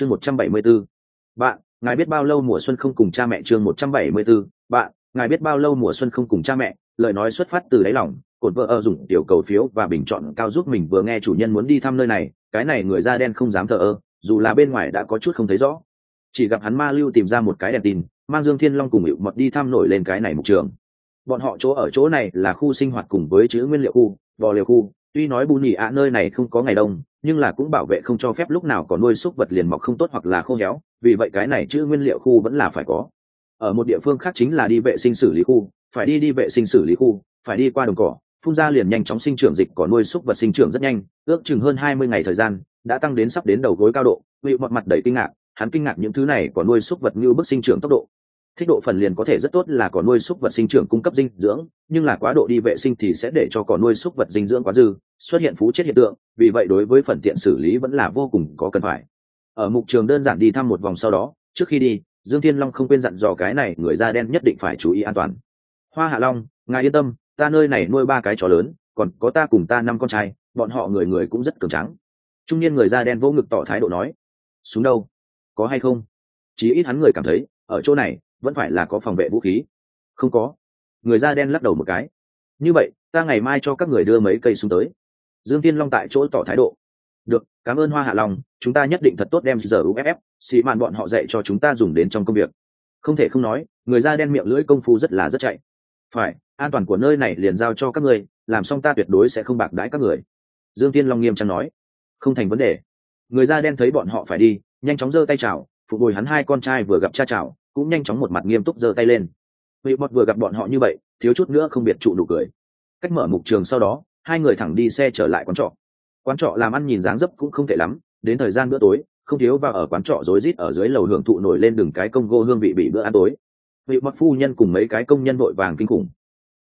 chương một trăm bảy mươi 174. bạn, ngài biết bao lâu mùa xuân không cùng cha mẹ chương một trăm bảy mươi 174. bạn, ngài biết bao lâu mùa xuân không cùng cha mẹ lời nói xuất phát từ đáy lòng, cột vợ ở dùng tiểu cầu phiếu và bình chọn cao giúp mình vừa nghe chủ nhân muốn đi thăm nơi này, cái này người da đen không dám thờ ơ, dù là bên ngoài đã có chút không thấy rõ chỉ gặp hắn ma lưu tìm ra một cái đèn tin, mang dương thiên long cùng hiệu mật đi thăm nổi lên cái này mục trường bọn họ chỗ ở chỗ này là khu sinh hoạt cùng với chữ nguyên liệu khu, bò liều khu tuy nói bù nhỉ ạ, nơi này không có ngày đông nhưng là cũng bảo vệ không cho phép lúc nào có nuôi súc vật liền mọc không tốt hoặc là khô héo, vì vậy cái này chữ nguyên liệu khu vẫn là phải có. Ở một địa phương khác chính là đi vệ sinh xử lý khu, phải đi đi vệ sinh xử lý khu, phải đi qua đồng cỏ, phun ra liền nhanh chóng sinh trưởng dịch cỏ nuôi súc vật sinh trưởng rất nhanh, ước chừng hơn hai mươi ngày thời gian, đã tăng đến sắp đến đầu gối cao độ bị mọt mặt đầy kinh ngạc, hắn kinh ngạc những thứ này có nuôi súc vật như bức sinh trưởng tốc độ thích độ phần liền có thể rất tốt là cỏ nuôi súc vật sinh trưởng cung cấp dinh dưỡng, nhưng là quá độ đi vệ sinh thì sẽ để cho cỏ nuôi súc vật dinh dưỡng quá dư, xuất hiện phú chết hiện tượng, vì vậy đối với phần tiện xử lý vẫn là vô cùng có cần phải. Ở mục trường đơn giản đi thăm một vòng sau đó, trước khi đi, dương thiên long không quên dặn dò cái này người da đen nhất định phải chú ý an toàn. Hoa hạ long, ngài yên tâm, ta nơi này nuôi ba cái chó lớn, còn có ta cùng ta năm con trai, bọn họ người người cũng rất cường trắng trung niên người da đen vỗ ngực tỏ thái độ nói xuống đâu? Có hay không? Chí ít hắn người cảm thấy, ở chỗ này vẫn phải là có phòng vệ vũ khí. Không có. Người da đen lắc đầu một cái. Như vậy, ta ngày mai cho các người đưa mấy cây xuống tới. Dương tiên long tại chỗ tỏ thái độ. Được, cảm ơn hoa hạ long, chúng ta nhất định thật tốt đem giờ uff xì màn bọn họ dạy cho chúng ta dùng đến trong công việc. Không thể không nói, người da đen miệng lưỡi công phu rất là rất chạy. Phải, an toàn của nơi này liền giao cho các người, làm xong ta tuyệt đối sẽ không bạc đãi các người. Dương tiên long nghiêm trang nói. Không thành vấn đề. Người da đen thấy bọn họ phải đi, nhanh chóng giơ tay chào phục hồi hắn hai con trai vừa gặp cha chào cũng nhanh chóng một mặt nghiêm túc giơ tay lên. Vị bọt vừa gặp bọn họ như vậy, thiếu chút nữa không biệt trụ nụ cười. Cách mở mục trường sau đó, hai người thẳng đi xe trở lại quán trọ. Quán trọ làm ăn nhìn dáng dấp cũng không tệ lắm, đến thời gian bữa tối, không thiếu vào ở quán trọ rối rít ở dưới lầu hưởng thụ nổi lên đường cái công gô hương vị bị bữa ăn tối. Vị mọt phu nhân cùng mấy cái công nhân vội vàng kinh khủng.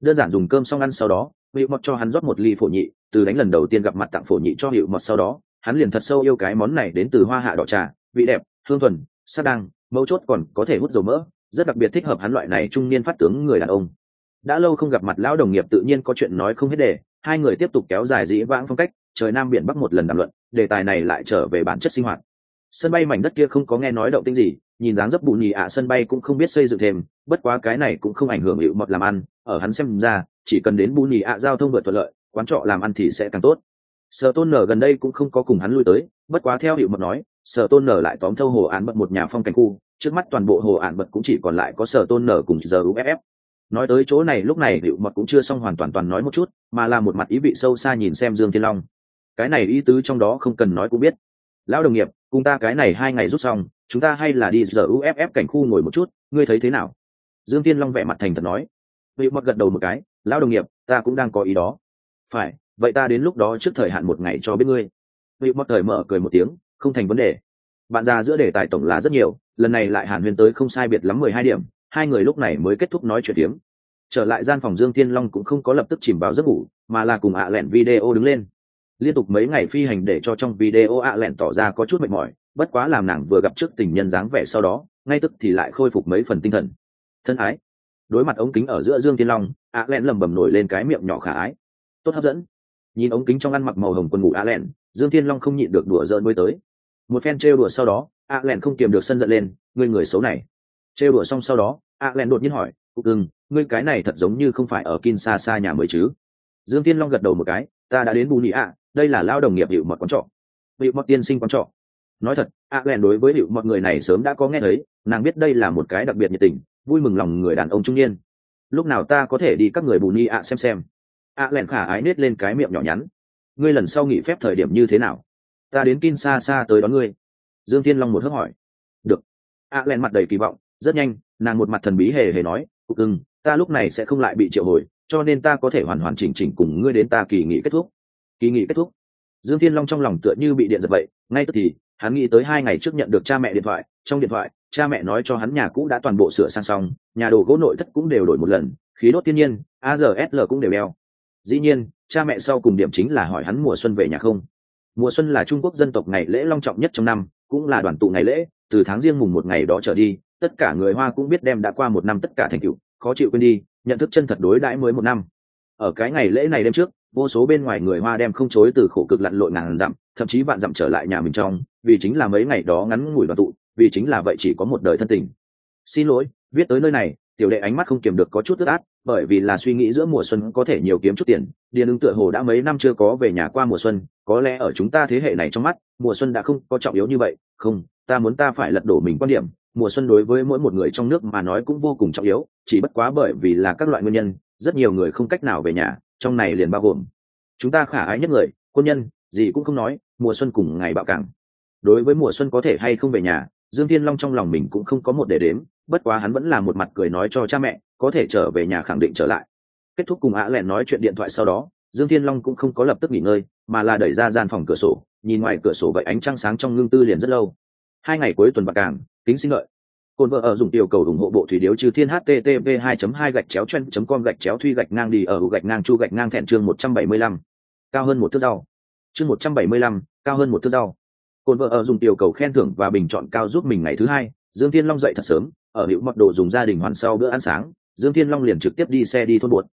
Đơn giản dùng cơm xong ăn sau đó, vị mọt cho hắn rót một ly phổ nhị, từ đánh lần đầu tiên gặp mặt tặng phổ nhị cho hiệu mọt sau đó, hắn liền thật sâu yêu cái món này đến từ hoa hạ đỏ trà, vị đẹp, hương thuần, sắc đăng mấu chốt còn có thể hút dầu mỡ, rất đặc biệt thích hợp hắn loại này trung niên phát tướng người đàn ông. Đã lâu không gặp mặt lão đồng nghiệp tự nhiên có chuyện nói không hết đề, hai người tiếp tục kéo dài dĩ vãng phong cách, trời nam biển bắc một lần đàm luận, đề tài này lại trở về bản chất sinh hoạt. Sân bay mảnh đất kia không có nghe nói động tĩnh gì, nhìn dáng dấp bù nhì ạ à, sân bay cũng không biết xây dựng thêm, bất quá cái này cũng không ảnh hưởng hiệu mật làm ăn, ở hắn xem ra, chỉ cần đến bù nhì ạ à, giao thông vượt thuận lợi, quán trọ làm ăn thì sẽ càng tốt. Sở tôn nở gần đây cũng không có cùng hắn lui tới, bất quá theo hiệu mật nói sở tôn nở lại tóm thâu hồ án bật một nhà phong cảnh khu, trước mắt toàn bộ hồ án bật cũng chỉ còn lại có sở tôn nở cùng giờ uff nói tới chỗ này, lúc này liệu mật cũng chưa xong hoàn toàn toàn nói một chút, mà là một mặt ý vị sâu xa nhìn xem dương thiên long. Cái này ý tứ trong đó không cần nói cũng biết. Lão đồng nghiệp, cùng ta cái này hai ngày rút xong, chúng ta hay là đi giờ uff cảnh khu ngồi một chút, ngươi thấy thế nào? Dương thiên long vẻ mặt thành thật nói. Liệu mật gật đầu một cái, lão đồng nghiệp, ta cũng đang có ý đó. Phải, vậy ta đến lúc đó trước thời hạn một ngày cho biết ngươi. Vị mọt thời mở, cười một tiếng không thành vấn đề. Bạn già giữa đề tài tổng là rất nhiều, lần này lại hàn huyên tới không sai biệt lắm mười hai điểm, hai người lúc này mới kết thúc nói chuyện tiếng trở lại gian phòng dương tiên long cũng không có lập tức chìm vào giấc ngủ, mà là cùng ạ lẹn video đứng lên. Liên tục mấy ngày phi hành để cho trong video ạ lẹn tỏ ra có chút mệt mỏi, bất quá làm nàng vừa gặp trước tình nhân dáng vẻ sau đó, ngay tức thì lại khôi phục mấy phần tinh thần. Thân ái. Đối mặt ống kính ở giữa dương tiên long, ạ lẹn lầm bầm nổi lên cái miệng nhỏ khả ái. Tốt hấp dẫn. Nhìn ống kính trong ăn mặc màu hồng quần ngủ ạ lẹn dương Thiên long không nhịn được đùa giỡn mới tới. Một phen trêu đùa sau đó ạ lẹn không kiềm được sân giận lên, ngươi người xấu này. Trêu đùa xong sau đó ạ lẹn đột nhiên hỏi cục ưng ngươi cái này thật giống như không phải ở kin xa xa nhà mới chứ? Dương Thiên long gật đầu một cái, ta đã đến bù nhị ạ, đây là lao đồng nghiệp hiệu mật quán trọ. Hiệu mật tiên sinh quán trọ. Nói thật ạ len đối với hiệu mật người này sớm đã có nghe thấy, nàng biết đây là một cái đặc biệt nhiệt tình, vui mừng lòng người đàn ông trung niên. Lúc nào ta có thể đi các người bù nhị ạ xem xem? Ạ len khả ái nết lên cái miệng nhỏ nhắn ngươi lần sau nghỉ phép thời điểm như thế nào? Ta đến kin xa xa tới đón ngươi. Dương thiên long một hớp hỏi. Được. A len mặt đầy kỳ vọng, rất nhanh, nàng một mặt thần bí hề hề nói, cục ưng ta lúc này sẽ không lại bị triệu hồi, cho nên ta có thể hoàn hoàn chỉnh chỉnh cùng ngươi đến ta kỳ nghỉ kết thúc. Kỳ nghỉ kết thúc. Dương thiên long trong lòng tựa như bị điện giật vậy ngay tức thì, hắn nghĩ tới hai ngày trước nhận được cha mẹ điện thoại, trong điện thoại, cha mẹ nói cho hắn nhà cũ đã toàn bộ sửa sang xong, nhà đồ gỗ nội thất cũng đều đổi một lần, khí đốt thiên nhiên azsl cũng đều đeo. Dĩ nhiên cha mẹ sau cùng điểm chính là hỏi hắn mùa xuân về nhà không? Mùa xuân là trung quốc dân tộc ngày lễ long trọng nhất trong năm, cũng là đoàn tụ ngày lễ, từ tháng riêng mùng một ngày đó trở đi, tất cả người hoa cũng biết đem đã qua một năm tất cả thành tựu, khó chịu quên đi, nhận thức chân thật đối đãi mới một năm. Ở cái ngày lễ này đêm trước, vô số bên ngoài người hoa đem không chối từ khổ cực lặn lội ngàn dặm, thậm chí vạn dặm trở lại nhà mình trong, vì chính là mấy ngày đó ngắn ngủi đoàn tụ, vì chính là vậy chỉ có một đời thân tình. Xin lỗi, viết tới nơi này, tiểu đệ ánh mắt không kiềm được có chút tức át bởi vì là suy nghĩ giữa mùa xuân có thể nhiều kiếm chút tiền, điền ứng tựa hồ đã mấy năm chưa có về nhà qua mùa xuân, có lẽ ở chúng ta thế hệ này trong mắt, mùa xuân đã không có trọng yếu như vậy, không, ta muốn ta phải lật đổ mình quan điểm, mùa xuân đối với mỗi một người trong nước mà nói cũng vô cùng trọng yếu, chỉ bất quá bởi vì là các loại nguyên nhân, rất nhiều người không cách nào về nhà, trong này liền bao gồm chúng ta khả ái nhất người, quân nhân, gì cũng không nói, mùa xuân cùng ngày bạo cảng. Đối với mùa xuân có thể hay không về nhà, dương thiên long trong lòng mình cũng không có một để đếm, bất quá hắn vẫn là một mặt cười nói cho cha mẹ có thể trở về nhà khẳng định trở lại. Kết thúc cùng ạ lẹn nói chuyện điện thoại sau đó dương thiên long cũng không có lập tức nghỉ ngơi mà là đẩy ra gian phòng cửa sổ nhìn ngoài cửa sổ vậy ánh trăng sáng trong ngưng tư liền rất lâu. Hai ngày cuối tuần bạc cảng kính sinh lợi cồn vợ ở dùng tiểu cầu ủng hộ bộ thủy điếu trừ thiên http 2 2 gạch chéo chen com gạch chéo thuy gạch ngang đi ở gạch ngang chu gạch ngang thẹn chương 175. cao hơn một thước rau. Chương 175, cao hơn một thước rau. Cồn vợ ở dùng tiểu cầu khen thưởng và bình chọn cao giúp mình ngày thứ hai dương thiên long dậy thật sớm ở hiệu mật đồ dùng gia đình hoàn sau bữa ăn sáng dương thiên long liền trực tiếp đi xe đi thôn buột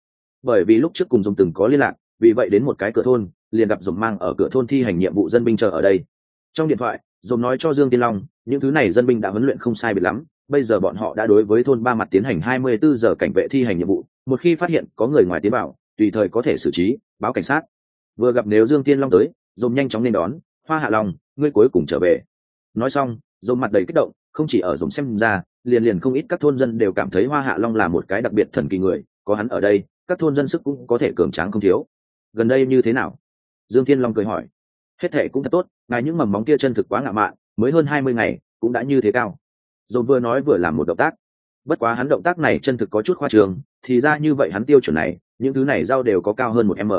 bởi vì lúc trước cùng dùng từng có liên lạc, vì vậy đến một cái cửa thôn, liền gặp dùng mang ở cửa thôn thi hành nhiệm vụ dân binh chờ ở đây. Trong điện thoại dùng nói cho dương thiên long, những thứ này dân binh đã huấn luyện không sai biệt lắm, bây giờ bọn họ đã đối với thôn ba mặt tiến hành 24 giờ cảnh vệ thi hành nhiệm vụ, một khi phát hiện có người ngoài tiến vào, tùy thời có thể xử trí, báo cảnh sát. Vừa gặp nếu dương tiên long tới dùng nhanh chóng nên đón, hoa hạ long, ngươi cuối cùng trở về. Nói xong dùng mặt đầy kích động, không chỉ ở dùng xem ra liền liền không ít các thôn dân đều cảm thấy hoa hạ long là một cái đặc biệt thần kỳ người, có hắn ở đây, các thôn dân sức cũng có thể cường tráng không thiếu. Gần đây như thế nào? Dương thiên long cười hỏi. Hết thể cũng thật tốt, ngài những mầm móng kia chân thực quá ngạo mạn, mới hơn hai mươi ngày, cũng đã như thế cao. Dồn vừa nói vừa làm một động tác. Bất quá hắn động tác này chân thực có chút khoa trường, thì ra như vậy hắn tiêu chuẩn này, những thứ này rau đều có cao hơn một m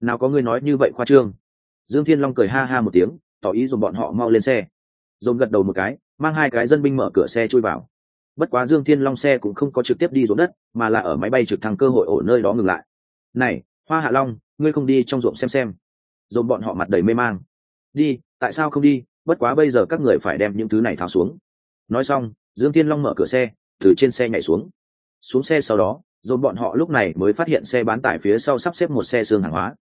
nào có người nói như vậy khoa trương? Dương thiên long cười ha ha một tiếng, tỏ ý dùng bọn họ mau lên xe. Dồn gật đầu một cái, mang hai cái dân binh mở cửa xe chui vào bất quá dương thiên long xe cũng không có trực tiếp đi ruộng đất, mà là ở máy bay trực thăng cơ hội ổ nơi đó ngừng lại. Này, hoa hạ long, ngươi không đi trong ruộng xem xem. Dồn bọn họ mặt đầy mê mang. Đi, tại sao không đi? Bất quá bây giờ các người phải đem những thứ này tháo xuống. Nói xong, dương thiên long mở cửa xe, từ trên xe nhảy xuống. Xuống xe sau đó, dồn bọn họ lúc này mới phát hiện xe bán tải phía sau sắp xếp một xe xương hàng hóa.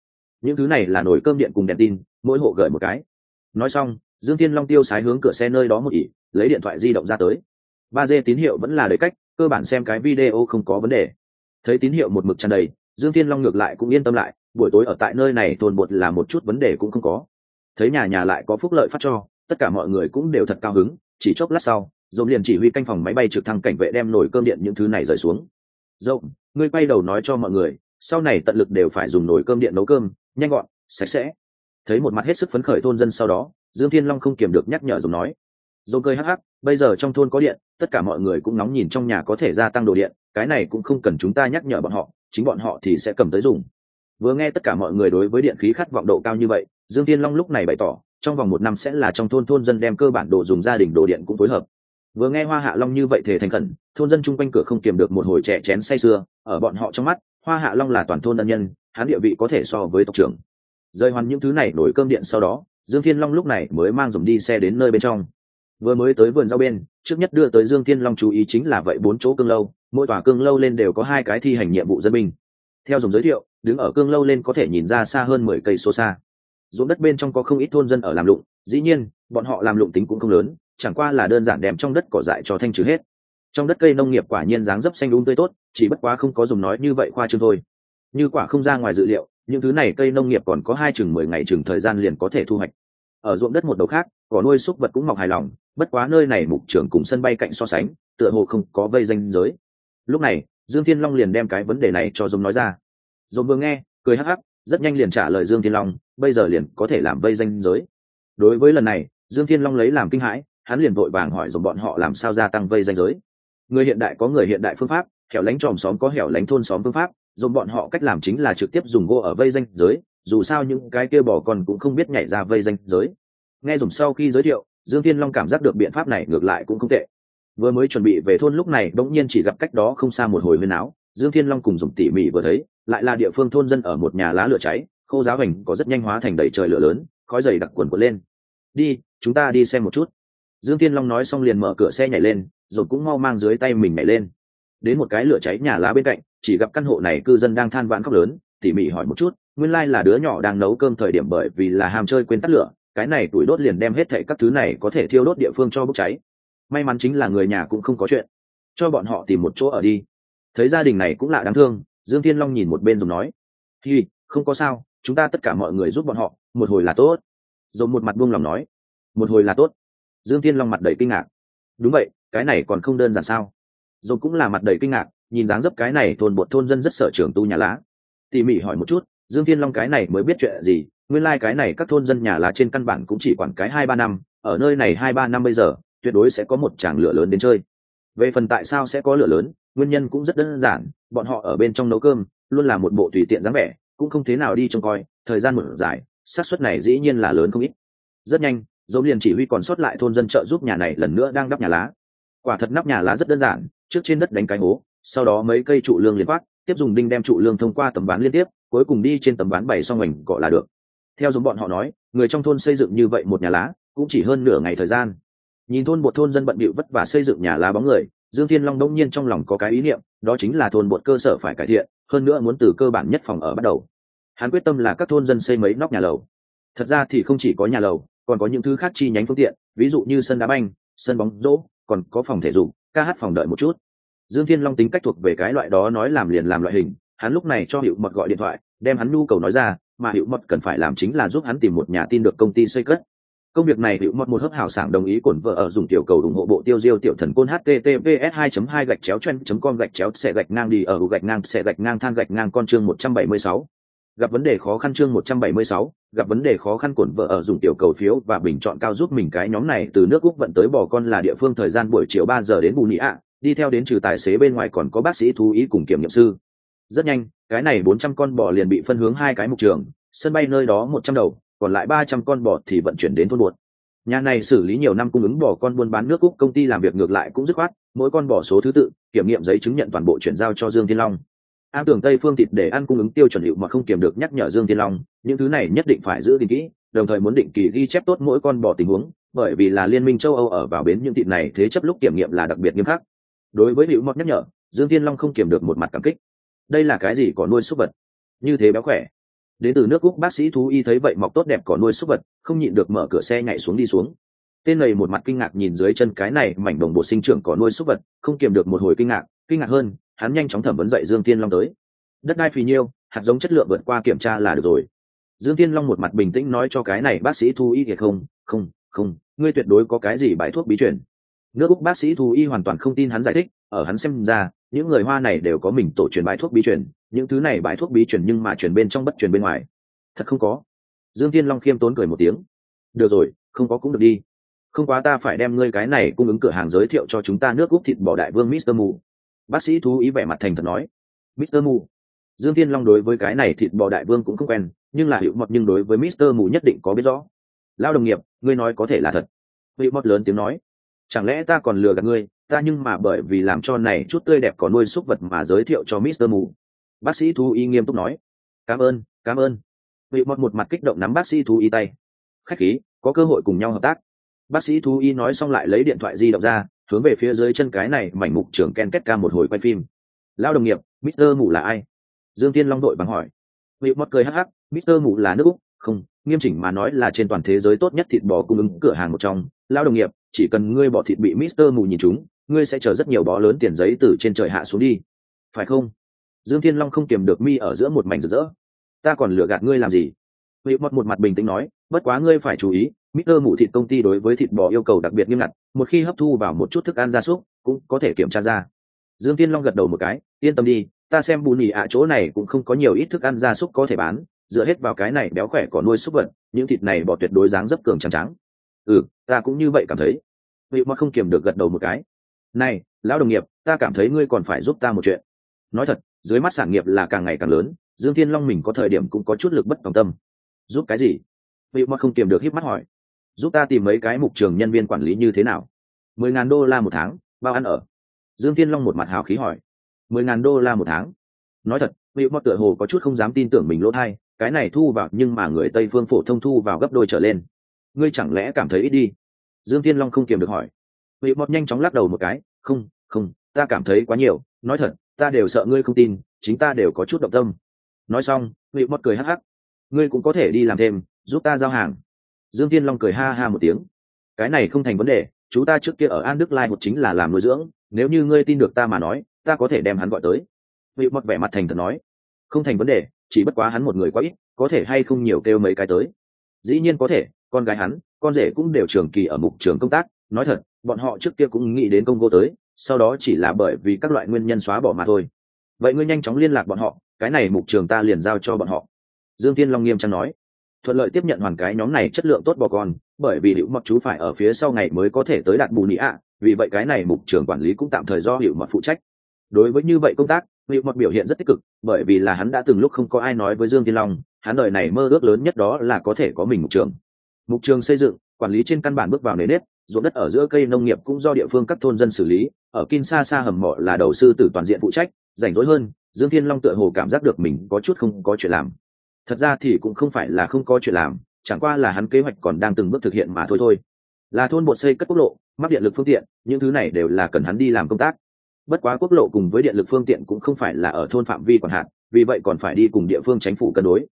Những thứ này là nồi cơm điện cùng đèn tin, mỗi hộ gửi một cái. Nói xong, dương thiên long tiêu sái hướng cửa xe nơi đó một ỉ, lấy điện thoại di động ra tới ba d tín hiệu vẫn là đầy cách, cơ bản xem cái video không có vấn đề. Thấy tín hiệu một mực tràn đầy, dương thiên long ngược lại cũng yên tâm lại, buổi tối ở tại nơi này tồn bột là một chút vấn đề cũng không có. Thấy nhà nhà lại có phúc lợi phát cho, tất cả mọi người cũng đều thật cao hứng, chỉ chốc lát sau dồn liền chỉ huy canh phòng máy bay trực thăng cảnh vệ đem nồi cơm điện những thứ này rời xuống. Rộng ngươi quay đầu nói cho mọi người, sau này tận lực đều phải dùng nồi cơm điện nấu cơm, nhanh gọn, sạch sẽ. Thấy một mặt hết sức phấn khởi thôn dân sau đó, dương thiên long không kiềm được nhắc nhở dồn nói dồn cười hắc hắc, bây giờ trong thôn có điện, tất cả mọi người cũng nóng nhìn trong nhà có thể gia tăng đồ điện, cái này cũng không cần chúng ta nhắc nhở bọn họ, chính bọn họ thì sẽ cầm tới dùng. Vừa nghe tất cả mọi người đối với điện khí khát vọng độ cao như vậy, dương thiên long lúc này bày tỏ, trong vòng một năm sẽ là trong thôn thôn dân đem cơ bản đồ dùng gia đình đồ điện cũng phối hợp. Vừa nghe hoa hạ long như vậy thể thành khẩn, thôn dân chung quanh cửa không kiềm được một hồi trẻ chén say sưa, ở bọn họ trong mắt, hoa hạ long là toàn thôn ân nhân, hắn địa vị có thể so với tộc trưởng. Rời hoàn những thứ này nổi cơm điện sau đó, dương thiên long lúc này mới mang dùng đi xe đến nơi bên trong vừa mới tới vườn rau bên, trước nhất đưa tới dương thiên long chú ý chính là vậy bốn chỗ cương lâu, mỗi tòa cương lâu lên đều có hai cái thi hành nhiệm vụ dân binh. Theo dùng giới thiệu, đứng ở cương lâu lên có thể nhìn ra xa hơn mười cây số xa. Ruộng đất bên trong có không ít thôn dân ở làm lụng, dĩ nhiên, bọn họ làm lụng tính cũng không lớn, chẳng qua là đơn giản đem trong đất cỏ dại cho thanh trừ hết. Trong đất cây nông nghiệp quả nhiên dáng dấp xanh đúng tươi tốt, chỉ bất quá không có dùng nói như vậy khoa trương thôi. Như quả không ra ngoài dự liệu, những thứ này cây nông nghiệp còn có hai chừng mười ngày chừng thời gian liền có thể thu hoạch ở ruộng đất một đầu khác, cỏ nuôi súc vật cũng mọc hài lòng, bất quá nơi này mục trưởng cùng sân bay cạnh so sánh, tựa hồ không có vây danh giới. Lúc này, dương thiên long liền đem cái vấn đề này cho dông nói ra. Dồn vừa nghe, cười hắc hắc, rất nhanh liền trả lời dương thiên long, bây giờ liền có thể làm vây danh giới. Đối với lần này, dương thiên long lấy làm kinh hãi, hắn liền vội vàng hỏi dồn bọn họ làm sao gia tăng vây danh giới. Người hiện đại có người hiện đại phương pháp, hẻo lánh tròm xóm có hẻo lánh thôn xóm phương pháp dồn bọn họ cách làm chính là trực tiếp dùng gỗ ở vây danh giới dù sao những cái kia bỏ còn cũng không biết nhảy ra vây danh giới. Nghe dùng sau khi giới thiệu, dương thiên long cảm giác được biện pháp này ngược lại cũng không tệ. Vừa mới chuẩn bị về thôn lúc này, bỗng nhiên chỉ gặp cách đó không xa một hồi huyên áo. Dương thiên long cùng dùng tỉ mỉ vừa thấy, lại là địa phương thôn dân ở một nhà lá lửa cháy, khô giáo hành có rất nhanh hóa thành đầy trời lửa lớn, khói dày đặc quần quần lên. Đi, chúng ta đi xem một chút. Dương thiên long nói xong liền mở cửa xe nhảy lên, rồi cũng mau mang dưới tay mình nhảy lên. Đến một cái lửa cháy nhà lá bên cạnh, chỉ gặp căn hộ này cư dân đang than vãn khóc lớn tỉ mỉ hỏi một chút, nguyên lai là đứa nhỏ đang nấu cơm thời điểm bởi vì là ham chơi quên tắt lửa, cái này tuổi đốt liền đem hết thệ các thứ này có thể thiêu đốt địa phương cho bốc cháy. May mắn chính là người nhà cũng không có chuyện. Cho bọn họ tìm một chỗ ở đi. Thấy gia đình này cũng lạ đáng thương, dương thiên long nhìn một bên rồi nói thì không có sao, chúng ta tất cả mọi người giúp bọn họ, một hồi là tốt. Rồi một mặt buông lòng nói, một hồi là tốt. Dương thiên long mặt đầy kinh ngạc. Đúng vậy, cái này còn không đơn giản sao? Rồi cũng là mặt đầy kinh ngạc, nhìn dáng dấp cái này thôn bột thôn dân rất sợ trưởng tu nhà lá tỉ mỉ hỏi một chút, dương thiên long cái này mới biết chuyện gì, nguyên lai、like、cái này các thôn dân nhà lá trên căn bản cũng chỉ quản cái hai ba năm, ở nơi này hai ba năm bây giờ, tuyệt đối sẽ có một tràng lửa lớn đến chơi. Về phần tại sao sẽ có lửa lớn, nguyên nhân cũng rất đơn giản, bọn họ ở bên trong nấu cơm, luôn là một bộ tùy tiện dáng vẻ, cũng không thế nào đi trông coi, thời gian một dài, xác suất này dĩ nhiên là lớn không ít. Rất nhanh dấu liền chỉ huy còn sót lại thôn dân trợ giúp nhà này lần nữa đang đắp nhà lá. Quả thật nắp nhà lá rất đơn giản, trước trên đất đánh cái hố, sau đó mấy cây trụ lương liền khoác tiếp dùng đinh đem trụ lương thông qua tấm ván liên tiếp, cuối cùng đi trên tấm ván bày xong ảnh cọ là được. Theo giống bọn họ nói, người trong thôn xây dựng như vậy một nhà lá, cũng chỉ hơn nửa ngày thời gian. Nhìn thôn một thôn dân bận bịu vất vả xây dựng nhà lá bóng người, dương thiên long đông nhiên trong lòng có cái ý niệm, đó chính là thôn một cơ sở phải cải thiện, hơn nữa muốn từ cơ bản nhất phòng ở bắt đầu. Hắn quyết tâm là các thôn dân xây mấy nóc nhà lầu. Thật ra thì không chỉ có nhà lầu, còn có những thứ khác chi nhánh phương tiện, ví dụ như sân đá banh, sân bóng rỗ, còn có phòng thể dục, ca hát phòng đợi một chút dương thiên long tính cách thuộc về cái loại đó nói làm liền làm loại hình hắn lúc này cho hiệu mật gọi điện thoại đem hắn nhu cầu nói ra mà hiệu mật cần phải làm chính là giúp hắn tìm một nhà tin được công ty xây cất. Công việc này hiệu mật một hớp hảo sảng đồng ý cổn vợ ở dùng tiểu cầu ủng hộ bộ tiêu diêu tiểu thần côn https 2 2 gạch chéo chen com gạch chéo xe gạch ngang đi ở gạch ngang xe gạch ngang than gạch ngang con chương 176 gặp vấn đề khó khăn chương 176, gặp vấn đề khó khăn cuộn vợ ở dùng tiểu cầu phiếu và bình chọn cao giúp mình cái nhóm này từ nước Úc vận tới bò con là địa phương thời gian buổi chiều 3 giờ đến Bù nị ạ, đi theo đến trừ tài xế bên ngoài còn có bác sĩ thú ý cùng kiểm nghiệm sư. Rất nhanh, cái này 400 con bò liền bị phân hướng hai cái mục trường, sân bay nơi đó 100 đầu, còn lại 300 con bò thì vận chuyển đến thôn buột. Nhà này xử lý nhiều năm cung ứng bò con buôn bán nước Úc công ty làm việc ngược lại cũng dứt khoát, mỗi con bò số thứ tự, kiểm nghiệm giấy chứng nhận toàn bộ chuyển giao cho Dương Thiên Long áp tưởng tây phương thịt để ăn cung ứng tiêu chuẩn hiệu mà không kiểm được nhắc nhở dương thiên long những thứ này nhất định phải giữ gìn kỹ đồng thời muốn định kỳ ghi chép tốt mỗi con bò tình huống bởi vì là liên minh châu âu ở vào bến những thịt này thế chấp lúc kiểm nghiệm là đặc biệt nghiêm khắc đối với hữu mọt nhắc nhở, dương thiên long không kiềm được một mặt cảm kích. Đây là cái gì có nuôi súc vật? Như thế béo khỏe. Đến từ nước úc bác sĩ thú y thấy vậy mọc tốt đẹp có nuôi súc vật, không nhịn được mở cửa xe nhảy xuống đi xuống. Tên này một mặt kinh ngạc nhìn dưới chân cái này mảnh đồng bộ sinh trưởng có nuôi súc vật, không kiềm được một hồi kinh ngạc kinh ngạc hơn, hắn nhanh chóng thẩm vấn dậy dương tiên long tới. Đất đai phì nhiêu, hạt giống chất lượng vượt qua kiểm tra là được rồi. Dương tiên long một mặt bình tĩnh nói cho cái này bác sĩ thu y thì không không không, ngươi tuyệt đối có cái gì bài thuốc bí truyền nước úc bác sĩ thú y hoàn toàn không tin hắn giải thích, ở hắn xem ra, những người hoa này đều có mình tổ truyền bài thuốc bí truyền, những thứ này bài thuốc bí truyền nhưng mà truyền bên trong bất truyền bên ngoài. Thật không có. Dương tiên long khiêm tốn cười một tiếng. Được rồi, không có cũng được đi. Không quá ta phải đem ngươi cái này cung ứng cửa hàng giới thiệu cho chúng ta nước úc thịt bò đại vương mister mù. Bác sĩ thú ý vẻ mặt thành thật nói. Mister mù. Dương thiên long đối với cái này thịt bò đại vương cũng không quen, nhưng là hiệu mật nhưng đối với mister mù nhất định có biết rõ. Lao đồng nghiệp, ngươi nói có thể là thật. Hiệu mật lớn tiếng nói chẳng lẽ ta còn lừa gạt ngươi? Ta nhưng mà bởi vì làm cho này chút tươi đẹp có nuôi súc vật mà giới thiệu cho mister mù. Bác sĩ thú y nghiêm túc nói. Cảm ơn cảm ơn. Vị mọt một mặt kích động nắm bác sĩ thú y tay. Khách khí, có cơ hội cùng nhau hợp tác. Bác sĩ thú y nói xong lại lấy điện thoại di động ra, hướng về phía dưới chân cái này mảnh mục trưởng ken kết ca một hồi quay phim. Lao đồng nghiệp, mister mù là ai? Dương tiên long đội bằng hỏi. Vị mọt cười hắc hắc, mister mù là nước úc. Không, nghiêm chỉnh mà nói là trên toàn thế giới tốt nhất thịt bò cung ứng cửa hàng một trong. Lao đồng nghiệp chỉ cần ngươi bỏ thịt bị mister mù nhìn chúng ngươi sẽ chờ rất nhiều bó lớn tiền giấy từ trên trời hạ xuống đi phải không dương thiên long không kiềm được mi ở giữa một mảnh rực rỡ ta còn lừa gạt ngươi làm gì vị mót một mặt bình tĩnh nói bất quá ngươi phải chú ý Mr. mụ thịt công ty đối với thịt bò yêu cầu đặc biệt nghiêm ngặt, một khi hấp thu vào một chút thức ăn gia súc, cũng có thể kiểm tra ra. Dương Tiên Long gật đầu một cái, yên tâm đi, ta xem bù nỉ ạ chỗ này cũng không có nhiều ít thức ăn gia súc có thể bán, dựa hết vào cái này béo khỏe có nuôi súc vật, những thịt này bò tuyệt đối dáng dấp cường trắng trắng. Ừ, ta cũng như vậy cảm thấy. Vị mà không kiềm được gật đầu một cái. Này, lão đồng nghiệp, ta cảm thấy ngươi còn phải giúp ta một chuyện. Nói thật, dưới mắt sản nghiệp là càng ngày càng lớn, Dương Thiên Long mình có thời điểm cũng có chút lực bất tòng tâm. Giúp cái gì? Vị mà không kiềm được híp mắt hỏi giúp ta tìm mấy cái mục trường nhân viên quản lý như thế nào mười ngàn đô la một tháng bao ăn ở dương thiên long một mặt hào khí hỏi mười ngàn đô la một tháng nói thật vị mọt tựa hồ có chút không dám tin tưởng mình lỗ thai cái này thu vào nhưng mà người tây phương phổ thông thu vào gấp đôi trở lên ngươi chẳng lẽ cảm thấy ít đi dương thiên long không kiềm được hỏi. Vị mọt nhanh chóng lắc đầu một cái, không không, ta cảm thấy quá nhiều, nói thật, ta đều sợ ngươi không tin, chính ta đều có chút động tâm. Nói xong vị mọt cười hắc hắc. Ngươi cũng có thể đi làm thêm, giúp ta giao hàng. Dương thiên long cười ha ha một tiếng. Cái này không thành vấn đề, chú ta trước kia ở an đức lai một chính là làm nuôi dưỡng, nếu như ngươi tin được ta mà nói, ta có thể đem hắn gọi tới. Vị mọt vẻ mặt thành thật nói. Không thành vấn đề, chỉ bất quá hắn một người quá ít, có thể hay không nhiều kêu mấy cái tới dĩ nhiên có thể, con gái hắn, con rể cũng đều trường kỳ ở mục trường công tác. Nói thật, bọn họ trước kia cũng nghĩ đến công cô tới, sau đó chỉ là bởi vì các loại nguyên nhân xóa bỏ mà thôi. Vậy ngươi nhanh chóng liên lạc bọn họ, cái này mục trường ta liền giao cho bọn họ. Dương tiên long nghiêm trang nói. Thuận lợi tiếp nhận hoàn cái nhóm này chất lượng tốt bò con, bởi vì hữu mật chú phải ở phía sau ngày mới có thể tới đạt bù nị ạ, vì vậy cái này mục trường quản lý cũng tạm thời do hữu mật phụ trách. Đối với như vậy công tác, hữu mật biểu hiện rất tích cực, bởi vì là hắn đã từng lúc không có ai nói với dương tiên long hắn đời này mơ ước lớn nhất đó là có thể có mình mục trường. Mục trường xây dựng, quản lý trên căn bản bước vào nề nếp, ruộng đất ở giữa cây nông nghiệp cũng do địa phương các thôn dân xử lý, ở kinshasa hầm mộ là đầu sư tử toàn diện phụ trách, rảnh rỗi hơn, dương thiên long tựa hồ cảm giác được mình có chút không có chuyện làm. Thật ra thì cũng không phải là không có chuyện làm, chẳng qua là hắn kế hoạch còn đang từng bước thực hiện mà thôi thôi. Là thôn bột xây cất quốc lộ, mắc điện lực phương tiện, những thứ này đều là cần hắn đi làm công tác. Bất quá quốc lộ cùng với điện lực phương tiện cũng không phải là ở thôn phạm vi còn hạn, vì vậy còn phải đi cùng địa phương chính phủ cân đối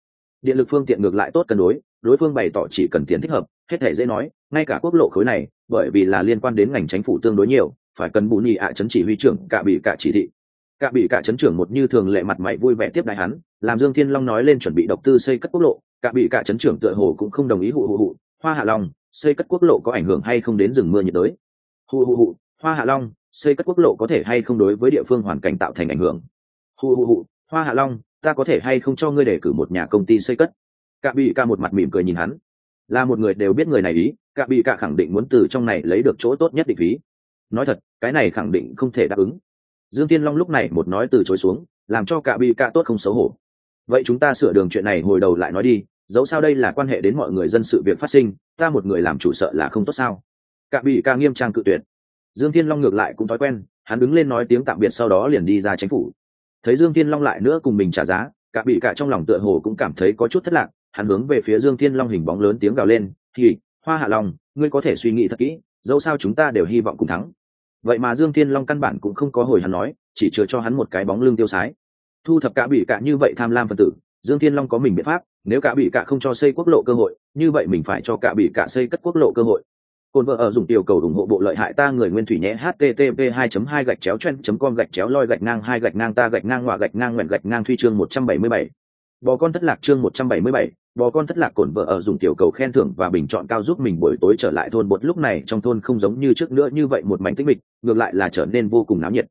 điện lực phương tiện ngược lại tốt cân đối đối phương bày tỏ chỉ cần tiền thích hợp, hết thể dễ nói, ngay cả quốc lộ khối này, bởi vì là liên quan đến ngành chính phủ tương đối nhiều, phải cần bù nhị ạ chấn chỉ huy trưởng, cả bị cả chỉ thị. Cả bị cả chấn trưởng một như thường lệ mặt mày vui vẻ tiếp đại hắn, làm dương thiên long nói lên chuẩn bị đầu tư xây cất quốc lộ, cả bị cả chấn trưởng tựa hồ cũng không đồng ý hụ hụ hụ, hoa hạ long, xây cất quốc lộ có ảnh hưởng hay không đến rừng mưa nhiệt đới? Hụ hụ hụ, hoa hạ long, xây cất quốc lộ có thể hay không đối với địa phương hoàn cảnh tạo thành ảnh hưởng? Hụ hụ hụ, hoa hạ long ta có thể hay không cho ngươi để cử một nhà công ty xây cất? Cả bị Ca một mặt mỉm cười nhìn hắn. Là một người đều biết người này ý cả bị Ca khẳng định muốn từ trong này lấy được chỗ tốt nhất định phí. Nói thật, cái này khẳng định không thể đáp ứng. Dương tiên long lúc này một nói từ chối xuống, làm cho cả bị Ca tốt không xấu hổ. Vậy chúng ta sửa đường chuyện này hồi đầu lại nói đi, dẫu sao đây là quan hệ đến mọi người dân sự việc phát sinh, ta một người làm chủ sợ là không tốt sao? Cả bị Ca nghiêm trang cự tuyệt. Dương tiên long ngược lại cũng thói quen, hắn đứng lên nói tiếng tạm biệt sau đó liền đi ra chính phủ thấy dương Thiên long lại nữa cùng mình trả giá, cả bị cả trong lòng tựa hồ cũng cảm thấy có chút thất lạc, hắn hướng về phía dương thiên long hình bóng lớn tiếng gào lên thì hoa hạ long, ngươi có thể suy nghĩ thật kỹ, dẫu sao chúng ta đều hy vọng cùng thắng. Vậy mà dương thiên long căn bản cũng không có hồi hắn nói, chỉ chừa cho hắn một cái bóng lưng tiêu sái. Thu thập cả bị cả như vậy tham lam phân tử, dương thiên long có mình biện pháp, nếu cả bị cả không cho xây quốc lộ cơ hội, như vậy mình phải cho cả bị cả xây cất quốc lộ cơ hội. Côn vợ ở dùng tiểu cầu ủng hộ bộ lợi hại ta người nguyên thủy nhé http 2 2 gạch chéo chen com gạch chéo loi gạch ngang hai gạch ngang ta gạch ngang ngoạ gạch ngang nguyện gạch ngang thuy chương 177. bò con thất lạc chương 177, bò con thất lạc cổn vợ ở dùng tiểu cầu khen thưởng và bình chọn cao giúp mình buổi tối trở lại thôn. Bột lúc này trong thôn không giống như trước nữa như vậy một mảnh tĩnh mịch ngược lại là trở nên vô cùng náo nhiệt.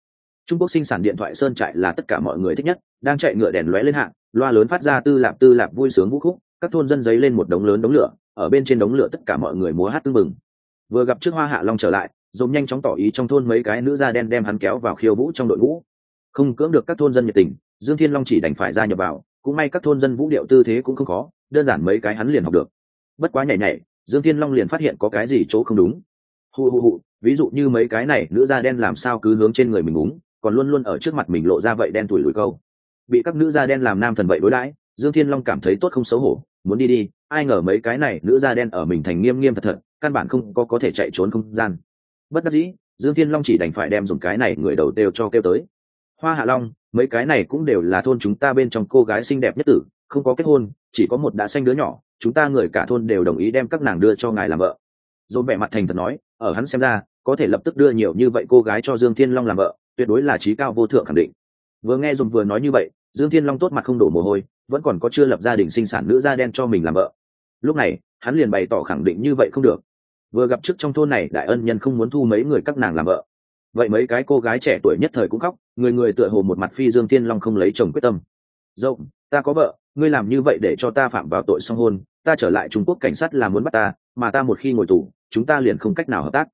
Trung quốc sinh sản điện thoại sơn trại là tất cả mọi người thích nhất đang chạy ngựa đèn lóe lên hạng loa lớn phát ra tư lạp tư lạp vui sướng vũ khúc các thôn dân giấy lên một đống lớn đống lửa ở bên trên đống lửa tất cả mọi người múa hát tưng mừng vừa gặp trước hoa hạ long trở lại, dồn nhanh chóng tỏ ý trong thôn mấy cái nữ da đen đem hắn kéo vào khiêu vũ trong đội ngũ. Không cưỡng được các thôn dân nhiệt tình, dương thiên long chỉ đành phải ra nhập vào, cũng may các thôn dân vũ điệu tư thế cũng không khó, đơn giản mấy cái hắn liền học được. Bất quá nhảy nhảy, dương thiên long liền phát hiện có cái gì chỗ không đúng. Hù hù hù ví dụ như mấy cái này nữ da đen làm sao cứ hướng trên người mình uống còn luôn luôn ở trước mặt mình lộ ra vậy đen tuổi lùi câu. Bị các nữ da đen làm nam thần vậy đối đãi, dương thiên long cảm thấy tốt không xấu hổ, muốn đi đi, ai ngờ mấy cái này nữ da đen ở mình thành nghiêm nghiêm thật thật căn bản không có có thể chạy trốn không gian. Bất đắc dĩ, dương thiên long chỉ đành phải đem dùng cái này người đầu đều cho kêu tới. Hoa hạ long, mấy cái này cũng đều là thôn chúng ta bên trong cô gái xinh đẹp nhất tử, không có kết hôn, chỉ có một đã xanh đứa nhỏ, chúng ta người cả thôn đều đồng ý đem các nàng đưa cho ngài làm vợ. Dồn vẻ mặt thành thật nói, ở hắn xem ra, có thể lập tức đưa nhiều như vậy cô gái cho dương thiên long làm vợ, tuyệt đối là trí cao vô thượng khẳng định. Vừa nghe dồn vừa nói như vậy, dương thiên long tốt mặt không đổ mồ hôi, vẫn còn có chưa lập gia đình sinh sản nữ da đen cho mình làm vợ. Lúc này, hắn liền bày tỏ khẳng định như vậy không được vừa gặp trước trong thôn này đại ân nhân không muốn thu mấy người các nàng làm vợ. Vậy mấy cái cô gái trẻ tuổi nhất thời cũng khóc, người người tựa hồ một mặt phi dương thiên long không lấy chồng quyết tâm. Dậu, ta có vợ, ngươi làm như vậy để cho ta phạm vào tội song hôn, ta trở lại trung quốc cảnh sát là muốn bắt ta, mà ta một khi ngồi tù, chúng ta liền không cách nào hợp tác.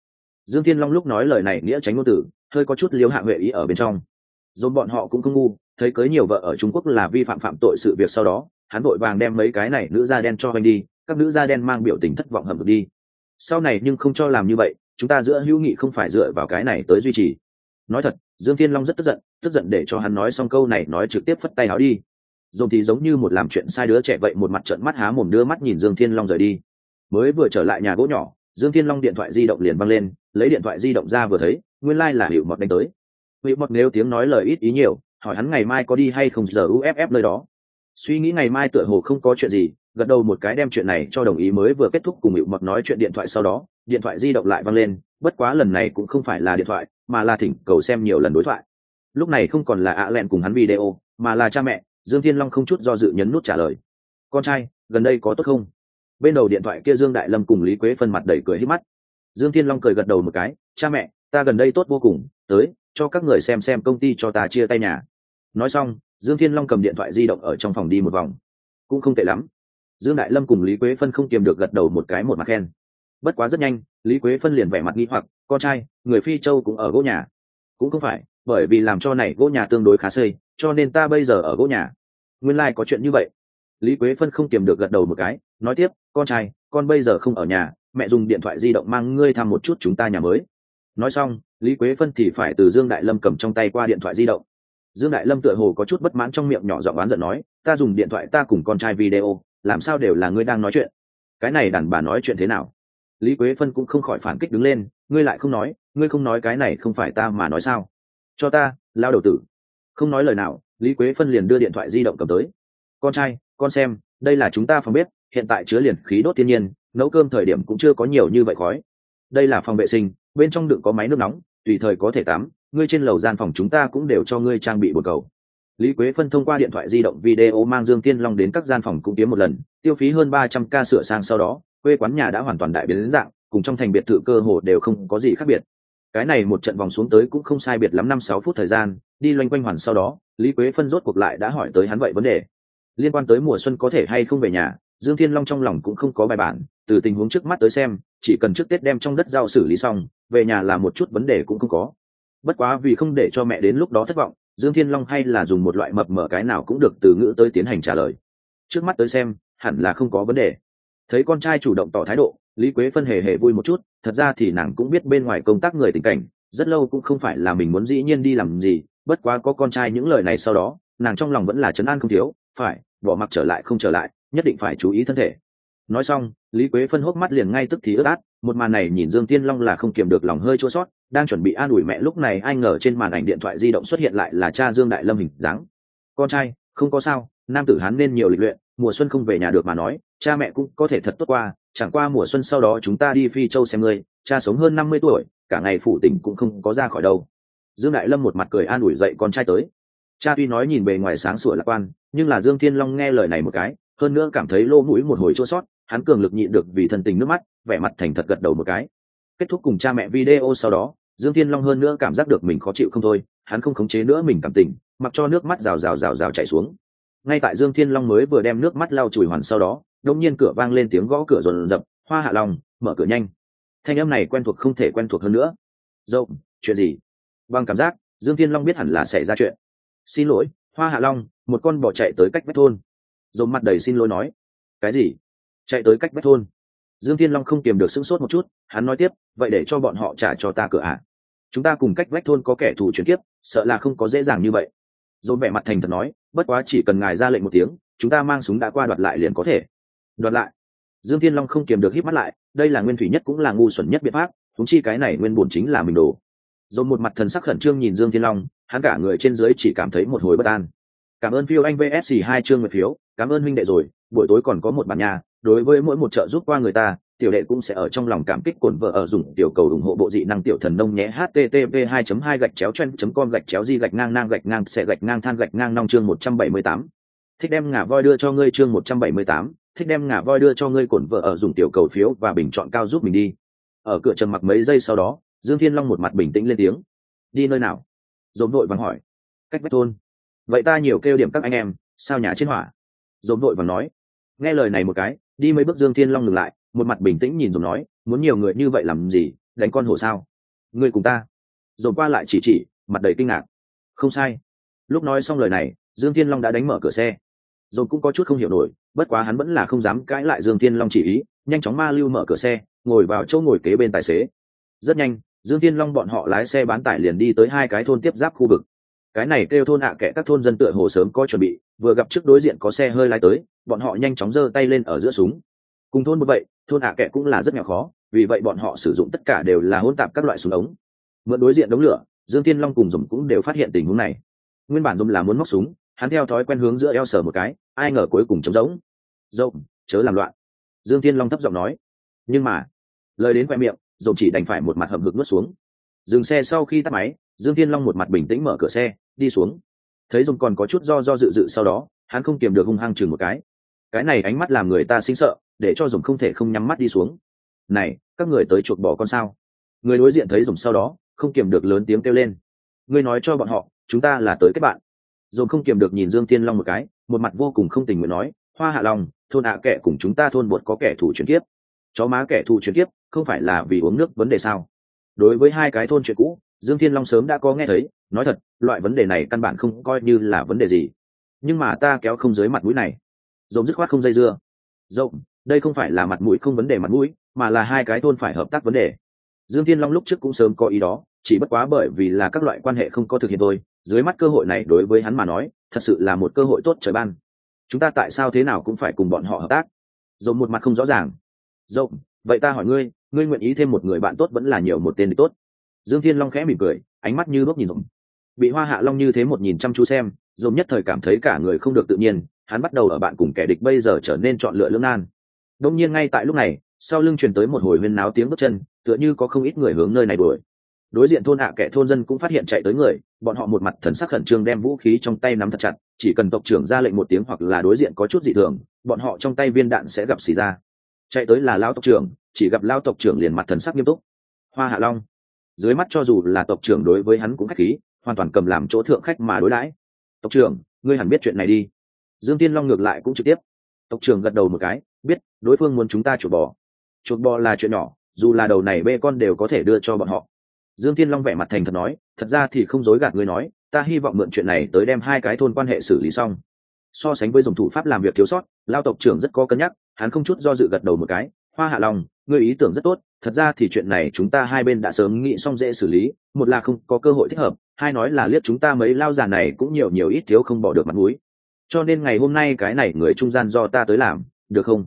Dương thiên long lúc nói lời này nghĩa tránh ngôn tử hơi có chút liếu hạ huệ ý ở bên trong. Dồn bọn họ cũng không ngu, thấy cưới nhiều vợ ở trung quốc là vi phạm phạm tội sự việc sau đó, hắn vội vàng đem mấy cái này nữ da đen cho anh đi, các nữ da đen mang biểu tình thất vọng hầm được đi sau này nhưng không cho làm như vậy, chúng ta giữa hữu nghị không phải dựa vào cái này tới duy trì. Nói thật, dương thiên long rất tức giận tức giận để cho hắn nói xong câu này nói trực tiếp phất tay áo đi. Dồn thì giống như một làm chuyện sai đứa trẻ vậy, một mặt trận mắt há mồm đưa mắt nhìn dương thiên long rời đi. Mới vừa trở lại nhà gỗ nhỏ, dương thiên long điện thoại di động liền văng lên, lấy điện thoại di động ra vừa thấy, nguyên lai、like、là hiệu mọt đánh tới. Hiệu mọt nếu tiếng nói lời ít ý nhiều, hỏi hắn ngày mai có đi hay không, giờ uff nơi đó. Suy nghĩ ngày mai tựa hồ không có chuyện gì gật đầu một cái đem chuyện này cho đồng ý mới vừa kết thúc cùng hiệu mật nói chuyện điện thoại sau đó, điện thoại di động lại văng lên, bất quá lần này cũng không phải là điện thoại, mà là thỉnh cầu xem nhiều lần đối thoại. Lúc này không còn là ạ lẹn cùng hắn video, mà là cha mẹ, dương thiên long không chút do dự nhấn nút trả lời. Con trai, gần đây có tốt không? Bên đầu điện thoại kia dương đại lâm cùng lý quế phân mặt đầy cười hít mắt. Dương thiên long cười gật đầu một cái, cha mẹ, ta gần đây tốt vô cùng, tới, cho các người xem xem công ty cho ta chia tay nhà. Nói xong, dương thiên long cầm điện thoại di động ở trong phòng đi một vòng. Cũng không tệ lắm dương đại lâm cùng lý quế phân không kiềm được gật đầu một cái một mặt khen. Bất quá rất nhanh, lý quế phân liền vẻ mặt nghi hoặc, con trai, người phi châu cũng ở gỗ nhà. Cũng không phải, bởi vì làm cho này gỗ nhà tương đối khá xây, cho nên ta bây giờ ở gỗ nhà. Nguyên lai、like、có chuyện như vậy. Lý quế phân không kiềm được gật đầu một cái, nói tiếp, con trai, con bây giờ không ở nhà, mẹ dùng điện thoại di động mang ngươi thăm một chút chúng ta nhà mới. Nói xong, lý quế phân thì phải từ dương đại lâm cầm trong tay qua điện thoại di động. Dương đại lâm tựa hồ có chút bất mãn trong miệng nhỏ giọng oán giận nói, ta dùng điện thoại ta cùng con trai video làm sao đều là ngươi đang nói chuyện? Cái này đàn bà nói chuyện thế nào? Lý quế phân cũng không khỏi phản kích đứng lên, ngươi lại không nói, ngươi không nói cái này không phải ta mà nói sao? Cho ta, lao đầu tử. Không nói lời nào, lý quế phân liền đưa điện thoại di động cầm tới. Con trai, con xem, đây là chúng ta phòng bếp, hiện tại chứa liền khí đốt thiên nhiên, nấu cơm thời điểm cũng chưa có nhiều như vậy khói. Đây là phòng vệ sinh, bên trong đựng có máy nước nóng, tùy thời có thể tắm, ngươi trên lầu gian phòng chúng ta cũng đều cho ngươi trang bị một cầu lý quế phân thông qua điện thoại di động video mang dương tiên long đến các gian phòng cũng kiếm một lần, tiêu phí hơn ba trăm ca sửa sang sau đó, quê quán nhà đã hoàn toàn đại biến đến dạng, cùng trong thành biệt thự cơ hồ đều không có gì khác biệt. Cái này một trận vòng xuống tới cũng không sai biệt lắm năm sáu phút thời gian, đi loanh quanh hoàn sau đó, lý quế phân rốt cuộc lại đã hỏi tới hắn vậy vấn đề. Liên quan tới mùa xuân có thể hay không về nhà, dương thiên long trong lòng cũng không có bài bản, từ tình huống trước mắt tới xem, chỉ cần trước tết đem trong đất rau xử lý xong, về nhà là một chút vấn đề cũng không có. Bất quá vì không để cho mẹ đến lúc đó thất vọng dương thiên long hay là dùng một loại mập mở cái nào cũng được từ ngữ tới tiến hành trả lời. Trước mắt tới xem, hẳn là không có vấn đề. Thấy con trai chủ động tỏ thái độ, lý quế phân hề hề vui một chút, thật ra thì nàng cũng biết bên ngoài công tác người tình cảnh, rất lâu cũng không phải là mình muốn dĩ nhiên đi làm gì, bất quá có con trai những lời này sau đó, nàng trong lòng vẫn là chấn an không thiếu, phải, bỏ mặc trở lại không trở lại, nhất định phải chú ý thân thể. Nói xong, lý quế phân hốc mắt liền ngay tức thì ướt át một màn này nhìn dương tiên long là không kiềm được lòng hơi chua sót, đang chuẩn bị an ủi mẹ lúc này ai ngờ trên màn ảnh điện thoại di động xuất hiện lại là cha dương đại lâm hình dáng. Con trai, không có sao, nam tử hán nên nhiều lịch luyện, mùa xuân không về nhà được mà nói, cha mẹ cũng có thể thật tốt qua, chẳng qua mùa xuân sau đó chúng ta đi phi châu xem ngươi, cha sống hơn năm mươi tuổi, cả ngày phủ tỉnh cũng không có ra khỏi đâu. Dương đại lâm một mặt cười an ủi dậy con trai tới. Cha tuy nói nhìn bề ngoài sáng sủa lạc quan, nhưng là dương thiên long nghe lời này một cái, hơn nữa cảm thấy lô mũi một hồi chua sót hắn cường lực nhịn được vì thần tình nước mắt, vẻ mặt thành thật gật đầu một cái. Kết thúc cùng cha mẹ video sau đó, dương thiên long hơn nữa cảm giác được mình khó chịu không thôi, hắn không khống chế nữa mình cảm tình, mặc cho nước mắt rào rào rào rào chảy xuống. Ngay tại dương thiên long mới vừa đem nước mắt lau chùi hoàn sau đó đông nhiên cửa vang lên tiếng gõ cửa rồn rập, hoa hạ long, mở cửa nhanh. Thanh âm này quen thuộc không thể quen thuộc hơn nữa. Dâu, chuyện gì? Bằng cảm giác, dương thiên long biết hẳn là xảy ra chuyện. Xin lỗi, hoa hạ long, một con bỏ chạy tới cách vách thôn. Dồn mặt đầy xin lỗi nói. Cái gì? Chạy tới cách vách thôn. Dương thiên long không kiềm được sững sốt một chút, hắn nói tiếp, vậy để cho bọn họ trả cho ta cửa ạ. À? chúng ta cùng cách vách thôn có kẻ thù chuyển kiếp, sợ là không có dễ dàng như vậy. Dồn vẻ mặt thành thật nói, bất quá chỉ cần ngài ra lệnh một tiếng, chúng ta mang súng đã qua đoạt lại liền có thể. Đoạt lại? Dương thiên long không kiềm được hít mắt lại, đây là nguyên thủy nhất cũng là ngu xuẩn nhất biện pháp thúng chi cái này nguyên bổn chính là mình đồ. Dồn một mặt thần sắc khẩn trương nhìn dương thiên long, hắn cả người trên dưới chỉ cảm thấy một hồi bất an. Cảm ơn phiêu anh vsc hai chương mười phiếu, cảm ơn huynh đệ rồi, buổi tối còn có một bản nhà đối với mỗi một trợ giúp qua người ta tiểu đệ cũng sẽ ở trong lòng cảm kích cồn vợ ở dùng tiểu cầu ủng hộ bộ dị năng tiểu thần nông nhé http 2 2 gạch chéo chen com gạch chéo di gạch ngang ngang gạch ngang sẽ gạch ngang than gạch ngang nong chương 178. thích đem ngả voi đưa cho ngươi chương 178, thích đem ngả voi đưa cho ngươi cồn vợ ở dùng tiểu cầu phiếu và bình chọn cao giúp mình đi. Ở cửa trầm mặc mấy giây sau đó dương thiên long một mặt bình tĩnh lên tiếng. Đi nơi nào? Dồn vội vàng hỏi. Cách vách thôn. Vậy ta nhiều kêu điểm các anh em sao nhà trên hỏa? Dồn vội vàng nói. Nghe lời này một cái đi mấy bước dương thiên long ngừng lại, một mặt bình tĩnh nhìn dồn nói, muốn nhiều người như vậy làm gì? Đánh con hổ sao? Người cùng ta. Dồn qua lại chỉ chỉ, mặt đầy kinh ngạc. Không sai. Lúc nói xong lời này, dương thiên long đã đánh mở cửa xe. Dồn cũng có chút không hiểu nổi, bất quá hắn vẫn là không dám cãi lại dương thiên long chỉ ý, nhanh chóng ma lưu mở cửa xe, ngồi vào chỗ ngồi kế bên tài xế. Rất nhanh, dương thiên long bọn họ lái xe bán tải liền đi tới hai cái thôn tiếp giáp khu vực. Cái này kêu thôn hạ kệ các thôn dân tựa hồ sớm có chuẩn bị vừa gặp trước đối diện có xe hơi lái tới, bọn họ nhanh chóng giơ tay lên ở giữa súng. Cùng thôn như vậy, thôn hạ kệ cũng là rất nhỏ khó, vì vậy bọn họ sử dụng tất cả đều là hỗn tạp các loại súng ống. Mượn đối diện đống lửa, dương tiên long cùng dùng cũng đều phát hiện tình huống này. Nguyên bản dùng là muốn móc súng, hắn theo thói quen hướng giữa eo sở một cái, ai ngờ cuối cùng trống rỗng. Rộng chớ làm loạn. Dương thiên long thấp giọng nói. Nhưng mà, lời đến khoe miệng dồn chỉ đành phải một mặt hầm hực nuốt xuống. Dừng xe sau khi tắt máy, dương thiên long một mặt bình tĩnh mở cửa xe, đi xuống thấy dùng còn có chút do do dự dự sau đó, hắn không kiềm được hung hăng chừng một cái. Cái này ánh mắt làm người ta sinh sợ, để cho dùng không thể không nhắm mắt đi xuống. Này, các người tới chuột bỏ con sao? Người đối diện thấy dùng sau đó, không kiềm được lớn tiếng kêu lên. Ngươi nói cho bọn họ, chúng ta là tới kết bạn. Dồn không kiềm được nhìn dương thiên long một cái, một mặt vô cùng không tình nguyện nói, hoa hạ long, thôn hạ kẻ cùng chúng ta thôn bột có kẻ thù chuyển kiếp. Chó má kẻ thù chuyển kiếp, không phải là vì uống nước vấn đề sao? Đối với hai cái thôn chuyện cũ, dương thiên long sớm đã có nghe thấy nói thật, loại vấn đề này căn bản không coi như là vấn đề gì. Nhưng mà ta kéo không dưới mặt mũi này. Dồn dứt khoát không dây dưa. Rộng đây không phải là mặt mũi không vấn đề mặt mũi, mà là hai cái thôn phải hợp tác vấn đề. Dương thiên long lúc trước cũng sớm có ý đó, chỉ bất quá bởi vì là các loại quan hệ không có thực hiện thôi, dưới mắt cơ hội này đối với hắn mà nói, thật sự là một cơ hội tốt trời ban. Chúng ta tại sao thế nào cũng phải cùng bọn họ hợp tác? Rộng một mặt không rõ ràng. Rộng vậy ta hỏi ngươi ngươi nguyện ý thêm một người bạn tốt vẫn là nhiều một tên tốt? Dương thiên long khẽ mỉm cười, ánh mắt như đốt nhìn rộng bị hoa hạ long như thế một nhìn chăm chú xem, dồn nhất thời cảm thấy cả người không được tự nhiên, hắn bắt đầu ở bạn cùng kẻ địch bây giờ trở nên chọn lựa lưỡng nan. Đông nhiên ngay tại lúc này, sau lưng truyền tới một hồi huyên náo tiếng bước chân, tựa như có không ít người hướng nơi này đuổi. Đối diện thôn hạ kẻ thôn dân cũng phát hiện chạy tới người, bọn họ một mặt thần sắc khẩn trương đem vũ khí trong tay nắm thật chặt, chỉ cần tộc trưởng ra lệnh một tiếng hoặc là đối diện có chút dị thường, bọn họ trong tay viên đạn sẽ gặp xì ra. Chạy tới là lao tộc trưởng, chỉ gặp lao tộc trưởng liền mặt thần sắc nghiêm túc. Hoa hạ long. Dưới mắt cho dù là tộc trưởng đối với hắn cũng khách khí hoàn toàn cầm làm chỗ thượng khách mà đối đãi tộc trưởng, ngươi hẳn biết chuyện này đi. Dương tiên long ngược lại cũng trực tiếp. Tộc trưởng gật đầu một cái, biết, đối phương muốn chúng ta chuột bò. Chuột bò là chuyện nhỏ, dù là đầu này bê con đều có thể đưa cho bọn họ. Dương tiên long vẻ mặt thành thật nói, thật ra thì không dối gạt ngươi nói, ta hy vọng mượn chuyện này tới đem hai cái thôn quan hệ xử lý xong. So sánh với dùng thủ pháp làm việc thiếu sót, lao tộc trưởng rất có cân nhắc, hắn không chút do dự gật đầu một cái hoa hạ lòng ngươi ý tưởng rất tốt thật ra thì chuyện này chúng ta hai bên đã sớm nghĩ xong dễ xử lý một là không có cơ hội thích hợp hai nói là liếc chúng ta mấy lao già này cũng nhiều nhiều ít thiếu không bỏ được mặt mũi. Cho nên ngày hôm nay cái này người trung gian do ta tới làm được không?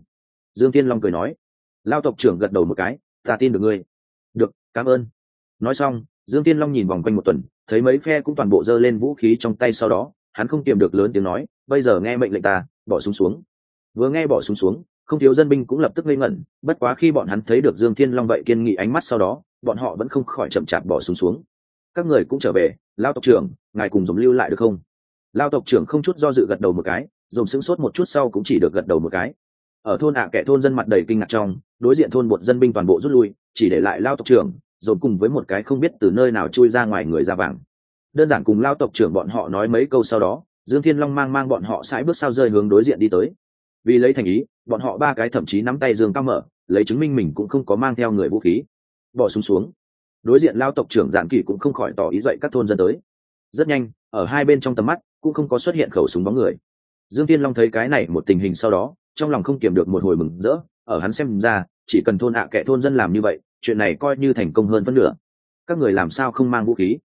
Dương tiên long cười nói. Lao tộc trưởng gật đầu một cái ta tin được ngươi. Được cảm ơn. Nói xong dương tiên long nhìn vòng quanh một tuần thấy mấy phe cũng toàn bộ giơ lên vũ khí trong tay sau đó hắn không kiềm được lớn tiếng nói bây giờ nghe mệnh lệnh ta bỏ súng xuống, xuống vừa nghe bỏ súng xuống, xuống không thiếu dân binh cũng lập tức ngây ngẩn bất quá khi bọn hắn thấy được dương thiên long vậy kiên nghị ánh mắt sau đó bọn họ vẫn không khỏi chậm chạp bỏ súng xuống, xuống. Các người cũng trở về lao tộc trưởng ngài cùng dùng lưu lại được không? Lao tộc trưởng không chút do dự gật đầu một cái dùng sững sốt một chút sau cũng chỉ được gật đầu một cái. Ở thôn ạ kẻ thôn dân mặt đầy kinh ngạc trong đối diện thôn một dân binh toàn bộ rút lui chỉ để lại lao tộc trưởng dồn cùng với một cái không biết từ nơi nào chui ra ngoài người ra vàng. Đơn giản cùng lao tộc trưởng bọn họ nói mấy câu sau đó dương thiên long mang mang bọn họ sải bước sao rơi hướng đối diện đi tới vì lấy thành ý bọn họ ba cái thậm chí nắm tay dương cao mở lấy chứng minh mình cũng không có mang theo người vũ khí. Bỏ súng xuống, xuống đối diện lao tộc trưởng giản kỳ cũng không khỏi tỏ ý dậy các thôn dân tới. Rất nhanh ở hai bên trong tầm mắt cũng không có xuất hiện khẩu súng bóng người. Dương tiên long thấy cái này một tình hình sau đó trong lòng không kiềm được một hồi mừng rỡ ở hắn xem ra chỉ cần thôn ạ kệ thôn dân làm như vậy chuyện này coi như thành công hơn phân nửa. Các người làm sao không mang vũ khí?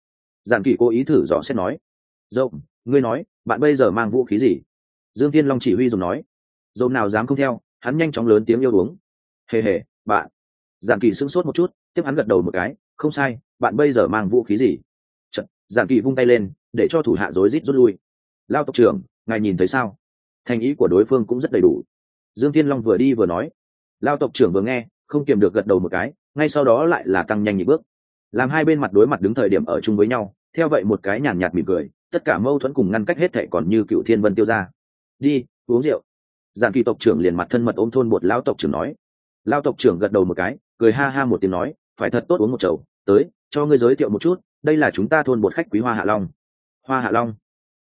Giản kỳ cố ý thử dò xét nói. Dậu ngươi nói bạn bây giờ mang vũ khí gì? Dương tiên long chỉ huy dùng nói dâu nào dám không theo hắn nhanh chóng lớn tiếng yêu uống. Hề hề bạn. Giản kỳ sững sốt một chút tiếp hắn gật đầu một cái không sai bạn bây giờ mang vũ khí gì? Chật, giản kỳ vung tay lên để cho thủ hạ rối rít rút lui. Lao tộc trưởng ngài nhìn thấy sao? Thành ý của đối phương cũng rất đầy đủ. Dương thiên long vừa đi vừa nói. Lao tộc trưởng vừa nghe không kiềm được gật đầu một cái ngay sau đó lại là tăng nhanh nhịp bước. Làm hai bên mặt đối mặt đứng thời điểm ở chung với nhau theo vậy một cái nhàn nhạt mỉm cười tất cả mâu thuẫn cùng ngăn cách hết thệ còn như cựu thiên vân tiêu ra. Đi uống rượu giản kỳ tộc trưởng liền mặt thân mật ôm thôn một lao tộc trưởng nói. Lao tộc trưởng gật đầu một cái, cười ha ha một tiếng nói, phải thật tốt uống một chầu, tới, cho ngươi giới thiệu một chút, đây là chúng ta thôn bột khách quý hoa hạ long. Hoa hạ long.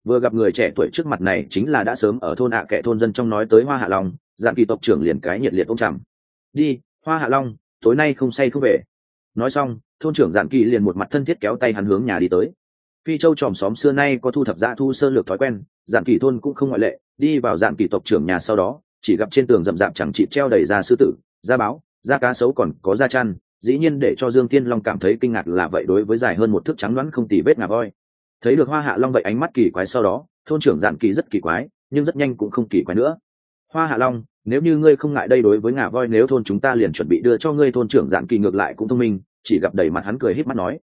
Vừa gặp người trẻ tuổi trước mặt này chính là đã sớm ở thôn hạ kệ thôn dân trong nói tới hoa hạ long giàn kỳ tộc trưởng liền cái nhiệt liệt ôm chằm đi, hoa hạ long, tối nay không say không về. Nói xong, thôn trưởng giàn kỳ liền một mặt thân thiết kéo tay hắn hướng nhà đi tới phi châu tròm xóm xưa nay có thu thập dạ thu sơ lược thói quen dạng kỳ thôn cũng không ngoại lệ, đi vào dạng kỳ tộc trưởng nhà sau đó, chỉ gặp trên tường rậm rạp chẳng chị treo đầy da sư tử, da báo, da cá sấu còn có da chăn, dĩ nhiên để cho dương thiên long cảm thấy kinh ngạc là vậy đối với dài hơn một thước trắng đoán không tì vết ngà voi. Thấy được hoa hạ long vậy ánh mắt kỳ quái sau đó, thôn trưởng giản kỳ rất kỳ quái, nhưng rất nhanh cũng không kỳ quái nữa. Hoa hạ long, nếu như ngươi không ngại đây đối với ngà voi, nếu thôn chúng ta liền chuẩn bị đưa cho ngươi, thôn trưởng giản kỳ ngược lại cũng thông minh, chỉ gặp đầy mặt hắn cười híp mắt nói.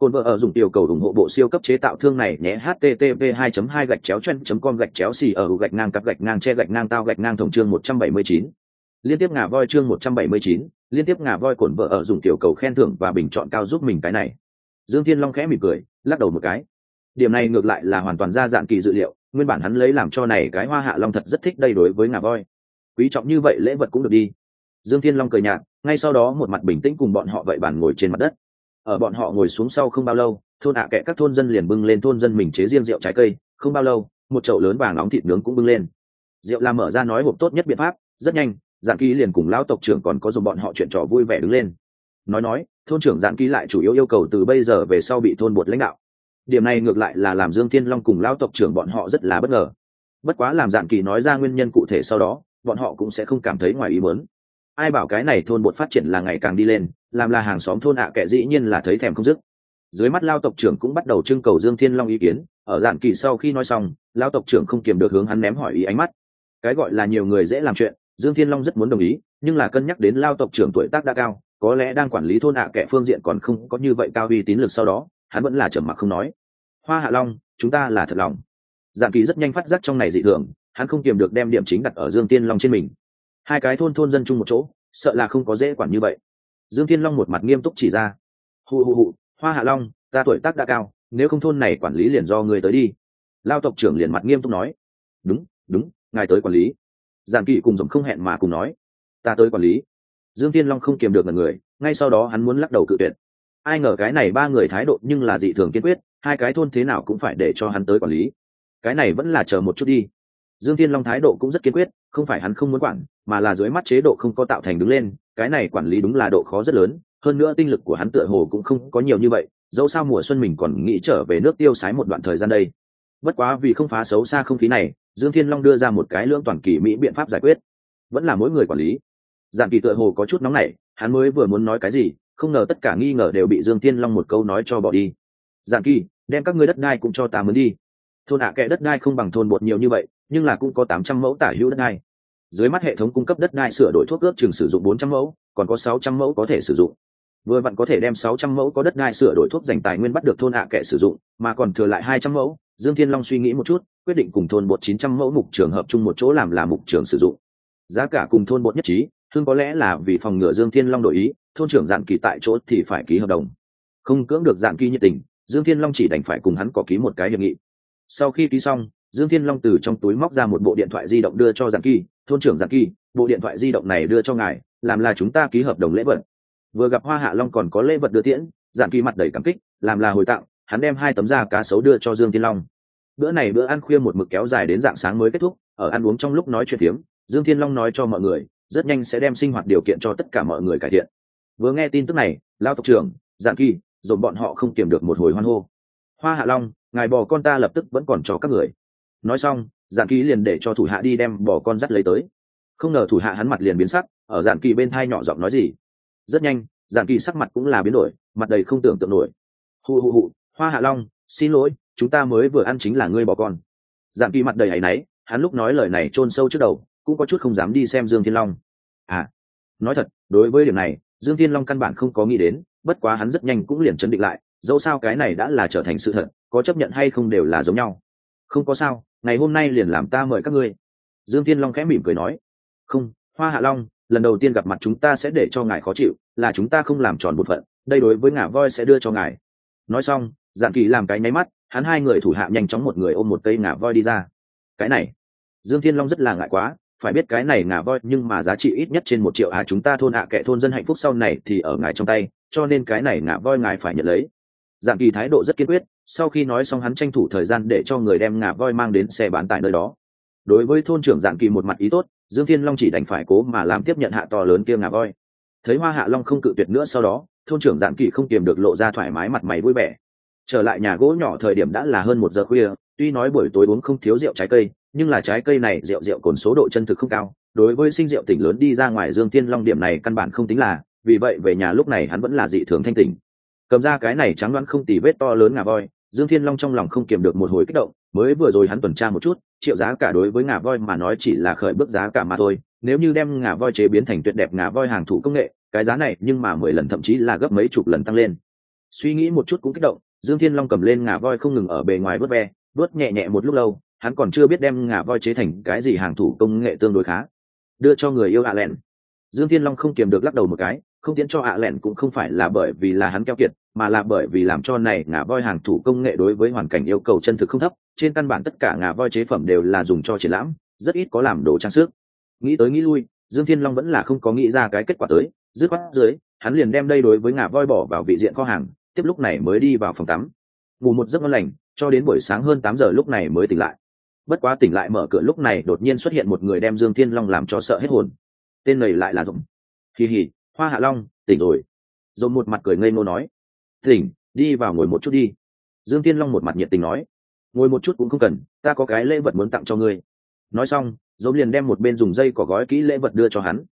Côn vợ ở dùng tiểu cầu ủng hộ bộ siêu cấp chế tạo thương này, nhé, http 2 2 gạch chéo chen com gạch chéo xì ở, gạch ngang cặp gạch ngang che gạch ngang tao gạch ngang tổng chương 179. liên tiếp ngà voi chương một trăm bảy mươi chín, liên tiếp ngà voi cổn vợ ở dùng tiểu cầu khen thưởng và bình chọn cao giúp mình cái này. Dương thiên long khẽ mỉm cười, lắc đầu một cái. Điểm này ngược lại là hoàn toàn ra dạng kỳ dự liệu, nguyên bản hắn lấy làm cho này cái hoa hạ long thật rất thích đây đối với ngà voi. Quý trọng như vậy lễ vật cũng được đi. Dương thiên long cười nhạt, ngay sau đó một mặt bình tĩnh cùng bọn họ vậy bàn ngồi trên mặt đất ở bọn họ ngồi xuống sau không bao lâu, thôn hạ kệ các thôn dân liền bưng lên thôn dân mình chế riêng rượu trái cây, không bao lâu, một chậu lớn vàng nóng thịt nướng cũng bưng lên. Rượu làm mở ra nói hộp tốt nhất biện pháp, rất nhanh giản ký liền cùng lão tộc trưởng còn có dùng bọn họ chuyện trò vui vẻ đứng lên. Nói nói, thôn trưởng giản ký lại chủ yếu yêu cầu từ bây giờ về sau bị thôn bột lãnh đạo. Điểm này ngược lại là làm dương thiên long cùng lão tộc trưởng bọn họ rất là bất ngờ. Bất quá làm giản kỳ nói ra nguyên nhân cụ thể sau đó, bọn họ cũng sẽ không cảm thấy ngoài ý muốn ai bảo cái này thôn bột phát triển là ngày càng đi lên, làm là hàng xóm thôn ạ à kệ dĩ nhiên là thấy thèm không dứt. Dưới mắt lao tộc trưởng cũng bắt đầu trưng cầu dương thiên long ý kiến, ở dạng kỳ sau khi nói xong, lao tộc trưởng không kiềm được hướng hắn ném hỏi ý ánh mắt. Cái gọi là nhiều người dễ làm chuyện, dương thiên long rất muốn đồng ý, nhưng là cân nhắc đến lao tộc trưởng tuổi tác đã cao, có lẽ đang quản lý thôn ạ à kệ phương diện còn không có như vậy cao uy tín lực sau đó, hắn vẫn là trầm mặc không nói. Hoa hạ long, chúng ta là thật lòng. Dạng kỳ rất nhanh phát giác trong này dị thường, hắn không kiềm được đem điểm chính đặt ở dương tiên long trên mình hai cái thôn thôn dân chung một chỗ, sợ là không có dễ quản như vậy. Dương thiên long một mặt nghiêm túc chỉ ra. Hù hù hù, hoa hạ long, ta tuổi tác đã cao, nếu không thôn này quản lý liền do người tới đi. Lao tộc trưởng liền mặt nghiêm túc nói. Đúng đúng, ngài tới quản lý. Giàn kỵ cùng dòng không hẹn mà cùng nói. Ta tới quản lý. Dương thiên long không kiềm được ngần người, ngay sau đó hắn muốn lắc đầu cự tuyệt. Ai ngờ cái này ba người thái độ nhưng là dị thường kiên quyết, hai cái thôn thế nào cũng phải để cho hắn tới quản lý. Cái này vẫn là chờ một chút đi dương thiên long thái độ cũng rất kiên quyết, không phải hắn không muốn quản, mà là dưới mắt chế độ không có tạo thành đứng lên, cái này quản lý đúng là độ khó rất lớn, hơn nữa tinh lực của hắn tựa hồ cũng không có nhiều như vậy, dẫu sao mùa xuân mình còn nghĩ trở về nước tiêu sái một đoạn thời gian đây. Bất quá vì không phá xấu xa không khí này, dương thiên long đưa ra một cái lưỡng toàn kỳ mỹ biện pháp giải quyết. Vẫn là mỗi người quản lý. Giản kỳ tựa hồ có chút nóng nảy, hắn mới vừa muốn nói cái gì, không ngờ tất cả nghi ngờ đều bị dương thiên long một câu nói cho bỏ đi. Giản kỳ, đem các ngươi đất đai cũng cho ta mướn đi thôn hạ kệ đất đai không bằng thôn bột nhiều như vậy, nhưng là cũng có tám trăm mẫu tả hữu đất đai. Dưới mắt hệ thống cung cấp đất đai sửa đổi thuốc ước chừng sử dụng bốn trăm mẫu, còn có sáu trăm mẫu có thể sử dụng. Vừa vặn có thể đem sáu trăm mẫu có đất đai sửa đổi thuốc dành tài nguyên bắt được thôn hạ kệ sử dụng, mà còn thừa lại hai trăm mẫu. Dương thiên long suy nghĩ một chút, quyết định cùng thôn bột chín trăm mẫu mục trường hợp chung một chỗ làm là mục trường sử dụng. Giá cả cùng thôn bột nhất trí, thương có lẽ là vì phòng ngừa dương thiên long đổi ý, thôn trưởng dạn kỳ tại chỗ thì phải ký hợp đồng. Không cưỡng được dạn kỳ nhiệt tình, dương thiên long chỉ đành phải cùng hắn có ký một cái hiệp nghị sau khi ký xong, dương thiên long từ trong túi móc ra một bộ điện thoại di động đưa cho giản kỳ, thôn trưởng giản kỳ, bộ điện thoại di động này đưa cho ngài, làm là chúng ta ký hợp đồng lễ vật. Vừa gặp hoa hạ long còn có lễ vật đưa tiễn giản kỳ mặt đầy cảm kích, làm là hồi tặng, hắn đem hai tấm da cá sấu đưa cho dương thiên long. Bữa này bữa ăn khuya một mực kéo dài đến dạng sáng mới kết thúc, ở ăn uống trong lúc nói chuyện phiếm, dương thiên long nói cho mọi người, rất nhanh sẽ đem sinh hoạt điều kiện cho tất cả mọi người cải thiện. Vừa nghe tin tức này lao tộc trưởng giản kỳ, dồn bọn họ không kiềm được một hồi hoan hô hoa hạ long, ngài bò con ta lập tức vẫn còn cho các người. Nói xong, giản kỳ liền để cho thủ hạ đi đem bò con dắt lấy tới. Không ngờ thủ hạ hắn mặt liền biến sắc, ở giản kỳ bên thai nhỏ giọng nói gì. Rất nhanh, giản kỳ sắc mặt cũng là biến đổi, mặt đầy không tưởng tượng nổi. Hụ hụ hụ hoa hạ long, xin lỗi, chúng ta mới vừa ăn chính là ngươi bò con. Giản kỳ mặt đầy áy náy, hắn lúc nói lời này chôn sâu trước đầu, cũng có chút không dám đi xem dương thiên long. À nói thật, đối với điểm này, dương thiên long căn bản không có nghĩ đến, bất quá hắn rất nhanh cũng liền chấn định lại dẫu sao cái này đã là trở thành sự thật, có chấp nhận hay không đều là giống nhau. Không có sao, ngày hôm nay liền làm ta mời các ngươi. Dương thiên long khẽ mỉm cười nói. Không, hoa hạ long, lần đầu tiên gặp mặt chúng ta sẽ để cho ngài khó chịu, là chúng ta không làm tròn bột phận, đây đối với ngả voi sẽ đưa cho ngài. Nói xong dạng kỳ làm cái nháy mắt, hắn hai người thủ hạ nhanh chóng một người ôm một cây ngả voi đi ra. Cái này, dương thiên long rất là ngại quá, phải biết cái này ngả voi nhưng mà giá trị ít nhất trên một triệu à chúng ta thôn hạ kệ thôn dân hạnh phúc sau này thì ở ngài trong tay, cho nên cái này ngả voi ngài phải nhận lấy dạng kỳ thái độ rất kiên quyết, sau khi nói xong hắn tranh thủ thời gian để cho người đem ngà voi mang đến xe bán tại nơi đó. Đối với thôn trưởng dạng kỳ một mặt ý tốt, dương thiên long chỉ đành phải cố mà làm tiếp nhận hạ to lớn kia ngà voi. Thấy hoa hạ long không cự tuyệt nữa sau đó, thôn trưởng dạng kỳ không kiềm được lộ ra thoải mái mặt mày vui vẻ. Trở lại nhà gỗ nhỏ thời điểm đã là hơn một giờ khuya, tuy nói buổi tối uống không thiếu rượu trái cây, nhưng là trái cây này rượu rượu cồn số độ chân thực không cao. Đối với sinh rượu tỉnh lớn đi ra ngoài dương thiên long điểm này căn bản không tính là, vì vậy về nhà lúc này hắn vẫn là dị thường thanh tỉnh cầm ra cái này trắng đoán không tì vết to lớn ngà voi, dương thiên long trong lòng không kiềm được một hồi kích động, mới vừa rồi hắn tuần tra một chút, triệu giá cả đối với ngà voi mà nói chỉ là khởi bước giá cả mà thôi, nếu như đem ngà voi chế biến thành tuyệt đẹp ngà voi hàng thủ công nghệ, cái giá này nhưng mà mười lần thậm chí là gấp mấy chục lần tăng lên. Suy nghĩ một chút cũng kích động, dương thiên long cầm lên ngà voi không ngừng ở bề ngoài vớt ve vớt nhẹ nhẹ một lúc lâu, hắn còn chưa biết đem ngà voi chế thành cái gì hàng thủ công nghệ tương đối khá. Đưa cho người yêu hạ lẹn. Dương thiên long không kiềm được lắc đầu một cái không tiến cho ạ lẹn cũng không phải là bởi vì là hắn keo kiệt, mà là bởi vì làm cho này ngà voi hàng thủ công nghệ đối với hoàn cảnh yêu cầu chân thực không thấp, trên căn bản tất cả ngà voi chế phẩm đều là dùng cho triển lãm, rất ít có làm đồ trang sức. Nghĩ tới nghĩ lui, dương thiên long vẫn là không có nghĩ ra cái kết quả tới, dứt khoát dưới, hắn liền đem đây đối với ngà voi bỏ vào vị diện kho hàng, tiếp lúc này mới đi vào phòng tắm. Ngủ một giấc ngon lành, cho đến buổi sáng hơn tám giờ lúc này mới tỉnh lại. Bất quá tỉnh lại mở cửa lúc này đột nhiên xuất hiện một người đem dương thiên long làm cho sợ hết hồn. Tên này lại là dũng. Kỳ hỉ hoa hạ long, tỉnh rồi. Dồn một mặt cười ngây ngô nói, tỉnh, đi vào ngồi một chút đi. Dương thiên long một mặt nhiệt tình nói, ngồi một chút cũng không cần, ta có cái lễ vật muốn tặng cho ngươi. Nói xong dồn liền đem một bên dùng dây cỏ gói kỹ lễ vật đưa cho hắn.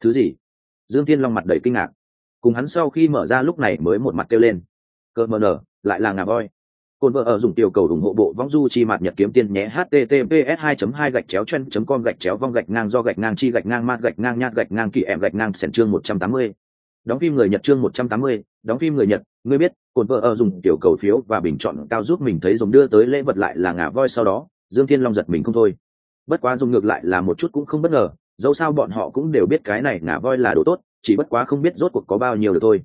Thứ gì? Dương thiên long mặt đầy kinh ngạc. Cùng hắn sau khi mở ra lúc này mới một mặt kêu lên. Cờ mờ nở, lại là ngà voi. Côn vợ ở dùng tiểu cầu ủng hộ bộ vong du chi mạt nhật kiếm tiên nhé https 2 2 gạch chéo chen com gạch chéo vong gạch ngang do gạch ngang chi gạch ngang mát gạch ngang nhát gạch ngang kỳ em gạch ngang sẻn chương 180. đóng phim người nhật chương 180, đóng phim người nhật ngươi biết cồn vợ ở dùng tiểu cầu phiếu và bình chọn cao giúp mình thấy dùng đưa tới lễ vật lại là ngà voi sau đó dương thiên long giật mình không thôi. Bất quá dùng ngược lại là một chút cũng không bất ngờ dẫu sao bọn họ cũng đều biết cái này ngà voi là đồ tốt chỉ bất quá không biết rốt cuộc có bao nhiêu được thôi.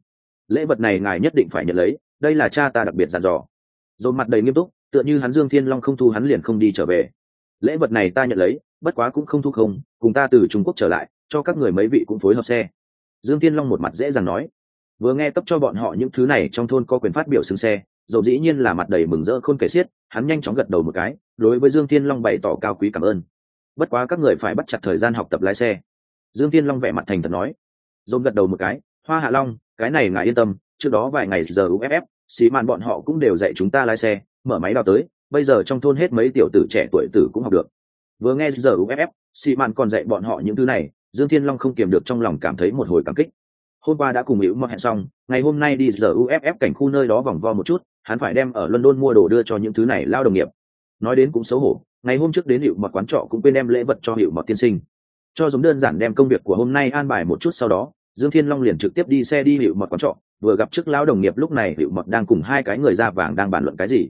Lễ vật này ngài nhất định phải nhận lấy đây là cha ta đặc biệt dặn dò dồn mặt đầy nghiêm túc, tựa như hắn dương thiên long không thu hắn liền không đi trở về. Lễ vật này ta nhận lấy, bất quá cũng không thu không, cùng ta từ trung quốc trở lại, cho các người mấy vị cũng phối hợp xe. Dương thiên long một mặt dễ dàng nói. Vừa nghe cấp cho bọn họ những thứ này trong thôn có quyền phát biểu xứng xe, dầu dĩ nhiên là mặt đầy mừng rỡ khôn kể xiết, hắn nhanh chóng gật đầu một cái, đối với dương thiên long bày tỏ cao quý cảm ơn. Bất quá các người phải bắt chặt thời gian học tập lái xe. Dương thiên long vẻ mặt thành thật nói. Dồn gật đầu một cái, hoa hạ long, cái này ngài yên tâm, trước đó vài ngày giờ uff xì màn bọn họ cũng đều dạy chúng ta lái xe, mở máy đào tới, bây giờ trong thôn hết mấy tiểu tử trẻ tuổi tử cũng học được. Vừa nghe giờ uff xì màn còn dạy bọn họ những thứ này, dương thiên long không kiềm được trong lòng cảm thấy một hồi cảm kích. Hôm qua đã cùng hữu mọt hẹn xong, ngày hôm nay đi giờ uff cảnh khu nơi đó vòng vo một chút, hắn phải đem ở london mua đồ đưa cho những thứ này lao đồng nghiệp. Nói đến cũng xấu hổ, ngày hôm trước đến hiệu mọt quán trọ cũng quên đem lễ vật cho hiệu mọt tiên sinh. Cho giống đơn giản đem công việc của hôm nay an bài một chút sau đó, dương thiên long liền trực tiếp đi xe đi hiệu mọt quán trọ vừa gặp trước lão đồng nghiệp lúc này hiệu mật đang cùng hai cái người da vàng đang bàn luận cái gì.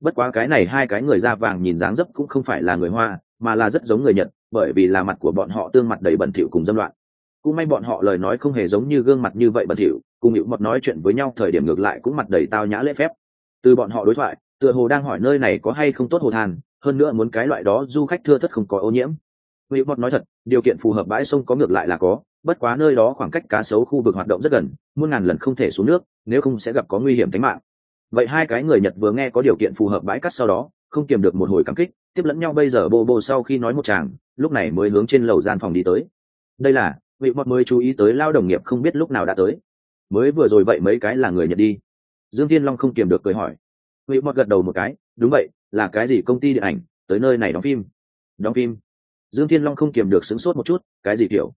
Bất quá cái này hai cái người da vàng nhìn dáng dấp cũng không phải là người hoa, mà là rất giống người nhật, bởi vì là mặt của bọn họ tương mặt đầy bẩn thỉu cùng dâm loạn. Cũng may bọn họ lời nói không hề giống như gương mặt như vậy bẩn thỉu, cùng hiệu mật nói chuyện với nhau thời điểm ngược lại cũng mặt đầy tao nhã lễ phép. Từ bọn họ đối thoại, tựa hồ đang hỏi nơi này có hay không tốt hồ than, hơn nữa muốn cái loại đó du khách thưa thất không có ô nhiễm. Hiệu mật nói thật, điều kiện phù hợp bãi sông có ngược lại là có bất quá nơi đó khoảng cách cá sấu khu vực hoạt động rất gần, muôn ngàn lần không thể xuống nước, nếu không sẽ gặp có nguy hiểm tính mạng. Vậy hai cái người nhật vừa nghe có điều kiện phù hợp bãi cát sau đó, không kiềm được một hồi cảm kích, tiếp lẫn nhau bây giờ bô bô sau khi nói một chàng lúc này mới hướng trên lầu gian phòng đi tới. Đây là, vị mọt mới chú ý tới lao đồng nghiệp không biết lúc nào đã tới. Mới vừa rồi vậy mấy cái là người nhật đi. Dương tiên long không kiềm được cười hỏi. Vị mọt gật đầu một cái, đúng vậy, là cái gì công ty điện ảnh, tới nơi này đóng phim. Đóng phim. Dương thiên long không kiềm được sửng sốt một chút, cái gì kiểu?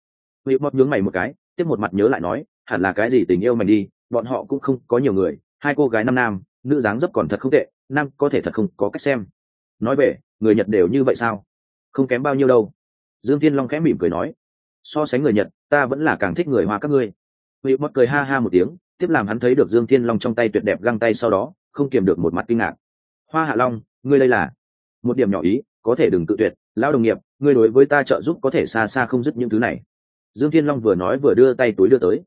Vị mọt nhướng mày một cái, tiếp một mặt nhớ lại nói, hẳn là cái gì tình yêu mình đi, bọn họ cũng không có nhiều người, hai cô gái năm nam, nữ dáng dấp còn thật không tệ, nam có thể thật không có cách xem. Nói về, người nhật đều như vậy sao? Không kém bao nhiêu đâu. Dương thiên long khẽ mỉm cười nói, so sánh người nhật, ta vẫn là càng thích người hoa các ngươi. Vị mất cười ha ha một tiếng, tiếp làm hắn thấy được dương thiên long trong tay tuyệt đẹp găng tay sau đó, không kiềm được một mặt kinh ngạc. Hoa hạ long, ngươi đây là? Một điểm nhỏ ý, có thể đừng tự tuyệt, lão đồng nghiệp, ngươi đối với ta trợ giúp có thể xa xa không dứt những thứ này dương thiên long vừa nói vừa đưa tay túi đưa tới.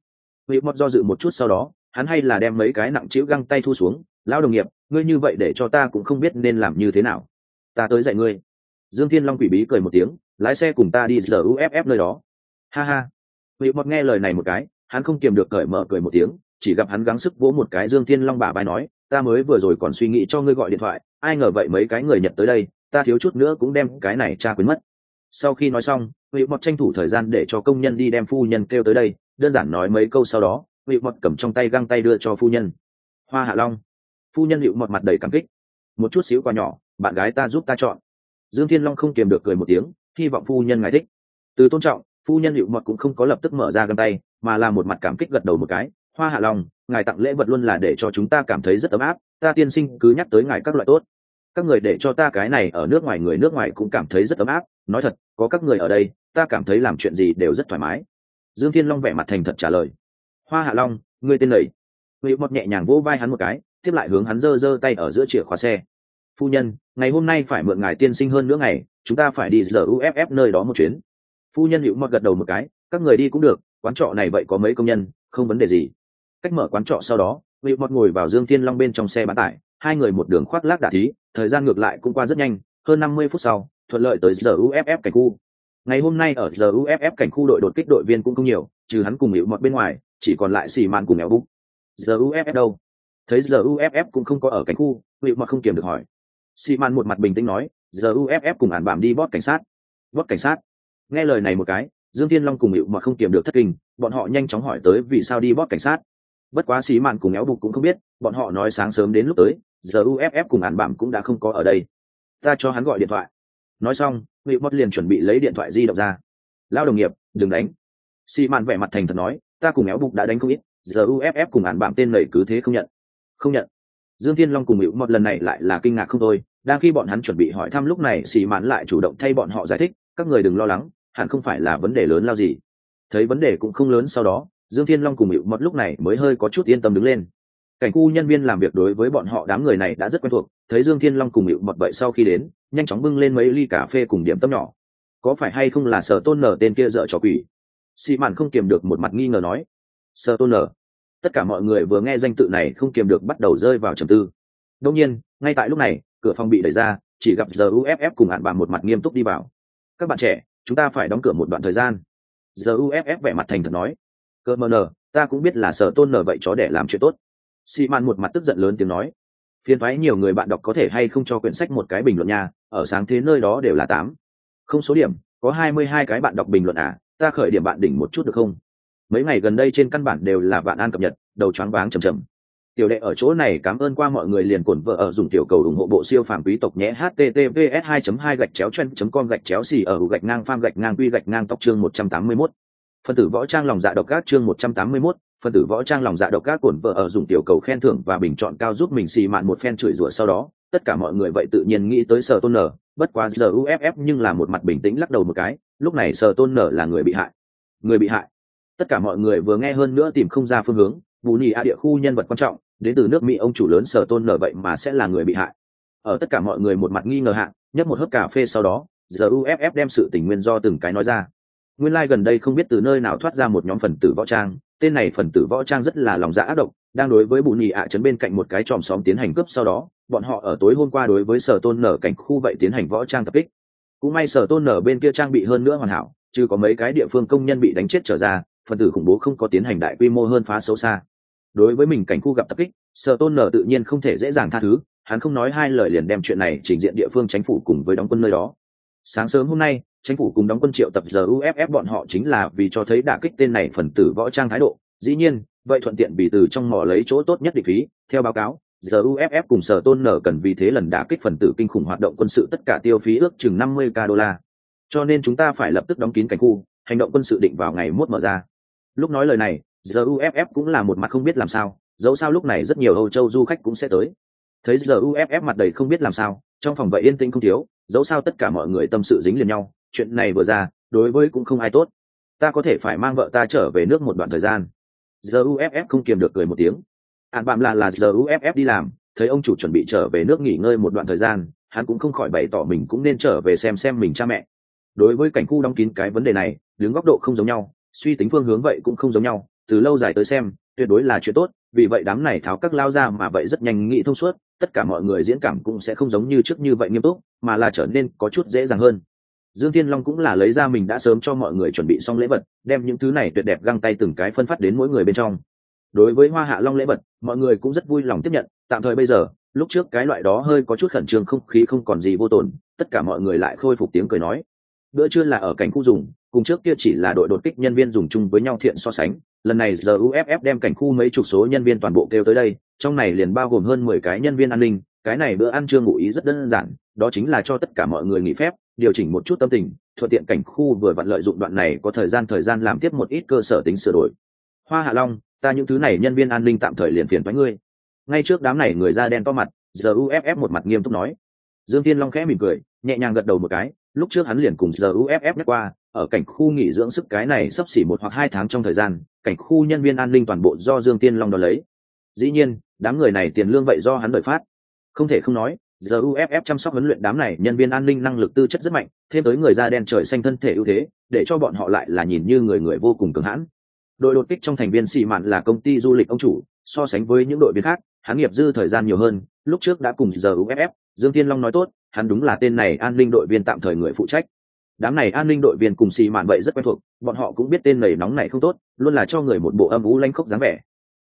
Vị mọt do dự một chút sau đó, hắn hay là đem mấy cái nặng chịu găng tay thu xuống, lão đồng nghiệp, ngươi như vậy để cho ta cũng không biết nên làm như thế nào. Ta tới dạy ngươi. Dương thiên long quỷ bí cười một tiếng, lái xe cùng ta đi giờ uff nơi đó. Ha ha. Vị mọt nghe lời này một cái, hắn không kiềm được cởi mở cười một tiếng, chỉ gặp hắn gắng sức vỗ một cái dương thiên long bả vai nói, ta mới vừa rồi còn suy nghĩ cho ngươi gọi điện thoại, ai ngờ vậy mấy cái người nhật tới đây, ta thiếu chút nữa cũng đem cái này tra quyến mất sau khi nói xong, vị mọt tranh thủ thời gian để cho công nhân đi đem phu nhân kêu tới đây, đơn giản nói mấy câu sau đó, vị mọt cầm trong tay găng tay đưa cho phu nhân. Hoa hạ long. Phu nhân hiệu mọt mặt đầy cảm kích. Một chút xíu quà nhỏ, bạn gái ta giúp ta chọn. Dương thiên long không kiềm được cười một tiếng, hy vọng phu nhân ngài thích. Từ tôn trọng, phu nhân hiệu mọt cũng không có lập tức mở ra găng tay, mà là một mặt cảm kích gật đầu một cái. Hoa hạ long, ngài tặng lễ vật luôn là để cho chúng ta cảm thấy rất ấm áp. Ta tiên sinh cứ nhắc tới ngài các loại tốt các người để cho ta cái này ở nước ngoài người nước ngoài cũng cảm thấy rất ấm áp. Nói thật, có các người ở đây, ta cảm thấy làm chuyện gì đều rất thoải mái. Dương thiên long vẻ mặt thành thật trả lời. Hoa hạ long, ngươi tên lầy người mọt nhẹ nhàng vỗ vai hắn một cái, tiếp lại hướng hắn giơ giơ tay ở giữa chìa khóa xe. Phu nhân, ngày hôm nay phải mượn ngài tiên sinh hơn nữa ngày, chúng ta phải đi giờ uff nơi đó một chuyến. Phu nhân hữu mọt gật đầu một cái, các người đi cũng được, quán trọ này vậy có mấy công nhân, không vấn đề gì. Cách mở quán trọ sau đó hữu mọt ngồi vào dương thiên long bên trong xe bán tải hai người một đường khoác lác đả thí, thời gian ngược lại cũng qua rất nhanh, hơn năm mươi phút sau, thuận lợi tới giờ uff cảnh khu. Ngày hôm nay ở giờ uff cảnh khu đội đột kích đội viên cũng không nhiều, trừ hắn cùng hiệu mọt bên ngoài, chỉ còn lại xì mạn cùng éo bụng giờ uff đâu? Thấy giờ uff cũng không có ở cảnh khu hiệu mọt không kiềm được hỏi. Xì mạn một mặt bình tĩnh nói giờ uff cùng ản bảm đi bót cảnh sát. Bót cảnh sát. Nghe lời này một cái, dương thiên long cùng hiệu mọt không kiềm được thất kinh, bọn họ nhanh chóng hỏi tới vì sao đi bót cảnh sát. Bất quá xì mạn cùng éo bụng cũng không biết, bọn họ nói sáng sớm đến lúc tới giờ uff cùng ản bảm cũng đã không có ở đây. Ta cho hắn gọi điện thoại. Nói xong vị mất liền chuẩn bị lấy điện thoại di động ra. Lao đồng nghiệp, đừng đánh. Xì Mạn vẻ mặt thành thật nói, ta cùng éo bụng đã đánh không ít giờ uff cùng ản bạm tên lầy cứ thế không nhận. Không nhận. Dương thiên long cùng hữu một lần này lại là kinh ngạc không thôi, đang khi bọn hắn chuẩn bị hỏi thăm lúc này xì mạn lại chủ động thay bọn họ giải thích, các người đừng lo lắng, hẳn không phải là vấn đề lớn lao gì. Thấy vấn đề cũng không lớn sau đó, dương thiên long cùng hữu một lúc này mới hơi có chút yên tâm đứng lên cảnh khu nhân viên làm việc đối với bọn họ đám người này đã rất quen thuộc, thấy dương thiên long cùng hiệu mật vậy sau khi đến, nhanh chóng bưng lên mấy ly cà phê cùng điểm tâm nhỏ. Có phải hay không là sở tôn nở tên kia dợ trò quỷ? Xị mạn không kiềm được một mặt nghi ngờ nói. Sở tôn nở. Tất cả mọi người vừa nghe danh tự này không kiềm được bắt đầu rơi vào trầm tư. Đông nhiên, ngay tại lúc này, cửa phòng bị đẩy ra, chỉ gặp giờ uff cùng hạn bà một mặt nghiêm túc đi vào. Các bạn trẻ, chúng ta phải đóng cửa một đoạn thời gian. Giờ uff vẻ mặt thành thật nói. Cơ mờ nờ, ta cũng biết là sở tôn nở vậy chó để làm chuyện tốt xị mạn một mặt tức giận lớn tiếng nói, phiền thoái nhiều người bạn đọc có thể hay không cho quyển sách một cái bình luận nha, ở sáng thế nơi đó đều là tám. Không số điểm, có hai mươi hai cái bạn đọc bình luận à ta khởi điểm bạn đỉnh một chút được không? Mấy ngày gần đây trên căn bản đều là bạn an cập nhật, đầu choáng váng chầm chầm tiểu đệ ở chỗ này cảm ơn qua mọi người liền cổn vợ ở dùng tiểu cầu ủng hộ bộ siêu phàm quý tộc nhé, https 2 2 gạch chéo chen com gạch chéo xì ở gạch ngang pham gạch ngang quy gạch ngang tóc chương 181 phân tử võ trang lòng dạ độc các chương 181, phân tử võ trang lòng dạ độc các cuộn vợ ở dùng tiểu cầu khen thưởng và bình chọn cao giúp mình xì mạn một phen chửi rủa sau đó tất cả mọi người vậy tự nhiên nghĩ tới sở tôn nở bất quá giờ uff nhưng là một mặt bình tĩnh lắc đầu một cái lúc này sở tôn nở là người bị hại. Người bị hại. Tất cả mọi người vừa nghe hơn nữa tìm không ra phương hướng bù nhì a địa khu nhân vật quan trọng đến từ nước mỹ ông chủ lớn sở tôn nở vậy mà sẽ là người bị hại. Ở tất cả mọi người một mặt nghi ngờ hạn nhấp một hớp cà phê sau đó giờ uff đem sự tình nguyên do từng cái nói ra nguyên lai gần đây không biết từ nơi nào thoát ra một nhóm phần tử võ trang, tên này phần tử võ trang rất là lòng dạ ác độc, đang đối với bù nhì ạ chấn bên cạnh một cái tròm xóm tiến hành cướp sau đó, bọn họ ở tối hôm qua đối với sở tôn nở cảnh khu vậy tiến hành võ trang tập kích. Cũng may sở tôn nở bên kia trang bị hơn nữa hoàn hảo, chứ có mấy cái địa phương công nhân bị đánh chết trở ra, phần tử khủng bố không có tiến hành đại quy mô hơn phá xấu xa. Đối với mình cảnh khu gặp tập kích, sở tôn nở tự nhiên không thể dễ dàng tha thứ, hắn không nói hai lời liền đem chuyện này trình diện địa phương chính phủ cùng với đóng quân nơi đó sáng sớm hôm nay, chính phủ cùng đóng quân triệu tập giờ uff bọn họ chính là vì cho thấy đả kích tên này phần tử võ trang thái độ. Dĩ nhiên, vậy thuận tiện bị từ trong mỏ lấy chỗ tốt nhất định phí. Theo báo cáo, giờ uff cùng sở tôn nở cần vì thế lần đả kích phần tử kinh khủng hoạt động quân sự tất cả tiêu phí ước chừng năm mươi k đô la. Cho nên chúng ta phải lập tức đóng kín cảnh khu, hành động quân sự định vào ngày mốt mở ra. Lúc nói lời này, giờ uff cũng là một mặt không biết làm sao. Dẫu sao lúc này rất nhiều âu châu du khách cũng sẽ tới. Thấy giờ uff mặt đầy không biết làm sao trong phòng vậy yên tĩnh không thiếu, dẫu sao tất cả mọi người tâm sự dính liền nhau, chuyện này vừa ra, đối với cũng không ai tốt. Ta có thể phải mang vợ ta trở về nước một đoạn thời gian. Giờ uff không kiềm được cười một tiếng. Hạn bạn là là giờ uff đi làm, thấy ông chủ chuẩn bị trở về nước nghỉ ngơi một đoạn thời gian, hắn cũng không khỏi bày tỏ mình cũng nên trở về xem xem mình cha mẹ. Đối với cảnh khu đóng kín cái vấn đề này, đứng góc độ không giống nhau, suy tính phương hướng vậy cũng không giống nhau, từ lâu dài tới xem, tuyệt đối là chuyện tốt vì vậy đám này tháo các lao ra mà vậy rất nhanh nghĩ thông suốt, tất cả mọi người diễn cảm cũng sẽ không giống như trước như vậy nghiêm túc, mà là trở nên có chút dễ dàng hơn. Dương thiên long cũng là lấy ra mình đã sớm cho mọi người chuẩn bị xong lễ vật, đem những thứ này tuyệt đẹp găng tay từng cái phân phát đến mỗi người bên trong. Đối với hoa hạ long lễ vật, mọi người cũng rất vui lòng tiếp nhận, tạm thời bây giờ, lúc trước cái loại đó hơi có chút khẩn trương không khí không còn gì vô tồn, tất cả mọi người lại khôi phục tiếng cười nói. Bữa trưa là ở cảnh khu dùng, cùng trước kia chỉ là đội đột kích nhân viên dùng chung với nhau thiện so sánh lần này giờ uff đem cảnh khu mấy chục số nhân viên toàn bộ kêu tới đây, trong này liền bao gồm hơn mười cái nhân viên an ninh. Cái này bữa ăn trưa ngụ ý rất đơn giản, đó chính là cho tất cả mọi người nghỉ phép, điều chỉnh một chút tâm tình, thuận tiện cảnh khu vừa vặn lợi dụng đoạn này có thời gian thời gian làm tiếp một ít cơ sở tính sửa đổi. Hoa hạ long, ta những thứ này nhân viên an ninh tạm thời liền phiền với ngươi. Ngay trước đám này người da đen to mặt, giờ uff một mặt nghiêm túc nói. Dương tiên long khẽ mỉm cười, nhẹ nhàng gật đầu một cái, lúc trước hắn liền cùng giờ uff nhắc qua ở cảnh khu nghỉ dưỡng sức cái này sắp xỉ một hoặc hai tháng trong thời gian, cảnh khu nhân viên an ninh toàn bộ do dương tiên long đo lấy. Dĩ nhiên, đám người này tiền lương vậy do hắn đợi phát. Không thể không nói giờ uff chăm sóc huấn luyện đám này nhân viên an ninh năng lực tư chất rất mạnh, thêm tới người da đen trời xanh thân thể ưu thế, để cho bọn họ lại là nhìn như người người vô cùng cứng hãn. Đội đột kích trong thành viên xì mạn là công ty du lịch ông chủ, so sánh với những đội viên khác, hắn nghiệp dư thời gian nhiều hơn, lúc trước đã cùng giờ uff dương thiên long nói tốt, hắn đúng là tên này an ninh đội viên tạm thời người phụ trách đám này an ninh đội viên cùng xì mạn vậy rất quen thuộc, bọn họ cũng biết tên nầy nóng này không tốt, luôn là cho người một bộ âm vũ lanh khốc dáng vẻ.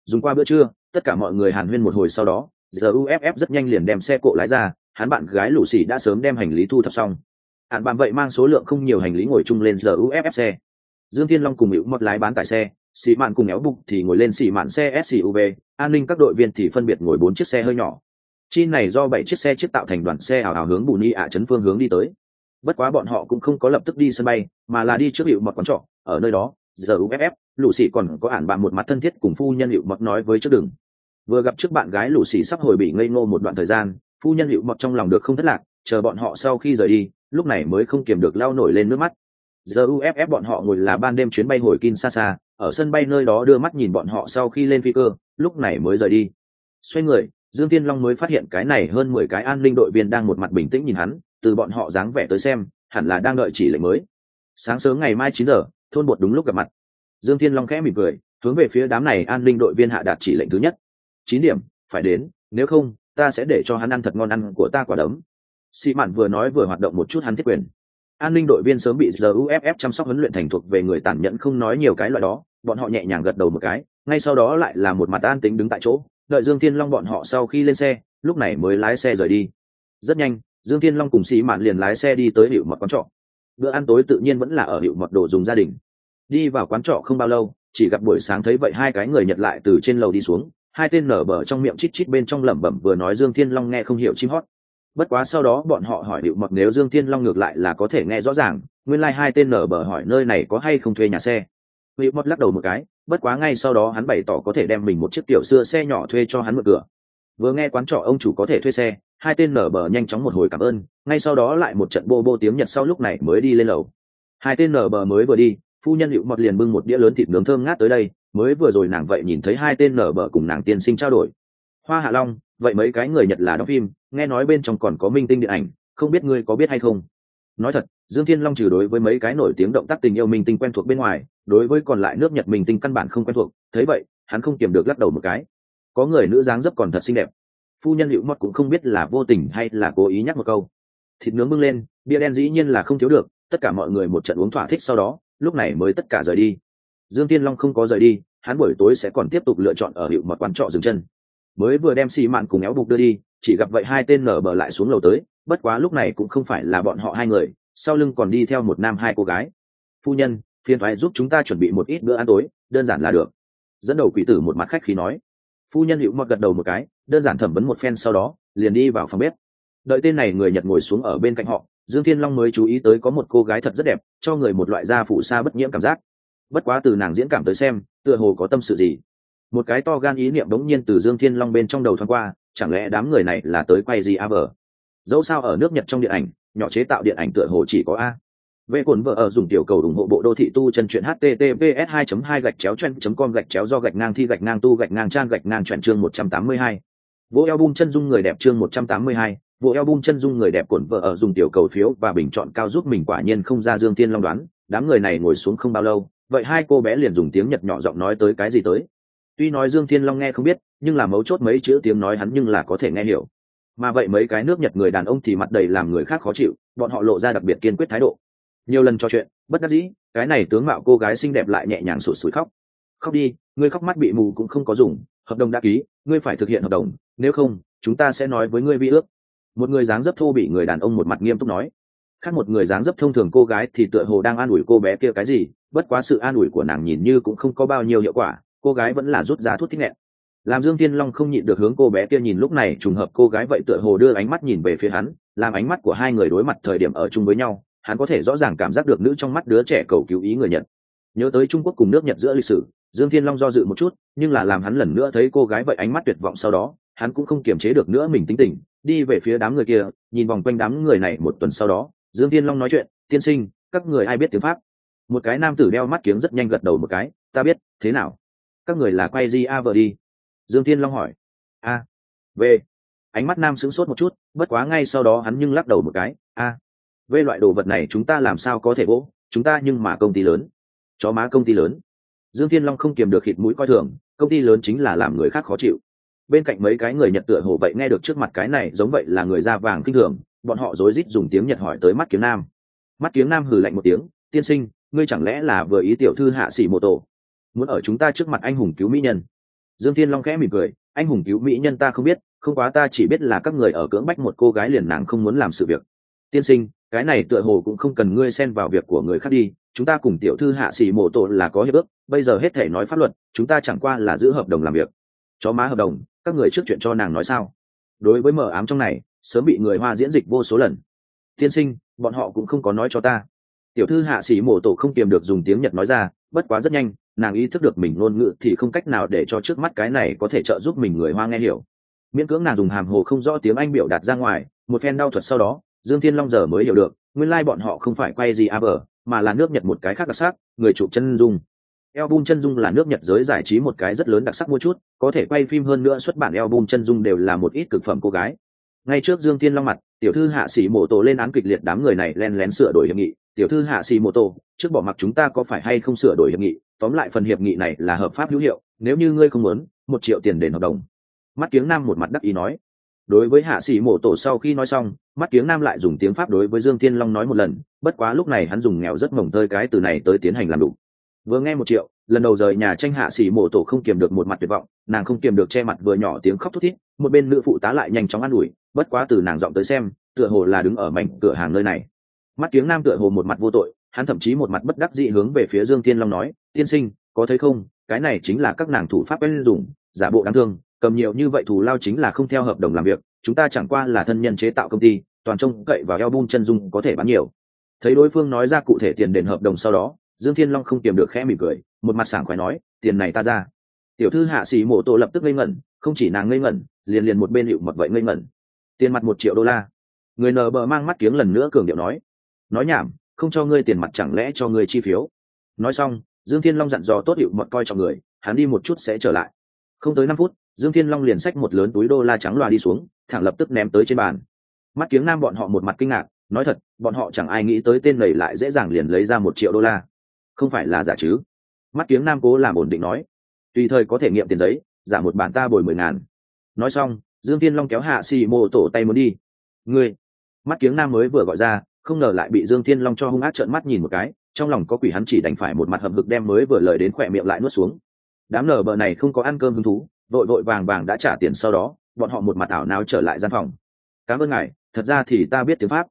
Dùng qua bữa trưa, tất cả mọi người hàn huyên một hồi sau đó giờ uff rất nhanh liền đem xe cộ lái ra, hắn bạn gái lũ xì đã sớm đem hành lý thu thập xong. Hạn bạn vậy mang số lượng không nhiều hành lý ngồi chung lên giờ uff xe. Dương thiên long cùng hữu mật lái bán tải xe, xì mạn cùng éo bục thì ngồi lên xì mạn xe suv an ninh các đội viên thì phân biệt ngồi bốn chiếc xe hơi nhỏ. Chi này do bảy chiếc xe chiếc tạo thành đoàn xe ảo ảo hướng bù ni ạ chấn phương hướng đi tới bất quá bọn họ cũng không có lập tức đi sân bay, mà là đi trước hiệu mật quán trọ, ở nơi đó giờ uff lũ xì còn có ản bạn một mặt thân thiết cùng phu nhân hiệu mật nói với trước đường. Vừa gặp trước bạn gái lũ xì sắp hồi bị ngây ngô một đoạn thời gian, phu nhân hiệu mật trong lòng được không thất lạc, chờ bọn họ sau khi rời đi, lúc này mới không kiềm được lao nổi lên nước mắt. Giờ uff bọn họ ngồi là ban đêm chuyến bay hồi kinshasa, ở sân bay nơi đó đưa mắt nhìn bọn họ sau khi lên phi cơ, lúc này mới rời đi. Xoay người, dương tiên long mới phát hiện cái này hơn mười cái an ninh đội viên đang một mặt bình tĩnh nhìn hắn từ bọn họ dáng vẻ tới xem, hẳn là đang đợi chỉ lệnh mới. Sáng sớm ngày mai chín giờ, thôn bột đúng lúc gặp mặt. Dương thiên long khẽ mỉm cười, hướng về phía đám này an ninh đội viên hạ đạt chỉ lệnh thứ nhất. Chín điểm, phải đến, nếu không, ta sẽ để cho hắn ăn thật ngon ăn của ta quả đấm. Sĩ mạn vừa nói vừa hoạt động một chút hắn thiết quyền. An ninh đội viên sớm bị giờ uff chăm sóc huấn luyện thành thuộc về người tàn nhẫn không nói nhiều cái loại đó, bọn họ nhẹ nhàng gật đầu một cái, ngay sau đó lại là một mặt an tính đứng tại chỗ, đợi dương thiên long bọn họ sau khi lên xe, lúc này mới lái xe rời đi. Rất nhanh dương thiên long cùng sĩ mạn liền lái xe đi tới hiệu mật quán trọ. Bữa ăn tối tự nhiên vẫn là ở hiệu mật đồ dùng gia đình. Đi vào quán trọ không bao lâu, chỉ gặp buổi sáng thấy vậy hai cái người nhật lại từ trên lầu đi xuống, hai tên nở bờ trong miệng chít chít bên trong lẩm bẩm vừa nói dương thiên long nghe không hiểu chim hót. Bất quá sau đó bọn họ hỏi hiệu mật nếu dương thiên long ngược lại là có thể nghe rõ ràng, nguyên lai、like、hai tên nở bờ hỏi nơi này có hay không thuê nhà xe. Hiệu mật lắc đầu một cái, bất quá ngay sau đó hắn bày tỏ có thể đem mình một chiếc tiểu xưa xe nhỏ thuê cho hắn mở cửa vừa nghe quán trọ ông chủ có thể thuê xe, hai tên nở bờ nhanh chóng một hồi cảm ơn, ngay sau đó lại một trận bô bô tiếng nhật sau lúc này mới đi lên lầu. Hai tên nở bờ mới vừa đi, phu nhân hiệu mọt liền bưng một đĩa lớn thịt nướng thơm ngát tới đây, mới vừa rồi nàng vậy nhìn thấy hai tên nở bờ cùng nàng tiên sinh trao đổi. Hoa hạ long, vậy mấy cái người nhật là đóng phim, nghe nói bên trong còn có minh tinh điện ảnh, không biết ngươi có biết hay không? Nói thật, dương thiên long trừ đối với mấy cái nổi tiếng động tác tình yêu minh tinh quen thuộc bên ngoài, đối với còn lại nước nhật minh tinh căn bản không quen thuộc, thấy vậy, hắn không kiềm được lắc đầu một cái có người nữ dáng dấp còn thật xinh đẹp. Phu nhân hữu mót cũng không biết là vô tình hay là cố ý nhắc một câu. Thịt nướng bưng lên, bia đen dĩ nhiên là không thiếu được, tất cả mọi người một trận uống thỏa thích sau đó, lúc này mới tất cả rời đi. Dương tiên long không có rời đi, hắn buổi tối sẽ còn tiếp tục lựa chọn ở hiệu mật quán trọ dừng chân. Mới vừa đem xì mạn cùng éo bục đưa đi, chỉ gặp vậy hai tên nở bờ lại xuống lầu tới, bất quá lúc này cũng không phải là bọn họ hai người, sau lưng còn đi theo một nam hai cô gái. Phu nhân phiên thoái giúp chúng ta chuẩn bị một ít bữa ăn tối, đơn giản là được. Dẫn đầu quỷ tử một mặt khách khí nói phu nhân hữu mọt gật đầu một cái, đơn giản thẩm vấn một phen sau đó, liền đi vào phòng bếp. Đợi tên này người nhật ngồi xuống ở bên cạnh họ, dương thiên long mới chú ý tới có một cô gái thật rất đẹp, cho người một loại da phụ sa bất nhiễm cảm giác. Bất quá từ nàng diễn cảm tới xem, tựa hồ có tâm sự gì. Một cái to gan ý niệm đống nhiên từ dương thiên long bên trong đầu thoáng qua, chẳng lẽ đám người này là tới quay gì a vờ dẫu sao ở nước nhật trong điện ảnh, nhỏ chế tạo điện ảnh tựa hồ chỉ có a. Vệ Cuộn vợ ở dùng tiểu cầu ủng hộ bộ đô thị tu chân truyện https 2 2 gạch chéo chen com gạch chéo do gạch ngang thi gạch ngang tu gạch ngang trang gạch ngang truyện chương 182. Vô album chân dung người đẹp chương 182, vô album chân dung người đẹp cuộn vợ ở dùng tiểu cầu phiếu và bình chọn cao giúp mình quả nhiên không ra Dương Tiên Long đoán, đám người này ngồi xuống không bao lâu, vậy hai cô bé liền dùng tiếng Nhật nhỏ giọng nói tới cái gì tới. Tuy nói Dương Thiên Long nghe không biết, nhưng là mấu chốt mấy chữ tiếng nói hắn nhưng là có thể nghe hiểu. Mà vậy mấy cái nước Nhật người đàn ông thì mặt đầy làm người khác khó chịu, bọn họ lộ ra đặc biệt kiên quyết thái độ nhiều lần trò chuyện, bất đắc dĩ, cái này tướng mạo cô gái xinh đẹp lại nhẹ nhàng sụt sùi khóc. Khóc đi, ngươi khóc mắt bị mù cũng không có dùng, hợp đồng đã ký, ngươi phải thực hiện hợp đồng, nếu không, chúng ta sẽ nói với ngươi vi ước. Một người dáng dấp thô bị người đàn ông một mặt nghiêm túc nói. Khác một người dáng dấp thông thường cô gái thì tựa hồ đang an ủi cô bé kia cái gì, bất quá sự an ủi của nàng nhìn như cũng không có bao nhiêu hiệu quả, cô gái vẫn là rút ra thuốc thích nghẹn. Làm dương tiên long không nhịn được hướng cô bé kia nhìn lúc này trùng hợp cô gái vậy tựa hồ đưa ánh mắt nhìn về phía hắn, làm ánh mắt của hai người đối mặt thời điểm ở chung với nhau hắn có thể rõ ràng cảm giác được nữ trong mắt đứa trẻ cầu cứu ý người nhật. Nhớ tới trung quốc cùng nước nhật giữa lịch sử, dương thiên long do dự một chút, nhưng là làm hắn lần nữa thấy cô gái vậy ánh mắt tuyệt vọng sau đó, hắn cũng không kiềm chế được nữa mình tính tình, đi về phía đám người kia, nhìn vòng quanh đám người này một tuần sau đó, dương thiên long nói chuyện, tiên sinh, các người ai biết tiếng pháp? Một cái nam tử đeo mắt kiếng rất nhanh gật đầu một cái, ta biết, thế nào? Các người là quay Di a vợ đi. Dương thiên long hỏi. A v ánh mắt nam sững sốt một chút, bất quá ngay sau đó hắn nhưng lắc đầu một cái, a về loại đồ vật này chúng ta làm sao có thể vỗ? Chúng ta nhưng mà công ty lớn. Chó má công ty lớn. Dương thiên long không kiềm được khịt mũi coi thường, công ty lớn chính là làm người khác khó chịu. Bên cạnh mấy cái người nhật tựa hồ vậy nghe được trước mặt cái này giống vậy là người da vàng kinh thường, bọn họ rối rít dùng tiếng nhật hỏi tới mắt kiếm nam. Mắt kiếm nam hừ lạnh một tiếng, tiên sinh, ngươi chẳng lẽ là vừa ý tiểu thư hạ sĩ mô tổ? Muốn ở chúng ta trước mặt anh hùng cứu mỹ nhân. Dương thiên long khẽ mỉm cười, anh hùng cứu mỹ nhân ta không biết, không quá ta chỉ biết là các người ở cưỡng bách một cô gái liền nàng không muốn làm sự việc. Tiên sinh cái này tựa hồ cũng không cần ngươi xen vào việc của người khác đi, chúng ta cùng tiểu thư hạ sĩ mộ tổ là có hiệp ước, bây giờ hết thể nói pháp luật, chúng ta chẳng qua là giữ hợp đồng làm việc. Chó má hợp đồng, các người trước chuyện cho nàng nói sao? Đối với mở ám trong này, sớm bị người hoa diễn dịch vô số lần. Tiên sinh, bọn họ cũng không có nói cho ta. Tiểu thư hạ sĩ mổ tổ không kiềm được dùng tiếng nhật nói ra, bất quá rất nhanh, nàng ý thức được mình ngôn ngữ thì không cách nào để cho trước mắt cái này có thể trợ giúp mình người hoa nghe hiểu. Miễn cưỡng nàng dùng hàm hồ không rõ tiếng anh biểu đạt ra ngoài, một phen đau thuật sau đó dương thiên long giờ mới hiểu được, nguyên lai、like、bọn họ không phải quay gì a bờ mà là nước nhật một cái khác đặc sắc, người chụp chân dung. Album chân dung là nước nhật giới giải trí một cái rất lớn đặc sắc mua chút, có thể quay phim hơn nữa xuất bản album chân dung đều là một ít cực phẩm cô gái. Ngay trước dương thiên long mặt, tiểu thư hạ sĩ Mộ tổ lên án kịch liệt đám người này len lén sửa đổi hiệp nghị. Tiểu thư hạ sĩ mô tô trước bỏ mặc chúng ta có phải hay không sửa đổi hiệp nghị? Tóm lại phần hiệp nghị này là hợp pháp hữu hiệu, nếu như ngươi không muốn, một triệu tiền đền hợp đồng. Mắt kiếng nam một mặt đắc ý nói đối với hạ sĩ mổ tổ sau khi nói xong, mắt kiếng nam lại dùng tiếng pháp đối với dương thiên long nói một lần, bất quá lúc này hắn dùng nghèo rất mồng tơi cái từ này tới tiến hành làm đủ. Vừa nghe một triệu, lần đầu rời nhà tranh hạ sĩ mổ tổ không kiềm được một mặt tuyệt vọng, nàng không kiềm được che mặt vừa nhỏ tiếng khóc thút thít, một bên nữ phụ tá lại nhanh chóng ă n ủi, bất quá từ nàng giọng tới xem, tựa hồ là đứng ở mảnh cửa hàng nơi này. Mắt kiếng nam tựa hồ một mặt vô tội, hắn thậm chí một mặt bất đắc dị hướng về phía dương thiên long nói, tiên sinh, có thấy không? Cái này chính là các nàng thủ pháp quen dùng, giả bộ đáng thương cầm nhiều như vậy thù lao chính là không theo hợp đồng làm việc, chúng ta chẳng qua là thân nhân chế tạo công ty, toàn trông cậy vào eo bun chân dung có thể bán nhiều. Thấy đối phương nói ra cụ thể tiền đền hợp đồng sau đó, dương thiên long không kiềm được khẽ mỉm cười, một mặt sảng khoái nói, tiền này ta ra. Tiểu thư hạ sĩ mộ tổ lập tức ngây ngẩn, không chỉ nàng ngây ngẩn, liền liền một bên hiệu mật vậy ngây ngẩn. Tiền mặt một triệu đô la. Người nờ bờ mang mắt kiếng lần nữa cường điệu nói nói nhảm, không cho ngươi tiền mặt chẳng lẽ cho ngươi chi phiếu? Nói xong, dương thiên long dặn dò tốt hiệu mật coi cho người, hắn đi một chút sẽ trở lại. Không tới năm phút dương thiên long liền xách một lớn túi đô la trắng loa đi xuống, thẳng lập tức ném tới trên bàn. Mắt kiếng nam bọn họ một mặt kinh ngạc, nói thật, bọn họ chẳng ai nghĩ tới tên này lại dễ dàng liền lấy ra một triệu đô la. Không phải là giả chứ? Mắt kiếng nam cố làm ổn định nói. Tùy thời có thể nghiệm tiền giấy, giả một bản ta bồi mười ngàn. Nói xong, dương thiên long kéo hạ xì mô tổ tay muốn đi. Ngươi! Mắt kiếng nam mới vừa gọi ra, không ngờ lại bị dương thiên long cho hung ác trợn mắt nhìn một cái, trong lòng có quỷ hắn chỉ đành phải một mặt hậm hực đem mới vừa lời đến khỏe miệng lại nuốt xuống. Đám nở bờ này không có ăn cơm hứng thú vội vội vàng vàng đã trả tiền sau đó, bọn họ một mặt ảo nào trở lại gian phòng. Cảm ơn ngài, thật ra thì ta biết tiếng pháp.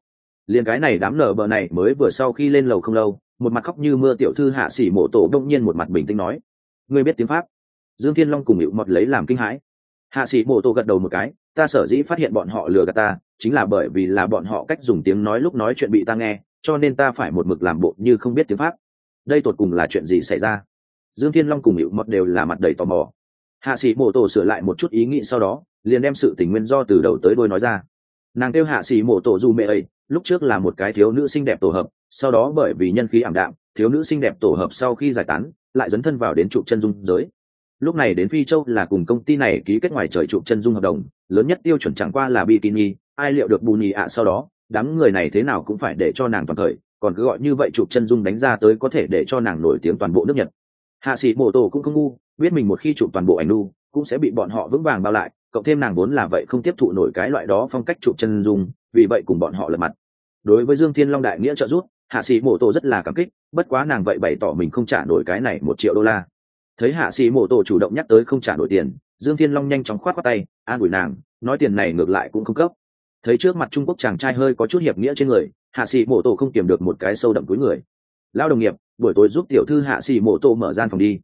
Liền cái này đám nở bờ này mới vừa sau khi lên lầu không lâu, một mặt khóc như mưa tiểu thư hạ sĩ mộ tổ đông nhiên một mặt bình tĩnh nói, ngươi biết tiếng pháp? Dương thiên long cùng hiệu mọt lấy làm kinh hãi. Hạ sĩ mộ tổ gật đầu một cái, ta sở dĩ phát hiện bọn họ lừa gạt ta, chính là bởi vì là bọn họ cách dùng tiếng nói lúc nói chuyện bị ta nghe, cho nên ta phải một mực làm bộ như không biết tiếng pháp. Đây tột cùng là chuyện gì xảy ra? Dương thiên long cùng hiệu mọt đều là mặt đầy tò mò hạ sĩ mổ tổ sửa lại một chút ý nghĩ sau đó, liền đem sự tình nguyên do từ đầu tới đôi nói ra. Nàng kêu hạ sĩ mổ tổ du mẹ ấy, lúc trước là một cái thiếu nữ xinh đẹp tổ hợp, sau đó bởi vì nhân khí ảm đạm, thiếu nữ xinh đẹp tổ hợp sau khi giải tán, lại dấn thân vào đến trụ chân dung giới. Lúc này đến phi châu là cùng công ty này ký kết ngoài trời trụ chân dung hợp đồng, lớn nhất tiêu chuẩn chẳng qua là bikini, ai liệu được bù nhì ạ sau đó, đám người này thế nào cũng phải để cho nàng toàn thời, còn cứ gọi như vậy chụp chân dung đánh ra tới có thể để cho nàng nổi tiếng toàn bộ nước nhật. Hạ sĩ mô tổ cũng không ngu biết mình một khi chụp toàn bộ ảnh nu, cũng sẽ bị bọn họ vững vàng bao lại, cộng thêm nàng vốn là vậy không tiếp thụ nổi cái loại đó phong cách chụp chân dung, vì vậy cùng bọn họ lật mặt. Đối với dương thiên long đại nghĩa trợ giúp, hạ sĩ mộ tổ rất là cảm kích, bất quá nàng vậy bày tỏ mình không trả nổi cái này một triệu đô la. Thấy hạ sĩ mộ tổ chủ động nhắc tới không trả nổi tiền, dương thiên long nhanh chóng khoát khoát tay, an ủi nàng, nói tiền này ngược lại cũng không cấp. Thấy trước mặt trung quốc chàng trai hơi có chút hiệp nghĩa trên người, hạ sĩ mộ tổ không kiềm được một cái sâu đậm túi người. Lao đồng nghiệp, buổi tối giúp tiểu thư hạ sĩ mộ tổ mở gian phòng đi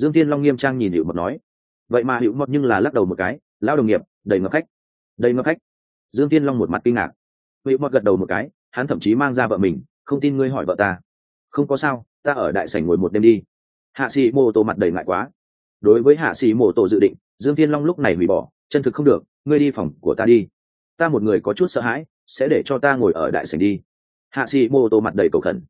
dương thiên long nghiêm trang nhìn hiệu mật nói, vậy mà hiệu mật nhưng là lắc đầu một cái lao đồng nghiệp, đầy ngập khách, đầy ngập khách. Dương thiên long một mặt kinh ngạc. Hiệu mật gật đầu một cái, hắn thậm chí mang ra vợ mình, không tin ngươi hỏi vợ ta. Không có sao, ta ở đại sảnh ngồi một đêm đi. Hạ sĩ mô tô mặt đầy ngại quá. Đối với hạ sĩ mô tô dự định, dương thiên long lúc này hủy bỏ, chân thực không được, ngươi đi phòng của ta đi. Ta một người có chút sợ hãi, sẽ để cho ta ngồi ở đại sảnh đi. Hạ sĩ mô tô mặt đầy cầu khẩn.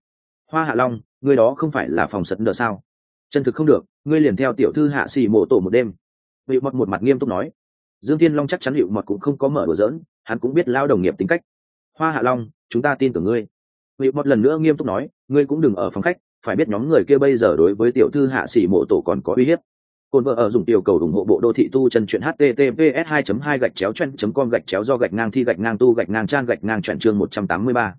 Hoa hạ long, ngươi đó không phải là phòng sật nợ sao? Chân thực không được, ngươi liền theo tiểu thư hạ xì mộ tổ một đêm. Hiệu mật một mặt nghiêm túc nói. Dương thiên long chắc chắn hiệu mật cũng không có mở đùa dỡn hắn cũng biết lao đồng nghiệp tính cách. Hoa hạ long, chúng ta tin tưởng ngươi. Hiệu một lần nữa nghiêm túc nói, ngươi cũng đừng ở phòng khách, phải biết nhóm người kia bây giờ đối với tiểu thư hạ xì mộ tổ còn có uy hiếp. Cồn vợ ở dùng tiểu cầu ủng hộ bộ đô thị tu chân truyện https 2 2 gạch chéo chân com gạch chéo do gạch ngang thi gạch ngang tu gạch ngang trang gạch ngang chuyển chương 183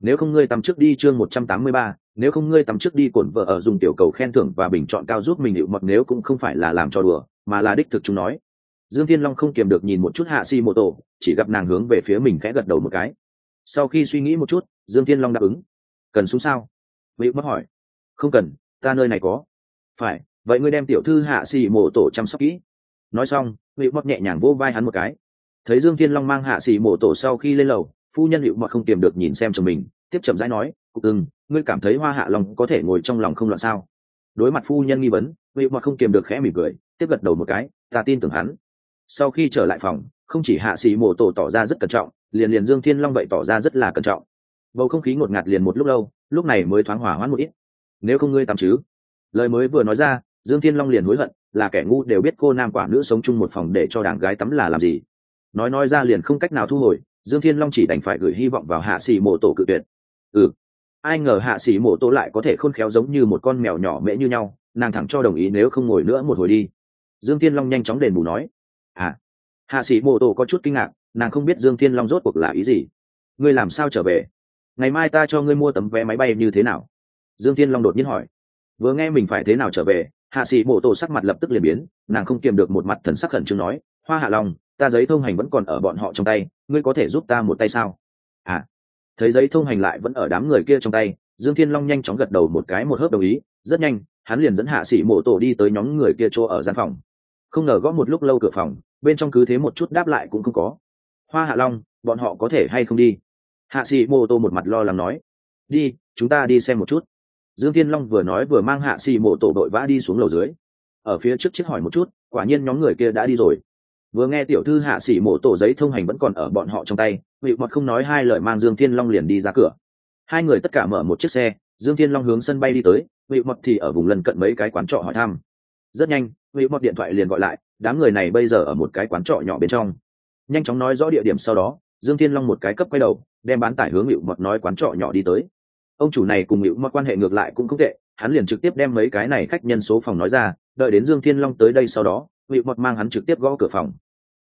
nếu không ngươi tắm trước đi chương 183, nếu không ngươi tắm trước đi cồn vợ ở dùng tiểu cầu khen thưởng và bình chọn cao giúp mình hiệu mật nếu cũng không phải là làm cho đùa mà là đích thực chúng nói. Dương thiên long không kiềm được nhìn một chút hạ si mô tổ chỉ gặp nàng hướng về phía mình khẽ gật đầu một cái. Sau khi suy nghĩ một chút dương thiên long đáp ứng. Cần xuống sao? Vị mất hỏi. Không cần ta nơi này có. Phải vậy ngươi đem tiểu thư hạ xì mổ tổ chăm sóc kỹ. Nói xong vị mất nhẹ nhàng vô vai hắn một cái. Thấy dương thiên long mang hạ xì mổ tổ sau khi lên lầu phu nhân hiệu mọt không kiềm được nhìn xem chồng mình, tiếp chậm rãi nói, cục ưng ngươi cảm thấy hoa hạ lòng có thể ngồi trong lòng không loạn sao? Đối mặt phu nhân nghi vấn hiệu mọt không kiềm được khẽ mỉm cười, tiếp gật đầu một cái, ta tin tưởng hắn. Sau khi trở lại phòng, không chỉ hạ sĩ mổ tổ tỏ ra rất cẩn trọng, liền liền dương thiên long vậy tỏ ra rất là cẩn trọng. Bầu không khí ngột ngạt liền một lúc lâu, lúc này mới thoáng hỏa hoãn một ít. Nếu không ngươi tắm chứ? Lời mới vừa nói ra, dương thiên long liền hối hận, là kẻ ngu đều biết cô nam quả nữ sống chung một phòng để cho đảng gái tắm là làm gì. Nói nói ra liền không cách nào thu hồi dương thiên long chỉ đành phải gửi hy vọng vào hạ sĩ Mộ tổ cự tuyệt. Ừ. Ai ngờ hạ sĩ Mộ tổ lại có thể khôn khéo giống như một con mèo nhỏ mễ như nhau, nàng thẳng cho đồng ý nếu không ngồi nữa một hồi đi. Dương thiên long nhanh chóng đền bù nói. À. Hạ sĩ mô tô có chút kinh ngạc, nàng không biết dương thiên long rốt cuộc là ý gì. Ngươi làm sao trở về? Ngày mai ta cho ngươi mua tấm vé máy bay như thế nào? Dương thiên long đột nhiên hỏi. Vừa nghe mình phải thế nào trở về, hạ sĩ mô tô sắc mặt lập tức liền biến, nàng không kiềm được một mặt thần sắc khẩn trương nói, hoa hạ long, ta giấy thông hành vẫn còn ở bọn họ trong tay ngươi có thể giúp ta một tay sao? À thấy giấy thông hành lại vẫn ở đám người kia trong tay, dương thiên long nhanh chóng gật đầu một cái một hớp đồng ý, rất nhanh, hắn liền dẫn hạ sĩ mộ tổ đi tới nhóm người kia chỗ ở gian phòng. Không ngờ gõ một lúc lâu cửa phòng, bên trong cứ thế một chút đáp lại cũng không có. Hoa hạ long, bọn họ có thể hay không đi? Hạ sĩ mô tô một mặt lo lắng nói. Đi, chúng ta đi xem một chút. Dương thiên long vừa nói vừa mang hạ sĩ mô tổ đội vã đi xuống lầu dưới. Ở phía trước chiếc hỏi một chút, quả nhiên nhóm người kia đã đi rồi vừa nghe tiểu thư hạ sĩ mộ tổ giấy thông hành vẫn còn ở bọn họ trong tay vị mọt không nói hai lời mang dương thiên long liền đi ra cửa. Hai người tất cả mở một chiếc xe, dương thiên long hướng sân bay đi tới vị mọt thì ở vùng lần cận mấy cái quán trọ hỏi thăm. Rất nhanh vị mọt điện thoại liền gọi lại, đám người này bây giờ ở một cái quán trọ nhỏ bên trong. Nhanh chóng nói rõ địa điểm sau đó, dương thiên long một cái cấp quay đầu, đem bán tải hướng hiệu mọt nói quán trọ nhỏ đi tới. Ông chủ này cùng hiệu mọt quan hệ ngược lại cũng không tệ, hắn liền trực tiếp đem mấy cái này khách nhân số phòng nói ra, đợi đến dương thiên long tới đây sau đó vị mọt mang hắn trực tiếp gõ cửa phòng.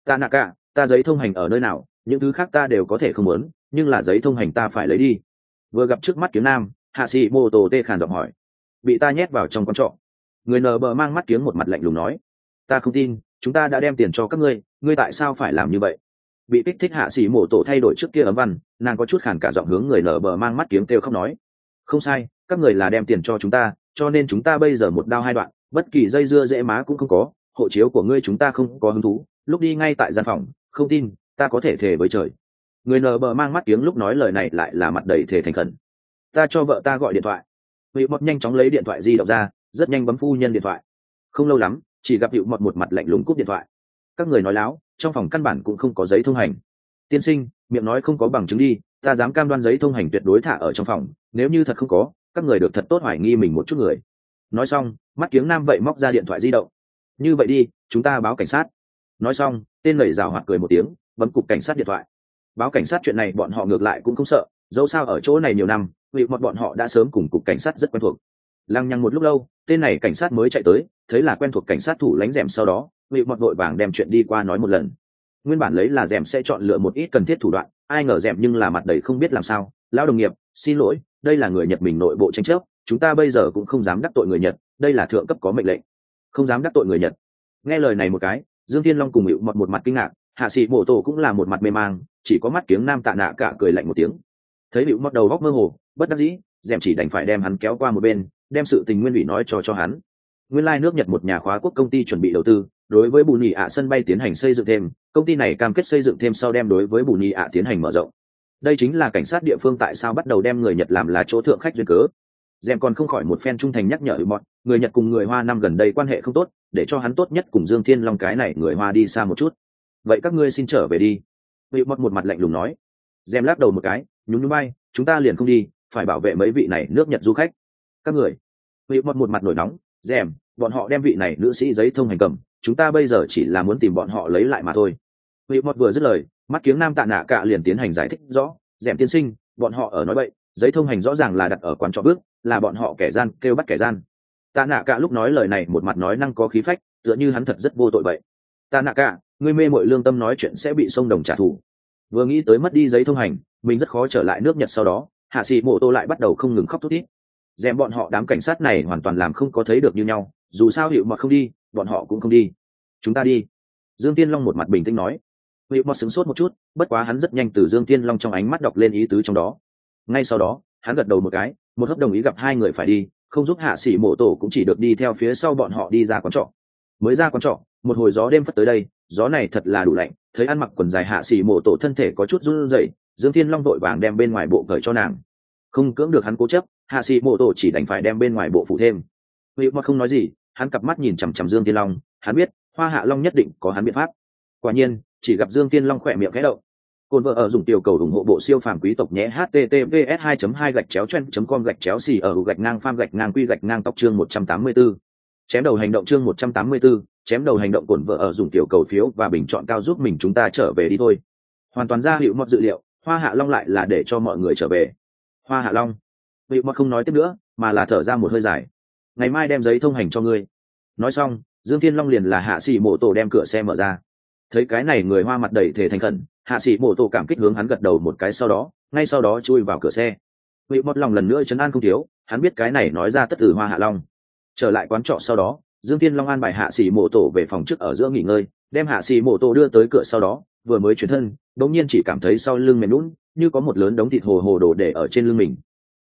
Ta nạ cả, ta giấy thông hành ở nơi nào, những thứ khác ta đều có thể không muốn, nhưng là giấy thông hành ta phải lấy đi. Vừa gặp trước mắt kiếm nam, hạ sĩ mô tô tê khàn giọng hỏi. Bị ta nhét vào trong con trọ. Người nờ bờ mang mắt kiếng một mặt lạnh lùng nói. Ta không tin, chúng ta đã đem tiền cho các ngươi ngươi tại sao phải làm như vậy? Bị kích thích hạ sĩ mổ tổ thay đổi trước kia ấm văn, nàng có chút khản cả giọng hướng người nở bờ mang mắt kiếm kêu khóc nói. Không sai, các người là đem tiền cho chúng ta, cho nên chúng ta bây giờ một đao hai đoạn, bất kỳ dây dưa dễ má cũng không có hộ chiếu của ngươi chúng ta không có hứng thú, lúc đi ngay tại gian phòng, không tin, ta có thể thề với trời. Người nờ bờ mang mắt tiếng lúc nói lời này lại là mặt đầy thề thành khẩn. Ta cho vợ ta gọi điện thoại. Hữu mọt nhanh chóng lấy điện thoại di động ra, rất nhanh bấm phu nhân điện thoại. Không lâu lắm, chỉ gặp hữu mọt một mặt lạnh lùng cúp điện thoại. Các người nói láo, trong phòng căn bản cũng không có giấy thông hành. Tiên sinh, miệng nói không có bằng chứng đi, ta dám cam đoan giấy thông hành tuyệt đối thả ở trong phòng, nếu như thật không có, các người được thật tốt hoài nghi mình một chút người. Nói xong, mắt kiếng nam vậy móc ra điện thoại di động như vậy đi, chúng ta báo cảnh sát. Nói xong, tên lầy rào hoạt cười một tiếng, bấm cục cảnh sát điện thoại. Báo cảnh sát chuyện này bọn họ ngược lại cũng không sợ, dẫu sao ở chỗ này nhiều năm, vì một bọn họ đã sớm cùng cục cảnh sát rất quen thuộc. Lăng nhăng một lúc lâu, tên này cảnh sát mới chạy tới, thấy là quen thuộc cảnh sát thủ lánh rèm sau đó vị mọt vội vàng đem chuyện đi qua nói một lần. Nguyên bản lấy là rèm sẽ chọn lựa một ít cần thiết thủ đoạn, ai ngờ rèm nhưng là mặt đầy không biết làm sao. Lão đồng nghiệp, xin lỗi, đây là người nhật mình nội bộ tranh chấp, chúng ta bây giờ cũng không dám đắc tội người nhật, đây là thượng cấp có mệnh lệnh không dám đắc tội người nhật. Nghe lời này một cái, dương thiên long cùng hiệu mật một mặt kinh ngạc, hạ sĩ mổ tổ cũng là một mặt mê mang, chỉ có mắt kiếng nam tạ nạ cả cười lạnh một tiếng. Thấy hiệu mật đầu góc mơ hồ, bất đắc dĩ, rèm chỉ đành phải đem hắn kéo qua một bên, đem sự tình nguyên ủy nói cho cho hắn. Nguyên lai nước nhật một nhà khóa quốc công ty chuẩn bị đầu tư, đối với bù nhị ạ sân bay tiến hành xây dựng thêm, công ty này cam kết xây dựng thêm sau đem đối với bù nhị ạ tiến hành mở rộng. Đây chính là cảnh sát địa phương tại sao bắt đầu đem người nhật làm là chỗ thượng khách duyên cớ dèm còn không khỏi một phen trung thành nhắc nhở bọn người nhật cùng người hoa năm gần đây quan hệ không tốt, để cho hắn tốt nhất cùng dương thiên long cái này người hoa đi xa một chút. Vậy các ngươi xin trở về đi. Vị mọt một mặt lạnh lùng nói. Dèm lắc đầu một cái, nhún nhún bay chúng ta liền không đi, phải bảo vệ mấy vị này nước nhật du khách. Các người. Vị mọt một mặt nổi nóng. Dèm bọn họ đem vị này nữ sĩ giấy thông hành cầm, chúng ta bây giờ chỉ là muốn tìm bọn họ lấy lại mà thôi. Vị mọt vừa dứt lời, mắt kiếng nam tạ nạ cạ liền tiến hành giải thích rõ. Dèm tiên sinh, bọn họ ở nói vậy giấy thông hành rõ ràng là đặt ở quán trọ bước là bọn họ kẻ gian, kêu bắt kẻ gian. Tạ nạ cả lúc nói lời này một mặt nói năng có khí phách, tựa như hắn thật rất vô tội vậy. Tạ nạ cả ngươi mê mội lương tâm nói chuyện sẽ bị sông đồng trả thù. Vừa nghĩ tới mất đi giấy thông hành, mình rất khó trở lại nước nhật sau đó, hạ sĩ mộ tô lại bắt đầu không ngừng khóc thút thít. Dèm bọn họ đám cảnh sát này hoàn toàn làm không có thấy được như nhau, dù sao hiệu mọt không đi, bọn họ cũng không đi. Chúng ta đi. Dương tiên long một mặt bình tĩnh nói. Hiệu mọt sửng sốt một chút, bất quá hắn rất nhanh từ dương tiên long trong ánh mắt đọc lên ý tứ trong đó. Ngay sau đó, hắn gật đầu một cái một hấp đồng ý gặp hai người phải đi, không giúp hạ sĩ mộ tổ cũng chỉ được đi theo phía sau bọn họ đi ra quán trọ. Mới ra quán trọ, một hồi gió đêm phất tới đây, gió này thật là đủ lạnh, thấy ăn mặc quần dài hạ sĩ mộ tổ thân thể có chút run rẩy, dương thiên long đội vàng đem bên ngoài bộ cởi cho nàng. Không cưỡng được hắn cố chấp, hạ sĩ mộ tổ chỉ đành phải đem bên ngoài bộ phủ thêm. Hữu mà không nói gì, hắn cặp mắt nhìn chằm chằm dương thiên long, hắn biết, hoa hạ long nhất định có hắn biện pháp. Quả nhiên, chỉ gặp dương thiên long khỏe miệng khẽ động Côn vợ ở dùng tiểu cầu ủng hộ bộ siêu phàm quý tộc nhé. Https 2 2 gạch chéo chen com gạch chéo xì ở gạch ngang pham gạch ngang quy gạch ngang tóc chương 184. chém đầu hành động chương 184, chém đầu hành động cồn vợ ở dùng tiểu cầu phiếu và bình chọn cao giúp mình chúng ta trở về đi thôi. Hoàn toàn ra hiệu mọt dự liệu hoa hạ long lại là để cho mọi người trở về. Hoa hạ long. Vị mọt không nói tiếp nữa mà là thở ra một hơi dài. Ngày mai đem giấy thông hành cho ngươi. Nói xong dương thiên long liền là hạ sĩ mộ tổ đem cửa xe mở ra thấy cái này người hoa mặt đầy thể thành khẩn, hạ sĩ mô tổ cảm kích hướng hắn gật đầu một cái sau đó, ngay sau đó chui vào cửa xe. Bị một lòng lần nữa chấn an không thiếu, hắn biết cái này nói ra tất từ hoa hạ long. Trở lại quán trọ sau đó, dương tiên long an bài hạ sĩ mô tổ về phòng trước ở giữa nghỉ ngơi, đem hạ sĩ mô tổ đưa tới cửa sau đó, vừa mới chuyển thân, đống nhiên chỉ cảm thấy sau lưng mềm lún như có một lớn đống thịt hồ hồ đổ để ở trên lưng mình.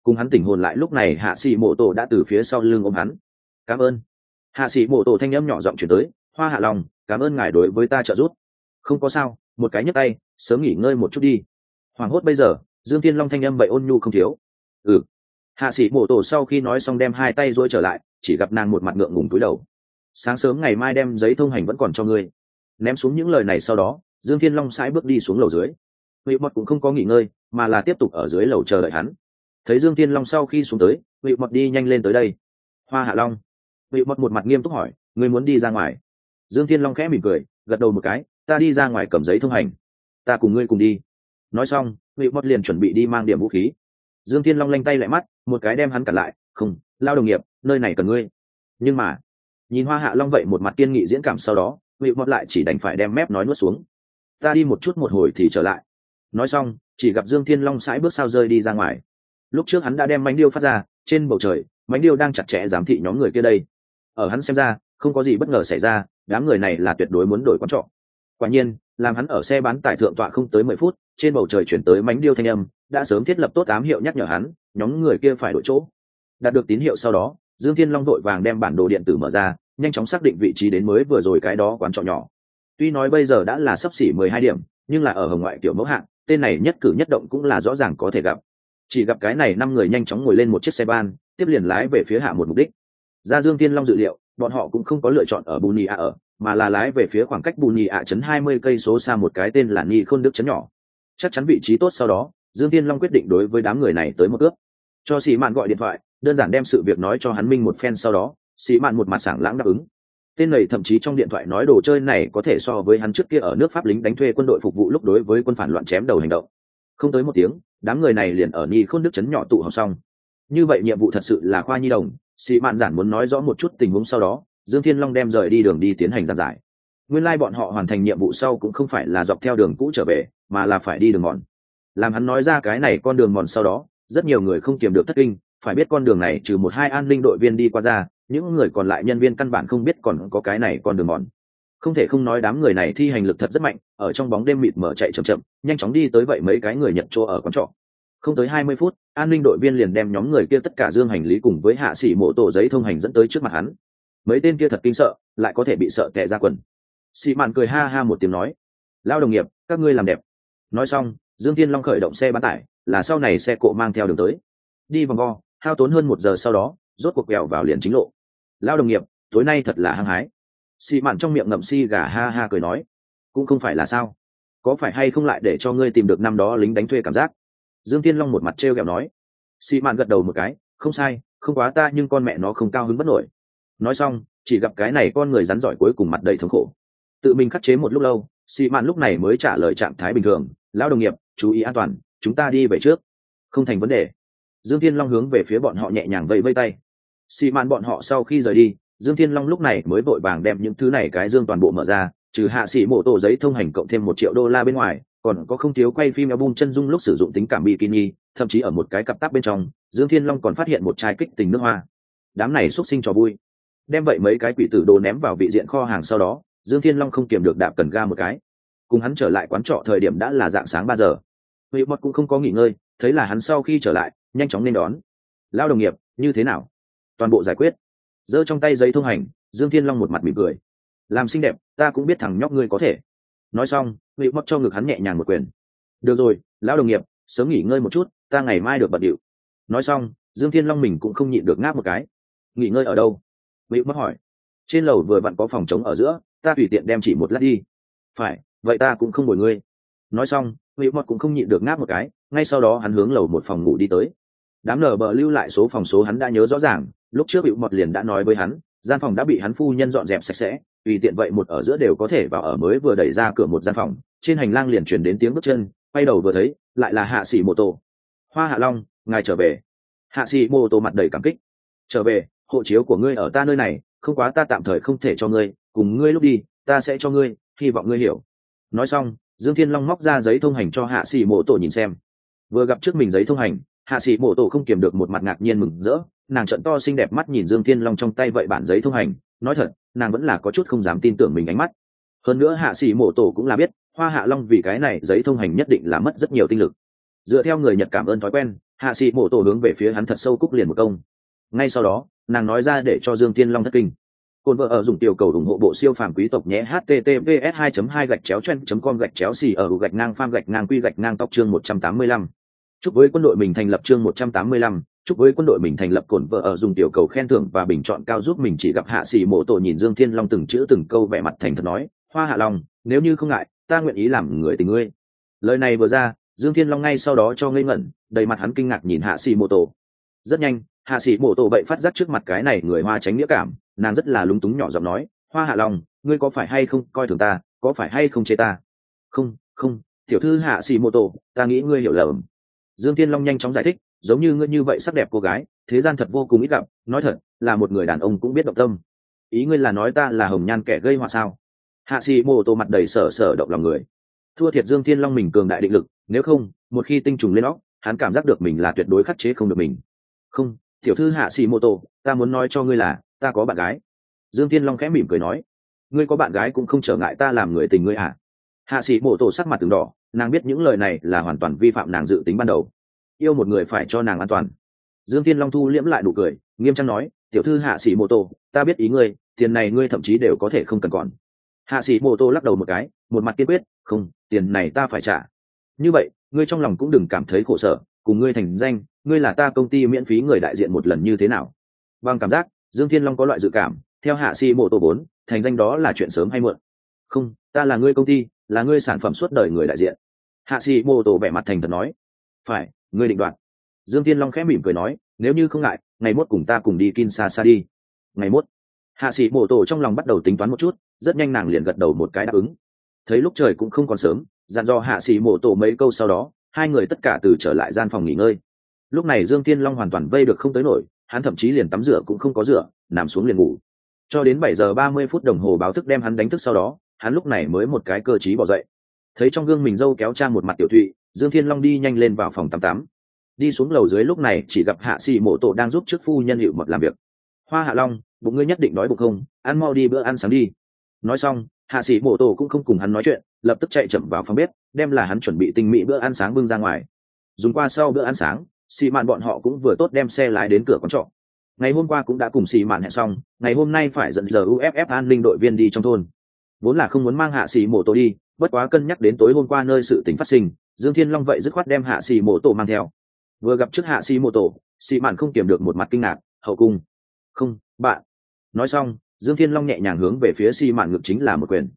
Cùng hắn tỉnh hồn lại lúc này, hạ sĩ mô tổ đã từ phía sau lưng ôm hắn. Cảm ơn. Hạ sĩ mô tổ thanh âm nhỏ giọng chuyển tới hoa hạ long, cảm ơn ngài đối với ta trợ giúp. Không có sao, một cái nhấc tay, sớm nghỉ ngơi một chút đi. Hoảng hốt bây giờ, dương thiên long thanh âm vậy ôn nhu không thiếu. Ừ. Hạ sĩ mổ tổ sau khi nói xong đem hai tay dỗi trở lại, chỉ gặp nàng một mặt ngượng ngùng túi đầu. Sáng sớm ngày mai đem giấy thông hành vẫn còn cho ngươi. Ném xuống những lời này sau đó, dương thiên long sãi bước đi xuống lầu dưới. Ngụy Mật cũng không có nghỉ ngơi, mà là tiếp tục ở dưới lầu chờ đợi hắn. Thấy dương thiên long sau khi xuống tới Ngụy Mật đi nhanh lên tới đây. Hoa hạ long. Ngụy Mật một mặt nghiêm túc hỏi, ngươi muốn đi ra ngoài? Dương thiên long khẽ mỉm cười, gật đầu một cái, ta đi ra ngoài cầm giấy thông hành. Ta cùng ngươi cùng đi. Nói xong, ngụy mất liền chuẩn bị đi mang điểm vũ khí. Dương thiên long lanh tay lại mắt, một cái đem hắn cản lại, không, lao đồng nghiệp, nơi này cần ngươi. Nhưng mà, nhìn hoa hạ long vậy một mặt tiên nghị diễn cảm sau đó, ngụy mất lại chỉ đành phải đem mép nói nuốt xuống. Ta đi một chút, một hồi thì trở lại. Nói xong, chỉ gặp dương thiên long sãi bước sao rơi đi ra ngoài. Lúc trước hắn đã đem bánh điêu phát ra, trên bầu trời bánh điêu đang chặt chẽ giám thị nhóm người kia đây. Ở hắn xem ra, không có gì bất ngờ xảy ra đám người này là tuyệt đối muốn đổi quán trọ quả nhiên, làm hắn ở xe bán tải thượng tọa không tới mười phút, trên bầu trời chuyển tới mánh điêu thanh âm, đã sớm thiết lập tốt ám hiệu nhắc nhở hắn, nhóm người kia phải đổi chỗ. Đạt được tín hiệu sau đó, dương thiên long đội vàng đem bản đồ điện tử mở ra, nhanh chóng xác định vị trí đến mới vừa rồi cái đó quán trọ nhỏ. Tuy nói bây giờ đã là sắp xỉ mười hai điểm, nhưng là ở hồng ngoại kiểu mẫu hạng, tên này nhất cử nhất động cũng là rõ ràng có thể gặp. Chỉ gặp cái này năm người nhanh chóng ngồi lên một chiếc xe ban tiếp liền lái về phía hạ một mục đích ra dương tiên long dự liệu, bọn họ cũng không có lựa chọn ở bù nhì ạ ở, mà là lái về phía khoảng cách bù nhì ạ chấn hai mươi cây số xa một cái tên là ni khôn đức chấn nhỏ. Chắc chắn vị trí tốt sau đó, dương tiên long quyết định đối với đám người này tới một ước. Cho sĩ mạn gọi điện thoại, đơn giản đem sự việc nói cho hắn minh một phen sau đó, sĩ mạn một mặt sảng lãng đáp ứng. Tên này thậm chí trong điện thoại nói đồ chơi này có thể so với hắn trước kia ở nước pháp lính đánh thuê quân đội phục vụ lúc đối với quân phản loạn chém đầu hành động. Không tới một tiếng, đám người này liền ở ni khôn đức chấn nhỏ tụ họp xong. Như vậy nhiệm vụ thật sự là khoa nhi đồng sĩ mạn giản muốn nói rõ một chút tình huống sau đó, dương thiên long đem rời đi đường đi tiến hành giàn giải. Nguyên lai、like、bọn họ hoàn thành nhiệm vụ sau cũng không phải là dọc theo đường cũ trở về, mà là phải đi đường mòn. Làm hắn nói ra cái này con đường mòn sau đó, rất nhiều người không kiềm được thất kinh, phải biết con đường này trừ một hai an ninh đội viên đi qua ra, những người còn lại nhân viên căn bản không biết còn có cái này con đường mòn. Không thể không nói đám người này thi hành lực thật rất mạnh, ở trong bóng đêm mịt mở chạy chậm chậm, nhanh chóng đi tới vậy mấy cái người nhận chỗ ở quán trọ không tới hai mươi phút, an ninh đội viên liền đem nhóm người kia tất cả dương hành lý cùng với hạ sĩ mộ tổ giấy thông hành dẫn tới trước mặt hắn. Mấy tên kia thật kinh sợ, lại có thể bị sợ tệ ra quần. Xị mạn cười ha ha một tiếng nói, lao đồng nghiệp, các ngươi làm đẹp. Nói xong, dương tiên long khởi động xe bán tải, là sau này xe cộ mang theo đường tới. Đi vòng vo, hao tốn hơn một giờ sau đó, rốt cuộc quẹo vào liền chính lộ. Lao đồng nghiệp, tối nay thật là hăng hái. Xị mạn trong miệng ngậm si gà ha ha cười nói, cũng không phải là sao. Có phải hay không lại để cho ngươi tìm được năm đó lính đánh thuê cảm giác? Dương tiên long một mặt t r e o kẹo nói. Xị mạn gật đầu một cái, không sai, không quá ta nhưng con mẹ nó không cao hứng bất nổi. Nói xong, chỉ gặp cái này con người rắn giỏi cuối cùng mặt đầy thống khổ. Tự mình khắc chế một lúc lâu xị mạn lúc này mới trả lời trạng thái bình thường. Lão đồng nghiệp, chú ý an toàn, chúng ta đi về trước. Không thành vấn đề. Dương thiên long hướng về phía bọn họ nhẹ nhàng vẫy vây tay. Xị mạn bọn họ sau khi rời đi, dương thiên long lúc này mới vội vàng đem những thứ này cái dương toàn bộ mở ra, trừ hạ sĩ mộ tổ giấy thông hành cộng thêm một triệu đô la bên ngoài còn có không thiếu quay phim album chân dung lúc sử dụng tính cảm bikini, thậm chí ở một cái cặp táp bên trong, dương thiên long còn phát hiện một chai kích tình nước hoa. Đám này xúc sinh cho vui. Đem vậy mấy cái quỷ tử đồ ném vào vị diện kho hàng sau đó, dương thiên long không kiềm được đạp cần ga một cái. Cùng hắn trở lại quán trọ thời điểm đã là dạng sáng ba giờ. Vị Mật cũng không có nghỉ ngơi, thấy là hắn sau khi trở lại, nhanh chóng nên đón. Lao đồng nghiệp, như thế nào? Toàn bộ giải quyết. Giơ trong tay giấy thông hành, dương thiên long một mặt mỉm cười. Làm xinh đẹp, ta cũng biết thằng nhóc ngươi có thể nói xong vị móc cho ngực hắn nhẹ nhàng một quyền. Được rồi, lão đồng nghiệp, sớm nghỉ ngơi một chút, ta ngày mai được bận điệu. Nói xong, dương thiên long mình cũng không nhịn được ngáp một cái. Nghỉ ngơi ở đâu? Vị móc hỏi. Trên lầu vừa vặn có phòng trống ở giữa, ta tùy tiện đem chỉ một lát đi. Phải, vậy ta cũng không bồi ngươi. Nói xong vị mất cũng không nhịn được ngáp một cái, ngay sau đó hắn hướng lầu một phòng ngủ đi tới. Đám nở bờ lưu lại số phòng số hắn đã nhớ rõ ràng, lúc trước bị mọt liền đã nói với hắn, gian phòng đã bị hắn phu nhân dọn dẹp sạch sẽ tùy tiện vậy một ở giữa đều có thể vào ở mới vừa đẩy ra cửa một gian phòng, trên hành lang liền chuyển đến tiếng bước chân, quay đầu vừa thấy, lại là hạ sĩ mô tô. Hoa hạ long, ngài trở về. Hạ sĩ mô tô mặt đầy cảm kích. Trở về, hộ chiếu của ngươi ở ta nơi này, không quá ta tạm thời không thể cho ngươi, cùng ngươi lúc đi, ta sẽ cho ngươi, hy vọng ngươi hiểu. Nói xong, dương thiên long móc ra giấy thông hành cho hạ sĩ mô tô nhìn xem. Vừa gặp trước mình giấy thông hành, hạ sĩ mô tô không kiềm được một mặt ngạc nhiên mừng rỡ, nàng trận to xinh đẹp mắt nhìn dương thiên long trong tay vậy bản giấy thông hành, nói thật nàng vẫn là có chút không dám tin tưởng mình ánh mắt. Hơn nữa hạ sĩ mổ tổ cũng là biết hoa hạ long vì cái này giấy thông hành nhất định là mất rất nhiều tinh lực. Dựa theo người nhật cảm ơn thói quen hạ sĩ mổ tổ hướng về phía hắn thật sâu cúc liền một công. Ngay sau đó nàng nói ra để cho dương tiên long thất kinh. Cồn vợ ở dùng tiểu cầu ủng hộ bộ siêu phàm quý tộc nhé https 2 2 gạch chéo chen com gạch chéo xì ở gạch ngang pham gạch ngang quy gạch ngang tóc chương 185. chúc với quân đội mình thành lập chương 185, chúc với quân đội mình thành lập cồn vợ ở dùng tiểu cầu khen thưởng và bình chọn cao giúp mình chỉ gặp hạ sĩ mộ tổ nhìn dương thiên long từng chữ từng câu vẻ mặt thành thật nói, hoa hạ long, nếu như không ngại, ta nguyện ý làm người tình ngươi. Lời này vừa ra, dương thiên long ngay sau đó cho ngây ngẩn, đầy mặt hắn kinh ngạc nhìn hạ sĩ mộ tổ. Rất nhanh, hạ sĩ mộ tổ bậy phát giác trước mặt cái này người hoa tránh nghĩa cảm, nàng rất là lúng túng nhỏ giọng nói, hoa hạ long, ngươi có phải hay không coi thường ta, có phải hay không chê ta? Không không, tiểu thư hạ sĩ mộ tổ, ta nghĩ ngươi hiểu lầm. Dương thiên long nhanh chóng giải thích giống như ngươi như vậy sắc đẹp cô gái, thế gian thật vô cùng ít gặp, nói thật, là một người đàn ông cũng biết động tâm. Ý ngươi là nói ta là hồng nhan kẻ gây họa sao? Hạ sĩ mô tô mặt đầy sở sở động lòng người. Thua thiệt dương thiên long mình cường đại định lực, nếu không, một khi tinh trùng lên óc, hắn cảm giác được mình là tuyệt đối khắc chế không được mình. Không, tiểu thư hạ sĩ mô tô, ta muốn nói cho ngươi là, ta có bạn gái. Dương thiên long khẽ mỉm cười nói. Ngươi có bạn gái cũng không trở ngại ta làm người tình ngươi à? Hạ sĩ mô tô sắc mặt từng đỏ, nàng biết những lời này là hoàn toàn vi phạm nàng dự tính ban đầu yêu một người phải cho nàng an toàn. Dương thiên long thu liễm lại nụ cười, nghiêm trang nói, tiểu thư hạ sĩ mô tô, ta biết ý ngươi, tiền này ngươi thậm chí đều có thể không cần còn. Hạ sĩ mô tô lắc đầu một cái, một mặt kiên quyết, không, tiền này ta phải trả. Như vậy, ngươi trong lòng cũng đừng cảm thấy khổ sở, cùng ngươi thành danh, ngươi là ta công ty miễn phí người đại diện một lần như thế nào? Bằng cảm giác, dương thiên long có loại dự cảm, theo hạ sĩ mô tô bốn, thành danh đó là chuyện sớm hay muộn. Không, ta là ngươi công ty, là ngươi sản phẩm suốt đời người đại diện. Hạ sĩ mô tô vẻ mặt thành thật nói. Phải ngươi định đoạt. Dương thiên long khẽ mỉm cười nói, nếu như không ngại, ngày mốt cùng ta cùng đi kin xa xa đi. Ngày mốt. Hạ sĩ mộ tổ trong lòng bắt đầu tính toán một chút, rất nhanh nàng liền gật đầu một cái đáp ứng. Thấy lúc trời cũng không còn sớm, dặn dò hạ sĩ mộ tổ mấy câu sau đó, hai người tất cả từ trở lại gian phòng nghỉ ngơi. Lúc này dương tiên long hoàn toàn vây được không tới nổi, hắn thậm chí liền tắm rửa cũng không có rửa, nằm xuống liền ngủ. Cho đến bảy giờ ba mươi phút đồng hồ báo thức đem hắn đánh thức sau đó, hắn lúc này mới một cái cơ t bỏ dậy. Thấy trong gương mình dâu kéo trang một mặt tiểu thụy dương thiên long đi nhanh lên vào phòng tám tám. đi xuống lầu dưới lúc này chỉ gặp hạ sĩ mộ tổ đang giúp trước phu nhân hiệu mật làm việc. Hoa hạ long, bụng ngươi nhất định đói bụng không? Ăn mau đi, bữa ăn sáng đi. Nói xong, hạ sĩ mộ tổ cũng không cùng hắn nói chuyện, lập tức chạy chậm vào phòng bếp, đem là hắn chuẩn bị tinh mỹ bữa ăn sáng bưng ra ngoài. Dùng qua sau bữa ăn sáng xì mạn bọn họ cũng vừa tốt đem xe lái đến cửa quán trọ. Ngày hôm qua cũng đã cùng xì mạn hẹn xong, ngày hôm nay phải dẫn giờ uff an ninh đội viên đi trong thôn. Vốn là không muốn mang hạ Sĩ mộ tổ đi, bất quá cân nhắc đến tối hôm qua nơi sự tính phát sinh dương thiên long vậy dứt khoát đem hạ xì mộ tổ mang theo. Vừa gặp trước hạ xì mộ tổ xì mạn không kiềm được một mặt kinh ngạc, hậu cung. Không, bạn. Nói xong, dương thiên long nhẹ nhàng hướng về phía xì mạn ngực chính là một quyền.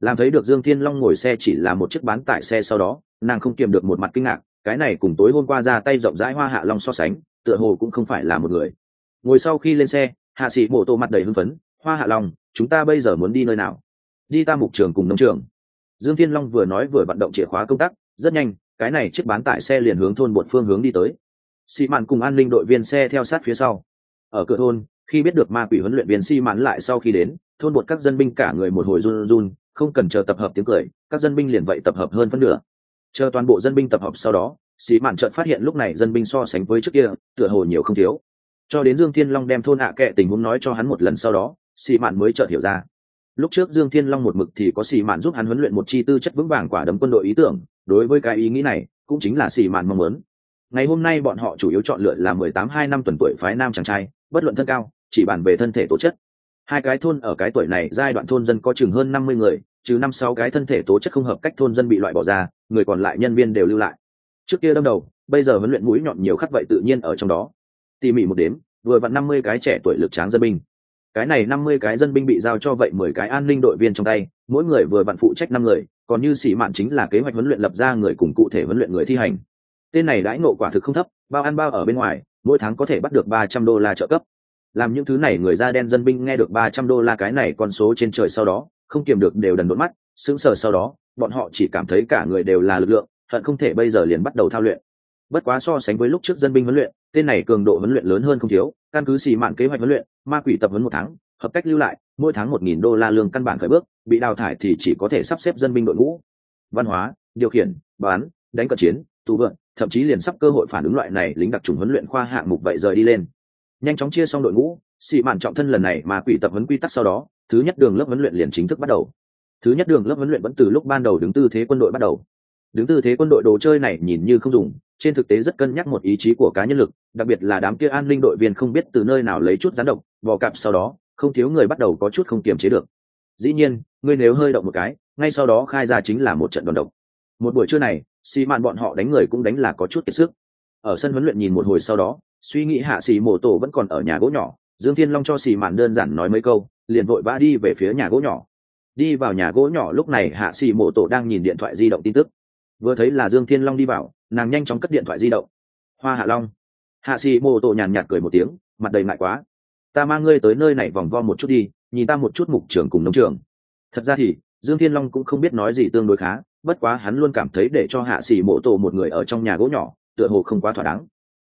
Làm thấy được dương thiên long ngồi xe chỉ là một chiếc bán tải xe sau đó, nàng không kiềm được một mặt kinh ngạc, cái này cùng tối hôm qua ra tay rộng rãi hoa hạ long so sánh, tựa hồ cũng không phải là một người. Ngồi sau khi lên xe, hạ sĩ mộ tô mặt đầy hưng phấn, hoa hạ long, chúng ta bây giờ muốn đi nơi nào? Đi ta mục trường cùng nông trường. Dương thiên long vừa nói vừa vận động chìa khóa công tác rất nhanh, cái này chiếc bán tải xe liền hướng thôn một phương hướng đi tới. Xi mạn cùng an ninh đội viên xe theo sát phía sau. Ở cửa thôn, khi biết được ma quỷ huấn luyện viên xi Mạn lại sau khi đến, thôn một các dân binh cả người một hồi run run, không cần chờ tập hợp tiếng cười, các dân binh liền vậy tập hợp hơn phân nửa. Chờ toàn bộ dân binh tập hợp sau đó xì mạn trợn phát hiện lúc này dân binh so sánh với trước kia, tựa hồ nhiều không thiếu. Cho đến dương thiên long đem thôn hạ kệ tình huống nói cho hắn một lần sau đó xì mạn mới chợt hiểu ra lúc trước dương thiên long một mực thì có xì mạn giúp hắn huấn luyện một chi tư chất vững vàng quả đấm quân đội ý tưởng, đối với cái ý nghĩ này, cũng chính là xì mạn mong muốn. Ngày hôm nay bọn họ chủ yếu chọn lựa là mười tám hai năm tuần tuổi phái nam chàng trai, bất luận thân cao, chỉ bàn về thân thể tố chất. Hai cái thôn ở cái tuổi này, giai đoạn thôn dân có chừng hơn năm mươi người, trừ năm sáu cái thân thể tố chất không hợp cách thôn dân bị loại bỏ ra, người còn lại nhân viên đều lưu lại. Trước kia đâm đầu, bây giờ huấn luyện mũi nhọn nhiều khắc vậy tự nhiên ở trong đó. Tỉ mỉ một đếm, vừa vặn năm mươi cái trẻ tuổi lực tráng dân binh cái này năm mươi cái dân binh bị giao cho vậy mười cái an ninh đội viên trong tay, mỗi người vừa vặn phụ trách năm người, còn như sĩ mạn chính là kế hoạch huấn luyện lập ra người cùng cụ thể huấn luyện người thi hành. Tên này đãi ngộ quả thực không thấp, bao ăn bao ở bên ngoài, mỗi tháng có thể bắt được ba trăm đô la trợ cấp. Làm những thứ này người da đen dân binh nghe được ba trăm đô la cái này con số trên trời sau đó, không kiềm được đều đần đốn mắt, sững sờ sau đó, bọn họ chỉ cảm thấy cả người đều là lực lượng, hận không thể bây giờ liền bắt đầu thao luyện. Bất quá so sánh với lúc trước dân binh huấn luyện tên này cường độ huấn luyện lớn hơn không thiếu, căn cứ xì mạn kế hoạch huấn luyện, ma quỷ tập huấn một tháng, hợp cách lưu lại, mỗi tháng một nghìn đô la lương căn bản khởi bước, bị đào thải thì chỉ có thể sắp xếp dân binh đội ngũ. Văn hóa, điều khiển, bán, đánh cận chiến, tù vượn, thậm chí liền sắp cơ hội phản ứng loại này lính đặc trùng huấn luyện khoa hạng mục vậy rời đi lên. Nhanh chóng chia xong đội ngũ xị mạn trọng thân lần này mà quỷ tập huấn quy tắc sau đó, thứ nhất đường lớp huấn luyện liền chính thức bắt đầu. Thứ nhất đường lớp huấn luyện vẫn từ lúc ban đầu đứng tư thế quân đội bắt đầu. Đứng tư thế quân đội đồ chơi này nhìn như không dùng trên thực tế rất cân nhắc một ý chí của cá nhân lực, đặc biệt là đám kia an ninh đội viên không biết từ nơi nào lấy chút gián độc vò cặp sau đó, không thiếu người bắt đầu có chút không kiềm chế được. Dĩ nhiên, ngươi nếu hơi động một cái, ngay sau đó khai ra chính là một trận đòn độc. Một buổi trưa này, xì mạn bọn họ đánh người cũng đánh là có chút kiệt sức. Ở sân huấn luyện nhìn một hồi sau đó, suy nghĩ hạ xì mổ tổ vẫn còn ở nhà gỗ nhỏ, dương thiên long cho xì mạn đơn giản nói mấy câu, liền vội vã đi về phía nhà gỗ nhỏ. Đi vào nhà gỗ nhỏ lúc này, hạ xì mổ tổ đang nhìn điện thoại di động tin tức. Vừa thấy là dương thiên long đi vào nàng nhanh chóng cất điện thoại di động. Hoa hạ long. Hạ xì mô tô nhàn nhạt cười một tiếng, mặt đầy ngại quá. Ta mang ngươi tới nơi này vòng vo một chút đi, nhìn ta một chút mục trường cùng nông trường. Thật ra thì, dương thiên long cũng không biết nói gì tương đối khá, bất quá hắn luôn cảm thấy để cho hạ Sĩ mộ tổ một người ở trong nhà gỗ nhỏ, tựa hồ không quá thỏa đáng.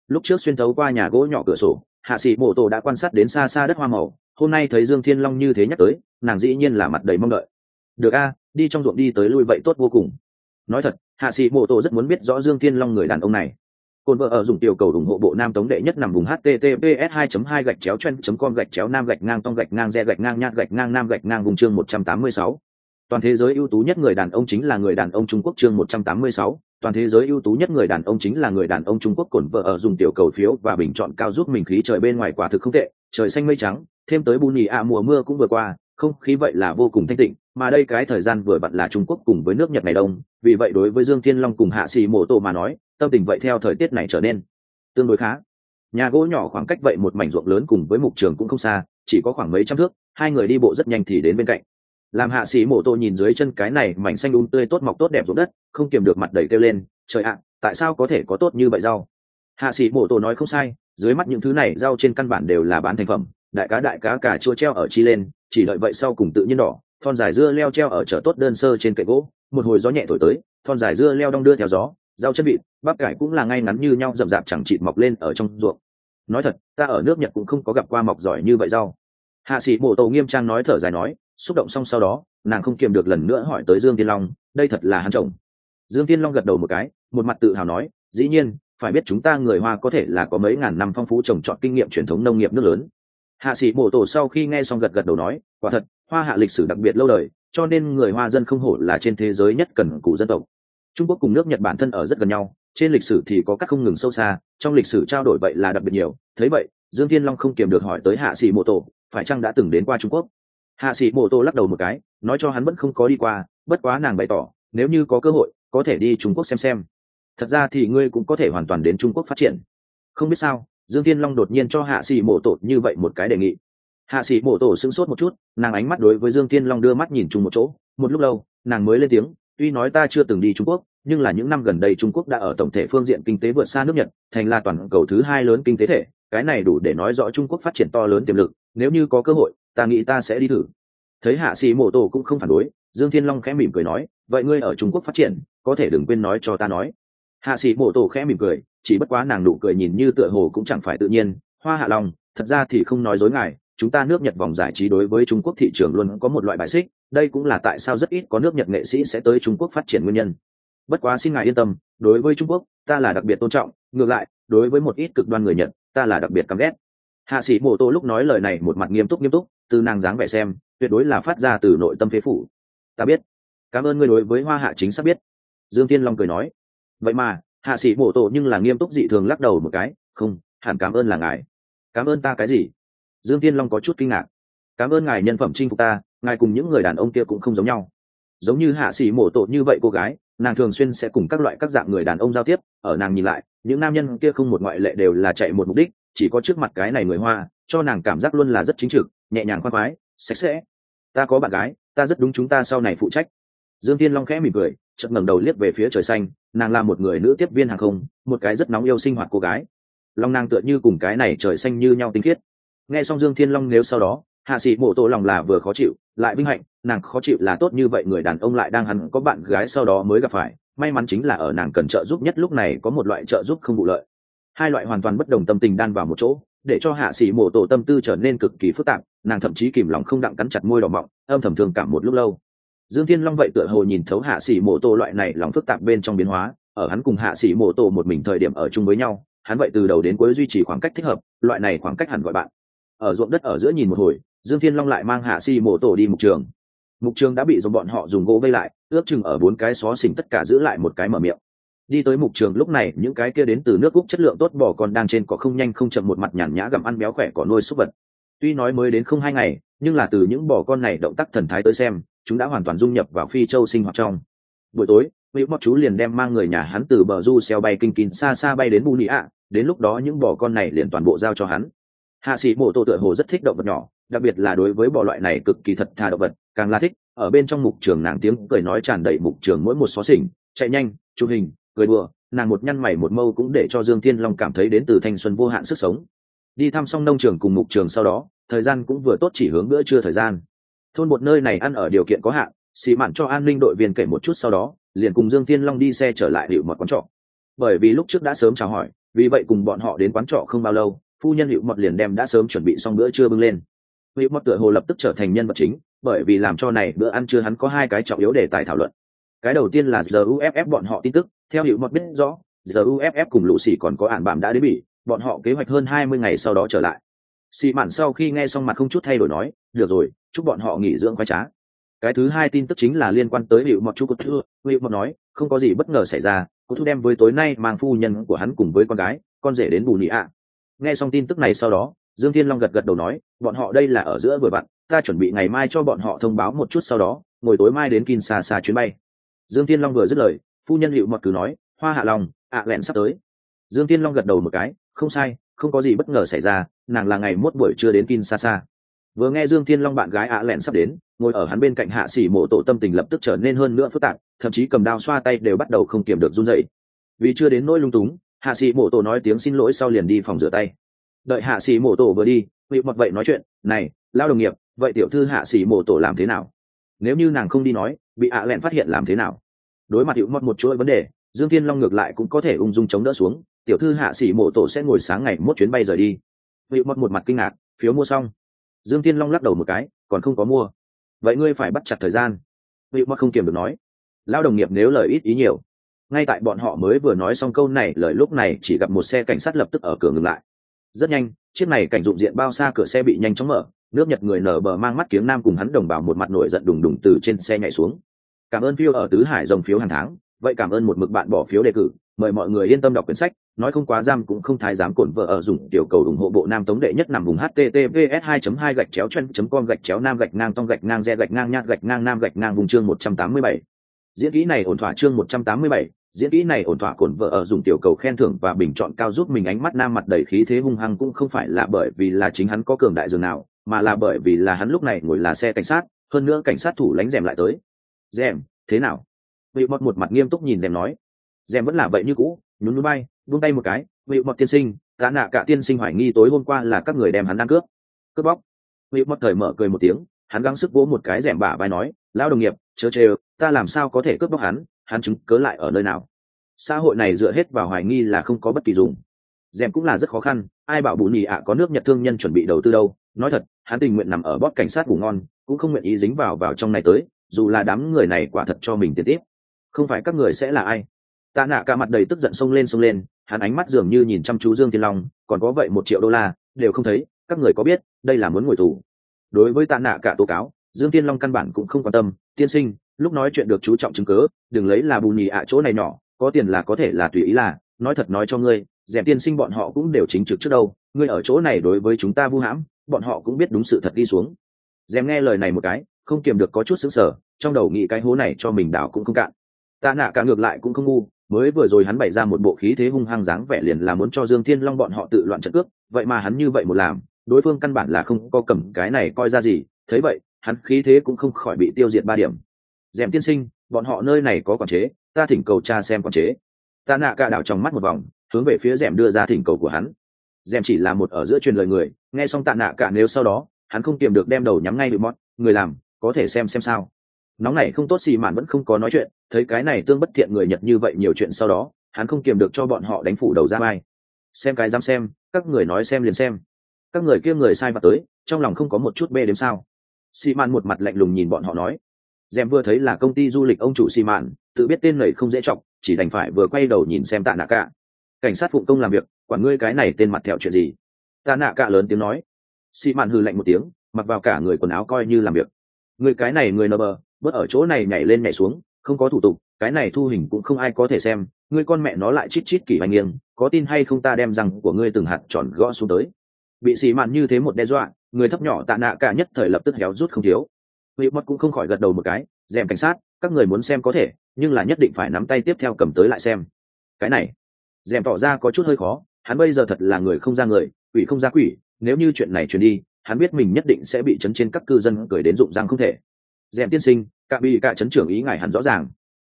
Lúc trước xuyên thấu qua nhà gỗ nhỏ cửa sổ, hạ sĩ mộ tổ đã quan sát đến xa xa đất hoa màu. Hôm nay thấy dương thiên long như thế nhắc tới, nàng dĩ nhiên là mặt đầy mong đợi. Được a, đi trong ruộng đi tới lui vậy tốt vô cùng. Nói thật hạ sĩ mô tô rất muốn biết rõ dương thiên long người đàn ông này. Cồn vợ ở dùng tiểu cầu ủng hộ bộ nam tống đệ nhất nằm vùng https 2 2 gạch chéo chen com gạch chéo nam gạch ngang tông gạch ngang re gạch ngang nhạc gạch ngang nam gạch ngang vùng chương 186. toàn thế giới ưu tú nhất người đàn ông chính là người đàn ông trung quốc chương 186 toàn thế giới ưu tú nhất người đàn ông chính là người đàn ông Trung Quốc cổn vợ ở dùng tiểu cầu phiếu và bình chọn cao giúp mình khí trời bên ngoài quả thực không tệ, trời xanh mây trắng, thêm tới bù nhì ạ mùa mưa cũng vừa qua, không khí vậy là vô cùng thanh tịnh, mà đây cái thời gian vừa vặn là Trung Quốc cùng với nước Nhật ngày đông, vì vậy đối với Dương Thiên Long cùng Hạ Sĩ Mộ Tổ mà nói, tâm tình vậy theo thời tiết này trở nên tương đối khá. Nhà gỗ nhỏ khoảng cách vậy một mảnh ruộng lớn cùng với mục trường cũng không xa, chỉ có khoảng mấy trăm thước, hai người đi bộ rất nhanh thì đến bên cạnh. Làm hạ sĩ mộ tô nhìn dưới chân cái này mảnh xanh um tươi tốt mọc tốt đẹp ruộng đất không kiềm được mặt đầy kêu lên trời ạ tại sao có thể có tốt như vậy rau? Hạ sĩ mộ tô nói không sai dưới mắt những thứ này rau trên căn bản đều là bán thành phẩm đại cá đại cá cả chua treo ở chi lên chỉ đợi vậy sau cùng tự nhiên đỏ thon dài dưa leo treo ở chợ tốt đơn sơ trên cậy gỗ, một hồi gió nhẹ thổi tới, thon dài dưa leo đong đưa theo gió, rau chân vịt, bắp cải cũng là ngay ngắn như nhau, rậm rạp chẳng chịt mọc lên ở trong ruộng. Nói thật, ta ở nước nhật cũng không có gặp qua mọc giỏi như vậy rau. Hạ sĩ mộ tổ nghiêm trang nói thở dài nói, xúc động xong sau đó, nàng không kiềm được lần nữa hỏi tới dương tiên long, đây thật là hắn chồng dương tiên long gật đầu một cái, một mặt tự hào nói, dĩ nhiên, phải biết chúng ta người hoa có thể là có mấy ngàn năm phong phú trồng trọt kinh nghiệm truyền thống nông nghiệp nước lớn. Hạ sĩ mổ tổ sau khi nghe xong gật gật đầu nói, quả thật hoa hạ lịch sử đặc biệt lâu đời, cho nên người hoa dân không hổ là trên thế giới nhất cần cụ dân tộc. Trung quốc cùng nước nhật bản thân ở rất gần nhau, trên lịch sử thì có các không ngừng sâu xa, trong lịch sử trao đổi vậy là đặc biệt nhiều. Thấy vậy, dương thiên long không kiềm được hỏi tới hạ sĩ mộ tổ, phải chăng đã từng đến qua trung quốc? Hạ sĩ mộ Tô lắc đầu một cái, nói cho hắn vẫn không có đi qua, bất quá nàng bày tỏ, nếu như có cơ hội, có thể đi trung quốc xem xem. Thật ra thì ngươi cũng có thể hoàn toàn đến trung quốc phát triển. Không biết sao, dương thiên long đột nhiên cho hạ sĩ mộ tổ như vậy một cái đề nghị hạ sĩ mổ tổ sững sốt một chút, nàng ánh mắt đối với dương thiên long đưa mắt nhìn chung một chỗ, một lúc lâu, nàng mới lên tiếng, tuy nói ta chưa từng đi trung quốc, nhưng là những năm gần đây trung quốc đã ở tổng thể phương diện kinh tế vượt xa nước nhật, thành là toàn cầu thứ hai lớn kinh tế thể, cái này đủ để nói rõ trung quốc phát triển to lớn tiềm lực, nếu như có cơ hội, ta nghĩ ta sẽ đi thử. Thấy hạ sĩ mổ tổ cũng không phản đối, dương thiên long khẽ mỉm cười nói, vậy ngươi ở trung quốc phát triển, có thể đừng quên nói cho ta nói. Hạ sĩ mổ tổ khẽ mỉm cười, chỉ bất quá nàng nụ cười nhìn như tựa hồ cũng chẳng phải tự nhiên, hoa hạ lòng thật ra thì không nói dối ngài chúng ta nước nhật vòng giải trí đối với trung quốc thị trường luôn có một loại bài xích, đây cũng là tại sao rất ít có nước nhật nghệ sĩ sẽ tới trung quốc phát triển nguyên nhân. Bất quá xin ngài yên tâm, đối với trung quốc, ta là đặc biệt tôn trọng, ngược lại, đối với một ít cực đoan người nhật, ta là đặc biệt căm ghét. Hạ sĩ Mộ tô lúc nói lời này một mặt nghiêm túc nghiêm túc, từ nàng dáng vẻ xem, tuyệt đối là phát ra từ nội tâm phế phủ. Ta biết. Cảm ơn ngươi đối với hoa hạ chính xác biết. Dương tiên long cười nói. Vậy mà, hạ sĩ Mộ tô nhưng là nghiêm túc dị thường lắc đầu một cái, không, hẳn cảm ơn là ngài. Cảm ơn ta cái gì? Dương tiên long có chút kinh ngạc. Cảm ơn ngài nhân phẩm chinh phục ta, ngài cùng những người đàn ông kia cũng không giống nhau. Giống như hạ sĩ mổ tổ như vậy cô gái, nàng thường xuyên sẽ cùng các loại các dạng người đàn ông giao tiếp, ở nàng nhìn lại, những nam nhân kia không một ngoại lệ đều là chạy một mục đích, chỉ có trước mặt cái này người hoa, cho nàng cảm giác luôn là rất chính trực, nhẹ nhàng khoan khoái, sạch sẽ. Ta có bạn gái, ta rất đúng chúng ta sau này phụ trách. Dương tiên long khẽ mỉm cười, chợt ngẩng đầu liếc về phía trời xanh, nàng là một người nữ tiếp viên hàng không, một cái rất nóng yêu sinh hoạt cô gái. Long nàng tựa như cùng cái này trời xanh như nhau tinh khiết nghe xong dương thiên long nếu sau đó, hạ sĩ mộ tổ lòng là vừa khó chịu, lại vinh hạnh, nàng khó chịu là tốt như vậy, người đàn ông lại đang hắn có bạn gái sau đó mới gặp phải, may mắn chính là ở nàng cần trợ giúp nhất lúc này có một loại trợ giúp không vụ lợi. Hai loại hoàn toàn bất đồng tâm tình đan vào một chỗ, để cho hạ sĩ mộ tổ tâm tư trở nên cực kỳ phức tạp, nàng thậm chí kìm lòng không đặng cắn chặt môi đỏ mọng, âm thầm thường cảm một lúc lâu. Dương thiên long vậy tựa hồ nhìn thấu hạ sĩ mộ tổ loại này lòng phức tạp bên trong biến hóa, ở hắn cùng hạ sĩ mộ tổ một mình thời điểm ở chung với nhau, hắn vậy từ đầu đến cuối duy trì khoảng cách thích hợp, loại này khoảng cách hẳn gọi bạn ở ruộng đất ở giữa nhìn một hồi dương thiên long lại mang hạ si mổ tổ đi mục trường. Mục trường đã bị dòng bọn họ dùng gỗ vây lại ước chừng ở bốn cái xó xỉnh tất cả giữ lại một cái mở miệng. Đi tới mục trường lúc này những cái kia đến từ nước úc chất lượng tốt bò còn đang trên có không nhanh không chậm một mặt nhàn nhã gặm ăn béo khỏe có nuôi súc vật. Tuy nói mới đến không hai ngày nhưng là từ những bò con này động tác thần thái tới xem chúng đã hoàn toàn dung nhập vào phi châu sinh hoạt trong. Buổi tối Mỹ Móc chú liền đem mang người nhà hắn từ bờ du xeo bay kinh kín xa xa bay đến Bù Nị ạ, đến lúc đó những bò con này liền toàn bộ giao cho hắn hạ sĩ mộ tổ tựa hồ rất thích động vật nhỏ, đặc biệt là đối với bọ loại này cực kỳ thật thà động vật, càng là thích, ở bên trong mục trường nàng tiếng cười nói tràn đầy mục trường mỗi một xó xỉnh, chạy nhanh, chụp hình, cười đùa, nàng một nhăn mày một mâu cũng để cho dương thiên long cảm thấy đến từ thanh xuân vô hạn sức sống. Đi thăm xong nông trường cùng mục trường sau đó, thời gian cũng vừa tốt chỉ hướng bữa trưa thời gian. Thôn một nơi này ăn ở điều kiện có hạn xì mạn cho an ninh đội viên kể một chút sau đó, liền cùng dương thiên long đi xe trở lại hiệu một quán trọ. Bởi vì lúc trước đã sớm chào hỏi, vì vậy cùng bọn họ đến quán trọ không bao lâu phu nhân hiệu mọt liền đem đã sớm chuẩn bị xong bữa trưa bưng lên. Hiệu mọt tựa hồ lập tức trở thành nhân vật chính, bởi vì làm cho này bữa ăn trưa hắn có hai cái trọng yếu để tài thảo luận. Cái đầu tiên là giờ uff bọn họ tin tức, theo hiệu mọt biết rõ giờ uff cùng lũ xỉ còn có ản bạm đã đến bỉ, bọn họ kế hoạch hơn hai mươi ngày sau đó trở lại. Xị mạn sau khi nghe xong mặt không chút thay đổi nói, được rồi, chúc bọn họ nghỉ dưỡng khoái trá. Cái thứ hai tin tức chính là liên quan tới hiệu mọt chú cốt thư hiệu mọt nói, không có gì bất ngờ xảy ra, cô thu đem với tối nay mang phu nhân của hắn cùng với con gái, con rể đến bù nị ạ nghe xong tin tức này sau đó, dương thiên long gật gật đầu nói, bọn họ đây là ở giữa vừa vặn, ta chuẩn bị ngày mai cho bọn họ thông báo một chút sau đó, ngồi tối mai đến kin xa xa chuyến bay. Dương thiên long vừa dứt lời, phu nhân hiệu mặc cứ nói, hoa hạ lòng ạ lẹn sắp tới. Dương thiên long gật đầu một cái, không sai, không có gì bất ngờ xảy ra, nàng là ngày mốt buổi trưa đến kin xa xa vừa nghe dương thiên long bạn gái ạ lẹn sắp đến, ngồi ở hắn bên cạnh hạ sĩ mộ tổ tâm tình lập tức trở nên hơn nữa phức tạp, thậm chí cầm đao xoa tay đều bắt đầu không kiểm được run dậy vì chưa đến nỗi lung túng hạ sĩ mổ tổ nói tiếng xin lỗi sau liền đi phòng rửa tay. Đợi hạ sĩ mổ tổ vừa đi vị mật vậy nói chuyện, này lao đồng nghiệp, vậy tiểu thư hạ sĩ mổ tổ làm thế nào? Nếu như nàng không đi nói, bị ạ lẹn phát hiện làm thế nào? Đối mặt hữu mất một chuỗi vấn đề, dương thiên long ngược lại cũng có thể ung dung chống đỡ xuống, tiểu thư hạ sĩ mổ tổ sẽ ngồi sáng ngày mốt chuyến bay rời đi. Hữu mật một mặt kinh ngạc, phiếu mua xong? Dương thiên long lắc đầu một cái, còn không có mua. Vậy ngươi phải bắt chặt thời gian. Hữu mật không kiềm được nói lao đồng nghiệp nếu lời ít ý nhiều ngay tại bọn họ mới vừa nói xong câu này lời lúc này chỉ gặp một xe cảnh sát lập tức ở cửa ngừng lại. Rất nhanh chiếc này cảnh dụng diện bao xa cửa xe bị nhanh chóng mở. Nước nhật người nở bờ mang mắt kiếng nam cùng hắn đồng bào một mặt nổi giận đùng đùng từ trên xe nhảy xuống. Cảm ơn phiêu ở tứ hải dòng phiếu hàng tháng vậy cảm ơn một mực bạn bỏ phiếu đề cử mời mọi người yên tâm đọc quyển sách nói không quá giam cũng không thái dám cổn vợ ở dùng tiểu cầu ủng hộ bộ nam tống đệ nhất nằm vùng https 2 2 gạch chéo chân com gạch chéo nam gạch ngang tông gạch ngang re gạch ngang nhát gạch ngang nam gạch ngang vùng chương 187. diễn kỹ này ổn thỏa chương 187, diễn kỹ này ổn thỏa cổn vợ ở dùng tiểu cầu khen thưởng và bình chọn cao giúp mình ánh mắt nam mặt đầy khí thế hung hăng cũng không phải là bởi vì là chính hắn có cường đại dường nào, mà là bởi vì là hắn lúc này ngồi là xe cảnh sát, hơn nữa cảnh sát thủ lánh rèm lại tới. Rèm, thế nào? Vị mọt một mặt nghiêm túc nhìn rèm nói. Rèm vẫn là vậy như cũ, nhún núi bay, buông tay một cái vị mọt tiên sinh tá nạ cả tiên sinh hoài nghi tối hôm qua là các người đem hắn đang cướp. Cướp bóc? Vị mọt thời mở cười một tiếng, hắn gắng sức vỗ một cái rèm bả vai nói, lão đồng nghiệp, chớ chê ta làm sao có thể cướp bóc hắn? Hắn chứng cớ lại ở nơi nào? Xã hội này dựa hết vào hoài nghi là không có bất kỳ dùng. Dèm cũng là rất khó khăn, ai bảo bù nhì ạ có nước nhật thương nhân chuẩn bị đầu tư đâu? Nói thật, hắn tình nguyện nằm ở bóp cảnh sát ngủ ngon, cũng không nguyện ý dính vào vào trong này tới, dù là đám người này quả thật cho mình tiền tiếp. Không phải các người sẽ là ai? Tạ nạ cả mặt đầy tức giận xông lên xông lên, hắn ánh mắt dường như nhìn chăm chú dương tiên long, còn có vậy một triệu đô la, đều không thấy, các người có biết, đây là muốn ngồi tù. Đối với tạ nạ cả tố cáo, dương tiên long căn bản cũng không quan tâm, tiên sinh lúc nói chuyện được chú trọng chứng cớ đừng lấy là bù nhì ạ chỗ này nhỏ, có tiền là có thể là tùy ý là, nói thật nói cho ngươi dèm tiên sinh bọn họ cũng đều chính trực trước đâu, ngươi ở chỗ này đối với chúng ta vu hãm, bọn họ cũng biết đúng sự thật đi xuống. Dèm nghe lời này một cái, không kiềm được có chút xứng sờ, trong đầu nghĩ cái hố này cho mình đảo cũng không cạn. Tạ nạ cả ngược lại cũng không ngu, mới vừa rồi hắn bày ra một bộ khí thế hung hăng dáng vẻ liền là muốn cho dương thiên long bọn họ tự loạn trận cước vậy mà hắn như vậy một làm, đối phương căn bản là không có cầm cái này coi ra gì, thấy vậy, hắn khí thế cũng không khỏi bị tiêu diệt ba điểm dèm tiên sinh, bọn họ nơi này có quản chế, ta thỉnh cầu cha xem quản chế. Ta nạ cả đảo trong mắt một vòng, hướng về phía dèm đưa ra thỉnh cầu của hắn. Dèm chỉ là một ở giữa truyền lời người, nghe xong tạ nạ cả nếu sau đó, hắn không kiềm được đem đầu nhắm ngay bị mót người làm, có thể xem xem sao? Nóng này không tốt xì mạn vẫn không có nói chuyện, thấy cái này tương bất thiện người nhật như vậy nhiều chuyện sau đó, hắn không kiềm được cho bọn họ đánh phủ đầu ra mai xem cái dám xem, các người nói xem liền xem. Các người kia người sai vào tới, trong lòng không có một chút bê đếm sao. Xì mạn một mặt lạnh lùng nhìn bọn họ nói dèm vừa thấy là công ty du lịch ông chủ xì mạn tự biết tên này không dễ chọc, chỉ đành phải vừa quay đầu nhìn xem tạ nạ cả cảnh sát phụng công làm việc, quản ngươi cái này tên mặt thẹo chuyện gì? Tạ nạ cả lớn tiếng nói. Xì mạn hừ lạnh một tiếng, mặc vào cả người quần áo coi như làm việc. Người cái này người nờ bờ, bớt ở chỗ này nhảy lên nhảy xuống, không có thủ tục, cái này thu hình cũng không ai có thể xem, ngươi con mẹ nó lại chít chít kỳ hoành nghiêng, có tin hay không ta đem rằng của ngươi từng hạt tròn gõ xuống tới. Bị xì mạn như thế một đe dọa, người thấp nhỏ tạ nạ cả nhất thời lập tức héo rút không thiếu huy mất cũng không khỏi gật đầu một cái dèm cảnh sát, các người muốn xem có thể, nhưng là nhất định phải nắm tay tiếp theo cầm tới lại xem. Cái này? Dèm tỏ ra có chút hơi khó, hắn bây giờ thật là người không ra người, quỷ không ra quỷ, nếu như chuyện này truyền đi, hắn biết mình nhất định sẽ bị chấn trên các cư dân cười đến rụng răng không thể. Dèm tiên sinh, cả bị cả chấn trưởng ý ngài hẳn rõ ràng.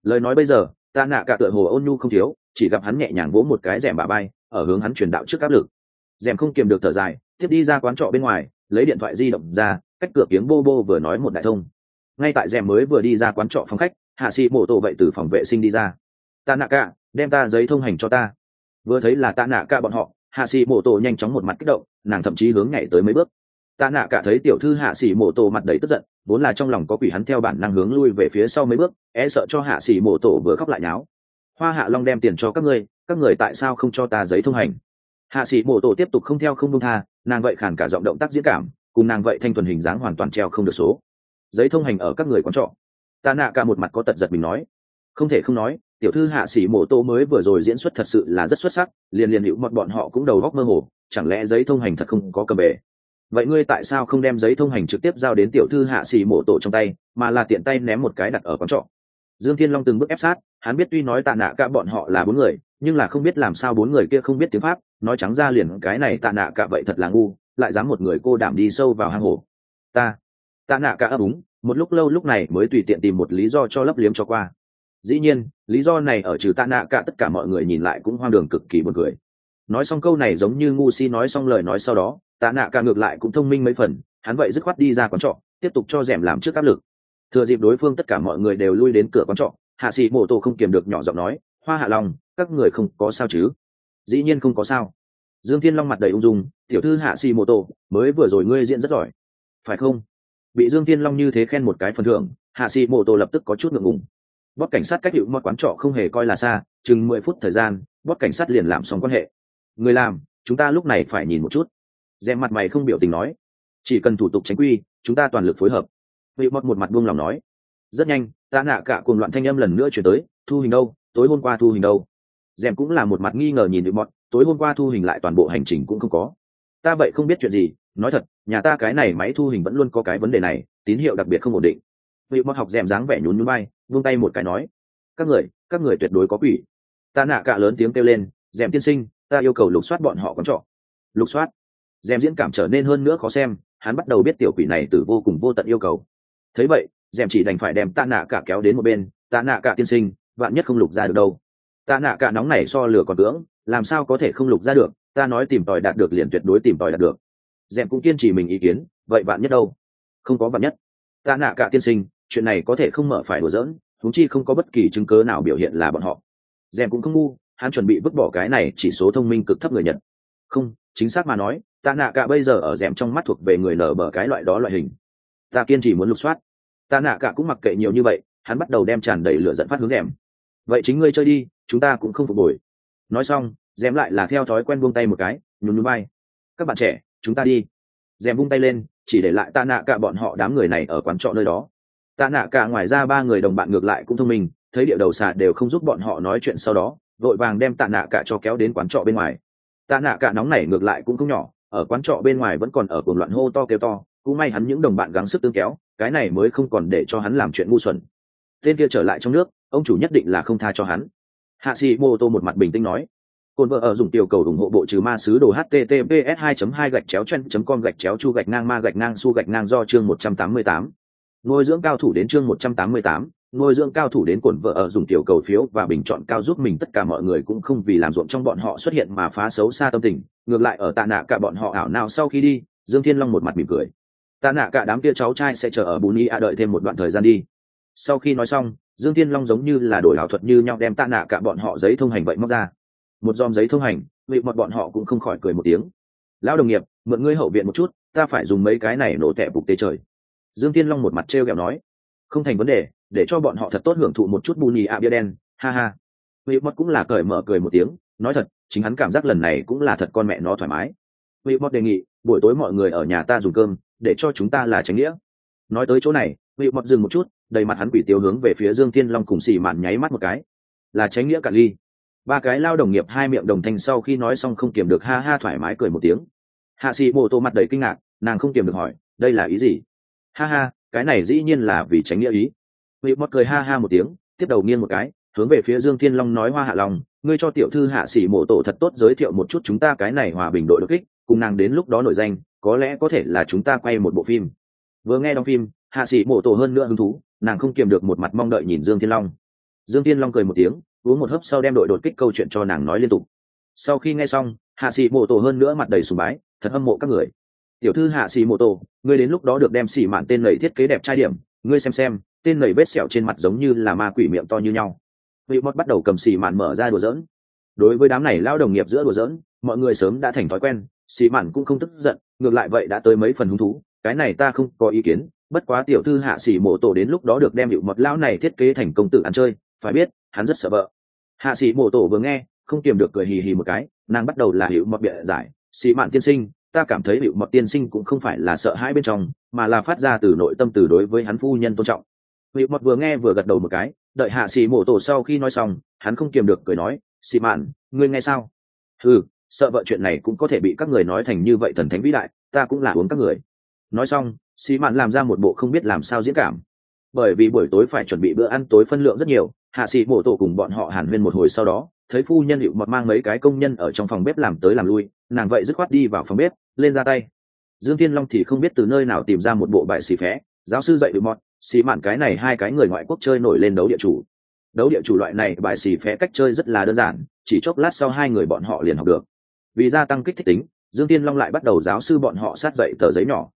Lời nói bây giờ, ta nạ cả tựa hồ ôn nhu không thiếu, chỉ gặp hắn nhẹ nhàng vỗ một cái rèm bà bay ở hướng hắn truyền đạo trước áp lực. Rèm không kiềm được thở dài, tiếp đi ra quán trọ bên ngoài, lấy điện thoại di động ra cách cửa kiếng bô bô vừa nói một đại thông. Ngay tại rèm mới vừa đi ra quán trọ phòng khách, hạ sĩ mổ tổ vậy từ phòng vệ sinh đi ra. Ta nạ cả, đem ta giấy thông hành cho ta. Vừa thấy là ta nạ cả bọn họ, hạ sĩ mổ tổ nhanh chóng một mặt kích động, nàng thậm chí hướng nhảy tới mấy bước. Ta nạ cả thấy tiểu thư hạ sĩ mổ tổ mặt đầy tức giận, vốn là trong lòng có quỷ hắn theo bản năng hướng lui về phía sau mấy bước e sợ cho hạ sĩ mổ tổ vừa khóc lại nháo. Hoa hạ long đem tiền cho các ngươi, các người tại sao không cho ta giấy thông hành? Hạ sĩ mổ tổ tiếp tục không theo không đông tha, nàng vậy khản cả giọng động tác diễn cảm cùng nàng vậy thanh thuần hình dáng hoàn toàn treo không được số. Giấy thông hành ở các người quán trọ. Ta nạ cả một mặt có tật giật mình nói. Không thể không nói, tiểu thư hạ sĩ mổ tô mới vừa rồi diễn xuất thật sự là rất xuất sắc, liền liền hữu mật bọn họ cũng đầu góc mơ hồ, chẳng lẽ giấy thông hành thật không có cầm bể vậy ngươi tại sao không đem giấy thông hành trực tiếp giao đến tiểu thư hạ sĩ mổ tổ trong tay, mà là tiện tay ném một cái đặt ở quán trọ? Dương thiên long từng bước ép sát, hắn biết tuy nói tạ nạ cả bọn họ là bốn người, nhưng là không biết làm sao bốn người kia không biết tiếng pháp, nói trắng ra liền cái này tạ nạ cả vậy thật là ngu lại dám một người cô đảm đi sâu vào hang hổ, ta ta nạ cả ấp úng một lúc lâu lúc này mới tùy tiện tìm một lý do cho lấp liếm cho qua. Dĩ nhiên lý do này ở trừ tạ nạ cả tất cả mọi người nhìn lại cũng hoang đường cực kỳ buồn cười. Nói xong câu này giống như ngu si nói xong lời nói sau đó tạ nạ cả ngược lại cũng thông minh mấy phần hắn vậy dứt khoát đi ra quán trọ tiếp tục cho rèm làm trước áp lực. Thừa dịp đối phương tất cả mọi người đều lui đến cửa quán trọ hạ sĩ mô tô không kiềm được nhỏ giọng nói hoa hạ long các người không có sao chứ? Dĩ nhiên không có sao dương thiên long mặt đầy ung dung, tiểu thư hạ sĩ mô tô mới vừa rồi ngươi diễn rất giỏi. Phải không? Bị dương thiên long như thế khen một cái phần thưởng, hạ sĩ mô tô lập tức có chút ngượng ngùng. Bót cảnh sát cách hiệu mọi quán trọ không hề coi là xa, chừng mười phút thời gian bót cảnh sát liền làm xong quan hệ. Người làm, chúng ta lúc này phải nhìn một chút. Dèm mặt mày không biểu tình nói, chỉ cần thủ tục tránh quy, chúng ta toàn lực phối hợp. Vị mọt một mặt buông lòng nói, rất nhanh, ta nạ cả cùng loạn thanh âm lần nữa chuyển tới, thu hình đâu, tối hôm qua thu hình đâu. Dèm cũng là một mặt nghi ngờ nhìn vị mọt tối hôm qua thu hình lại toàn bộ hành trình cũng không có. Ta vậy không biết chuyện gì, nói thật, nhà ta cái này máy thu hình vẫn luôn có cái vấn đề này, tín hiệu đặc biệt không ổn định. Vị mọt học dèm dáng vẻ nhún nhún bay vung tay một cái nói, các người các người tuyệt đối có quỷ. Ta nạ cả lớn tiếng kêu lên dèm tiên sinh, ta yêu cầu lục soát bọn họ con trọ. Lục soát? Dèm diễn cảm trở nên hơn nữa khó xem, hắn bắt đầu biết tiểu quỷ này từ vô cùng vô tận yêu cầu. Thấy vậy dèm chỉ đành phải đem ta nạ cả kéo đến một bên, ta nạ cả tiên sinh, vạn nhất không lục ra được đâu. Ta nạ cả nóng này so lửa còn tướng làm sao có thể không lục ra được, ta nói tìm tòi đạt được liền tuyệt đối tìm tòi đạt được. Dèm cũng kiên trì mình ý kiến, vậy bạn nhất đâu? Không có bạn nhất. Ta nạ cả tiên sinh, chuyện này có thể không mở phải đùa giỡn thúng chi không có bất kỳ chứng cớ nào biểu hiện là bọn họ. Rèm cũng không ngu, hắn chuẩn bị vứt bỏ cái này chỉ số thông minh cực thấp người nhật. Không, chính xác mà nói ta nạ cả bây giờ ở rèm trong mắt thuộc về người nở bờ cái loại đó loại hình. Ta kiên trì muốn lục soát. Ta nạ cả cũng mặc kệ nhiều như vậy, hắn bắt đầu đem tràn đầy lửa dẫn phát hướng rèm vậy chính ngươi chơi đi, chúng ta cũng không phục hồi. Nói xong dèm lại là theo thói quen buông tay một cái, nhún nhún bay các bạn trẻ, chúng ta đi. Dèm vung tay lên, chỉ để lại tạ nạ cả bọn họ đám người này ở quán trọ nơi đó. Tạ nạ cả ngoài ra ba người đồng bạn ngược lại cũng thông minh, thấy địa đầu xà đều không giúp bọn họ nói chuyện sau đó, vội vàng đem tạ nạ cả cho kéo đến quán trọ bên ngoài. Tạ nạ cả nóng này ngược lại cũng không nhỏ, ở quán trọ bên ngoài vẫn còn ở cuồng loạn hô to kêu to, cũng may hắn những đồng bạn gắng sức tương kéo, cái này mới không còn để cho hắn làm chuyện ngu xuẩn. Tên kia trở lại trong nước, ông chủ nhất định là không tha cho hắn. Hạ sĩ mô tô một mặt bình tĩnh nói. Côn vợ ở dùng tiểu cầu ủng hộ bộ trừ ma sứ đồ https 2 2 gạch chéo chen com gạch chéo chu gạch ngang ma gạch ngang su gạch ngang do chương 188. nuôi dưỡng cao thủ đến chương 188, nuôi dưỡng cao thủ đến cồn vợ ở dùng tiểu cầu phiếu và bình chọn cao giúp mình tất cả mọi người cũng không vì làm ruộng trong bọn họ xuất hiện mà phá xấu xa tâm tình. Ngược lại ở tạ nạ cả bọn họ ảo nào sau khi đi dương thiên long một mặt mỉm cười. Tạ nạ cả đám kia cháu trai sẽ chờ ở Buni a đợi thêm một đoạn thời gian đi. Sau khi nói xong dương thiên long giống như là đổi ảo thuật như nhau đem tạ nạ cả bọn họ giấy thông hành vậy móc ra một dòm giấy thông hành, vị mọt bọn họ cũng không khỏi cười một tiếng. Lão đồng nghiệp, mượn ngươi hậu viện một chút, ta phải dùng mấy cái này nổ tẻ bục tế trời. Dương tiên long một mặt t r e o kẹo nói. Không thành vấn đề, để cho bọn họ thật tốt hưởng thụ một chút bù nhì ạ bia đen. Ha ha. Vị mọt cũng là cởi mở cười một tiếng, nói thật, chính hắn cảm giác lần này cũng là thật con mẹ nó thoải mái. Vị mọt đề nghị, buổi tối mọi người ở nhà ta dùng cơm, để cho chúng ta là tránh nghĩa. Nói tới chỗ này, vị mọt dừng một chút, đầy mặt hắn quỷ tiêu hướng về phía dương tiên long cùng xì mạn nháy mắt một cái. Là tránh nghĩa cả ly ba cái lao đồng nghiệp hai miệng đồng thanh sau khi nói xong không kiềm được ha ha thoải mái cười một tiếng. Hạ sĩ mô tô mặt đầy kinh ngạc, nàng không kiềm được hỏi, đây là ý gì? Ha ha, cái này dĩ nhiên là vì tránh nghĩa ý. Vị mót cười ha ha một tiếng, tiếp đầu nghiêng một cái, hướng về phía dương thiên long nói, hoa hạ long, ngươi cho tiểu thư hạ sĩ mộ tổ thật tốt giới thiệu một chút chúng ta cái này hòa bình đội đột kích, cùng nàng đến lúc đó nổi danh, có lẽ có thể là chúng ta quay một bộ phim. Vừa nghe đóng phim, hạ sĩ mộ tổ hơn nữa hứng thú, nàng không kiềm được một mặt mong đợi nhìn dương thiên long. Dương thiên long cười một tiếng uống một hớp sau đem đội đột kích câu chuyện cho nàng nói liên tục. Sau khi nghe xong hạ sĩ mộ Tô hơn nữa mặt đầy sùng bái thật hâm mộ các người. Tiểu thư hạ sĩ mộ Tô, ngươi đến lúc đó được đem xỉ mạn tên lầy thiết kế đẹp trai điểm ngươi xem xem tên lầy vết sẹo trên mặt giống như là ma quỷ miệng to như nhau. Vị mót bắt đầu cầm xỉ mạn mở ra đùa dỡn đối với đám này lao đồng nghiệp giữa đùa dỡn mọi người sớm đã thành thói quen xỉ mạn cũng không tức giận ngược lại vậy đã tới mấy phần hứng thú cái này ta không có ý kiến bất quá tiểu thư hạ sĩ mộ tổ đến lúc đó được đem hiệu mật lão này thiết kế thành công tử ăn chơi phải biết hắn rất sợ vợ hạ sĩ mổ tổ vừa nghe, không kiềm được cười hì hì một cái, nàng bắt đầu là hiệu mật bịa giải, sĩ mạn tiên sinh, ta cảm thấy hiệu mật tiên sinh cũng không phải là sợ hãi bên trong, mà là phát ra từ nội tâm từ đối với hắn phu nhân tôn trọng. Hiệu mật vừa nghe vừa gật đầu một cái, đợi hạ sĩ mổ tổ sau khi nói xong, hắn không kiềm được cười nói, sĩ mạn, ngươi nghe sao? Ừ sợ vợ chuyện này cũng có thể bị các người nói thành như vậy thần thánh vĩ đại, ta cũng là uống các người. Nói xong, sĩ mạn làm ra một bộ không biết làm sao diễn cảm. Bởi vì buổi tối phải chuẩn bị bữa ăn tối phân lượng rất nhiều hạ sĩ mổ tổ cùng bọn họ hàn huyên một hồi sau đó, thấy phu nhân hiệu mật mang mấy cái công nhân ở trong phòng bếp làm tới làm lui, nàng vậy dứt khoát đi vào phòng bếp, lên ra tay. Dương thiên long thì không biết từ nơi nào tìm ra một bộ bài xì phé, giáo sư dạy hiệu mọt xì mạn cái này hai cái người ngoại quốc chơi nổi lên đấu địa chủ. Đấu địa chủ loại này bài xì phé cách chơi rất là đơn giản, chỉ chốc lát sau hai người bọn họ liền học được. Vì gia tăng kích thích tính, dương thiên long lại bắt đầu giáo sư bọn họ sát dậy tờ giấy nhỏ.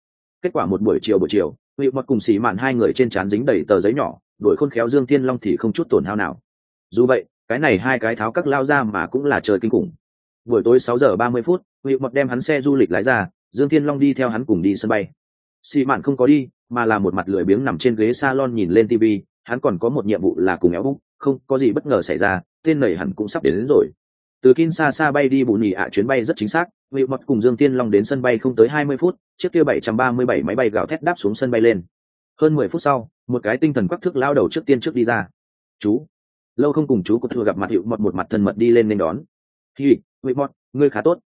Kết quả một buổi chiều buổi chiều hiệu mật cùng xì mạn hai người trên trán dính đầy tờ giấy nhỏ đuổi khôn khéo dương thiên long thì không chút tổn hao nào. Dù vậy cái này hai cái tháo các lao ra mà cũng là trời kinh khủng. Buổi tối sáu giờ ba mươi phút hiệu mật đem hắn xe du lịch lái ra dương thiên long đi theo hắn cùng đi sân bay. Xị mạn không có đi mà là một mặt lười biếng nằm trên ghế salon nhìn lên tv hắn còn có một nhiệm vụ là cùng éo búc không có gì bất ngờ xảy ra tên nầy hẳn cũng sắp đến, đến rồi. Từ Kinshasa bay đi bù nhì ạ chuyến bay rất chính xác, Vị Mật cùng Dương Thiên Long đến sân bay không tới hai mươi phút, chiếc kia bảy trăm ba mươi bảy máy bay gào thét đáp xuống sân bay lên. Hơn mười phút sau, một cái tinh thần quắc thước lao đầu trước tiên trước đi ra. Chú. Lâu không cùng chú của thừa gặp mặt, hiệu mọt một mặt thân mật đi lên nên đón. Hi, vị mọt, ngươi khá tốt.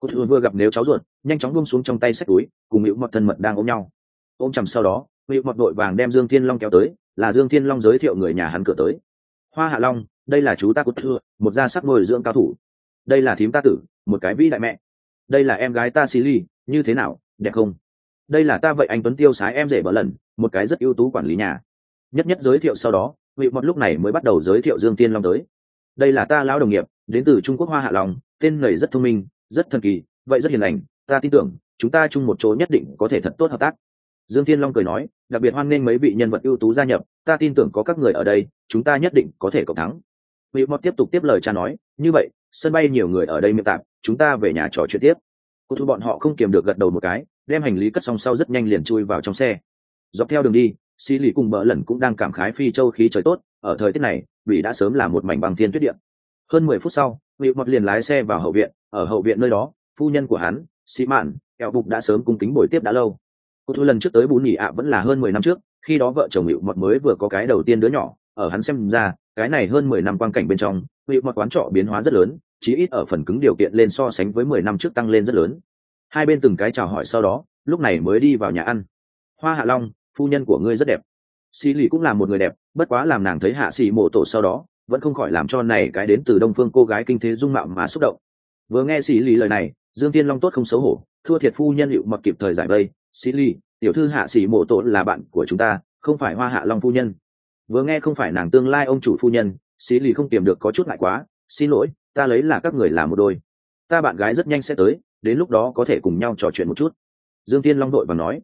Cô thừa vừa gặp nếu cháu ruột, nhanh chóng buông xuống trong tay sách túi, cùng hiệu mọt thân mật đang ôm nhau. Ôm chầm sau đó, hiệu mọt đội vàng đem dương thiên long kéo tới, là dương thiên long giới thiệu người nhà hắn cửa tới. Hoa hạ long, đây là chú ta cô thừa, một gia sắc ngồi dưỡng cao thủ. Đây là thím ta tử, một cái vĩ đại mẹ. Đây là em gái ta xí ly như thế nào, đẹp không? Đây là ta vậy anh tuấn tiêu sái em rể bờ lần, một cái rất ưu tú quản lý nhà. Nhất nhất giới thiệu sau đó, vị mọt lúc này mới bắt đầu giới thiệu dương tiên long tới. Đây là ta lão đồng nghiệp, đến từ trung quốc hoa hạ long, tên này rất thông minh, rất thần kỳ, vậy rất hiền lành, ta tin tưởng, chúng ta chung một chỗ nhất định có thể thật tốt hợp tác. Dương thiên long cười nói, đặc biệt hoan nghênh mấy vị nhân vật ưu tú gia nhập, ta tin tưởng có các người ở đây, chúng ta nhất định có thể cộng thắng. Vị mọt tiếp tục tiếp lời cha nói, như vậy, sân bay nhiều người ở đây miệng tạm, chúng ta về nhà trò chuyện tiếp. Cô thu bọn họ không kiềm được gật đầu một cái đem hành lý cất xong sau rất nhanh liền chui vào trong xe. Dọc theo đường đi xì lì cùng bỡ lần cũng đang cảm khái phi châu khí trời tốt, ở thời tiết này, vì đã sớm là một mảnh bằng thiên tuyết điện hơn mười phút sau vị mọt liền lái xe vào hậu viện, ở hậu viện nơi đó, phu nhân của hắn xì mạn, kẹo bục đã sớm cung kính buổi tiếp đã lâu. Cô thu lần trước tới bù nhị ạ vẫn là hơn mười năm trước, khi đó vợ chồng hữu mọt mới vừa có cái đầu tiên đứa nhỏ, ở hắn xem ra, cái này hơn mười năm quang cảnh bên trong hữu mọt quán trọ biến hóa rất lớn, chí ít ở phần cứng điều kiện lên so sánh với mười năm trước tăng lên rất lớn hai bên từng cái chào hỏi sau đó, lúc này mới đi vào nhà ăn. Hoa hạ long, phu nhân của ngươi rất đẹp. Xì lì cũng là một người đẹp, bất quá làm nàng thấy hạ xì mộ tổ sau đó, vẫn không khỏi làm cho này cái đến từ đông phương cô gái kinh thế dung mạo mà xúc động. Vừa nghe xì lì lời này, dương tiên long tốt không xấu hổ, thua thiệt phu nhân hiệu mặc kịp thời giải vây. Xì lì, tiểu thư hạ xì mộ tổ là bạn của chúng ta, không phải hoa hạ long phu nhân. Vừa nghe không phải nàng tương lai ông chủ phu nhân xì lì không tìm được có chút lại quá. Xin lỗi, ta lấy là các người làm một đôi. Ta bạn gái rất nhanh sẽ tới đến lúc đó có thể cùng nhau trò chuyện một chút. Dương tiên long đội và nói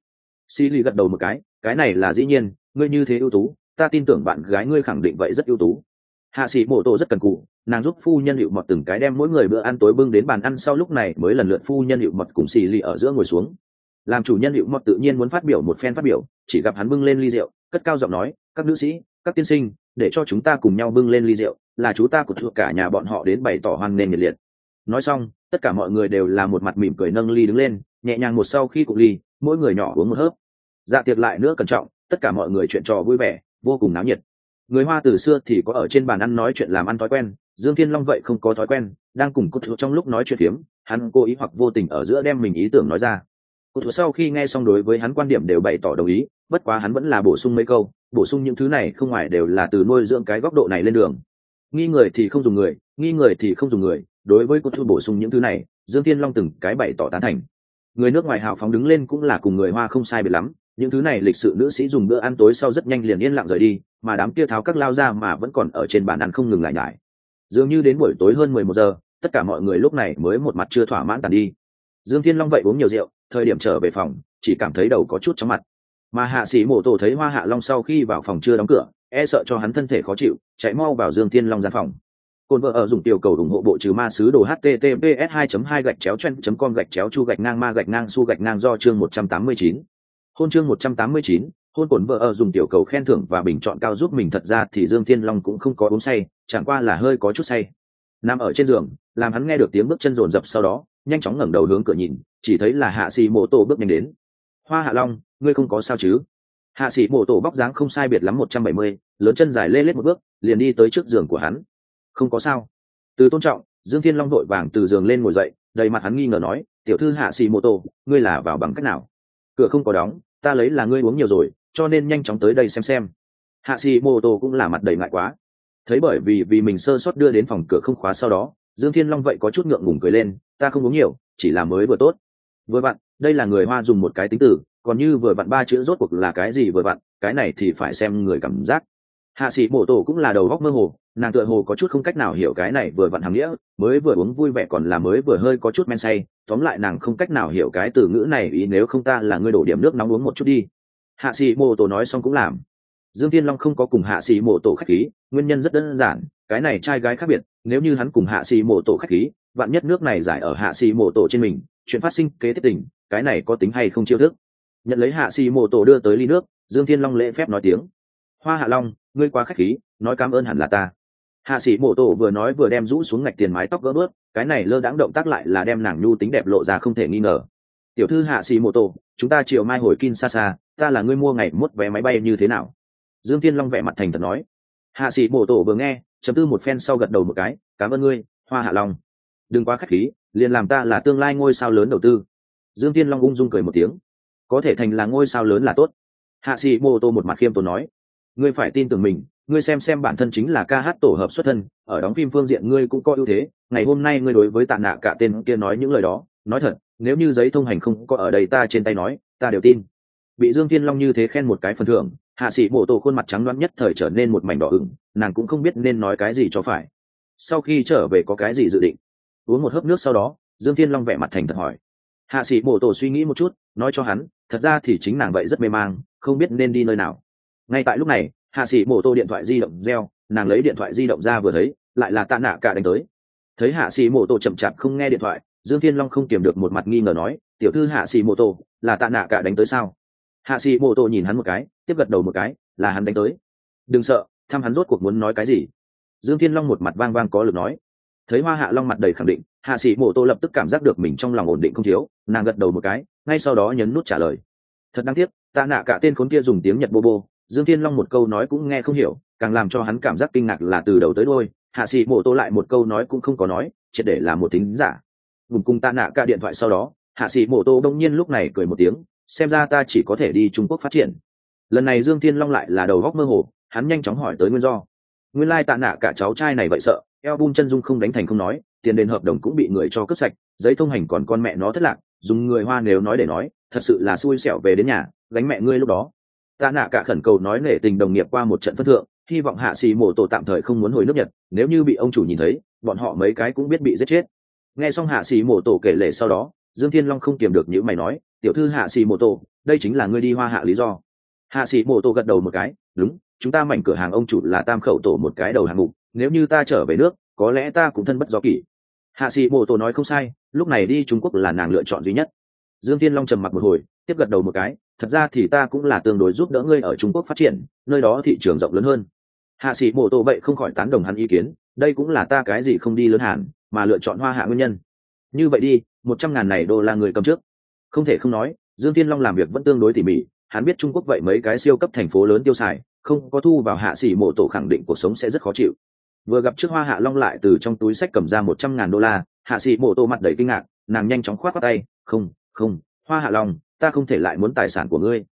xì lì gật đầu một cái cái này là dĩ nhiên, ngươi như thế ưu tú, ta tin tưởng bạn gái ngươi khẳng định vậy rất ưu tú. Hạ sĩ mộ tổ rất cần cụ nàng giúp phu nhân hiệu mọt từng cái đem mỗi người bữa ăn tối bưng đến bàn ăn sau lúc này mới lần lượt phu nhân hiệu mọt cùng xì lì ở giữa ngồi xuống. Làm chủ nhân hiệu mọt tự nhiên muốn phát biểu một phen phát biểu, chỉ gặp hắn bưng lên ly rượu, cất cao giọng nói, các nữ sĩ, các tiên sinh, để cho chúng ta cùng nhau bưng lên ly rượu, là chú ta của thuộc cả nhà bọn họ đến bày tỏ hoan nghênh nhiệt liệt. Nói xong tất cả mọi người đều là một mặt mỉm cười nâng ly đứng lên, nhẹ nhàng một sau khi cụ ly, mỗi người nhỏ uống một hớp. Dạ tiệc lại nữa cẩn trọng, tất cả mọi người chuyện trò vui vẻ, vô cùng náo nhiệt. Người hoa từ xưa thì có ở trên bàn ăn nói chuyện làm ăn thói quen, dương thiên long vậy không có thói quen, đang cùng cốt trong lúc nói chuyện phiếm, hắn cố ý hoặc vô tình ở giữa đem mình ý tưởng nói ra. Cốt sau khi nghe xong đối với hắn quan điểm đều bày tỏ đồng ý, bất quá hắn vẫn là bổ sung mấy câu, bổ sung những thứ này không ngoài đều là từ nuôi dưỡng cái góc độ này lên đường. Nghi người thì không dùng người, nghi người thì không dùng người đối với cô thu bổ sung những thứ này, dương thiên long từng cái bày tỏ tán thành. Người nước ngoài hào phóng đứng lên cũng là cùng người hoa không sai biệt lắm, những thứ này lịch sự nữ sĩ dùng bữa ăn tối sau rất nhanh liền yên lặng rời đi, mà đám kia tháo các lao ra mà vẫn còn ở trên bàn ăn không ngừng lại nhải. Dường như đến buổi tối hơn mười một giờ, tất cả mọi người lúc này mới một mặt chưa thỏa mãn tàn đi. Dương thiên long vậy uống nhiều rượu, thời điểm trở về phòng, chỉ cảm thấy đầu có chút chóng mặt. Mà hạ sĩ mổ tổ thấy hoa hạ long sau khi vào phòng chưa đóng cửa e sợ cho hắn thân thể khó chịu, chạy mau vào dương thiên long gian phòng. Côn vợ ở dùng tiểu cầu ủng hộ bộ trừ ma sứ đồ https 2 2 gạch chéo chen com gạch chéo chu gạch ngang ma gạch ngang su gạch ngang do chương 189 hôn chương một trăm tám mươi chín, hôn cổn vợ ở dùng tiểu cầu khen thưởng và bình chọn cao giúp mình thật ra thì dương thiên long cũng không có uống say, chẳng qua là hơi có chút say. Nằm ở trên giường, làm hắn nghe được tiếng bước chân rồn rập sau đó, nhanh chóng ngẩng đầu hướng cửa nhìn, chỉ thấy là hạ sĩ mộ tổ bước nhanh đến. Hoa hạ long, ngươi không có sao chứ? Hạ sĩ mộ tổ bóc dáng không sai biệt lắm một trăm bảy mươi, lớn chân dài lê lết một bước, liền đi tới trước giường của hắn không có sao. Từ tôn trọng dương thiên long đội vàng từ giường lên ngồi dậy đầy mặt hắn nghi ngờ nói tiểu thư hạ xì mộ Tô, ngươi là vào bằng cách nào? Cửa không có đóng ta lấy là ngươi uống nhiều rồi cho nên nhanh chóng tới đây xem xem. Hạ xì mô tô cũng là mặt đầy ngại quá. Thấy bởi vì vì mình sơ sót đưa đến phòng cửa không khóa sau đó dương thiên long vậy có chút ngượng ngùng cười lên ta không uống nhiều chỉ là mới vừa tốt. Vừa vặn đây là người hoa dùng một cái tính từ còn như vừa vặn ba chữ rốt cuộc là cái gì vừa vặn cái này thì phải xem người cảm giác hạ sĩ mổ tổ cũng là đầu góc mơ hồ, nàng tựa hồ có chút không cách nào hiểu cái này vừa vặn hàm nghĩa, mới vừa uống vui vẻ còn là mới vừa hơi có chút men say, tóm lại nàng không cách nào hiểu cái từ ngữ này ý nếu không ta là ngươi đổ điểm nước nóng uống một chút đi. Hạ sĩ mô tổ nói xong cũng làm. Dương tiên long không có cùng hạ sĩ mô tổ khách khí, nguyên nhân rất đơn giản, cái này trai gái khác biệt, nếu như hắn cùng hạ sĩ mô tổ khách khí, vạn nhất nước này giải ở hạ sĩ mô tổ trên mình, chuyện phát sinh kế tiếp tình, cái này có tính hay không chiêu thức. Nhận lấy hạ sĩ mô tổ đưa tới ly nước, dương thiên long lễ phép nói tiếng hoa hạ long, ngươi quá khách khí, nói cảm ơn hẳn là ta. Hạ sĩ Mộ tổ vừa nói vừa đem rũ xuống ngạch tiền mái tóc gỡ bớt, cái này lơ đãng động tác lại là đem nàng nhu tính đẹp lộ ra không thể nghi ngờ. Tiểu thư hạ sĩ Mộ tô chúng ta chiều mai hồi kinshasa, ta là ngươi mua ngày mốt vé máy bay như thế nào? Dương tiên long vẻ mặt thành thật nói. Hạ sĩ Mộ tô vừa nghe chấm tư một phen sau gật đầu một cái, cảm ơn ngươi, hoa hạ long. Đừng quá k h á c h khí, liền làm ta là tương lai ngôi sao lớn đầu tư. Dương tiên long ung dung cười một tiếng. Có thể thành là ngôi sao lớn là tốt. Hạ sĩ mô tô một mặt khiêm tốn nói ngươi phải tin tưởng mình, ngươi xem xem bản thân chính là ca hát tổ hợp xuất thân, ở đóng phim phương diện ngươi cũng có ưu thế. Ngày hôm nay ngươi đối với tạ nạ cả tên kia nói những lời đó, nói thật, nếu như giấy thông hành không có ở đây ta trên tay nói, ta đều tin. Bị dương thiên long như thế khen một cái phần thưởng, hạ sĩ mộ tổ khuôn mặt trắng đoán nhất thời trở nên một mảnh đỏ ửng, nàng cũng không biết nên nói cái gì cho phải. Sau khi trở về có cái gì dự định? Uống một hớp nước sau đó, dương thiên long vẻ mặt thành thật hỏi. Hạ sĩ mộ tổ suy nghĩ một chút, nói cho hắn, thật ra thì chính nàng vậy rất mê mang, không biết nên đi nơi nào ngay tại lúc này, hạ sĩ mộ tô điện thoại di động reo, nàng lấy điện thoại di động ra vừa thấy, lại là tạ nạ cả đánh tới. Thấy hạ sĩ mô tô chậm chạp không nghe điện thoại, dương thiên long không kiềm được một mặt nghi ngờ nói, tiểu thư hạ sĩ mô tô, là tạ nạ cả đánh tới sao? Hạ sĩ mô tô nhìn hắn một cái, tiếp gật đầu một cái, là hắn đánh tới. Đừng sợ, thăm hắn rốt cuộc muốn nói cái gì? Dương thiên long một mặt vang vang có lực nói. Thấy hoa hạ long mặt đầy khẳng định, hạ sĩ mô tô lập tức cảm giác được mình trong lòng ổn định không thiếu, nàng gật đầu một cái, ngay sau đó nhấn nút trả lời. Thật đáng tiếc, tạ nạ cả tên khốn kia dùng tiếng nhật bô bô dương thiên long một câu nói cũng nghe không hiểu, càng làm cho hắn cảm giác kinh ngạc là từ đầu tới đôi hạ sĩ Mộ tô lại một câu nói cũng không có nói, triệt để là một tính giả. Vùng cung tạ nạ cả điện thoại sau đó, hạ sĩ Mộ tô đông nhiên lúc này cười một tiếng, xem ra ta chỉ có thể đi trung quốc phát triển. Lần này dương thiên long lại là đầu góc mơ hồ, hắn nhanh chóng hỏi tới nguyên do. Nguyên lai tạ nạ cả cháu trai này vậy sợ, eo bung chân dung không đánh thành không nói, tiền đền hợp đồng cũng bị người cho cướp sạch, giấy thông hành còn con mẹ nó thất lạc, dùng người hoa nếu nói để nói, thật sự là xui xẻo về đến nhà, gánh mẹ ngươi lúc đó tạ nạ cả khẩn cầu nói nể tình đồng nghiệp qua một trận phân thượng, hy vọng hạ xì mổ tổ tạm thời không muốn hồi nước nhật, nếu như bị ông chủ nhìn thấy, bọn họ mấy cái cũng biết bị giết chết. Nghe xong hạ xì mổ tổ kể lể sau đó, dương thiên long không kiềm được những mày nói, tiểu thư hạ xì mổ tổ, đây chính là ngươi đi hoa hạ lý do. Hạ sĩ mổ tổ gật đầu một cái, đúng, chúng ta mảnh cửa hàng ông chủ là tam khẩu tổ một cái đầu hàng mục, nếu như ta trở về nước, có lẽ ta cũng thân bất do kỷ. Hạ sĩ mô tô nói không sai, lúc này đi trung quốc là nàng lựa chọn duy nhất. Dương tiên long trầm mặc một hồi, tiếp gật đầu một cái thật ra thì ta cũng là tương đối giúp đỡ ngươi ở trung quốc phát triển, nơi đó thị trường rộng lớn hơn. Hạ sĩ mô tô vậy không khỏi tán đồng hắn ý kiến, đây cũng là ta cái gì không đi lớn hàn mà lựa chọn hoa hạ nguyên nhân. Như vậy đi, một trăm ngàn này đô la người cầm trước. Không thể không nói, dương tiên long làm việc vẫn tương đối tỉ mỉ, hắn biết trung quốc vậy mấy cái siêu cấp thành phố lớn tiêu xài, không có thu vào hạ sĩ mộ tổ khẳng định cuộc sống sẽ rất khó chịu. Vừa gặp trước hoa hạ long lại từ trong túi sách cầm ra một trăm ngàn đô la, hạ sĩ mộ tổ mặt đầy kinh ngạc, nàng nhanh chóng khoát qua tay, không không, hoa hạ long ta không thể lại muốn tài sản của ngươi.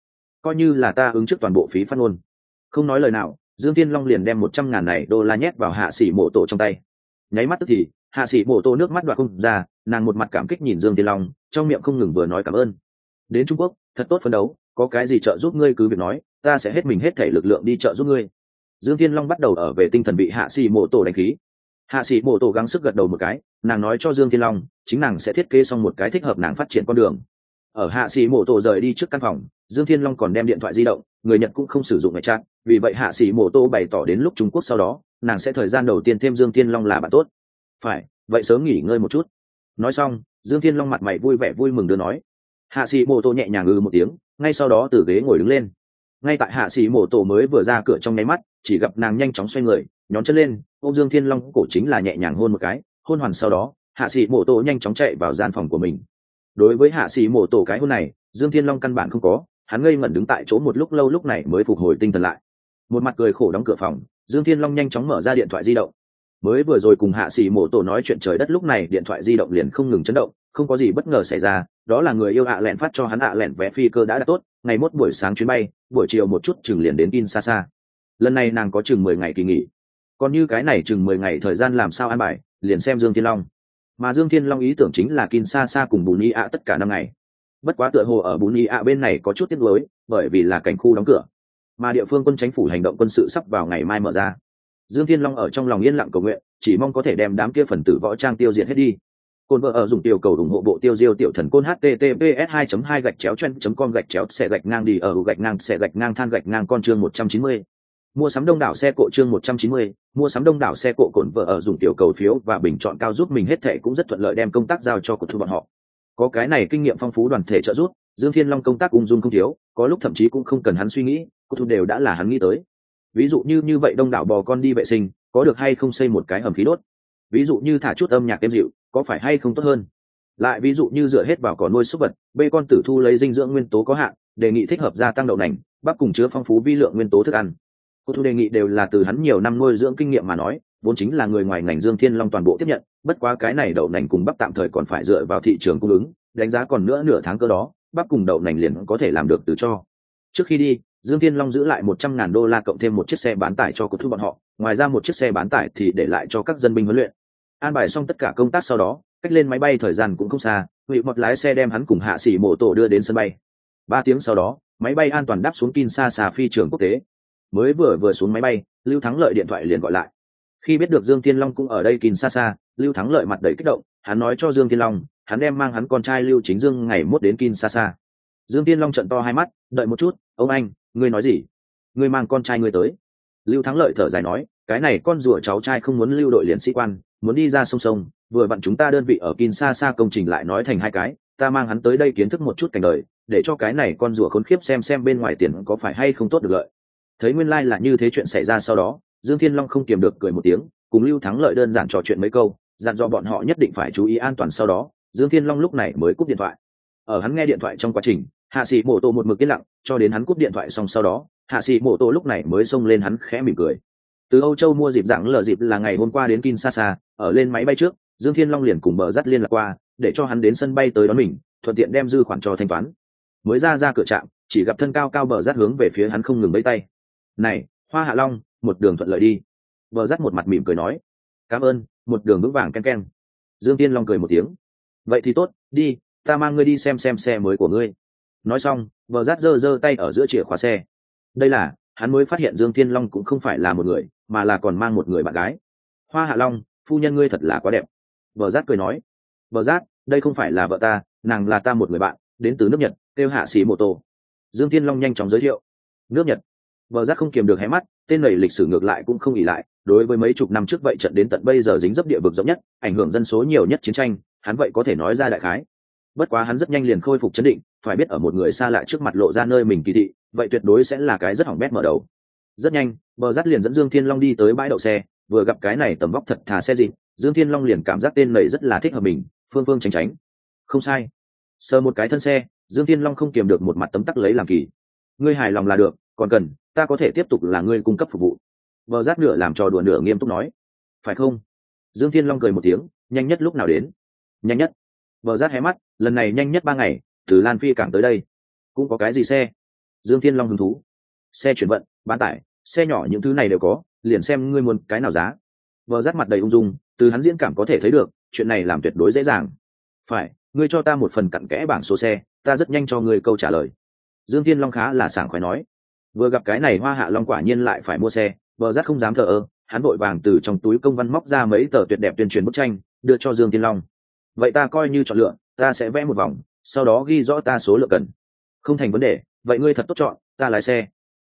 Coi như là ta ứng trước toàn bộ phí phát ngôn. Không nói lời nào, dương tiên long liền đem một trăm ngàn này đô la nhét vào hạ sĩ mộ tổ trong tay. Nháy mắt tức thì, hạ sĩ mộ tổ nước mắt đoạt không ra, nàng một mặt cảm kích nhìn dương tiên long, trong miệng không ngừng vừa nói cảm ơn. Đến trung quốc, thật tốt phấn đấu, có cái gì trợ giúp ngươi cứ việc nói, ta sẽ hết mình hết thể lực lượng đi trợ giúp ngươi. Dương thiên long bắt đầu ở về tinh thần bị hạ sĩ mộ tổ đánh khí. Hạ sĩ mộ tổ gắng sức gật đầu một cái, nàng nói cho dương thiên long, chính nàng sẽ thiết kế xong một cái thích hợp nàng phát triển con đường ở hạ sĩ mộ tổ rời đi trước căn phòng, dương thiên long còn đem điện thoại di động, người nhật cũng không sử dụng ngoại trạng, vì vậy hạ sĩ mộ Tô bày tỏ đến lúc trung quốc sau đó, nàng sẽ thời gian đầu tiên thêm dương thiên long là bạn tốt. Phải, vậy sớm nghỉ ngơi một chút. Nói xong, dương thiên long mặt mày vui vẻ vui mừng đưa nói. Hạ sĩ mộ Tô nhẹ nhàng ngừ một tiếng, ngay sau đó từ ghế ngồi đứng lên. Ngay tại hạ sĩ mộ tổ mới vừa ra cửa trong nháy mắt, chỉ gặp nàng nhanh chóng xoay người, nhón chân lên ô dương thiên long cổ chính là nhẹ nhàng hôn một cái, hôn hoàn sau đó, hạ sĩ mộ tổ nhanh chóng chạy vào gian phòng của mình đối với hạ sĩ mộ tổ cái hôn này dương thiên long căn bản không có hắn ngây ngẩn đứng tại chỗ một lúc lâu lúc này mới phục hồi tinh thần lại một mặt cười khổ đóng cửa phòng dương thiên long nhanh chóng mở ra điện thoại di động mới vừa rồi cùng hạ sĩ mộ tổ nói chuyện trời đất lúc này điện thoại di động liền không ngừng chấn động không có gì bất ngờ xảy ra đó là người yêu ạ lẹn phát cho hắn ạ lẹn vé phi cơ đã đạt tốt ngày mốt buổi sáng chuyến bay buổi chiều một chút chừng liền đến Kinshasa. Lần này nàng có chừng mười ngày kỳ nghỉ. Còn như cái này chừng mười ngày thời gian làm sao an bài, liền xem Dương Thiên Long. Mà Dương Thiên Long ý tưởng chính là Kinshasa cùng Bùn ạ tất cả năm ngày. Bất quá tựa hồ ở Bùn ạ bên này có chút tiếc nuối, bởi vì là cảnh khu đóng cửa. Mà địa phương quân chính phủ hành động quân sự sắp vào ngày mai mở ra. Dương Thiên Long ở trong lòng yên lặng cầu nguyện, chỉ mong có thể đem đám kia phần tử võ trang tiêu diệt hết đi cồn vợ ở dùng tiểu cầu ủng hộ bộ tiêu diêu tiểu thần côn https 2 2 gạch chéo chen com gạch chéo xe gạch ngang đi ở gạch ngang xe gạch ngang than gạch ngang con chương 190 mua sắm đông đảo xe cộ chương 190, mua sắm đông đảo xe cộ cổn vợ ở dùng tiểu cầu phiếu và bình chọn cao giúp mình hết thệ cũng rất thuận lợi đem công tác giao cho của thu bọn họ. Có cái này kinh nghiệm phong phú đoàn thể trợ giúp dương thiên long công tác ung dung không thiếu có lúc thậm chí cũng không cần hắn suy nghĩ cô thu đều đã là hắn nghĩ tới. Ví dụ như như vậy đông đảo bò con đi vệ sinh có được hay không xây một cái hầm khí đốt? Ví dụ như thả chút âm nhạc êm dịu có phải hay không tốt hơn? Lại ví dụ như dựa hết vào cỏ nuôi súc vật bê con tử thu lấy dinh dưỡng nguyên tố có hạn đề nghị thích hợp gia tăng đậu nành bắp cùng chứa phong phú vi lượng nguyên tố thức ăn cô thu đề nghị đều là từ hắn nhiều năm nuôi dưỡng kinh nghiệm mà nói, vốn chính là người ngoài ngành dương thiên long toàn bộ tiếp nhận, bất quá cái này đậu nành cùng bắp tạm thời còn phải dựa vào thị trường cung ứng, đánh giá còn nữa nửa tháng cơ đó, bắp cùng đậu nành liền có thể làm được từ cho. Trước khi đi, dương thiên long giữ lại một trăm ngàn đô la cộng thêm một chiếc xe bán tải cho cô thu bọn họ, ngoài ra một chiếc xe bán tải thì để lại cho các dân binh huấn luyện. An bài xong tất cả công tác sau đó, cách lên máy bay thời gian cũng không xa, Ngụy một lái xe đem hắn cùng hạ sĩ mộ tổ đưa đến sân bay. Ba tiếng sau đó, máy bay an toàn đáp xuống Kinshasa phi trường quốc tế mới vừa vừa xuống máy bay lưu thắng lợi điện thoại liền gọi lại. Khi biết được dương thiên long cũng ở đây Kinshasa, lưu thắng lợi mặt đầy kích động hắn nói cho dương thiên long hắn đem mang hắn con trai lưu chính dương ngày mốt đến Kinshasa. dương thiên long trận to hai mắt đợi một chút ông anh ngươi nói gì? Ngươi mang con trai ngươi tới. Lưu thắng lợi thở dài nói cái này con rùa cháu trai không muốn lưu đội liền sĩ quan muốn đi ra sông sông vừa vặn chúng ta đơn vị ở Kinshasa công trình lại nói thành hai cái ta mang hắn tới đây kiến thức một chút cảnh đời để cho cái này con rùa khốn khiếp xem xem bên ngoài tiền có phải hay không tốt được lợi thấy nguyên lai là như thế chuyện xảy ra sau đó, dương thiên long không kiềm được cười một tiếng, cùng lưu thắng lợi đơn giản trò chuyện mấy câu, dặn dò bọn họ nhất định phải chú ý an toàn sau đó, dương thiên long lúc này mới cúp điện thoại. Ở hắn nghe điện thoại trong quá trình, hạ sĩ mổ tổ một mực yên lặng, cho đến hắn cúp điện thoại xong sau đó, hạ sĩ mổ tổ lúc này mới xông lên hắn khẽ mỉm cười. Từ âu châu mua dịp dạng lờ dịp là ngày hôm qua đến kinshasa, ở lên máy bay trước, dương thiên long liền cùng bờ dắt liên lạc qua, để cho hắn đến sân bay tới đón mình, thuận tiện đem dư khoản cho thanh toán. Mới ra ra cửa trạm, chỉ gặp thân cao cao bờ rát hướng về phía hắn không ngừng bấy tay này, hoa hạ long, một đường thuận lợi đi. Bờ rát một mặt mỉm cười nói. Cảm ơn, một đường vững vàng ken ken. Dương tiên long cười một tiếng. Vậy thì tốt, đi, ta mang ngươi đi xem xem xe mới của ngươi. Nói xong, bờ rát giơ giơ tay ở giữa chìa khóa xe. Đây là, hắn mới phát hiện dương thiên long cũng không phải là một người, mà là còn mang một người bạn gái. Hoa hạ long, phu nhân ngươi thật là quá đẹp. Bờ rát cười nói. Bờ rát, đây không phải là vợ ta, nàng là ta một người bạn, đến từ nước nhật, kêu hạ sĩ mô tô. Dương thiên long nhanh chóng giới thiệu. Nước nhật Bờ giác không kiềm được hé mắt, tên này lịch sử ngược lại cũng không ỉ lại, đối với mấy chục năm trước vậy trận đến tận bây giờ dính dấp địa vực rộng nhất, ảnh hưởng dân số nhiều nhất chiến tranh, hắn vậy có thể nói ra đại khái. Bất quá hắn rất nhanh liền khôi phục chấn định, phải biết ở một người xa lạ trước mặt lộ ra nơi mình kỳ thị, vậy tuyệt đối sẽ là cái rất hỏng bét mở đầu. Rất nhanh bờ giác liền dẫn dương thiên long đi tới bãi đậu xe, vừa gặp cái này tầm vóc thật thà xe gì dương thiên long liền cảm giác tên này rất là thích hợp mình, phương phương tránh tránh. Không sai. Sờ một cái thân xe, dương thiên long không kiềm được một mặt tấm tắc lấy làm kỳ. Ngươi hài lòng là được, còn cần ta có thể tiếp tục là ngươi cung cấp phục vụ. Vợ rát nửa làm trò đùa nửa nghiêm túc nói. Phải không? Dương thiên long cười một tiếng, nhanh nhất lúc nào đến? Nhanh nhất. Vợ rát hé mắt, lần này nhanh nhất ba ngày, từ lan phi cảng tới đây. Cũng có cái gì xe? Dương thiên long hứng thú. Xe chuyển vận, bán tải, xe nhỏ những thứ này đều có, liền xem ngươi muốn cái nào giá. Vợ rát mặt đầy ung dung, từ hắn diễn cảm có thể thấy được, chuyện này làm tuyệt đối dễ dàng. Phải, ngươi cho ta một phần cặn kẽ bảng số xe, ta rất nhanh cho ngươi câu trả lời. Dương thiên long khá là sảng khoái nói vừa gặp cái này hoa hạ long quả nhiên lại phải mua xe vợ giác không dám thờ ơ, hắn vội vàng từ trong túi công văn móc ra mấy tờ tuyệt đẹp tuyên truyền bức tranh, đưa cho dương tiên long. Vậy ta coi như chọn lựa, ta sẽ vẽ một vòng, sau đó ghi rõ ta số lượng cần. Không thành vấn đề, vậy ngươi thật tốt chọn, ta lái xe.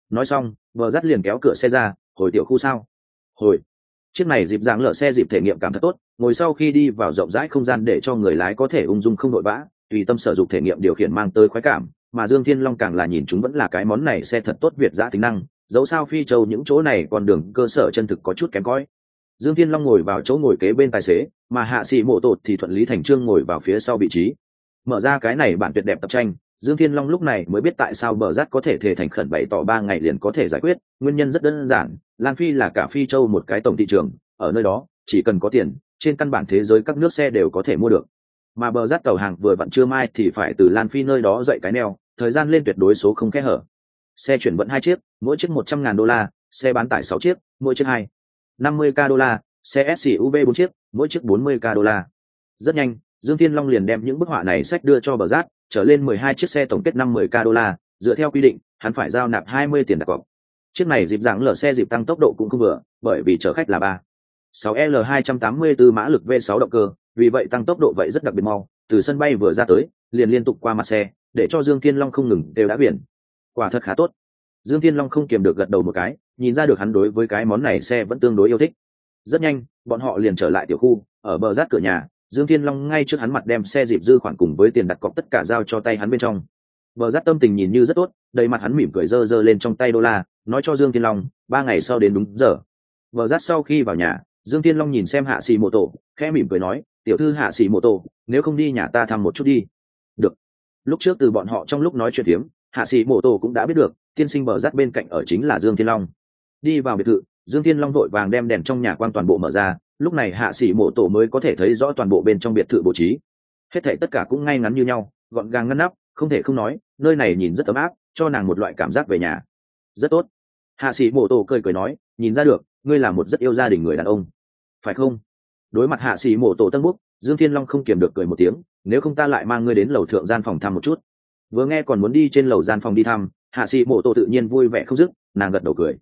Nói xong vợ dắt liền kéo cửa xe ra, hồi tiểu khu sao? Hồi. Chiếc này dịp dáng lở xe dịp thể nghiệm cảm thật tốt, ngồi sau khi đi vào rộng rãi không gian để cho người lái có thể ung dung không nội vã, tùy tâm sở dụng thể nghiệm điều khiển mang tới khoái cảm mà dương thiên long càng là nhìn chúng vẫn là cái món này xe thật tốt việt giã tính năng, dẫu sao phi châu những chỗ này còn đường cơ sở chân thực có chút kém cỏi. Dương thiên long ngồi vào chỗ ngồi kế bên tài xế, mà hạ sĩ mộ tột thì thuận lý thành trương ngồi vào phía sau vị trí. Mở ra cái này bản tuyệt đẹp tập tranh, dương thiên long lúc này mới biết tại sao bờ rát có thể thể thành khẩn bày tỏ ba ngày liền có thể giải quyết, nguyên nhân rất đơn giản, lan phi là cả phi châu một cái tổng thị trường, ở nơi đó, chỉ cần có tiền, trên căn bản thế giới các nước xe đều có thể mua được mà bờ rát tàu hàng vừa vặn chưa mai thì phải từ lan phi nơi đó dậy cái neo, thời gian lên tuyệt đối số không kẽ hở. Xe chuyển vận hai chiếc, mỗi chiếc một trăm ngàn đô la, xe bán tải sáu chiếc, mỗi chiếc hai, năm mươi k đô la, xe suv bốn chiếc, mỗi chiếc bốn mươi k đô la. Rất nhanh, dương thiên long liền đem những bức họa này sách đưa cho bờ rát, trở lên mười hai chiếc xe tổng kết năm mươi k đô la, dựa theo quy định, hắn phải giao nạp hai mươi tiền đặt cọc. Chiếc này dịp dạng lở xe dịp tăng tốc độ cũng không vừa, bởi vì chở khách là ba. sáu l hai trăm tám mươi 284 mã lực v 6 động cơ vì vậy tăng tốc độ vậy rất đặc biệt mau, từ sân bay vừa ra tới, liền liên tục qua mặt xe, để cho dương thiên long không ngừng đều đã biển. Quả thật khá tốt. Dương thiên long không kiềm được gật đầu một cái, nhìn ra được hắn đối với cái món này xe vẫn tương đối yêu thích. Rất nhanh, bọn họ liền trở lại tiểu khu, ở bờ rát cửa nhà, dương thiên long ngay trước hắn mặt đem xe dịp dư khoản cùng với tiền đặt cọc tất cả giao cho tay hắn bên trong. Bờ rát tâm tình nhìn như rất tốt, đầy mặt hắn mỉm cười dơ dơ lên trong tay đô la, nói cho dương thiên long, ba ngày sau đến đúng giờ. Bờ rát sau khi vào nhà dương thiên long nhìn xem hạ xì mô tổ, khẽ mỉm cười nói, tiểu thư hạ xì mô tô nếu không đi nhà ta thăm một chút đi. Được. Lúc trước từ bọn họ trong lúc nói chuyện tiếng hạ sĩ mô tô cũng đã biết được, tiên sinh bờ rát bên cạnh ở chính là dương thiên long. Đi vào biệt thự, dương thiên long vội vàng đem đèn trong nhà quan toàn bộ mở ra, lúc này hạ sĩ mộ tổ mới có thể thấy rõ toàn bộ bên trong biệt thự bố trí. Hết thảy tất cả cũng ngay ngắn như nhau, gọn gàng ngăn nắp, không thể không nói, nơi này nhìn rất ấm áp, cho nàng một loại cảm giác về nhà. Rất tốt. Hạ sĩ mộ tổ cười cười nói, nhìn ra được, ngươi là một rất yêu gia đình người đàn ông phải không? Đối mặt hạ sĩ mộ tổ tân búc, dương thiên long không kiềm được cười một tiếng, nếu không ta lại mang ngươi đến lầu thượng gian phòng thăm một chút. Vừa nghe còn muốn đi trên lầu gian phòng đi thăm, hạ sĩ mộ tổ tự nhiên vui vẻ không dứt, nàng gật đầu cười.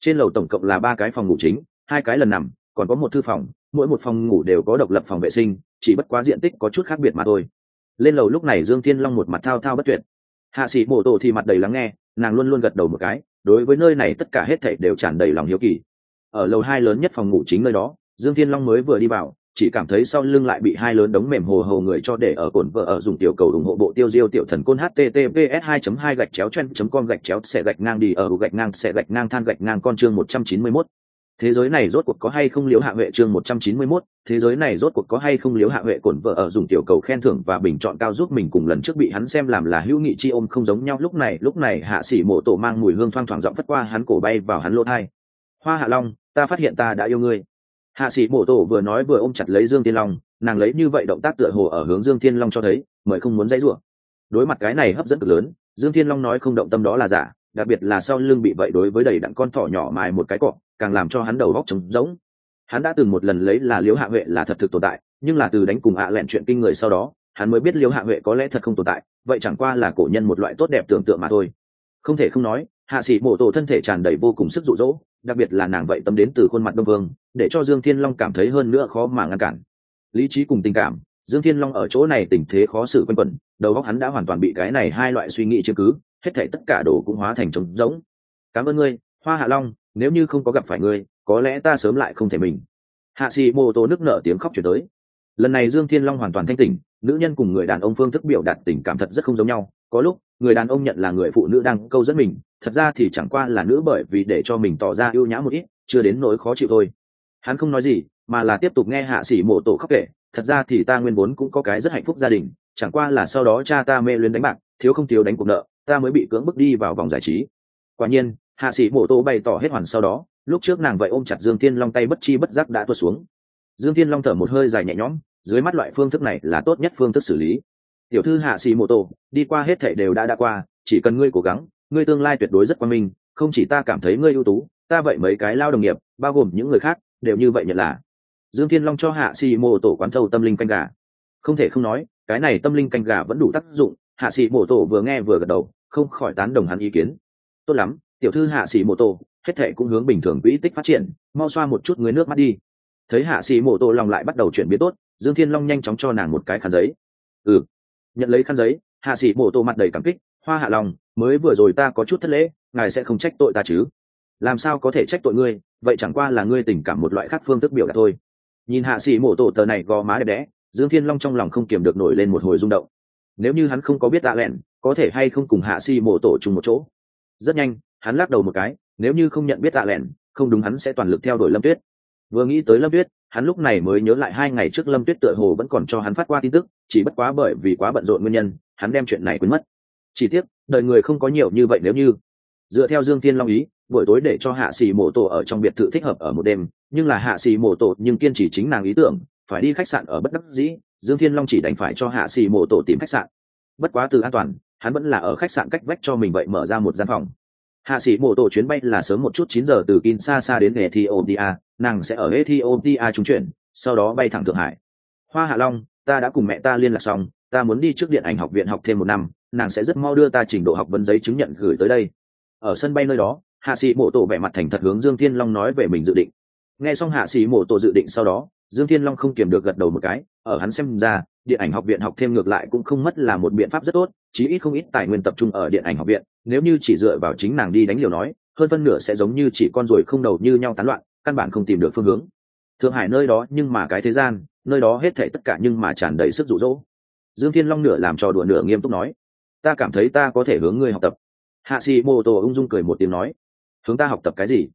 Trên lầu tổng cộng là ba cái phòng ngủ chính, hai cái lần nằm, còn có một thư phòng, mỗi một phòng ngủ đều có độc lập phòng vệ sinh, chỉ bất quá diện tích có chút khác biệt mà thôi. Lên lầu lúc này dương thiên long một mặt thao thao bất tuyệt. Hạ sĩ mộ tổ thì mặt đầy lắng nghe, nàng luôn luôn gật đầu một cái, đối với nơi này tất cả hết thảy đều tràn đầy lòng hiếu kỳ. Ở lầu hai lớn nhất phòng ngủ chính nơi đó dương thiên long mới vừa đi vào chỉ cảm thấy sau lưng lại bị hai lớn đống mềm hồ hồ người cho để ở cồn vợ ở dùng tiểu cầu ủng hộ bộ tiêu diêu tiểu thần côn https 2 2 gạch chéo chen com gạch chéo sẽ gạch ngang đi ở gạch ngang sẽ gạch ngang than gạch ngang con chương 191. thế giới này rốt cuộc có hay không liếu hạ huệ chương 191, thế giới này rốt cuộc có hay không liếu hạ huệ cồn vợ ở dùng tiểu cầu khen thưởng và bình chọn cao giúp mình cùng lần trước bị hắn xem làm là hữu nghị chi ôm không giống nhau? Lúc này lúc này hạ sĩ mộ tổ mang mùi hương thoang thoảng giọng phất qua hắn cổ bay vào hắn lỗ thai hoa hạ long ta phát hiện ta đã yêu ngươi hạ sĩ mổ tổ vừa nói vừa ôm chặt lấy dương tiên long, nàng lấy như vậy động tác tựa hồ ở hướng dương thiên long cho thấy, mời không muốn dãy rủa. Đối mặt cái này hấp dẫn cực lớn, dương thiên long nói không động tâm đó là giả, đặc biệt là sau lưng bị vậy đối với đầy đặn con thỏ nhỏ mài một cái cọ, càng làm cho hắn đầu góc trống rỗng. Hắn đã từng một lần lấy là liễu hạ huệ là thật thực tồn tại, nhưng là từ đánh cùng ạ lẹn chuyện kinh người sau đó, hắn mới biết liễu hạ huệ có lẽ thật không tồn tại, vậy chẳng qua là cổ nhân một loại tốt đẹp tưởng tượng mà thôi. Không thể không nói, hạ sĩ mổ tổ thân thể tràn đầy vô cùng sức rụ rỗ đặc biệt là nàng vậy tâm đến từ khuôn mặt đông vương, để cho dương thiên long cảm thấy hơn nữa khó mà ngăn cản. Lý trí cùng tình cảm, dương thiên long ở chỗ này tình thế khó xử quanh quẩn, đầu óc hắn đã hoàn toàn bị cái này hai loại suy nghĩ chứng cứ, hết thảy tất cả đồ cũng hóa thành trống rỗng. Cảm ơn ngươi, hoa hạ long, nếu như không có gặp phải ngươi, có lẽ ta sớm lại không thể mình. Hạ sĩ mô tô nước nở tiếng khóc chuyển tới. Lần này dương thiên long hoàn toàn thanh tỉnh, nữ nhân cùng người đàn ông phương thức biểu đạt tình cảm thật rất không giống nhau có lúc, người đàn ông nhận là người phụ nữ đang câu dẫn mình, thật ra thì chẳng qua là nữ bởi vì để cho mình tỏ ra ưu nhã một ít, chưa đến nỗi khó chịu thôi. Hắn không nói gì, mà là tiếp tục nghe hạ sĩ mổ tổ khóc kể, thật ra thì ta nguyên vốn cũng có cái rất hạnh phúc gia đình, chẳng qua là sau đó cha ta mê luyến đánh bạc, thiếu không thiếu đánh cuộc nợ, ta mới bị cưỡng bức đi vào vòng giải trí. Quả nhiên, hạ sĩ mổ tổ bày tỏ hết hoàn sau đó, lúc trước nàng vậy ôm chặt dương thiên long tay bất chi bất giác đã tuột xuống. Dương thiên long thở một hơi dài nhẹ nhõm, dưới mắt loại phương thức này là tốt nhất phương thức xử lý tiểu thư hạ sĩ mô tô đi qua hết thể đều đã đã qua, chỉ cần ngươi cố gắng, ngươi tương lai tuyệt đối rất quan minh, không chỉ ta cảm thấy ngươi ưu tú, ta vậy mấy cái lao đồng nghiệp, bao gồm những người khác, đều như vậy nhận là. Dương thiên long cho hạ sĩ mô tổ quán thâu tâm linh canh gà. Không thể không nói, cái này tâm linh canh gà vẫn đủ tác dụng, hạ sĩ mô tổ vừa nghe vừa gật đầu, không khỏi tán đồng hắn ý kiến. Tốt lắm, tiểu thư hạ sĩ mô tô hết thệ cũng hướng bình thường quỹ tích phát triển, mau xoa một chút người nước mắt đi. Thấy hạ sĩ mô tô lòng lại bắt đầu chuyển biến tốt, dương thiên long nhanh chóng cho nàng một cái khăn giấy. Ừ nhận lấy khăn giấy, hạ sĩ mổ tô mặt đầy cảm kích, hoa hạ lòng mới vừa rồi ta có chút thất lễ, ngài sẽ không trách tội ta chứ? Làm sao có thể trách tội ngươi? Vậy chẳng qua là ngươi tình cảm một loại khác phương thức biểu đạt thôi. Nhìn hạ sĩ mổ tổ tờ này gò má đẹp đẽ, dương thiên long trong lòng không kiềm được nổi lên một hồi rung động. Nếu như hắn không có biết tạ lẹn, có thể hay không cùng hạ sĩ mổ tổ chung một chỗ? Rất nhanh, hắn lắc đầu một cái, nếu như không nhận biết tạ lẹn, không đúng hắn sẽ toàn lực theo đuổi lâm tuyết. Vừa nghĩ tới lâm tuyết hắn lúc này mới nhớ lại hai ngày trước lâm tuyết tựa hồ vẫn còn cho hắn phát qua tin tức, chỉ bất quá bởi vì quá bận rộn nguyên nhân, hắn đem chuyện này quên mất. Chỉ tiếc, đời người không có nhiều như vậy nếu như. Dựa theo dương tiên long ý, buổi tối để cho hạ xì mổ tổ ở trong biệt thự thích hợp ở một đêm, nhưng là hạ xì mổ tổ nhưng kiên trì chính nàng ý tưởng, phải đi khách sạn ở bất đắc dĩ, dương thiên long chỉ đành phải cho hạ xì mổ tổ tìm khách sạn. Bất quá từ an toàn, hắn vẫn là ở khách sạn cách vách cho mình vậy mở ra một gian phòng hạ sĩ mô tổ chuyến bay là sớm một chút chín giờ từ Kinshasa đến Ethiopia, nàng sẽ ở Ethiopia trung chuyển, sau đó bay thẳng Thượng Hải. Hoa Hạ Long, ta đã cùng mẹ ta liên lạc xong, ta muốn đi trước điện ảnh học viện học thêm một năm, nàng sẽ rất mau đưa ta trình độ học vấn giấy chứng nhận gửi tới đây. Ở sân bay nơi đó, Hạ sĩ Mộ tổ vẻ mặt thành thật hướng Dương Thiên Long nói về mình dự định. Nghe xong Hạ sĩ Mộ tổ dự định sau đó, Dương Thiên Long không kiềm được gật đầu một cái, ở hắn xem ra, điện ảnh học viện học thêm ngược lại cũng không mất là một biện pháp rất tốt, chí ít không ít tài nguyên tập trung ở điện ảnh học viện, nếu như chỉ dựa vào chính nàng đi đánh liều nói, hơn phân nửa sẽ giống như chỉ con ruồi không đầu như nhau tán loạn, căn bản không tìm được phương hướng. Thượng hải nơi đó nhưng mà cái thế gian, nơi đó hết thể tất cả nhưng mà tràn đầy sức rụ rỗ dương thiên long nửa làm trò đùa nửa nghiêm túc nói, ta cảm thấy ta có thể hướng ngươi học tập. Hạ sĩ mô tô ung dung cười một tiếng nói, hướng ta học tập cái gì?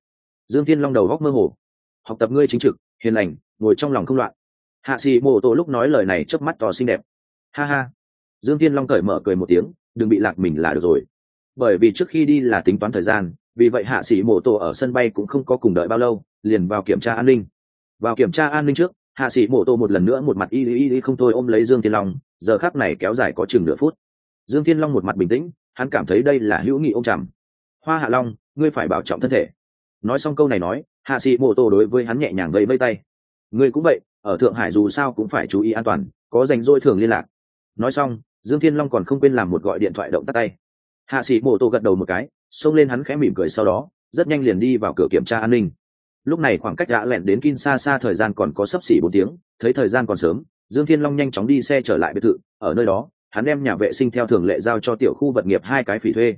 Dương thiên long đầu góc mơ hồ, học tập ngươi chính trực, hiền lành, ngồi trong lòng không loạn. Hạ sĩ mô tô lúc nói lời này chớp mắt to xinh đẹp. Ha ha. Dương thiên long cởi mở cười một tiếng, đừng bị lạc mình là được rồi bởi vì trước khi đi là tính toán thời gian, vì vậy hạ sĩ mộ Tô ở sân bay cũng không có cùng đợi bao lâu, liền vào kiểm tra an ninh. Vào kiểm tra an ninh trước, hạ sĩ mộ Tô một lần nữa một mặt y y y không thôi ôm lấy dương thiên long, giờ khác này kéo dài có chừng nửa phút. Dương thiên long một mặt bình tĩnh, hắn cảm thấy đây là hữu nghị ông chằm hoa hạ long, ngươi phải bảo trọng thân thể. Nói xong câu này nói, hạ sĩ mộ Tô đối với hắn nhẹ nhàng vẫy vây tay. Ngươi cũng vậy, ở thượng hải dù sao cũng phải chú ý an toàn, có dành rỗi thường liên lạc. Nói xong, dương thiên long còn không quên làm một gọi điện thoại động tắt tay hạ sĩ mô tô gật đầu một cái, xông lên hắn khẽ mỉm cười sau đó, rất nhanh liền đi vào cửa kiểm tra an ninh. Lúc này khoảng cách đã lẹn đến kin xa xa thời gian còn có sấp xỉ bốn tiếng, thấy thời gian còn sớm, dương thiên long nhanh chóng đi xe trở lại biệt thự, ở nơi đó, hắn đem nhà vệ sinh theo thường lệ giao cho tiểu khu vật nghiệp hai cái phỉ thuê.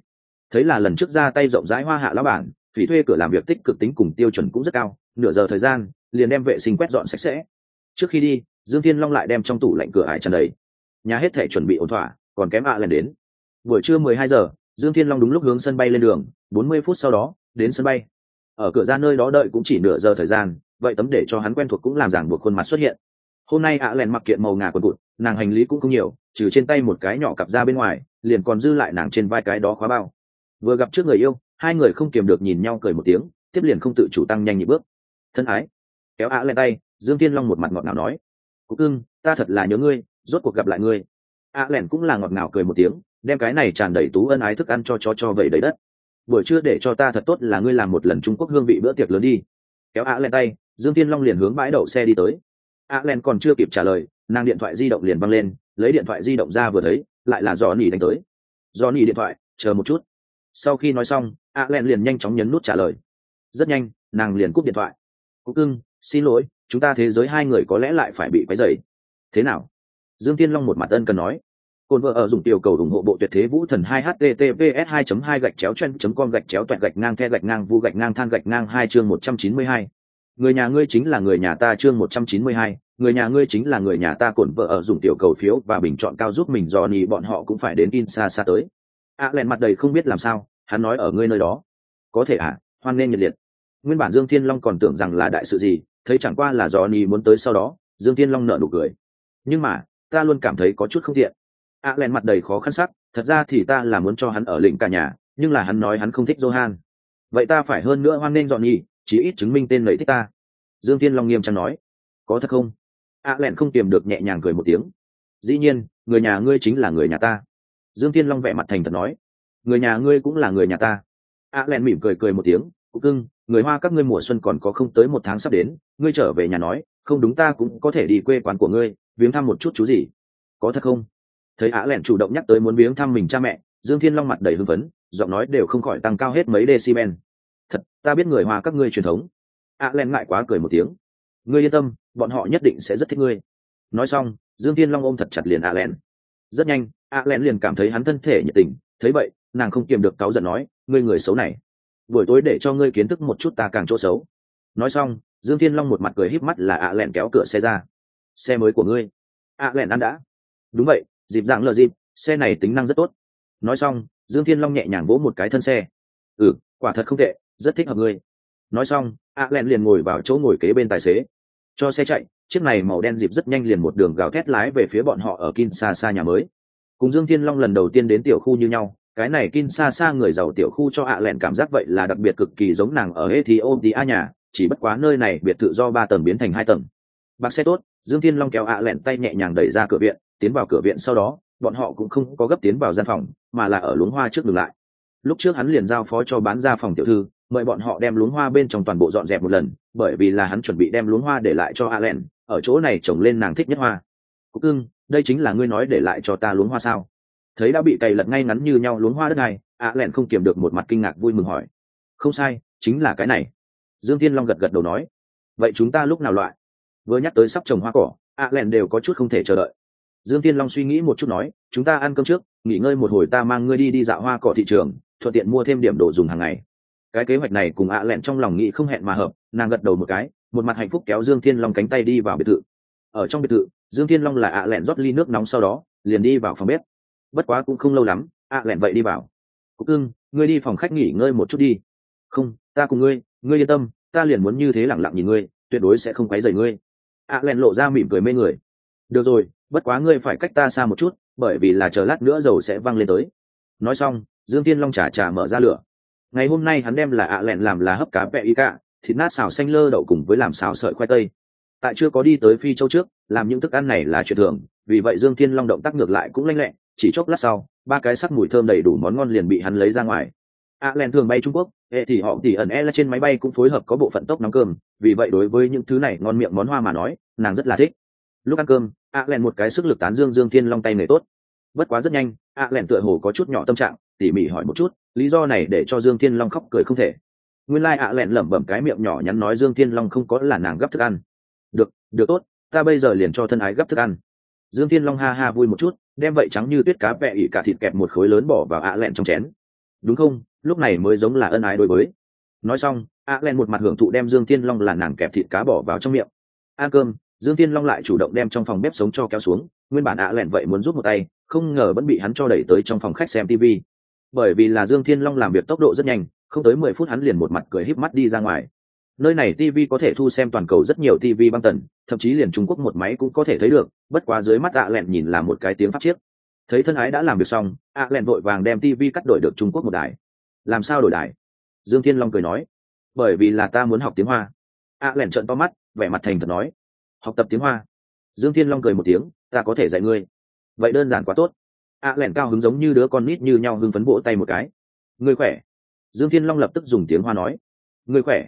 Thấy là lần trước ra tay rộng rãi hoa hạ lão bản, phỉ thuê cửa làm việc tích cực tính cùng tiêu chuẩn cũng rất cao, nửa giờ thời gian, liền đem vệ sinh quét dọn sạch sẽ. Trước khi đi, dương thiên long lại đem trong tủ lạnh cửa ải tràn đầy. Nhà hết thể chuẩn bị ổn thỏa, còn kém ạ à lần đến buổi trưa mười hai giờ, dương thiên long đúng lúc hướng sân bay lên đường, bốn mươi phút sau đó, đến sân bay. Ở cửa ra nơi đó đợi cũng chỉ nửa giờ thời gian, vậy tấm để cho hắn quen thuộc cũng làm giảng buộc khuôn mặt xuất hiện. Hôm nay ạ à mặc kiện màu ngà quần cụt, nàng hành lý cũng không nhiều, trừ trên tay một cái nhỏ cặp ra bên ngoài, liền còn dư lại nàng trên vai cái đó khóa bao. Vừa gặp trước người yêu, hai người không kiềm được nhìn nhau cười một tiếng, tiếp liền không tự chủ tăng nhanh nhịp bước. Thân ái. Kéo ạ lên tay, dương tiên long một mặt ngọt ngào nói. Cúc ưng ta thật là nhớ ngươi, rốt cuộc gặp lại ngươi. ạ lẻn cũng là ngọt ngào cười một tiếng đem cái này tràn đầy tú ân ái thức ăn cho chó cho vậy đầy đất. Buổi trưa để cho ta thật tốt là ngươi làm một lần trung quốc hương vị bữa tiệc lớn đi. Kéo ạ lên tay, dương tiên long liền hướng bãi đậu xe đi tới. Ạ len còn chưa kịp trả lời, nàng điện thoại di động liền văng lên, lấy điện thoại di động ra vừa thấy, lại là do nỉ đánh tới. Do nỉ điện thoại, chờ một chút. Sau khi nói xong, ạ len liền nhanh chóng nhấn nút trả lời. Rất nhanh, nàng liền cúp điện thoại. Cúc cưng, xin lỗi, chúng ta thế giới hai người có lẽ lại phải bị quấy dày thế nào? Dương tiên long một mặt ân cần nói. Côn vợ ở dùng tiểu cầu ủng hộ bộ tuyệt thế vũ thần 2 https 2 2 gạch chéo chen com gạch chéo toẹt gạch ngang the gạch ngang vu gạch ngang than gạch ngang hai chương 192 người nhà ngươi chính là người nhà ta chương một trăm chín mươi hai người nhà ngươi chính là người nhà ta cổn vợ ở dùng tiểu cầu phiếu và bình chọn cao giúp mình do nhì bọn họ cũng phải đến in xa xa tới. A à, mặt đầy không biết làm sao hắn nói ở ngươi nơi đó. Có thể à hoan nên nhiệt liệt. Nguyên bản dương thiên long còn tưởng rằng là đại sự gì thấy chẳng qua là do nhì muốn tới sau đó dương thiên long nở nụ cười. Nhưng mà ta luôn cảm thấy có chút không tiện a à, len mặt đầy khó khăn sắc thật ra thì ta là muốn cho hắn ở lĩnh cả nhà nhưng là hắn nói hắn không thích johan. Vậy ta phải hơn nữa hoan nên dọn nhì chỉ ít chứng minh tên lẫy thích ta. Dương thiên long nghiêm trang nói. Có thật không? A à lẹn không tìm được nhẹ nhàng cười một tiếng. Dĩ nhiên người nhà ngươi chính là người nhà ta. Dương thiên long vẽ mặt thành thật nói. Người nhà ngươi cũng là người nhà ta. A à lẹn mỉm cười cười một tiếng. Cụ cưng người hoa các ngươi mùa xuân còn có không tới một tháng sắp đến ngươi trở về nhà nói không đúng ta cũng có thể đi quê quán của ngươi viếng thăm một chút chú gì. Có thật không? Thấy á lẹn chủ động nhắc tới muốn viếng thăm mình cha mẹ, dương thiên long mặt đầy hưng phấn, giọng nói đều không khỏi tăng cao hết mấy decibel. Thật, ta biết người hoa các ngươi truyền thống. Á Lẹn ngại quá cười một tiếng. Ngươi yên tâm, bọn họ nhất định sẽ rất thích ngươi. Nói xong, dương Thiên long ôm thật chặt liền Á Lẹn. rất nhanh Á Lẹn liền cảm thấy hắn thân thể nhiệt tình, thấy vậy, nàng không kiềm được cáu giận nói, ngươi người xấu này, buổi tối để cho ngươi kiến thức một chút ta càng chỗ xấu. Nói xong, dương thiên long một mặt cười híp mắt là ạ lẹn kéo cửa xe ra. Xe mới của ngươi. Ạ lẹn ăn đã. Đúng vậy dịp dạng lờ dịp xe này tính năng rất tốt. Nói xong dương thiên long nhẹ nhàng vỗ một cái thân xe. Ừ quả thật không tệ rất thích hợp ngươi. Nói xong a len liền ngồi vào chỗ ngồi kế bên tài xế. Cho xe chạy chiếc này màu đen dịp rất nhanh liền một đường gào thét lái về phía bọn họ ở kin xa xa nhà mới. Cùng Dương Thiên Long lần đầu tiên đến tiểu khu như nhau, cái này kin xa xa người giàu tiểu khu cho ạ lẹn cảm giác vậy là đặc biệt cực kỳ giống nàng ở Ethiopia nhà, chỉ bất quá nơi này biệt thự do ba tầng biến thành hai tầng. Bác xe tốt, Dương Thiên Long kéo ạ lẹn tay nhẹ nhàng đẩy ra cửa viện, tiến vào cửa viện sau đó, bọn họ cũng không có gấp tiến vào gian phòng, mà là ở luống hoa trước dừng lại. Lúc trước hắn liền giao phó cho bán ra phòng tiểu thư, mời bọn họ đem luống hoa bên trong toàn bộ dọn dẹp một lần bởi vì là hắn chuẩn bị đem luống hoa để lại cho a len ở chỗ này trồng lên nàng thích nhất hoa. Cúc ưng đây chính là ngươi nói để lại cho ta luống hoa sao? Thấy đã bị cày lật ngay ngắn như nhau luống hoa đất này a len không kiềm được một mặt kinh ngạc vui mừng hỏi. Không sai chính là cái này. Dương thiên long gật gật đầu nói. Vậy chúng ta lúc nào loại? Vừa nhắc tới sắp trồng hoa cỏ a len đều có chút không thể chờ đợi dương thiên long suy nghĩ một chút nói chúng ta ăn cơm trước nghỉ ngơi một hồi ta mang ngươi đi đi dạo hoa cỏ thị trường thuận tiện mua thêm điểm đồ dùng hàng ngày. Cái kế hoạch này cùng ạ lẹn trong lòng nghĩ không hẹn mà hợp nàng gật đầu một cái một mặt hạnh phúc kéo dương thiên long cánh tay đi vào biệt thự. Ở trong biệt thự dương thiên long là ạ lẹn rót ly nước nóng sau đó liền đi vào phòng bếp. Bất quá cũng không lâu lắm ạ lẹn vậy đi vào. Cúc cưng, ngươi đi phòng khách nghỉ ngơi một chút đi. Không ta cùng ngươi ngươi yên tâm ta liền muốn như thế lẳng lặng nhìn ngươi tuyệt đối sẽ không quấy rầy ngươi. ạ lẹn lộ ra mỉm cười mê người. Được rồi bất quá ngươi phải cách ta xa một chút bởi vì là chờ lát nữa dầu sẽ văng lên tới. Nói xong dương thiên long trả trả mở ra lửa. Ngày hôm nay hắn đem là ạ lẹn làm là hấp cá vẹ y cạ, thịt nát xào xanh lơ đậu cùng với làm xào sợi khoai tây. Tại chưa có đi tới phi châu trước làm những thức ăn này là chuyện thường vì vậy dương thiên long động tác ngược lại cũng lanh lẹ chỉ chốc lát sau ba cái sắc mùi thơm đầy đủ món ngon liền bị hắn lấy ra ngoài. Ạ lẹn thường bay trung quốc hệ thì họ thì ẩn e là trên máy bay cũng phối hợp có bộ phận tốc nóng cơm vì vậy đối với những thứ này ngon miệng món hoa mà nói nàng rất là thích lúc ăn cơm ạ lẹn một cái sức lực tán dương dương thiên long tay nghề tốt. Bất quá rất nhanh ạ lẹn tựa hồ có chút nhỏ tâm trạng, tỉ mỉ hỏi một chút, lý do này để cho dương thiên long khóc cười không thể. Nguyên lai ạ lẹn lẩm bẩm cái miệng nhỏ nhắn nói dương thiên long không có là nàng gấp thức ăn. Được được tốt, ta bây giờ liền cho thân ái gấp thức ăn. Dương thiên long ha ha vui một chút, đem vậy trắng như tuyết cá vẹ ỉ cả thịt kẹp một khối lớn bỏ vào ạ lẹn trong chén. Đúng không? Lúc này mới giống là ân ái đối với. Nói xong ạ lẹn một mặt hưởng thụ đem dương thiên long là nàng kẹp thịt cá bỏ vào trong miệng. Ăn cơm dương thiên long lại chủ động đem trong phòng bếp sống cho kéo xuống, nguyên bản a Lẹn vậy muốn rút một tay, không ngờ vẫn bị hắn cho đẩy tới trong phòng khách xem tv bởi vì là dương thiên long làm việc tốc độ rất nhanh, không tới mười phút hắn liền một mặt cười híp mắt đi ra ngoài. Nơi này tv có thể thu xem toàn cầu rất nhiều tv băng tần, thậm chí liền trung quốc một máy cũng có thể thấy được, bất quá dưới mắt ạ lẹn nhìn là một cái tiếng phát chiếc. Thấy thân ái đã làm việc xong, ạ lẹn vội vàng đem tv cắt đổi được trung quốc một đài. Làm sao đổi đài? Dương thiên long cười nói. Bởi vì là ta muốn học tiếng hoa. ạ lẹn trợn to mắt, vẻ mặt thành thật nói học tập tiếng hoa. Dương thiên long cười một tiếng, ta có thể dạy ngươi. Vậy đơn giản quá tốt. Ạ lẻn cao hứng giống như đứa con nít như nhau hưng phấn vỗ tay một cái. Ngươi khỏe? Dương thiên long lập tức dùng tiếng hoa nói. Ngươi khỏe?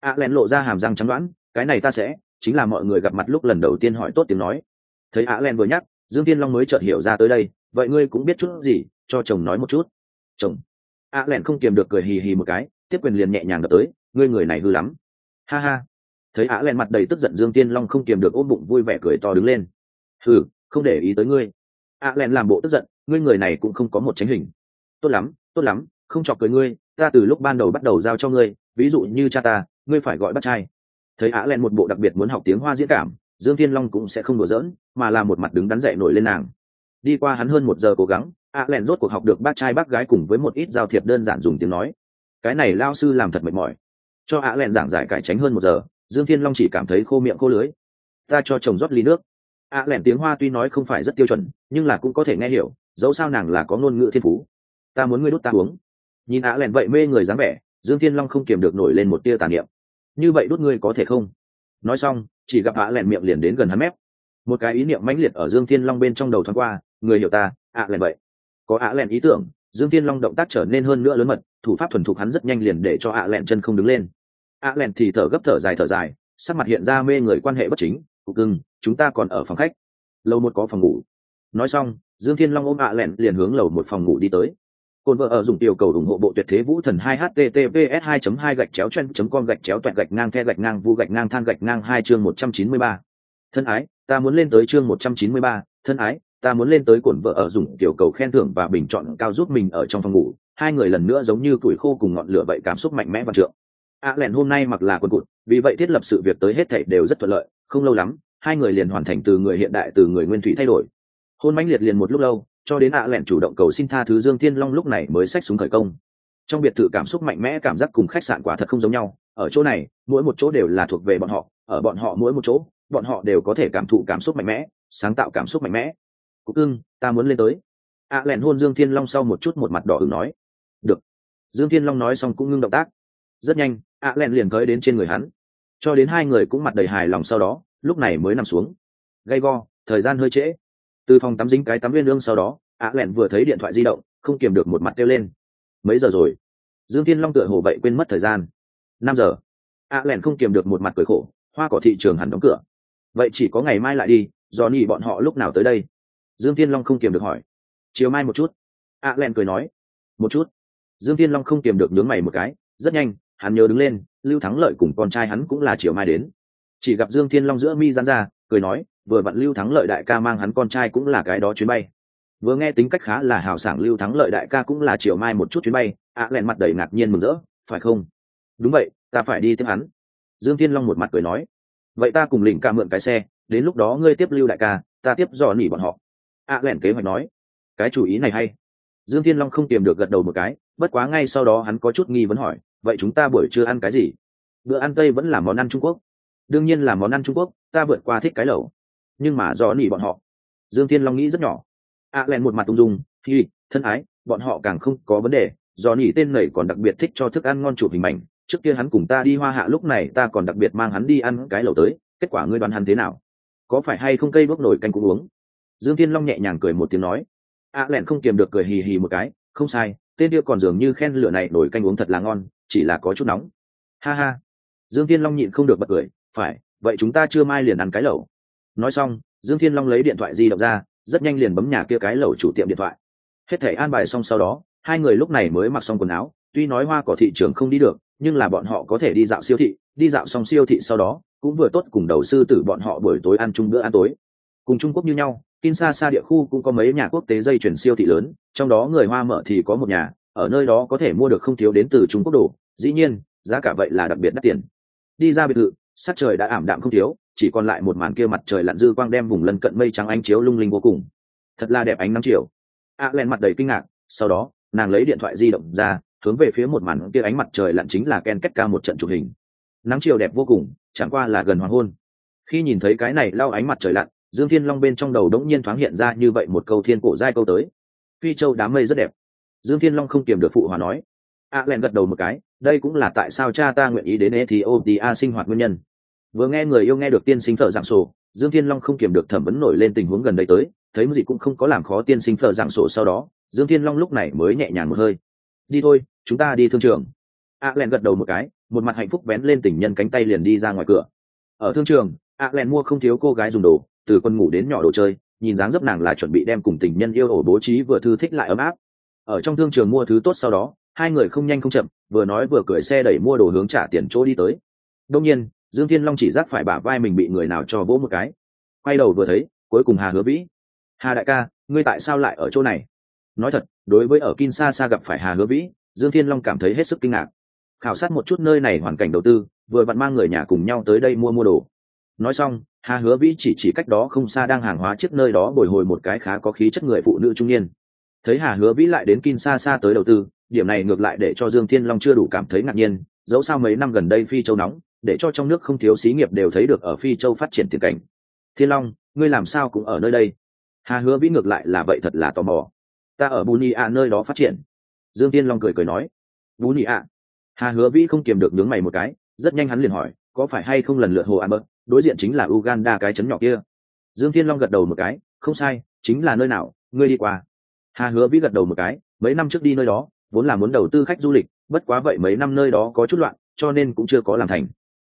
Ạ lẻn lộ ra hàm răng trắng đoán. Cái này ta sẽ, chính là mọi người gặp mặt lúc lần đầu tiên hỏi tốt tiếng nói. Thấy ạ lẻn vừa nhắc, dương thiên long mới chợt hiểu ra tới đây. Vậy ngươi cũng biết chút gì? Cho chồng nói một chút. Chồng? Ạ lẻn không kiềm được cười hì hì một cái, tiếp quyền liền nhẹ nhàng đập tới. Ngươi người này hư lắm. Ha ha thấy Á len mặt đầy tức giận dương tiên long không kiềm được ôm bụng vui vẻ cười to đứng lên. Hừ, không để ý tới ngươi. Á len làm bộ tức giận, ngươi người này cũng không có một tránh hình. Tốt lắm tốt lắm, không chọc cười ngươi, ta từ lúc ban đầu bắt đầu giao cho ngươi, ví dụ như cha ta, ngươi phải gọi bắt trai. Thấy á len một bộ đặc biệt muốn học tiếng hoa diễn cảm, dương thiên long cũng sẽ không đùa giỡn, mà là một mặt đứng đắn dậy nổi lên nàng. Đi qua hắn hơn một giờ cố gắng á len rốt cuộc học được bác trai bác gái cùng với một ít giao thiệp đơn giản dùng tiếng nói. Cái này lao sư làm thật mệt mỏi. Cho á len giảng giải cải tránh hơn một giờ dương thiên long chỉ cảm thấy khô miệng khô lưới. Ta cho chồng rót ly nước. Á lẻn tiếng hoa tuy nói không phải rất tiêu chuẩn, nhưng là cũng có thể nghe hiểu, dẫu sao nàng là có ngôn ngữ thiên phú. Ta muốn ngươi đút ta uống. Nhìn á lẻn vậy mê người dáng vẻ, dương thiên long không kiềm được nổi lên một tia tàn niệm. Như vậy đốt ngươi có thể không? Nói xong, chỉ gặp ạ lẹn miệng liền đến gần hắn mép. Một cái ý niệm mãnh liệt ở dương thiên long bên trong đầu thoáng qua, người hiểu ta ạ lẹn vậy. Có ạ lẹn ý tưởng, dương thiên long động tác trở nên hơn nữa lớn mật, thủ pháp thuần thục hắn rất nhanh liền để cho ạ lẹn chân không đứng lên. A lẹn thì thở gấp thở dài thở dài sắc mặt hiện ra mê người quan hệ bất chính. Cục cưng chúng ta còn ở phòng khách. Lâu một có phòng ngủ. Nói xong dương thiên long ôm ạ lẹn liền hướng lầu một phòng ngủ đi tới. Cồn vợ ở dùng tiểu cầu ủng hộ bộ tuyệt thế vũ thần 2 https 2 2 gạch chéo chen com gạch chéo toẹt gạch ngang the gạch ngang vu gạch ngang than gạch ngang hai chương 193. Thân ái, ta muốn lên tới chương 193, thân ái, ta muốn lên tới cổn vợ ở dùng tiểu cầu khen thưởng và bình chọn cao giúp mình ở trong phòng ngủ, hai người lần nữa giống như tuổi khô cùng ngọn lửa vậy cảm xúc mạnh mẽ và trượng. A lẹn hôm nay mặc là quần cụt, vì vậy thiết lập sự việc tới hết thảy đều rất thuận lợi, không lâu lắm, hai người liền hoàn thành từ người hiện đại từ người nguyên thủy thay đổi. Hôn mãnh liệt liền một lúc lâu, cho đến ạ lẹn chủ động cầu xin tha thứ dương thiên long lúc này mới xách súng khởi công. Trong biệt thự cảm xúc mạnh mẽ cảm giác cùng khách sạn quả thật không giống nhau. Ở chỗ này mỗi một chỗ đều là thuộc về bọn họ ở bọn họ mỗi một chỗ bọn họ đều có thể cảm thụ cảm xúc mạnh mẽ sáng tạo cảm xúc mạnh mẽ. Cục cưng ta muốn lên tới. Ạ lẹn hôn dương thiên long sau một chút một mặt đỏ ửng nói. Được. Dương thiên long nói xong cũng ngưng động tác. Rất nhanh ạ lẹn liền tới đến trên người hắn. Cho đến hai người cũng mặt đầy hài lòng sau đó, lúc này mới nằm xuống. Gay go, thời gian hơi trễ. Từ phòng tắm dính cái tắm viên lương sau đó ạ lẹn vừa thấy điện thoại di động, không kiềm được một mặt kêu lên. Mấy giờ rồi? Dương thiên long tựa hồ vậy quên mất thời gian. Năm giờ. Ạ lẹn không kiềm được một mặt cười khổ, hoa cỏ thị trường hẳn đóng cửa. Vậy chỉ có ngày mai lại đi, do nhỉ bọn họ lúc nào tới đây? Dương thiên long không kiềm được hỏi. Chiều mai một chút. Ạ lẹn cười nói. Một chút. Dương thiên long không kiềm được nhướng mày một cái, rất nhanh hắn nhớ đứng lên, lưu thắng lợi cùng con trai hắn cũng là chiều mai đến. Chỉ gặp dương thiên long giữa mi dán ra, cười nói, vừa vặn lưu thắng lợi đại ca mang hắn con trai cũng là cái đó chuyến bay. Vừa nghe tính cách khá là hào sảng lưu thắng lợi đại ca cũng là chiều mai một chút chuyến bay, ạ à lẹn mặt đầy ngạc nhiên mừng rỡ, phải không? Đúng vậy, ta phải đi tiếp hắn. Dương thiên long một mặt cười nói, vậy ta cùng lĩnh ca mượn cái xe, đến lúc đó ngươi tiếp lưu đại ca, ta tiếp dò nỉ bọn họ. ạ à lẹn kế hoạch nói, cái chủ ý này hay. Dương thiên long không tìm được gật đầu một cái, bất quá ngay sau đó hắn có chút nghi vấn hỏi vậy chúng ta buổi trưa ăn cái gì? Bữa ăn tây vẫn là món ăn trung quốc. Đương nhiên là món ăn trung quốc, ta vượt qua thích cái lẩu. Nhưng mà do nỉ bọn họ. Dương thiên long nghĩ rất nhỏ. A len một mặt ung dung thì thân ái, bọn họ càng không có vấn đề. Do nỉ tên nầy còn đặc biệt thích cho thức ăn ngon chụp hình mảnh trước kia hắn cùng ta đi hoa hạ lúc này, ta còn đặc biệt mang hắn đi ăn cái lẩu tới. Kết quả ngươi đoán hắn thế nào? Có phải hay không cây bốc nổi canh cũng uống? Dương thiên long nhẹ nhàng cười một tiếng nói. A len không kiềm được cười hì hì một cái. Không sai, tên kia còn dường như khen lửa này nổi canh uống thật là ngon chỉ là có chút nóng. Ha ha. Dương thiên long nhịn không được bật cười, phải, vậy chúng ta chưa mai liền ăn cái lẩu. Nói xong, dương thiên long lấy điện thoại di động ra, rất nhanh liền bấm nhà kia cái lẩu chủ tiệm điện thoại. Hết thể an bài xong sau đó, hai người lúc này mới mặc xong quần áo, tuy nói hoa cỏ thị trường không đi được, nhưng là bọn họ có thể đi dạo siêu thị, đi dạo xong siêu thị sau đó, cũng vừa tốt cùng đầu sư tử bọn họ buổi tối ăn chung bữa ăn tối. Cùng trung quốc như nhau, kinshasa địa khu cũng có mấy nhà quốc tế dây chuyển siêu thị lớn, trong đó người hoa mở thì có một nhà ở nơi đó có thể mua được không thiếu đến từ trung quốc đồ. Dĩ nhiên, giá cả vậy là đặc biệt đắt tiền. Đi ra biệt thự, sắc trời đã ảm đạm không thiếu, chỉ còn lại một màn kia mặt trời lặn dư quang đem vùng lân cận mây trắng ánh chiếu lung linh vô cùng. Thật là đẹp ánh nắng chiều. A len mặt đầy kinh ngạc, sau đó, nàng lấy điện thoại di động ra, hướng về phía một màn kia ánh mặt trời lặn chính là ken kết ca một trận chụp hình. Nắng chiều đẹp vô cùng, chẳng qua là gần hoàng hôn. Khi nhìn thấy cái này lao ánh mặt trời lặn, dương thiên long bên trong đầu đống nhiên thoáng hiện ra như vậy một câu thiên cổ giai câu tới. Phi châu đám mây rất đẹp dương thiên long không kiềm được phụ hòa nói. A len gật đầu một cái, đây cũng là tại sao cha ta nguyện ý đến ethiopia sinh hoạt nguyên nhân. Vừa nghe người yêu nghe được tiên sinh thợ dạng sổ, dương thiên long không kiềm được thẩm vấn nổi lên tình huống gần đây tới, thấy gì cũng không có làm khó tiên sinh thợ dạng sổ sau đó, dương thiên long lúc này mới nhẹ nhàng một hơi. Đi thôi, chúng ta đi thương trường. A len gật đầu một cái, một mặt hạnh phúc bén lên tình nhân cánh tay liền đi ra ngoài cửa. Ở thương trường, a len mua không thiếu cô gái dùng đồ, từ quân ngủ đến nhỏ đồ chơi, nhìn dáng dấp nàng là chuẩn bị đem cùng tình nhân yêu ổ bố trí vừa thư thích lại ấm áp ở trong thương trường mua thứ tốt sau đó, hai người không nhanh không chậm, vừa nói vừa cười xe đẩy mua đồ hướng trả tiền chỗ đi tới. Đông nhiên, dương thiên long chỉ giác phải bả vai mình bị người nào cho vỗ một cái. Quay đầu vừa thấy, cuối cùng hà hứa vĩ. Hà đại ca, ngươi tại sao lại ở chỗ này? Nói thật, đối với ở kinshasa gặp phải hà hứa vĩ, dương thiên long cảm thấy hết sức kinh ngạc. Khảo sát một chút nơi này hoàn cảnh đầu tư, vừa vặn mang người nhà cùng nhau tới đây mua mua đồ. Nói xong, hà hứa vĩ chỉ chỉ cách đó không xa đang hàng hóa trước nơi đó bồi hồi một cái khá có khí chất người phụ nữ trung niên thấy hà hứa vĩ lại đến kinshasa tới đầu tư, điểm này ngược lại để cho dương thiên long chưa đủ cảm thấy ngạc nhiên, dẫu sao mấy năm gần đây phi châu nóng, để cho trong nước không thiếu xí nghiệp đều thấy được ở phi châu phát triển tiền cảnh. Thiên long, ngươi làm sao cũng ở nơi đây? Hà hứa vĩ ngược lại là vậy thật là tò mò. Ta ở buni a nơi đó phát triển. Dương tiên long cười cười nói. Buni a hà hứa vĩ không kiềm được nướng mày một cái, rất nhanh hắn liền hỏi, có phải hay không lần lượt hồ ăn bớt đối diện chính là uganda cái chấn nhỏ kia. Dương thiên long gật đầu một cái, không sai, chính là nơi nào? Ngươi đi qua hà hứa vĩ gật đầu một cái, mấy năm trước đi nơi đó, vốn là muốn đầu tư khách du lịch, bất quá vậy mấy năm nơi đó có chút loạn, cho nên cũng chưa có làm thành.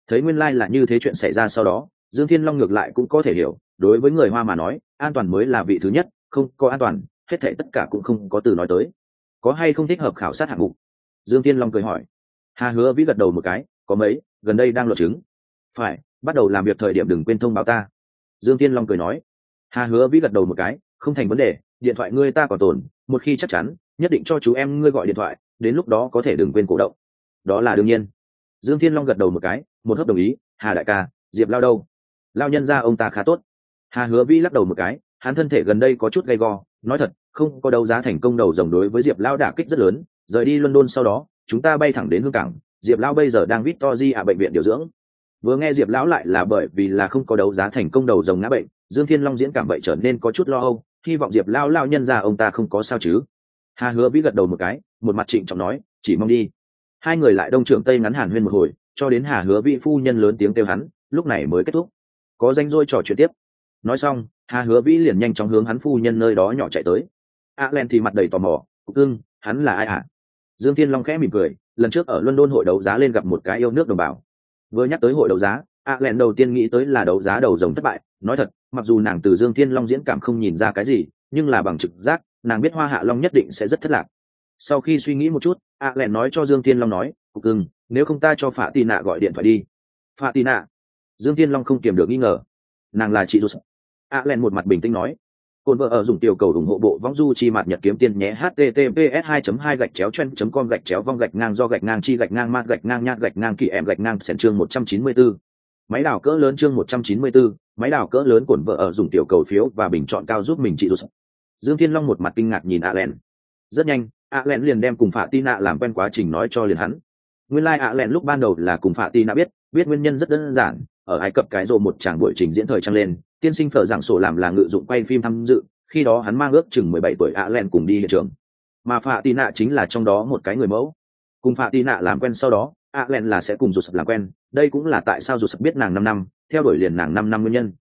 Thấy nguyên lai、like、là như thế chuyện xảy ra sau đó, dương thiên long ngược lại cũng có thể hiểu, đối với người hoa mà nói, an toàn mới là vị thứ nhất, không có an toàn, hết thể tất cả cũng không có từ nói tới. Có hay không thích hợp khảo sát hạng mục? Dương thiên long cười hỏi. Hà hứa vĩ gật đầu một cái, có mấy, gần đây đang luận chứng. Phải, bắt đầu làm việc thời điểm đừng quên thông báo ta. Dương thiên long cười nói. Hà hứa vĩ gật đầu một cái, không thành vấn đề điện thoại ngươi ta còn tồn, một khi chắc chắn, nhất định cho chú em ngươi gọi điện thoại, đến lúc đó có thể đừng quên cổ động. Đó là đương nhiên. Dương thiên long gật đầu một cái, một hớp đồng ý, hà đại ca, diệp lao đâu? Lao nhân ra ông ta khá tốt. Hà hứa vi lắc đầu một cái, hắn thân thể gần đây có chút gay go, nói thật, không có đấu giá thành công đầu rồng đối với diệp lao đả kích rất lớn, rời đi london sau đó, chúng ta bay thẳng đến hương cảng, diệp lao bây giờ đang vít to di ạ bệnh viện điều dưỡng. Vừa nghe diệp lão lại là bởi vì là không có đấu giá thành công đầu rồng ngã bệnh, dương thiên long diễn cảm vậy trở nên có chút lo âu hy vọng diệp lao lao nhân ra ông ta không có sao chứ. Hà hứa vĩ gật đầu một cái, một mặt trịnh trọng nói, chỉ mong đi. Hai người lại đông trưởng tây ngắn hàn huyên một hồi, cho đến hà hứa vĩ phu nhân lớn tiếng kêu hắn, lúc này mới kết thúc. Có danh dôi trò chuyện tiếp. Nói xong, hà hứa vĩ liền nhanh chóng hướng hắn phu nhân nơi đó nhỏ chạy tới. A len thì mặt đầy tò mò, cục ưng hắn là ai ạ à? dương thiên long khẽ mỉm cười, lần trước ở london hội đấu giá lên gặp một cái yêu nước đồng bào. Vừa nhắc tới hội đấu giá, a len đầu tiên nghĩ tới là đấu giá đầu rồng thất bại, nói thật mặc dù nàng từ dương thiên long diễn cảm không nhìn ra cái gì, nhưng là bằng trực giác, nàng biết hoa hạ long nhất định sẽ rất thất lạc. Sau khi suy nghĩ một chút, a lẹn nói cho dương Thiên long nói, cục cưng, nếu không ta cho phạ tì nạ gọi điện thoại đi. Phạ tì nạ? Dương Thiên long không kiềm được nghi ngờ. Nàng là chị rút a lẹn một mặt bình tĩnh nói cồn vợ ở dùng tiểu cầu ủng hộ bộ võng du chi mặt nhật kiếm tiền nhé, https 2 2 gạch chéo chen com gạch chéo vong gạch ngang do gạch ngang chi gạch ngang mát gạch ngang nhát gạch ngang kỳ em gạch ngang sẻn chương 194 máy đào cỡ lớn chương 194, máy đào cỡ lớn cuộn vợ ở dùng tiểu cầu phiếu và bình chọn cao giúp mình chị rụt. Dương thiên long một mặt kinh ngạc nhìn a rất nhanh a liền đem cùng phạ tị nạ làm quen quá trình nói cho liền hắn. Nguyên lai、like、a len lúc ban đầu là cùng phạ tị nạ biết biết nguyên nhân rất đơn giản ở ai cập cái rồ một tràng buổi trình diễn thời trang lên tiên sinh phở giảng sổ làm là ngự dụng quay phim tham dự khi đó hắn mang ước chừng mười bảy tuổi a cùng đi hiện trường. Mà phạ tị nạ chính là trong đó một cái người mẫu. Cùng phạ tị nạ làm quen sau đó a len là sẽ cùng rụt sập làm quen, đây cũng là tại sao rụt sập biết nàng năm năm, theo đuổi liền nàng năm năm nguyên nhân.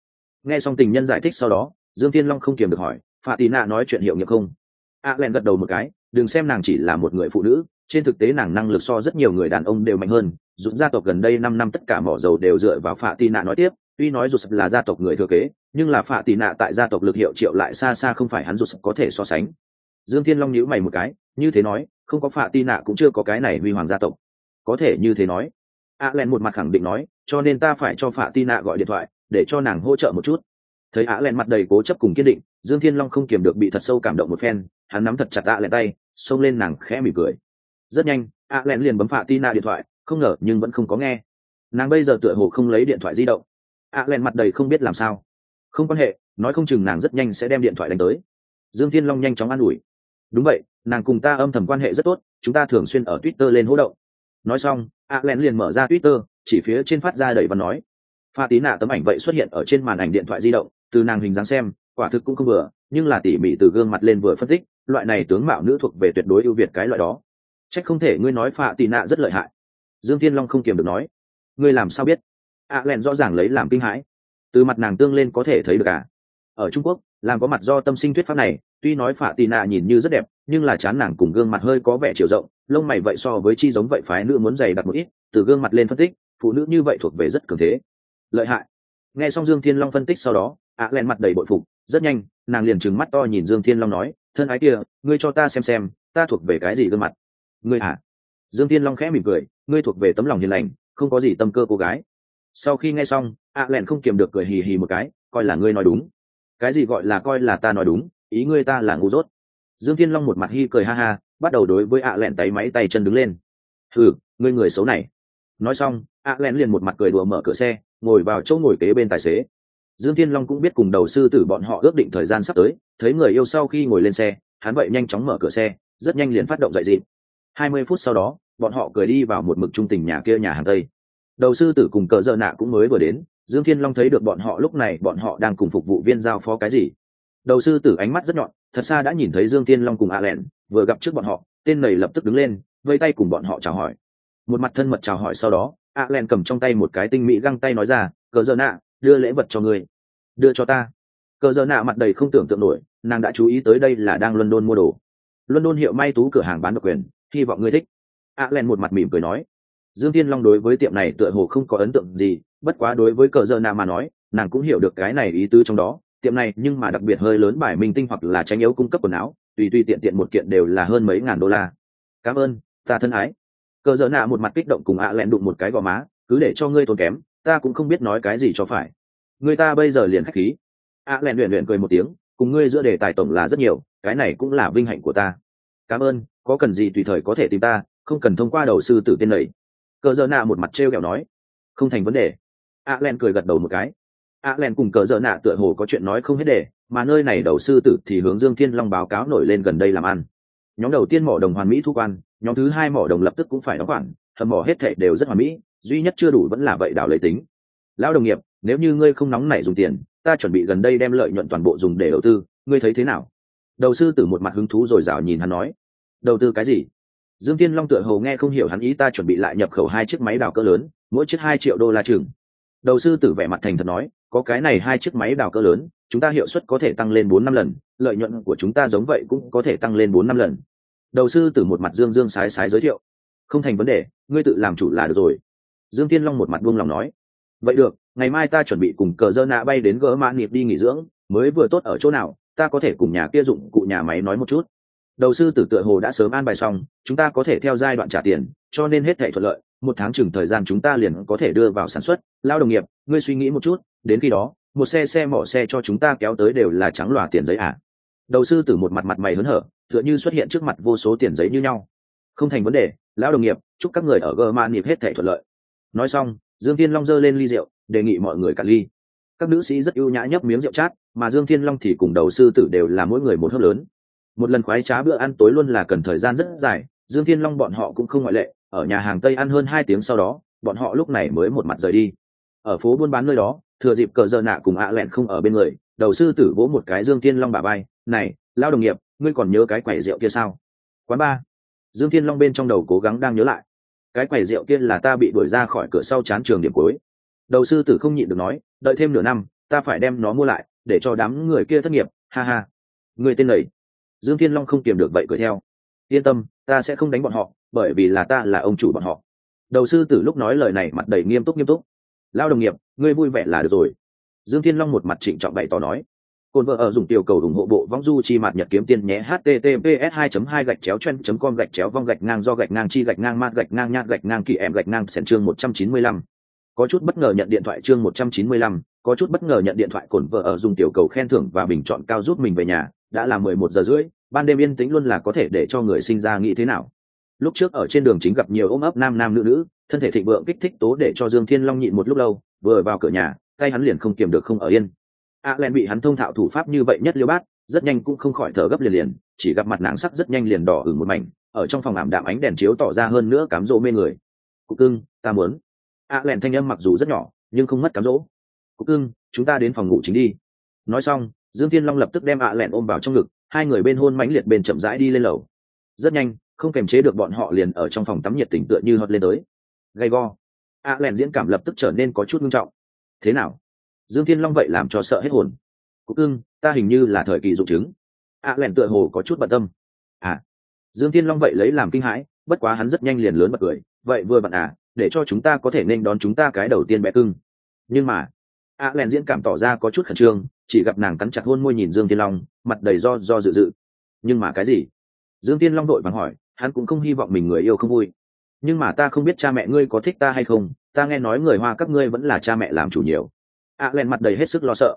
Nghe xong tình nhân giải thích sau đó, dương thiên long không kiềm được hỏi phạ tì nạ nói chuyện hiệu nghiệm không? A len gật đầu một cái, đừng xem nàng chỉ là một người phụ nữ, trên thực tế nàng năng lực so rất nhiều người đàn ông đều mạnh hơn rút gia tộc gần đây năm năm tất cả mỏ dầu đều dựa vào phạ tì nạ nói tiếp, tuy nói rút là gia tộc người thừa kế, nhưng là phạ tì nạ tại gia tộc lực hiệu triệu lại xa xa không phải hắn rút có thể so sánh. Dương thiên long nhíu mày một cái, như thế nói, không có phạ tì nạ cũng chưa có cái này huy hoàng gia tộc có thể như thế nói. A len một mặt khẳng định nói, cho nên ta phải cho phạ Tina gọi điện thoại, để cho nàng hỗ trợ một chút. Thấy a len mặt đầy cố chấp cùng kiên định, dương thiên long không kiềm được bị thật sâu cảm động một phen, hắn nắm thật chặt a lẹn tay, xông lên nàng khẽ mỉm cười. Rất nhanh, a lẹn liền bấm phạ tina điện thoại, không ngờ nhưng vẫn không có nghe. Nàng bây giờ tựa hồ không lấy điện thoại di động. A len mặt đầy không biết làm sao. Không quan hệ, nói không chừng nàng rất nhanh sẽ đem điện thoại đánh tới. Dương thiên long nhanh chóng an ủi. Đúng vậy, nàng cùng ta âm thầm quan hệ rất tốt, chúng ta thường xuyên ở twitter lên hỗ động nói xong, a len liền mở ra twitter, chỉ phía trên phát ra đẩy và nói. Pha tí nạ tấm ảnh vậy xuất hiện ở trên màn ảnh điện thoại di động, từ nàng hình dáng xem, quả thực cũng không vừa, nhưng là tỉ mỉ từ gương mặt lên vừa phân tích, loại này tướng mạo nữ thuộc về tuyệt đối ưu việt cái loại đó. Trách không thể ngươi nói pha tí nạ rất lợi hại. Dương thiên long không kiềm được nói. Ngươi làm sao biết? Ạ len rõ ràng lấy làm kinh hãi. Từ mặt nàng tương lên có thể thấy được cả à? ở trung quốc làm có mặt do tâm sinh thuyết pháp này, tuy nói phạ tì nạ nhìn như rất đẹp, nhưng là chán nàng cùng gương mặt hơi có vẻ chiều rộng, lông mày vậy so với chi giống vậy phái nữ muốn dày đặt một ít, từ gương mặt lên phân tích, phụ nữ như vậy thuộc về rất cường thế. Lợi hại. Nghe xong dương thiên long phân tích sau đó, ạ len mặt đầy bội phục, rất nhanh, nàng liền trừng mắt to nhìn dương thiên long nói, thân ái kia, ngươi cho ta xem xem, ta thuộc về cái gì gương mặt? Ngươi hả dương thiên long khẽ mỉm cười, ngươi thuộc về tấm lòng hiền lành, không có gì tâm cơ cô gái. Sau khi nghe xong, ạ lẹn không kiềm được cười hì hì một cái, coi là ngươi nói đúng cái gì gọi là coi là ta nói đúng, ý ngươi ta là ngu dốt. Dương thiên long một mặt hi cười ha ha, bắt đầu đối với ạ lẹn tay máy tay chân đứng lên. Thử ngươi người xấu này. Nói xong ạ lẹn liền một mặt cười đùa mở cửa xe, ngồi vào chỗ ngồi kế bên tài xế. Dương thiên long cũng biết cùng đầu sư tử bọn họ ước định thời gian sắp tới, thấy người yêu sau khi ngồi lên xe, hắn vậy nhanh chóng mở cửa xe, rất nhanh liền phát động dậy dịp. Hai mươi phút sau đó, bọn họ cười đi vào một mực trung tình nhà kia nhà hàng tây. Đầu sư tử cùng cờ dợ nạ cũng mới vừa đến dương thiên long thấy được bọn họ lúc này, bọn họ đang cùng phục vụ viên giao phó cái gì? Đầu sư tử ánh mắt rất nhọn, thật xa đã nhìn thấy dương thiên long cùng a len vừa gặp trước bọn họ, tên này lập tức đứng lên, vây tay cùng bọn họ chào hỏi. Một mặt thân mật chào hỏi sau đó, a len cầm trong tay một cái tinh mỹ găng tay nói ra, cờ dơ nạ, đưa lễ vật cho người đưa cho ta? Cờ dơ nạ mặt đầy không tưởng tượng nổi, nàng đã chú ý tới đây là đang luân đôn mua đồ. Luân đôn hiệu may tú cửa hàng bán độc quyền, hy vọng ngươi thích. A len một mặt mỉm cười nói dương tiên long đối với tiệm này tựa hồ không có ấn tượng gì, bất quá đối với cờ dơ nạ mà nói, nàng cũng hiểu được cái này ý tứ trong đó. Tiệm này nhưng mà đặc biệt hơi lớn bài minh tinh hoặc là tránh yếu cung cấp quần áo, tùy tùy tiện tiện một kiện đều là hơn mấy ngàn đô la. Cảm ơn, ta thân ái. Cờ dơ nạ một mặt kích động cùng ạ lẹn đụng một cái gò má, cứ để cho ngươi tốn kém, ta cũng không biết nói cái gì cho phải. Người ta bây giờ liền khách khí. ạ lẹn luyện luyện cười một tiếng, cùng ngươi giữa đề tài tổng là rất nhiều, cái này cũng là vinh hạnh của ta. Cảm ơn, có cần gì tùy thời có thể tìm ta, không cần thông qua đầu sư tử tên lầy cờ dơ nạ một mặt t r e o kẹo nói, không thành vấn đề. A len cười gật đầu một cái. A len cùng cờ dơ nạ tựa hồ có chuyện nói không hết đề, mà nơi này đầu sư tử thì hướng dương thiên long báo cáo nổi lên gần đây làm ăn. Nhóm đầu tiên mỏ đồng hoàn mỹ thu quan, nhóm thứ hai mỏ đồng lập tức cũng phải đóng khoản hầm mỏ hết thệ đều rất hoàn mỹ, duy nhất chưa đủ vẫn là vậy đảo lấy tính. Lão đồng nghiệp, nếu như ngươi không nóng nảy dùng tiền, ta chuẩn bị gần đây đem lợi nhuận toàn bộ dùng để đầu tư, ngươi thấy thế nào? Đầu sư tử một mặt hứng thú rồi rào nhìn hắn nói, đầu tư cái gì? Dương Thiên long tựa hồ nghe không hiểu hắn ý ta chuẩn bị lại nhập khẩu hai chiếc máy đào cỡ lớn, mỗi chiếc hai triệu đô la chừng. Đầu sư tử vẻ mặt thành thật nói, có cái này hai chiếc máy đào cỡ lớn, chúng ta hiệu suất có thể tăng lên bốn năm lần, lợi nhuận của chúng ta giống vậy cũng có thể tăng lên bốn năm lần. Đầu sư tử một mặt dương dương sái sái giới thiệu, không thành vấn đề, ngươi tự làm chủ là được rồi. Dương tiên long một mặt buông lòng nói, vậy được, ngày mai ta chuẩn bị cùng cờ dơ nạ bay đến gỡ mã nghiệp đi nghỉ dưỡng, mới vừa tốt ở chỗ nào, ta có thể cùng nhà kia dụng cụ nhà máy nói một chút đầu sư tử tựa hồ đã sớm an bài xong, chúng ta có thể theo giai đoạn trả tiền, cho nên hết thể thuận lợi, một tháng chừng thời gian chúng ta liền có thể đưa vào sản xuất. Lao đồng nghiệp, ngươi suy nghĩ một chút, đến khi đó, một xe xe mỏ xe cho chúng ta kéo tới đều là trắng lòa tiền giấy à. đầu sư tử một mặt mặt mày hớn hở, tựa như xuất hiện trước mặt vô số tiền giấy như nhau. Không thành vấn đề lão đồng nghiệp, chúc các người ở gờ man nghiệp hết thể thuận lợi. Nói xong, dương thiên long giơ lên ly rượu, đề nghị mọi người cạn ly. Các nữ sĩ rất ưu nhã nhấp miếng rượu chát, mà dương thiên long thì cùng đầu sư tử đều là mỗi người một hớp lớn một lần khoái trá bữa ăn tối luôn là cần thời gian rất dài, dương thiên long bọn họ cũng không ngoại lệ, ở nhà hàng tây ăn hơn hai tiếng sau đó, bọn họ lúc này mới một mặt rời đi. Ở phố buôn bán nơi đó, thừa dịp cờ giờ nạ cùng ạ lẹn không ở bên người, đầu sư tử vỗ một cái dương thiên long bà bay này, lao đồng nghiệp, ngươi còn nhớ cái quầy rượu kia sao? Quán ba. Dương thiên long bên trong đầu cố gắng đang nhớ lại. Cái quầy rượu kia là ta bị đuổi ra khỏi cửa sau chán trường điểm cuối. Đầu sư tử không nhịn được nói, đợi thêm nửa năm, ta phải đem nó mua lại, để cho đám người kia thất nghiệp, ha ha. Người tên lầy dương thiên long không kiềm được vậy cười theo. Yên tâm ta sẽ không đánh bọn họ bởi vì là ta là ông chủ bọn họ. Đầu sư tử lúc nói lời này mặt đầy nghiêm túc nghiêm túc. Lao đồng nghiệp ngươi vui vẻ là được rồi. Dương thiên long một mặt trịnh trọng bày tỏ nói. Cồn vợ ở dùng tiểu cầu ủng hộ bộ vong du chi mặt nhật kiếm tiền nhé https 2 2 gạch chéo chen com gạch chéo vong gạch ngang do gạch ngang chi gạch ngang mát gạch ngang nhát gạch ngang kỳ em gạch ngang sẻn chương 195. có chút bất ngờ nhận điện thoại chương 195, có chút bất ngờ nhận điện thoại cồn vợ ở dùng tiểu cầu khen thưởng và bình chọn cao giúp mình về nhà, đã là mười một giờ rưỡi, ban đêm yên tĩnh luôn là có thể để cho người sinh ra nghĩ thế nào. Lúc trước ở trên đường chính gặp nhiều ôm ấp nam nam nữ nữ, thân thể thịnh vượng kích thích tố để cho dương thiên long nhịn một lúc lâu, vừa vào cửa nhà, tay hắn liền không kiềm được không ở yên. A len bị hắn thông thạo thủ pháp như vậy nhất liêu bát, rất nhanh cũng không khỏi thở gấp liền liền, chỉ gặp mặt nắng sắc rất nhanh liền đỏ ửng một mảnh, ở trong phòng ảm đạm ánh đèn chiếu tỏ ra hơn nữa cám dỗ mê người. Cụ cưng, ta muốn. A len thanh âm mặc dù rất nhỏ, nhưng không mất cám dỗ cục cưng, chúng ta đến phòng ngủ chính đi. Nói xong, dương thiên long lập tức đem a lẹn ôm vào trong ngực, hai người bên hôn mãnh liệt bên chậm rãi đi lên lầu. Rất nhanh, không kềm chế được bọn họ liền ở trong phòng tắm nhiệt tình tựa như hót lên tới. Gay go. a lẹn diễn cảm lập tức trở nên có chút nghiêm trọng. Thế nào? Dương thiên long vậy làm cho sợ hết hồn. Cục cưng, ta hình như là thời kỳ dụng chứng. a lẹn tựa hồ có chút bận tâm. À. Dương thiên long vậy lấy làm kinh hãi, bất quá hắn rất nhanh liền lớn bật cười. Vậy vừa bận à để cho chúng ta có thể nên đón chúng ta cái đầu tiên bé cưng. Nhưng mà a len diễn cảm tỏ ra có chút khẩn trương, chỉ gặp nàng cắn chặt hôn môi nhìn dương thiên long, mặt đầy do do dự dự. Nhưng mà cái gì? Dương thiên long đội vắng hỏi, hắn cũng không hy vọng mình người yêu không vui. Nhưng mà ta không biết cha mẹ ngươi có thích ta hay không, ta nghe nói người hoa các ngươi vẫn là cha mẹ làm chủ nhiều. A len mặt đầy hết sức lo sợ.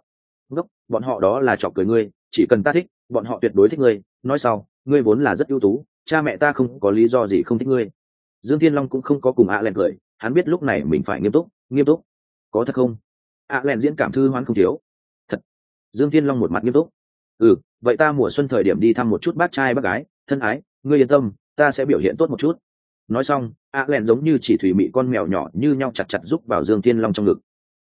Ngốc, bọn họ đó là chọc cười ngươi, chỉ cần ta thích, bọn họ tuyệt đối thích ngươi. Nói sau, ngươi vốn là rất ưu tú, cha mẹ ta không có lý do gì không thích ngươi. Dương thiên long cũng không có cùng a len cười, hắn biết lúc này mình phải nghiêm túc nghiêm túc. Có thật không? A len diễn cảm thư hoán không thiếu. Thật. Dương thiên long một mặt nghiêm túc. Ừ vậy ta mùa xuân thời điểm đi thăm một chút bác trai bác gái, thân ái, ngươi yên tâm, ta sẽ biểu hiện tốt một chút. Nói xong, ạ len giống như chỉ thủy mị con mèo nhỏ như nhau chặt chặt giúp vào dương thiên long trong ngực.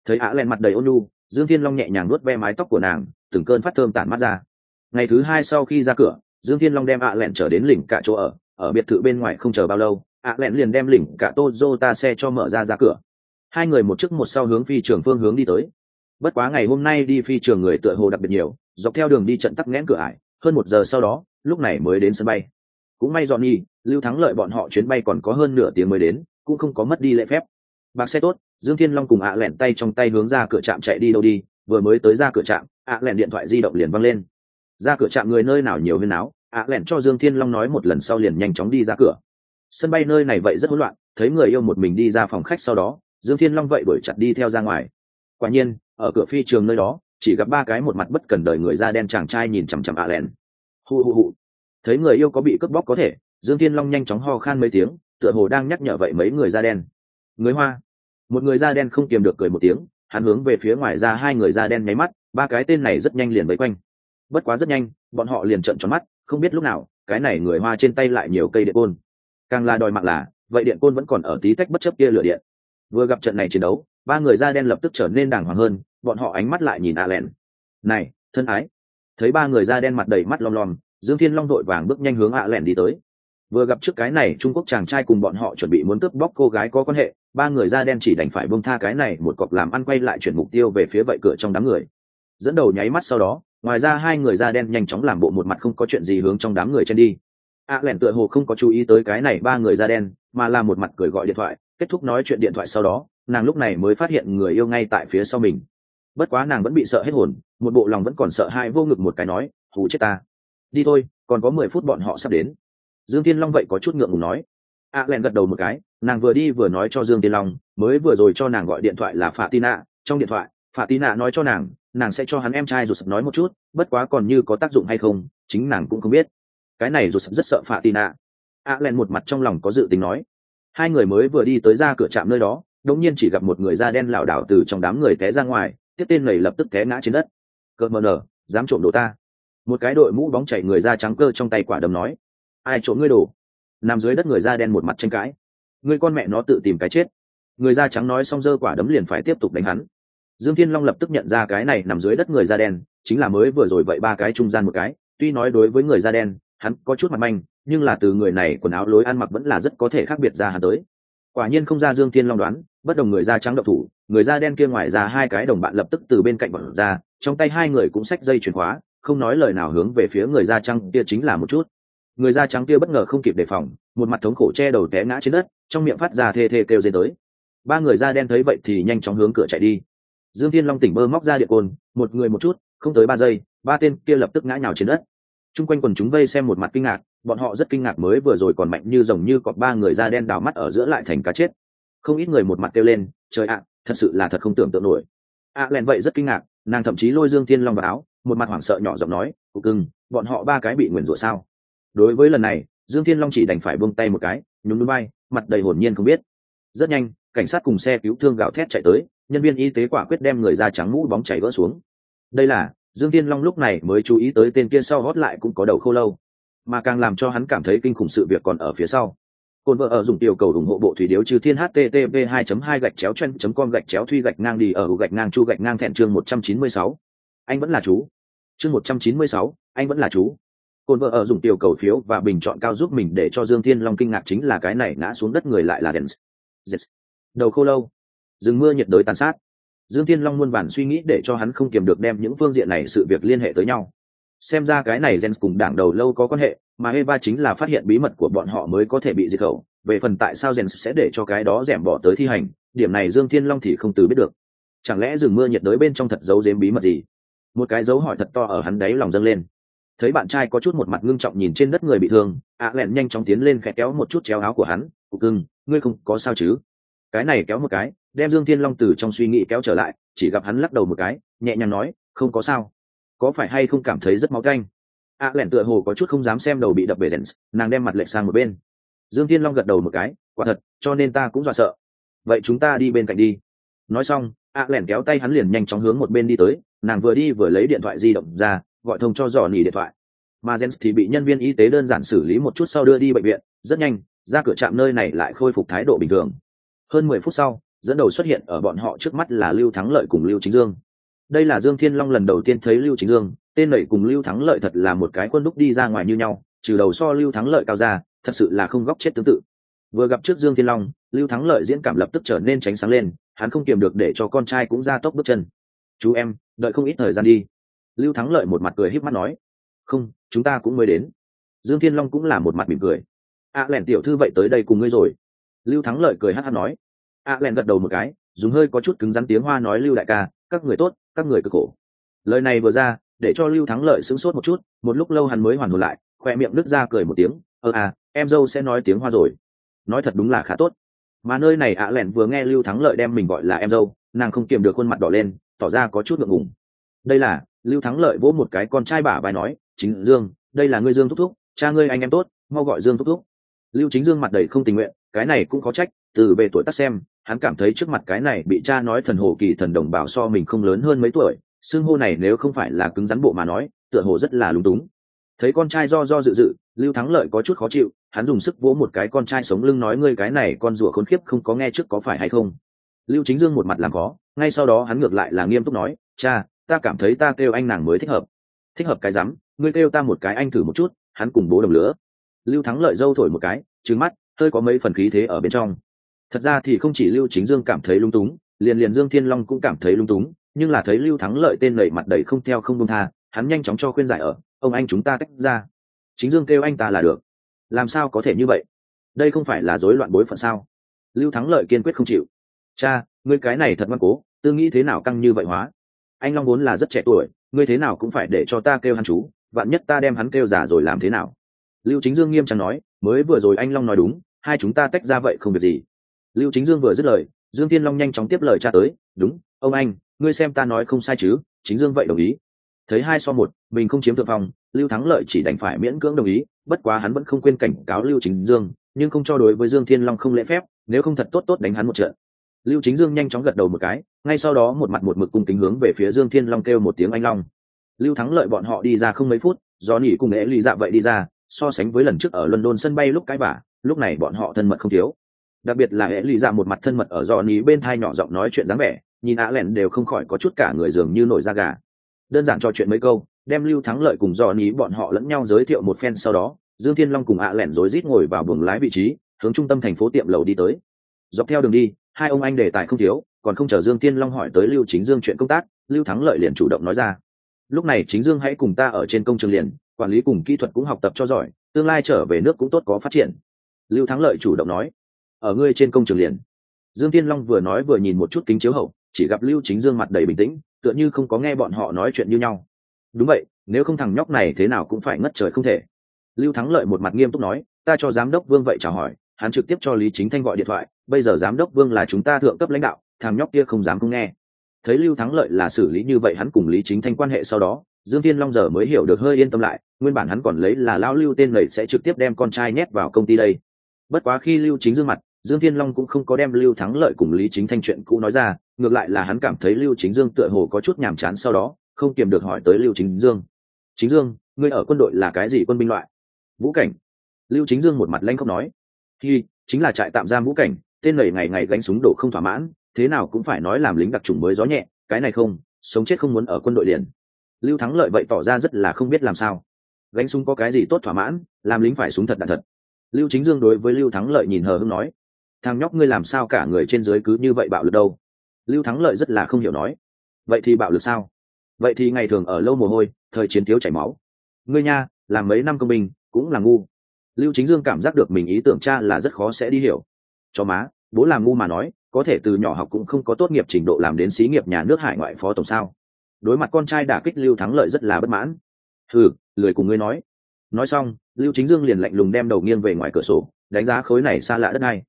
Thấy ạ len mặt đầy ôn nhu, dương thiên long nhẹ nhàng nuốt ve mái tóc của nàng, từng cơn phát thơm tản mắt ra. Ngày thứ hai sau khi ra cửa, dương thiên long đem ạ len trở đến lỉnh cả chỗ ở ở biệt thự bên ngoài không chờ bao lâu, ạ len liền đem lỉnh cả tô do ta xe cho mở ra ra cửa hai người một trước một sau hướng phi trường phương hướng đi tới. Bất quá ngày hôm nay đi phi trường người tựa hồ đặc biệt nhiều, dọc theo đường đi trận tắc nghẽn cửa ải, hơn một giờ sau đó, lúc này mới đến sân bay. Cũng may dọn nhi lưu thắng lợi bọn họ chuyến bay còn có hơn nửa tiếng mới đến, cũng không có mất đi lễ phép. Bạc xe tốt, dương thiên long cùng ạ lẹn tay trong tay hướng ra cửa trạm chạy đi đâu đi, vừa mới tới ra cửa trạm, ạ lẹn điện thoại di động liền văng lên. Ra cửa trạm người nơi nào nhiều hơn áo ạ lẹn cho dương thiên long nói một lần sau liền nhanh chóng đi ra cửa. Sân bay nơi này vậy rất hỗn loạn, thấy người yêu một mình đi ra phòng khách sau đó dương thiên long vậy đuổi chặt đi theo ra ngoài. Quả nhiên, ở cửa phi trường nơi đó, chỉ gặp ba cái một mặt bất cần đời người da đen chàng trai nhìn chằm chằm ạ len hu hu hu thấy người yêu có bị cướp bóc có thể, dương thiên long nhanh chóng ho khan mấy tiếng, tựa hồ đang nhắc nhở vậy mấy người da đen. Người hoa. Một người da đen không kiềm được cười một tiếng, hắn hướng về phía ngoài ra hai người da đen nháy mắt, ba cái tên này rất nhanh liền vây quanh. Bất quá rất nhanh, bọn họ liền trợn tròn mắt, không biết lúc nào, cái này người hoa trên tay lại nhiều cây điện côn. Càng là đòi mạng là, vậy điện côn vẫn còn ở tí tách bất chấp kia lửa điện vừa gặp trận này chiến đấu ba người da đen lập tức trở nên đàng hoàng hơn bọn họ ánh mắt lại nhìn a len này thân ái. Thấy ba người da đen mặt đầy mắt lom lom dương thiên long đội vàng bước nhanh hướng a len đi tới. Vừa gặp trước cái này trung quốc chàng trai cùng bọn họ chuẩn bị muốn cướp bóc cô gái có quan hệ ba người da đen chỉ đành phải bông tha cái này một cọc làm ăn quay lại chuyển mục tiêu về phía vậy cửa trong đám người. Dẫn đầu nháy mắt sau đó ngoài ra hai người da đen nhanh chóng làm bộ một mặt không có chuyện gì hướng trong đám người chen đi. A à, lẻn tựa hồ không có chú ý tới cái này ba người da đen mà là một mặt cười gọi điện thoại kết thúc nói chuyện điện thoại sau đó, nàng lúc này mới phát hiện người yêu ngay tại phía sau mình. Bất quá nàng vẫn bị sợ hết hồn, một bộ lòng vẫn còn sợ hai vô ngực một cái nói, hù chết ta. Đi thôi, còn có mười phút bọn họ sắp đến. Dương thiên long vậy có chút ngượng ngùng nói. A len gật đầu một cái, nàng vừa đi vừa nói cho dương thiên long, mới vừa rồi cho nàng gọi điện thoại là phạ tina trong điện thoại phạ tina nói cho nàng nàng sẽ cho hắn em trai rụt nói một chút, bất quá còn như có tác dụng hay không, chính nàng cũng không biết. Cái này rụt rất sợ phạ tina a len một mặt trong lòng có dự tính nói hai người mới vừa đi tới ra cửa trạm nơi đó, đống nhiên chỉ gặp một người da đen lảo đảo từ trong đám người té ra ngoài, tiếp tên này lập tức té ngã trên đất. Cơ mờ nở, dám trộm đồ ta. Một cái đội mũ bóng chảy người da trắng cơ trong tay quả đấm nói, ai trộm ngươi đồ? Nằm dưới đất người da đen một mặt tranh cãi, ngươi con mẹ nó tự tìm cái chết. Người da trắng nói xong giơ quả đấm liền phải tiếp tục đánh hắn. Dương thiên long lập tức nhận ra cái này nằm dưới đất người da đen, chính là mới vừa rồi vậy ba cái trung gian một cái, tuy nói đối với người da đen, hắn có chút mặt manh nhưng là từ người này quần áo lối ăn mặc vẫn là rất có thể khác biệt ra hắn tới. Quả nhiên không ra dương thiên long đoán, bất đồng người da trắng độc thủ, người da đen kia ngoài ra hai cái đồng bạn lập tức từ bên cạnh bọn ra, trong tay hai người cũng xách dây chuyền khóa, không nói lời nào hướng về phía người da trắng kia chính là một chút. Người da trắng kia bất ngờ không kịp đề phòng, một mặt thống khổ che đầu té ngã trên đất, trong miệng phát ra thê thê kêu dây tới. Ba người da đen thấy vậy thì nhanh chóng hướng cửa chạy đi. Dương thiên long tỉnh bơ móc ra điện côn, một người một chút, không tới ba giây, ba tên kia lập tức ngã nhào trên đất. T r u n g quanh quần chúng vây xem một mặt kinh ngạc bọn họ rất kinh ngạc mới vừa rồi còn mạnh như rồng như cọp ba người da đen đào mắt ở giữa lại thành cá chết. Không ít người một mặt kêu lên trời ạ thật sự là thật không tưởng tượng nổi. Ạ à, len vậy rất kinh ngạc nàng thậm chí lôi dương thiên long vào áo một mặt hoảng sợ nhỏ giọng nói cục cưng bọn họ ba cái bị nguyền rủa sao? Đối với lần này dương thiên long chỉ đành phải buông tay một cái nhún núi bay mặt đầy hồn nhiên không biết. Rất nhanh cảnh sát cùng xe cứu thương gào thét chạy tới nhân viên y tế quả quyết đem người da trắng mũ bóng chảy vỡ xuống. Đây là dương Thiên long lúc này mới chú ý tới tên kia sau hót lại cũng có đầu khô lâu mà càng làm cho hắn cảm thấy kinh khủng sự việc còn ở phía sau. Cồn vợ ở dùng tiểu cầu ủng hộ bộ thủy điếu trừ thiên http 2 2 gạch chéo chen com gạch chéo thuy gạch ngang đi ở gạch ngang chu gạch ngang thẹn chương 196. anh vẫn là chú. Chương 196, anh vẫn là chú. Cồn vợ ở dùng tiểu cầu phiếu và bình chọn cao giúp mình để cho dương thiên long kinh ngạc chính là cái này ngã xuống đất người lại là jens. Jens. Đầu khô lâu. Rừng mưa nhiệt đới tàn sát. Dương thiên long muôn bản suy nghĩ để cho hắn không kiềm được đem những phương diện này sự việc liên hệ tới nhau xem ra cái này gen cùng đảng đầu lâu có quan hệ, mà eva chính là phát hiện bí mật của bọn họ mới có thể bị diệt khẩu. Về phần tại sao gen sẽ để cho cái đó rẻm bỏ tới thi hành, điểm này dương thiên long thì không từ biết được. Chẳng lẽ rừng mưa nhiệt đới bên trong thật giấu giếm bí mật gì? Một cái dấu hỏi thật to ở hắn đáy lòng dâng lên. Thấy bạn trai có chút một mặt ngưng trọng nhìn trên đất người bị thương ạ lẹn nhanh chóng tiến lên khẽ kéo một chút chéo áo của hắn, cục cưng, ngươi không có sao chứ? Cái này kéo một cái, đem dương thiên long từ trong suy nghĩ kéo trở lại, chỉ gặp hắn lắc đầu một cái, nhẹ nhàng nói, không có sao có phải hay không cảm thấy rất máu canh? Ạ lẹn tựa hồ có chút không dám xem đầu bị đập bể rèn, nàng đem mặt lệch sang một bên. Dương thiên long gật đầu một cái, quả thật, cho nên ta cũng dọa sợ. Vậy chúng ta đi bên cạnh đi. Nói xong ạ lẹn kéo tay hắn liền nhanh chóng hướng một bên đi tới, nàng vừa đi vừa lấy điện thoại di động ra, gọi thông cho dò nỉ điện thoại. Mà jens thì bị nhân viên y tế đơn giản xử lý một chút sau đưa đi bệnh viện, rất nhanh, ra cửa trạm nơi này lại khôi phục thái độ bình thường. Hơn mười phút sau, dẫn đầu xuất hiện ở bọn họ trước mắt là lưu thắng lợi cùng lưu chính dương đây là dương thiên long lần đầu tiên thấy lưu chính dương tên nảy cùng lưu thắng lợi thật là một cái quân đúc đi ra ngoài như nhau trừ đầu so lưu thắng lợi cao ra thật sự là không góc chết tương tự. Vừa gặp trước dương thiên long lưu thắng lợi diễn cảm lập tức trở nên tránh sáng lên hắn không kiềm được để cho con trai cũng ra tốc bước chân. Chú em đợi không ít thời gian đi. Lưu thắng lợi một mặt cười híp mắt nói. Không chúng ta cũng mới đến. Dương thiên long cũng là một mặt mỉm cười. A à, lẻn tiểu thư vậy tới đây cùng ngươi rồi. Lưu thắng lợi cười hát hát nói. A à, lẻn gật đầu một cái dùng hơi có chút cứng rắn tiếng hoa nói lưu đại ca các người tốt các người cực khổ. Lời này vừa ra, để cho lưu thắng lợi sững sốt một chút, một lúc lâu hắn mới hoàn hồn lại, khoe miệng nứt ra cười một tiếng ơ à em dâu sẽ nói tiếng hoa rồi. Nói thật đúng là khá tốt. Mà nơi này ạ à lẻn vừa nghe lưu thắng lợi đem mình gọi là em dâu, nàng không kiềm được khuôn mặt đỏ lên, tỏ ra có chút ngượng ngùng. Đây là, lưu thắng lợi vỗ một cái con trai bả vai nói, chính dương, đây là ngươi dương thúc thúc, cha ngươi anh em tốt, mau gọi dương thúc thúc. Lưu chính dương mặt đầy không tình nguyện, cái này cũng có trách, từ về tuổi tác xem hắn cảm thấy trước mặt cái này bị cha nói thần hồ kỳ thần đồng bảo so mình không lớn hơn mấy tuổi, xưng hô này nếu không phải là cứng rắn bộ mà nói, tựa hồ rất là lúng túng. Thấy con trai do do dự dự, lưu thắng lợi có chút khó chịu, hắn dùng sức vỗ một cái con trai sống lưng nói ngươi cái này con rùa khốn khiếp không có nghe trước có phải hay không. Lưu chính dương một mặt làm khó, ngay sau đó hắn ngược lại là nghiêm túc nói, cha, ta cảm thấy ta kêu anh nàng mới thích hợp. Thích hợp cái rắm, ngươi kêu ta một cái anh thử một chút, hắn cùng bố đồng lửa. Lưu thắng lợi dâu thổi một cái trứng mắt, hơi có mấy phần khí thế ở bên trong thật ra thì không chỉ lưu chính dương cảm thấy lung túng, liền liền dương thiên long cũng cảm thấy lung túng, nhưng là thấy lưu thắng lợi tên lầy mặt đầy không theo không đông tha, hắn nhanh chóng cho khuyên giải ở, ông anh chúng ta tách ra. Chính dương kêu anh ta là được. Làm sao có thể như vậy? Đây không phải là rối loạn bối phận sao? Lưu thắng lợi kiên quyết không chịu. Cha, ngươi cái này thật ngoan cố, tư nghĩ thế nào căng như vậy hóa? Anh long vốn là rất trẻ tuổi, ngươi thế nào cũng phải để cho ta kêu hắn chú, vạn nhất ta đem hắn kêu giả rồi làm thế nào? Lưu chính dương nghiêm trang nói, mới vừa rồi anh long nói đúng, hai chúng ta tách ra vậy không việc gì lưu chính dương vừa dứt lời dương thiên long nhanh chóng tiếp lời cha tới đúng ông anh ngươi xem ta nói không sai chứ chính dương vậy đồng ý. Thấy hai so một mình không chiếm thượng phòng, lưu thắng lợi chỉ đành phải miễn cưỡng đồng ý bất quá hắn vẫn không quên cảnh cáo lưu chính dương nhưng không cho đối với dương thiên long không lễ phép nếu không thật tốt tốt đánh hắn một trận. Lưu chính dương nhanh chóng gật đầu một cái ngay sau đó một mặt một mực cung kính hướng về phía dương thiên long kêu một tiếng anh long. Lưu thắng lợi bọn họ đi ra không mấy phút do nỉ cùng ế lì dạ vậy đi ra so sánh với lần trước ở london sân bay lúc cái vả lúc này bọn họ thân mật không thiếu đặc biệt là hệ lụy ra một mặt thân mật ở do ní bên thai nhỏ giọng nói chuyện dáng vẻ, nhìn ạ lẻn đều không khỏi có chút cả người dường như nổi da gà. Đơn giản trò chuyện mấy câu, đem lưu thắng lợi cùng do ní bọn họ lẫn nhau giới thiệu một phen sau đó, dương thiên long cùng ạ lẻn rối rít ngồi vào buồng lái vị trí, hướng trung tâm thành phố tiệm lầu đi tới. Dọc theo đường đi, hai ông anh đề tài không thiếu, còn không chờ dương Thiên long hỏi tới lưu chính dương chuyện công tác, lưu thắng lợi liền chủ động nói ra. Lúc này chính dương hãy cùng ta ở trên công trường liền, quản lý cùng kỹ thuật cũng học tập cho giỏi, tương lai trở về nước cũng tốt có phát triển. Lưu thắng lợi chủ động nói ở ngươi trên công trường liền. Dương tiên long vừa nói vừa nhìn một chút kính chiếu hậu, chỉ gặp lưu chính dương mặt đầy bình tĩnh, tựa như không có nghe bọn họ nói chuyện như nhau. Đúng vậy, nếu không thằng nhóc này thế nào cũng phải ngất trời không thể. Lưu thắng lợi một mặt nghiêm túc nói, ta cho giám đốc vương vậy chào hỏi, hắn trực tiếp cho lý chính thanh gọi điện thoại, bây giờ giám đốc vương là chúng ta thượng cấp lãnh đạo, thằng nhóc kia không dám không nghe. Thấy lưu thắng lợi là xử lý như vậy hắn cùng lý chính thanh quan hệ sau đó, dương thiên long giờ mới hiểu được hơi yên tâm lại, nguyên bản hắn còn lấy là lao lưu tên lầy sẽ trực tiếp đem con trai nhét vào công ty đây. Bất quá khi lưu chính dương mặt dương thiên long cũng không có đem lưu thắng lợi cùng lý chính thanh chuyện cũ nói ra, ngược lại là hắn cảm thấy lưu chính dương tựa hồ có chút nhàm chán sau đó, không kiềm được hỏi tới lưu chính dương. Chính dương, ngươi ở quân đội là cái gì quân binh loại? Vũ cảnh. Lưu chính dương một mặt lanh không nói. Khi chính là trại tạm giam vũ cảnh, tên lầy ngày ngày gánh súng đổ không thỏa mãn, thế nào cũng phải nói làm lính đặc trùng mới gió nhẹ, cái này không, sống chết không muốn ở quân đội liền. Lưu thắng lợi vậy tỏ ra rất là không biết làm sao. Gánh súng có cái gì tốt thỏa mãn, làm lính phải súng thật đạn thật. Lưu chính dương đối với lưu thắng lợi nhìn hờ hưng nói thằng nhóc ngươi làm sao cả người trên dưới cứ như vậy bạo lực đâu? Lưu thắng lợi rất là không hiểu nói. Vậy thì bạo lực sao? Vậy thì ngày thường ở lâu mồ hôi, thời chiến thiếu chảy máu. Ngươi nha, làm mấy năm công binh, cũng là ngu. Lưu chính dương cảm giác được mình ý tưởng cha là rất khó sẽ đi hiểu. Cho má, bố làm ngu mà nói, có thể từ nhỏ học cũng không có tốt nghiệp trình độ làm đến xí nghiệp nhà nước hải ngoại phó tổng sao. Đối mặt con trai đả kích lưu thắng lợi rất là bất mãn. Thử lười cùng ngươi nói. Nói xong, lưu chính dương liền lạnh lùng đem đầu nghiêng về ngoài cửa sổ, đánh giá khối này xa lạ đất này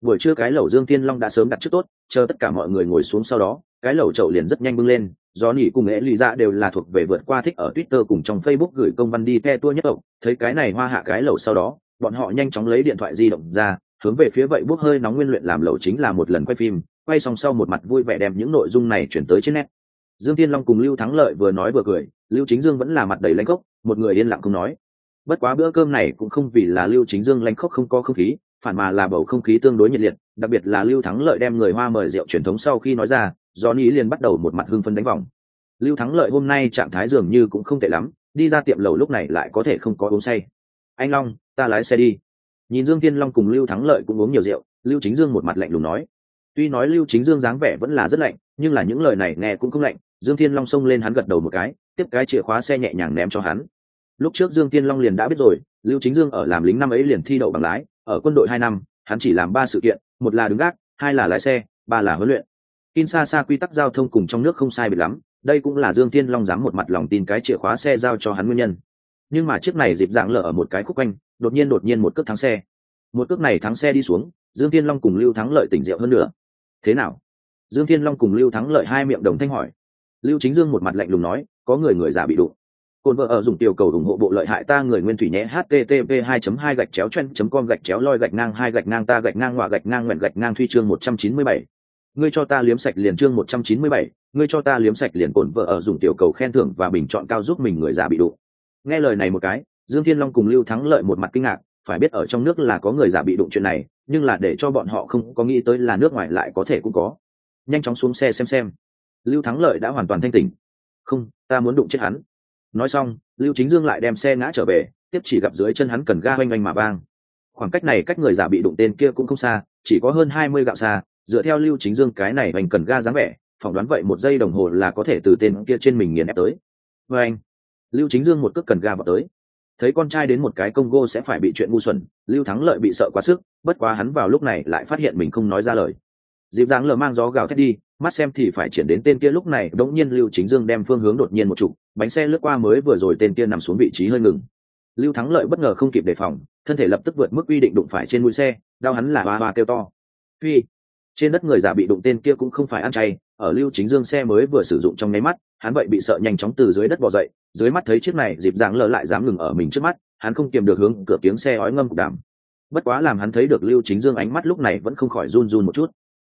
buổi trưa cái lẩu dương tiên long đã sớm đặt trước tốt chờ tất cả mọi người ngồi xuống sau đó cái lẩu chậu liền rất nhanh bưng lên do nỉ cùng nghệ lì dạ đều là thuộc về vượt qua thích ở twitter cùng trong facebook gửi công văn đi the tua nhất tộc thấy cái này hoa hạ cái lẩu sau đó bọn họ nhanh chóng lấy điện thoại di động ra hướng về phía vậy bốc hơi nóng nguyên luyện làm lẩu chính là một lần quay phim quay xong sau một mặt vui vẻ đem những nội dung này chuyển tới trên net. Dương tiên long cùng lưu thắng lợi vừa nói vừa cười lưu chính dương vẫn là mặt đầy lãnh cốc, một người yên lặng không nói. Bất quá bữa cơm này cũng không vì là lưu chính dương lãnh khốc không có không khí phản mà là bầu không khí tương đối nhiệt liệt, đặc biệt là lưu thắng lợi đem người hoa mời rượu truyền thống sau khi nói ra do liền bắt đầu một mặt hưng phân đánh vòng. Lưu thắng lợi hôm nay trạng thái dường như cũng không tệ lắm, đi ra tiệm lầu lúc này lại có thể không có uống say. Anh long, ta lái xe đi. Nhìn dương tiên long cùng lưu thắng lợi cũng uống nhiều rượu, lưu chính dương một mặt lạnh lùng nói. Tuy nói lưu chính dương dáng vẻ vẫn là rất lạnh, nhưng là những lời này nghe cũng không lạnh, dương thiên long xông lên hắn gật đầu một cái, tiếp cái chìa khóa xe nhẹ nhàng ném cho hắn. Lúc trước dương tiên long liền đã biết rồi, lưu chính dương ở làm lính năm ấy liền thi đậu bằng lái ở quân đội hai năm hắn chỉ làm ba sự kiện một là đứng gác hai là lái xe ba là huấn luyện Kinshasa quy tắc giao thông cùng trong nước không sai biệt lắm, đây cũng là Dương Thiên Long dám một mặt lòng tin cái chìa khóa xe giao cho hắn nguyên nhân. Nhưng mà chiếc này dịp dạng lở ở một cái khúc quanh, đột nhiên đột nhiên một cước thắng xe. Một cước này thắng xe đi xuống, Dương Thiên Long cùng Lưu Thắng Lợi tỉnh rượu hơn nữa. Thế nào? Dương Thiên Long cùng Lưu Thắng Lợi hai miệng đồng thanh hỏi. Lưu Chính Dương một mặt lạnh lùng nói, có người người giả bị đụng. Côn vợ ở dùng tiểu cầu ủng hộ bộ lợi hại ta người nguyên thủy nhé, http 2 2 gạch chéo chen com gạch chéo loi gạch ngang hai gạch ngang ta gạch ngang ngoạ gạch ngang nguyện gạch ngang thuy chương 197 ngươi cho ta liếm sạch liền chương một trăm chín mươi bảy, ngươi cho ta liếm sạch liền cồn vợ ở dùng tiểu cầu khen thưởng và bình chọn cao giúp mình người già bị đụng. Nghe lời này một cái, dương thiên long cùng lưu thắng lợi một mặt kinh ngạc, phải biết ở trong nước là có người già bị đụng chuyện này, nhưng là để cho bọn họ không có nghĩ tới là nước ngoài lại có thể cũng có. Nhanh chóng xuống xe xem xem. Lưu thắng lợi đã hoàn toàn thanh tỉnh. Không, ta muốn đụng chết hắn nói xong, lưu chính dương lại đem xe ngã trở về, tiếp chỉ gặp dưới chân hắn cần ga oanh oanh mà vang. khoảng cách này cách người giả bị đụng tên kia cũng không xa, chỉ có hơn hai mươi gạo xa, dựa theo lưu chính dương cái này mình cần ga dáng vẻ, phỏng đoán vậy một giây đồng hồ là có thể từ tên kia trên mình nghiền ép tới. Và anh lưu chính dương một cước cần ga vào tới. Thấy con trai đến một cái công gô sẽ phải bị chuyện ngu xuẩn, lưu thắng lợi bị sợ quá sức, bất quá hắn vào lúc này lại phát hiện mình không nói ra lời. Dịp dáng lờ mang gió gào thét đi, mắt xem thì phải triển đến tên kia lúc này đống nhiên lưu chính dương đem phương hướng đột nhiên một chục bánh xe lướt qua mới vừa rồi tên kia nằm xuống vị trí hơi ngừng. Lưu thắng lợi bất ngờ không kịp đề phòng, thân thể lập tức vượt mức quy định đụng phải trên mũi xe, đau hắn là ba ba kêu to. Phi, trên đất người già bị đụng tên kia cũng không phải ăn chay, ở lưu chính dương xe mới vừa sử dụng trong nháy mắt, hắn vậy bị sợ nhanh chóng từ dưới đất bò dậy, dưới mắt thấy chiếc này dịp dáng lờ lại dám ngừng ở mình trước mắt, hắn không kiềm được hướng cửa tiếng xe ói ngâm cục đàm. Bất quá làm hắn thấy được lưu chính dương ánh mắt lúc này vẫn không khỏi run run một chút.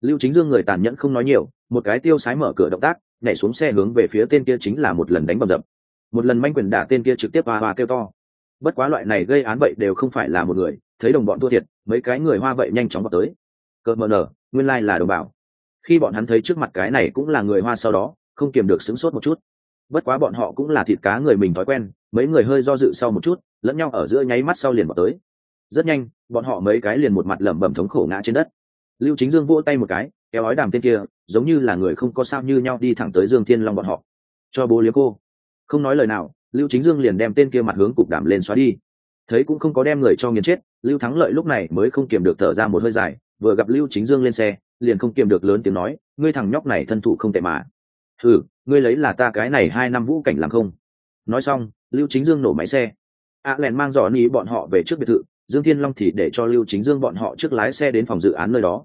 Lưu chính dương người tàn nhẫn không nói nhiều, một cái tiêu sái mở cửa động tác nhảy xuống xe hướng về phía tên kia chính là một lần đánh bầm dập. Một lần manh quyền đả tên kia trực tiếp hoa hoa kêu to. Bất quá loại này gây án vậy đều không phải là một người, thấy đồng bọn thua thiệt, mấy cái người hoa vậy nhanh chóng vào tới. Cờ mờ nở, nguyên lai là đồng bào. Khi bọn hắn thấy trước mặt cái này cũng là người hoa sau đó, không kiềm được sửng sốt một chút. Bất quá bọn họ cũng là thịt cá người mình thói quen, mấy người hơi do dự sau một chút, lẫn nhau ở giữa nháy mắt sau liền vào tới. Rất nhanh, bọn họ mấy cái liền một mặt lẩm bẩm thống khổ ngã trên đất. Lưu chính dương vỗ tay một cái kéo ói đàm tên kia, giống như là người không có sao như nhau đi thẳng tới dương thiên long bọn họ. Cho bố liếm cô. Không nói lời nào, lưu chính dương liền đem tên kia mặt hướng cục đảm lên xóa đi. Thấy cũng không có đem người cho nghiền chết, lưu thắng lợi lúc này mới không kiềm được thở ra một hơi dài, vừa gặp lưu chính dương lên xe, liền không kiềm được lớn tiếng nói, ngươi thằng nhóc này thân thủ không tệ mà. Ừ ngươi lấy là ta cái này hai năm vũ cảnh làm không? Nói xong, lưu chính dương nổ máy xe. A à lèn mang dò ni bọn họ về trước biệt thự, dương thiên long thì để cho lưu chính dương bọn họ trước lái xe đến phòng dự án nơi đó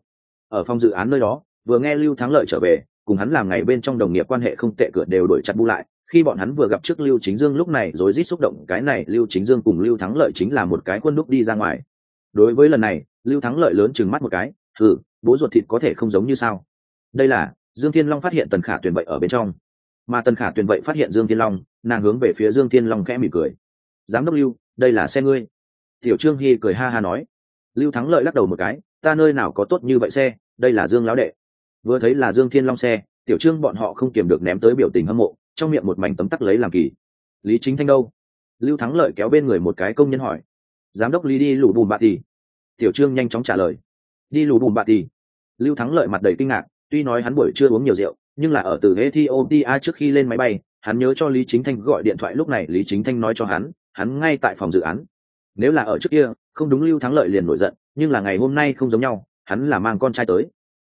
ở phòng dự án nơi đó, vừa nghe lưu thắng lợi trở về, cùng hắn làm ngày bên trong đồng nghiệp quan hệ không tệ cửa đều đổi chặt bu lại. Khi bọn hắn vừa gặp trước lưu chính dương lúc này rồi rít xúc động, cái này lưu chính dương cùng lưu thắng lợi chính là một cái quân đúc đi ra ngoài. Đối với lần này, lưu thắng lợi lớn chừng mắt một cái ừ bố ruột thịt có thể không giống như sao? Đây là, dương thiên long phát hiện tần khả tuyền vậy ở bên trong. Mà tần khả tuyền vậy phát hiện dương thiên long, nàng hướng về phía dương thiên long khẽ mỉm cười. Giám đốc lưu, đây là xe ngươi. Tiểu trương hy cười ha ha nói. Lưu thắng lợi lắc đầu một cái, ta nơi nào có tốt như vậy xe? Đây là dương lão đệ. Vừa thấy là dương thiên long xe, tiểu trương bọn họ không kiềm được ném tới biểu tình hâm mộ, trong miệng một mảnh tấm tắc lấy làm kỳ. Lý chính thanh đâu? Lưu thắng lợi kéo bên người một cái công nhân hỏi. Giám đốc lý đi lù bùm bạ tì. Tiểu trương nhanh chóng trả lời. Đi lù bùm bạ tì. Lưu thắng lợi mặt đầy kinh ngạc, tuy nói hắn buổi chưa uống nhiều rượu, nhưng là ở từ ethiopia trước khi lên máy bay, hắn nhớ cho lý chính thanh gọi điện thoại lúc này lý chính thanh nói cho hắn hắn ngay tại phòng dự án. Nếu là ở trước kia, không đúng lưu thắng lợi liền nổi giận, nhưng là ngày hôm nay không giống nhau hắn là mang con trai tới.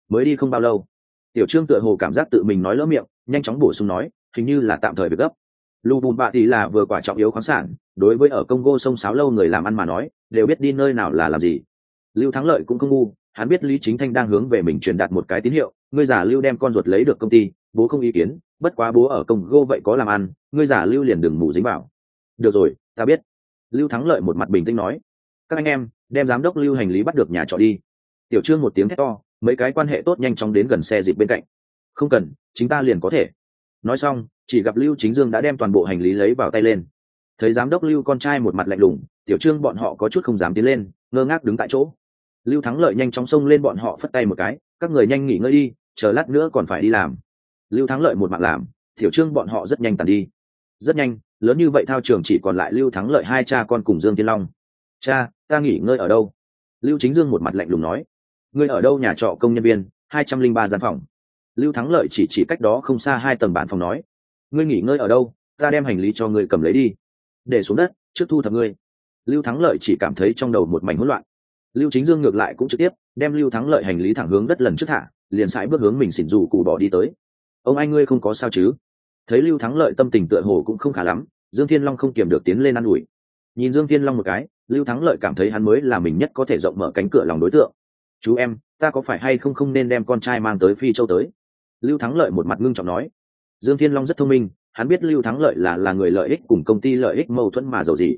Mới đi không bao lâu, tiểu trương tựa hồ cảm giác tự mình nói lỡ miệng, nhanh chóng bổ sung nói, hình như là tạm thời việc gấp. Lù bùn bạ thì là vừa quả trọng yếu khoáng sản, đối với ở congo sông sáo lâu người làm ăn mà nói, đều biết đi nơi nào là làm gì. Lưu thắng lợi cũng không ngu, hắn biết lý chính thanh đang hướng về mình truyền đạt một cái tín hiệu, ngươi giả lưu đem con ruột lấy được công ty, bố không ý kiến, bất quá bố ở congo vậy có làm ăn, ngươi giả lưu liền đừng mù dính vào. Được rồi, ta biết. Lưu thắng lợi một mặt bình tĩnh nói, các anh em, đem giám đốc lưu hành lý bắt được nhà trọ đi tiểu trương một tiếng thét to, mấy cái quan hệ tốt nhanh chóng đến gần xe dịp bên cạnh. Không cần, chính ta liền có thể. Nói xong, chỉ gặp lưu chính dương đã đem toàn bộ hành lý lấy vào tay lên. Thấy giám đốc lưu con trai một mặt lạnh lùng, tiểu trương bọn họ có chút không dám tiến lên, ngơ ngác đứng tại chỗ. Lưu thắng lợi nhanh chóng xông lên bọn họ phất tay một cái, các người nhanh nghỉ ngơi đi, chờ lát nữa còn phải đi làm. Lưu thắng lợi một mặt làm, tiểu trương bọn họ rất nhanh tàn đi. Rất nhanh, lớn như vậy thao trường chỉ còn lại lưu thắng lợi hai cha con cùng dương tiên long. Cha, ta nghỉ ngơi ở đâu? Lưu chính dương một mặt lạnh lùng nói ngươi ở đâu nhà trọ công nhân viên? Hai trăm linh ba gian phòng. Lưu thắng lợi chỉ chỉ cách đó không xa hai tầng bản phòng nói. Ngươi nghỉ ngơi ở đâu? Ta đem hành lý cho ngươi cầm lấy đi. Để xuống đất, trước thu thập ngươi. Lưu thắng lợi chỉ cảm thấy trong đầu một mảnh hỗn loạn. Lưu chính dương ngược lại cũng trực tiếp đem lưu thắng lợi hành lý thẳng hướng đất lần trước thả, liền sải bước hướng mình xỉn dù cụ bỏ đi tới. Ông anh ngươi không có sao chứ? Thấy lưu thắng lợi tâm tình tựa hồ cũng không khá lắm, dương thiên long không kiềm được tiến lên ă n ủi. Nhìn dương thiên long một cái, lưu thắng lợi cảm thấy hắn mới là mình nhất có thể rộng mở cánh cửa lòng đối tượng chú em, ta có phải hay không không nên đem con trai mang tới phi châu tới? Lưu thắng lợi một mặt ngưng trọng nói. Dương thiên long rất thông minh, hắn biết lưu thắng lợi là là người lợi ích cùng công ty lợi ích mâu thuẫn mà giàu gì.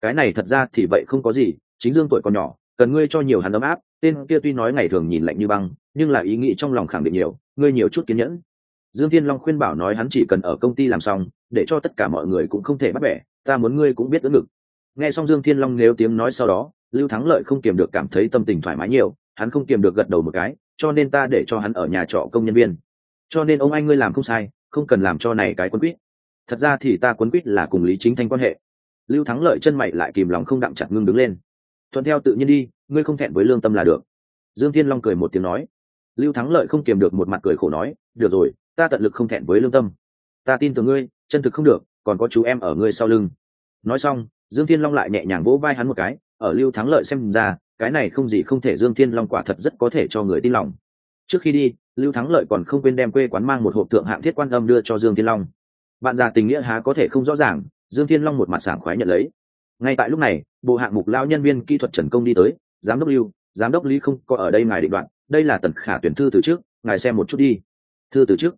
Cái này thật ra thì vậy không có gì, chính dương tuổi còn nhỏ, cần ngươi cho nhiều hắn ấm áp, tên kia tuy nói ngày thường nhìn lạnh như băng, nhưng là ý nghĩ trong lòng khẳng định nhiều, ngươi nhiều chút kiên nhẫn. Dương thiên long khuyên bảo nói hắn chỉ cần ở công ty làm xong, để cho tất cả mọi người cũng không thể bắt bẻ, ta muốn ngươi cũng biết ứng ngực. Nghe xong dương thiên long nếu tiếng nói sau đó, lưu thắng lợi không kiềm được cảm thấy tâm tình thoải mái nhiều hắn không kiềm được gật đầu một cái, cho nên ta để cho hắn ở nhà trọ công nhân viên. Cho nên ông anh ngươi làm không sai, không cần làm cho này cái quấn quýt. Thật ra thì ta quấn quýt là cùng lý chính thanh quan hệ. Lưu thắng lợi chân mày lại kìm lòng không đặng chặt ngưng đứng lên. Thuận theo tự nhiên đi, ngươi không thẹn với lương tâm là được. Dương thiên long cười một tiếng nói. Lưu thắng lợi không kiềm được một mặt cười khổ nói, được rồi, ta tận lực không thẹn với lương tâm. Ta tin tưởng ngươi, chân thực không được, còn có chú em ở ngươi sau lưng. Nói xong, dương thiên long lại nhẹ nhàng vỗ vai hắn một cái, ở lưu thắng lợi xem ra cái này không gì không thể dương thiên long quả thật rất có thể cho người tin lòng. Trước khi đi, lưu thắng lợi còn không quên đem quê quán mang một hộp thượng hạng thiết quan âm đưa cho dương thiên long. Bạn già tình nghĩa há có thể không rõ ràng, dương thiên long một mặt sảng khoái nhận lấy. Ngay tại lúc này, bộ hạng mục lao nhân viên kỹ thuật trần công đi tới, giám đốc lưu, giám đốc lý không có ở đây ngài định đoạn, đây là tần khả tuyển thư từ trước, ngài xem một chút đi. Thư từ trước?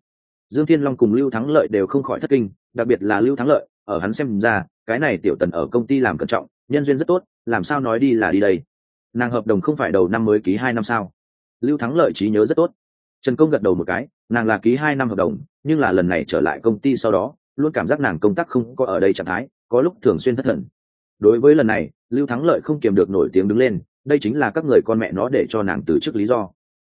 Dương thiên long cùng lưu thắng lợi đều không khỏi thất kinh, đặc biệt là lưu thắng lợi, ở hắn xem ra, cái này tiểu tần ở công ty làm cẩn trọng, nhân duyên rất tốt, làm sao nói đi là đi đây? Nàng hợp đồng không phải đầu năm mới ký hai năm sao? Lưu thắng lợi trí nhớ rất tốt. Trần công gật đầu một cái, nàng là ký hai năm hợp đồng, nhưng là lần này trở lại công ty sau đó, luôn cảm giác nàng công tác không có ở đây trạng thái, có lúc thường xuyên thất thần. Đối với lần này, lưu thắng lợi không kiềm được nổi tiếng đứng lên, đây chính là các người con mẹ nó để cho nàng từ chức lý do.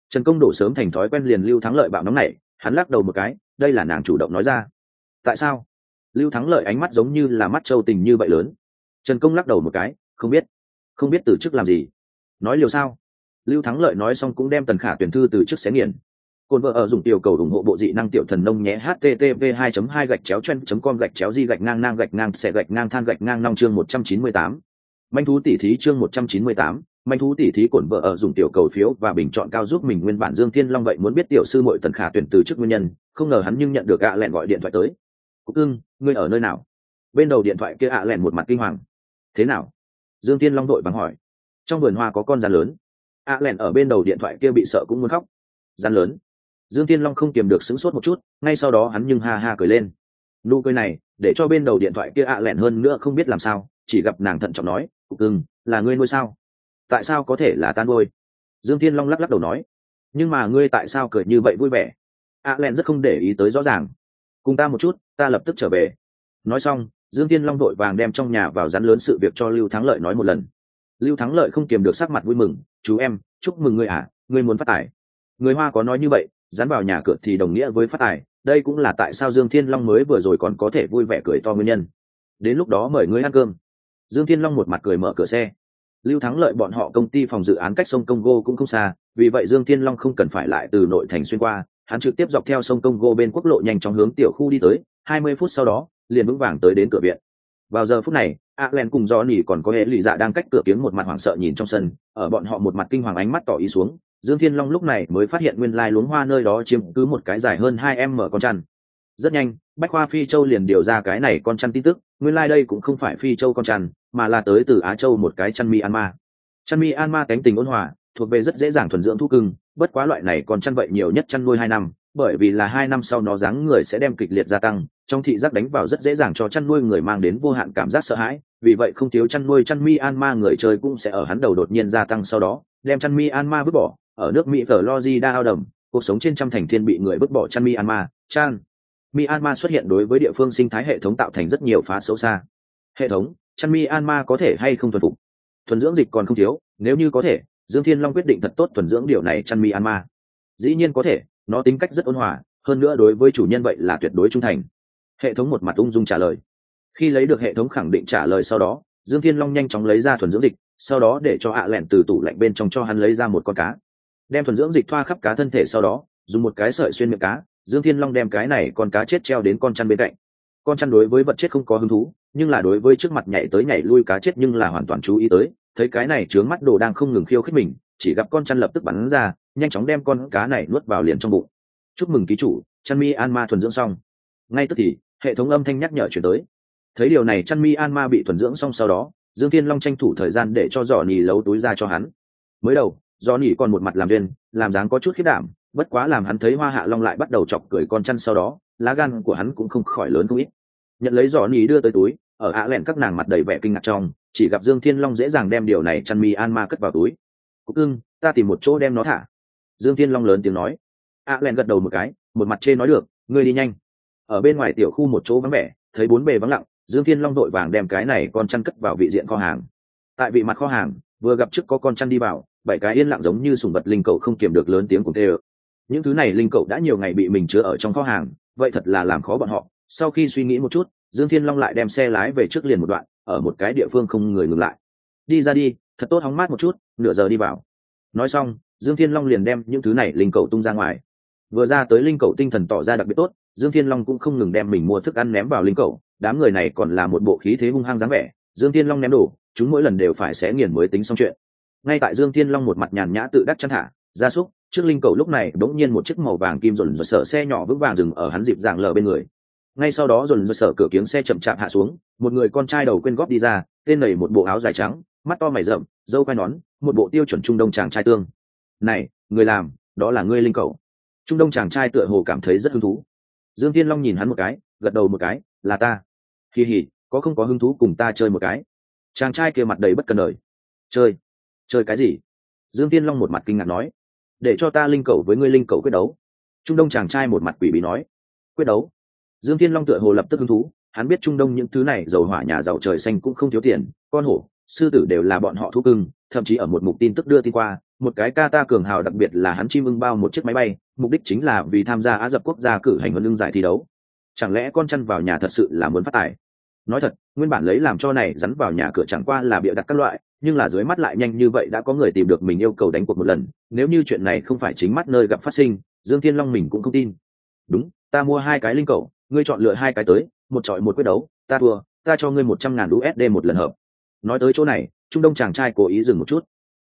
Trần công đổ sớm thành thói quen liền lưu thắng lợi bạo nóng này, hắn lắc đầu một cái, đây là nàng chủ động nói ra. Tại sao? Lưu thắng lợi ánh mắt giống như là mắt trâu tình như vậy lớn. Trần công lắc đầu một cái, không biết. Không biết từ chức làm gì nói liều sao? Lưu thắng lợi nói xong cũng đem tần khả tuyển thư từ trước xé nghiền. Cồn vợ ở dùng tiểu cầu ủng hộ bộ dị năng tiểu thần nông nhé http 2 2 gạch chéo chen com gạch chéo di gạch ngang ngang gạch ngang xẻ gạch ngang than gạch ngang nong chương 198. manh thú tỷ thí chương 198, manh thú tỷ thí cổn vợ ở dùng tiểu cầu phiếu và bình chọn cao giúp mình nguyên bản dương thiên long vậy muốn biết tiểu sư muội tần khả tuyển từ chức nguyên nhân không ngờ hắn nhưng nhận được ạ lẹn gọi điện thoại tới. Cúc ưng ngươi ở nơi nào? Bên đầu điện thoại kia ạ lẹn một mặt kinh hoàng. Thế nào? Dương thiên long đội bằng hỏi trong vườn hoa có con rắn lớn. A lẹn ở bên đầu điện thoại kia bị sợ cũng muốn khóc. Rắn lớn. Dương tiên long không kiềm được sững sốt một chút, ngay sau đó hắn nhưng ha ha cười lên. Nụ cười này, để cho bên đầu điện thoại kia ạ lẹn hơn nữa không biết làm sao, chỉ gặp nàng thận trọng nói, cục ưng là ngươi nuôi sao? Tại sao có thể là tan ngôi dương thiên long lắc lắc đầu nói, nhưng mà ngươi tại sao cười như vậy vui vẻ? Ạ lẹn rất không để ý tới rõ ràng. Cùng ta một chút, ta lập tức trở về. Nói xong, dương thiên long đội vàng đem trong nhà vào rắn lớn sự việc cho lưu thắng lợi nói một lần lưu thắng lợi không kiềm được sắc mặt vui mừng, chú em, chúc mừng ngươi à ngươi muốn phát tài. Người hoa có nói như vậy, dán vào nhà cửa thì đồng nghĩa với phát tài, đây cũng là tại sao dương thiên long mới vừa rồi còn có thể vui vẻ cười to nguyên nhân. Đến lúc đó mời ngươi ăn cơm. Dương thiên long một mặt cười mở cửa xe. Lưu thắng lợi bọn họ công ty phòng dự án cách sông congo cũng không xa, vì vậy dương thiên long không cần phải lại từ nội thành xuyên qua, hắn trực tiếp dọc theo sông congo bên quốc lộ nhanh chóng hướng tiểu khu đi tới, hai mươi phút sau đó, liền vững vàng tới đến cửa viện vào giờ phút này a len cùng do nỉ còn có hệ lụy dạ đang cách cửa tiếng một mặt hoảng sợ nhìn trong sân, ở bọn họ một mặt kinh hoàng ánh mắt tỏ ý xuống, dương thiên long lúc này mới phát hiện nguyên lai luống hoa nơi đó chiếm cứ một cái dài hơn hai em mở con chăn. Rất nhanh, bách khoa phi châu liền điều ra cái này con chăn tin tức, nguyên lai、like、đây cũng không phải phi châu con chăn, mà là tới từ á châu một cái chăn myanmar. Chăn ma cánh tình ôn hòa, thuộc về rất dễ dàng thuần dưỡng thu cưng, bất quá loại này còn chăn vậy nhiều nhất chăn nuôi hai năm, bởi vì là hai năm sau nó dáng người sẽ đem kịch liệt gia tăng trong thị giác đánh vào rất dễ dàng cho chăn nuôi người mang đến vô hạn cảm giác sợ hãi, vì vậy không thiếu chăn nuôi chăn mi an ma người chơi cũng sẽ ở hắn đầu đột nhiên gia tăng sau đó, đem chăn mi an ma vứt bỏ, ở nước mỹ florida ao đầm, cuộc sống trên trăm thành thiên bị người vứt bỏ chăn mi an ma chan. Ma xuất hiện đối với địa phương sinh thái hệ thống tạo thành rất nhiều phá xấu xa. Hệ thống, chăn mi an ma có thể hay không thuần phục? Thuần dưỡng dịch còn không thiếu, nếu như có thể, dương thiên long quyết định thật tốt thuần dưỡng điều này chăn mi an ma dĩ nhiên có thể, nó tính cách rất ôn hòa, hơn nữa đối với chủ nhân vậy là tuyệt đối trung thành hệ thống một mặt ung dung trả lời. Khi lấy được hệ thống khẳng định trả lời sau đó, dương thiên long nhanh chóng lấy ra thuần dưỡng dịch, sau đó để cho hạ lẹn từ tủ lạnh bên trong cho hắn lấy ra một con cá. Đem thuần dưỡng dịch thoa khắp cá thân thể sau đó, dùng một cái sợi xuyên miệng cá, dương thiên long đem cái này con cá chết treo đến con chăn bên cạnh. Con chăn đối với vật chết không có hứng thú, nhưng là đối với trước mặt nhảy tới nhảy lui cá chết nhưng là hoàn toàn chú ý tới, thấy cái này trướng mắt đồ đang không ngừng khiêu khích mình, chỉ gặp con chăn lập tức bắn ra, nhanh chóng đem con cá này nuốt vào liền trong bụng. Chúc mừng ký chủ chăn mi an ma thuần dưỡng xong. Ngay tức thì hệ thống âm thanh nhắc nhở chuyển tới. Thấy điều này chăn mi an ma bị thuần dưỡng xong sau đó, dương thiên long tranh thủ thời gian để cho dò nỉ lấu túi ra cho hắn. Mới đầu dò nỉ còn một mặt làm viên, làm dáng có chút khiết đảm, bất quá làm hắn thấy hoa hạ long lại bắt đầu chọc cười con chăn sau đó, lá gan của hắn cũng không khỏi lớn không ít. Nhận lấy giỏ nỉ đưa tới túi, ở ạ lẹn các nàng mặt đầy vẻ kinh ngạc trong, chỉ gặp dương thiên long dễ dàng đem điều này chăn mi an ma cất vào túi. Cúc ưng ta tìm một chỗ đem nó thả. Dương thiên long lớn tiếng nói. ạ lẹn gật đầu một cái, một mặt chê nói được, ngươi đi nhanh ở bên ngoài tiểu khu một chỗ vắng vẻ, thấy bốn bề vắng lặng, dương thiên long đội vàng đem cái này con chăn cất vào vị diện kho hàng. Tại vị mặt kho hàng, vừa gặp trước có con chăn đi vào, bảy cái yên lặng giống như sùng vật linh cậu không kiềm được lớn tiếng cùng tê ơ. Những thứ này linh cậu đã nhiều ngày bị mình chứa ở trong kho hàng, vậy thật là làm khó bọn họ. Sau khi suy nghĩ một chút, dương thiên long lại đem xe lái về trước liền một đoạn, ở một cái địa phương không người ngừng lại. Đi ra đi, thật tốt hóng mát một chút, nửa giờ đi vào. Nói xong, dương thiên long liền đem những thứ này linh cầu tung ra ngoài. Vừa ra tới linh cầu tinh thần tỏ ra đặc biệt tốt dương thiên long cũng không ngừng đem mình mua thức ăn ném vào linh cầu, đám người này còn là một bộ khí thế hung hăng dáng vẻ, dương thiên long ném đổ, chúng mỗi lần đều phải xé nghiền mới tính xong chuyện. Ngay tại dương thiên long một mặt nhàn nhã tự đắc chăn thả ra súc, trước linh cầu lúc này đ ỗ n g nhiên một chiếc màu vàng kim dồn dồn sở xe nhỏ vững vàng dừng ở hắn dịp dạng lờ bên người. Ngay sau đó dồn dồn sở cửa kiếng xe chậm chạp hạ xuống, một người con trai đầu quên góp đi ra, tên nầy một bộ áo dài trắng, mắt to mày rậm dâu quai nón, một bộ tiêu chuẩn trung đông chàng trai tương. Này, người làm, đó là ngươi linh cầu. Trung đông chàng trai tựa hồ cảm thấy rất hứng thú dương tiên long nhìn hắn một cái, gật đầu một cái, là ta. Kỳ hỉ có không có hứng thú cùng ta chơi một cái? Chàng trai kia mặt đầy bất cần đời chơi? Chơi cái gì? Dương tiên long một mặt kinh ngạc nói. Để cho ta linh cầu với ngươi linh cầu quyết đấu. Trung đông chàng trai một mặt quỷ bí nói. Quyết đấu? Dương thiên long tựa hồ lập tức hứng thú. Hắn biết trung đông những thứ này dầu hỏa nhà giàu trời xanh cũng không thiếu tiền, con hổ, sư tử đều là bọn họ thú cưng thậm chí ở một mục tin tức đưa tin qua, một cái ca ta cường hào đặc biệt là hắn chim ưng bao một chiếc máy bay, mục đích chính là vì tham gia á dập quốc gia cử hành huấn lương giải thi đấu. Chẳng lẽ con chăn vào nhà thật sự là muốn phát tài? Nói thật, nguyên bản lấy làm cho này rắn vào nhà cửa chẳng qua là bịa đặt các loại, nhưng là dưới mắt lại nhanh như vậy đã có người tìm được mình yêu cầu đánh cuộc một lần, nếu như chuyện này không phải chính mắt nơi gặp phát sinh, dương thiên long mình cũng không tin. Đúng, ta mua hai cái linh cầu, ngươi chọn lựa hai cái tới, một trọi một quyết đấu, ta thua, ta cho ngươi một trăm ngàn usd một lần hợp. Nói tới chỗ này trung đông chàng trai cố ý dừng một chút.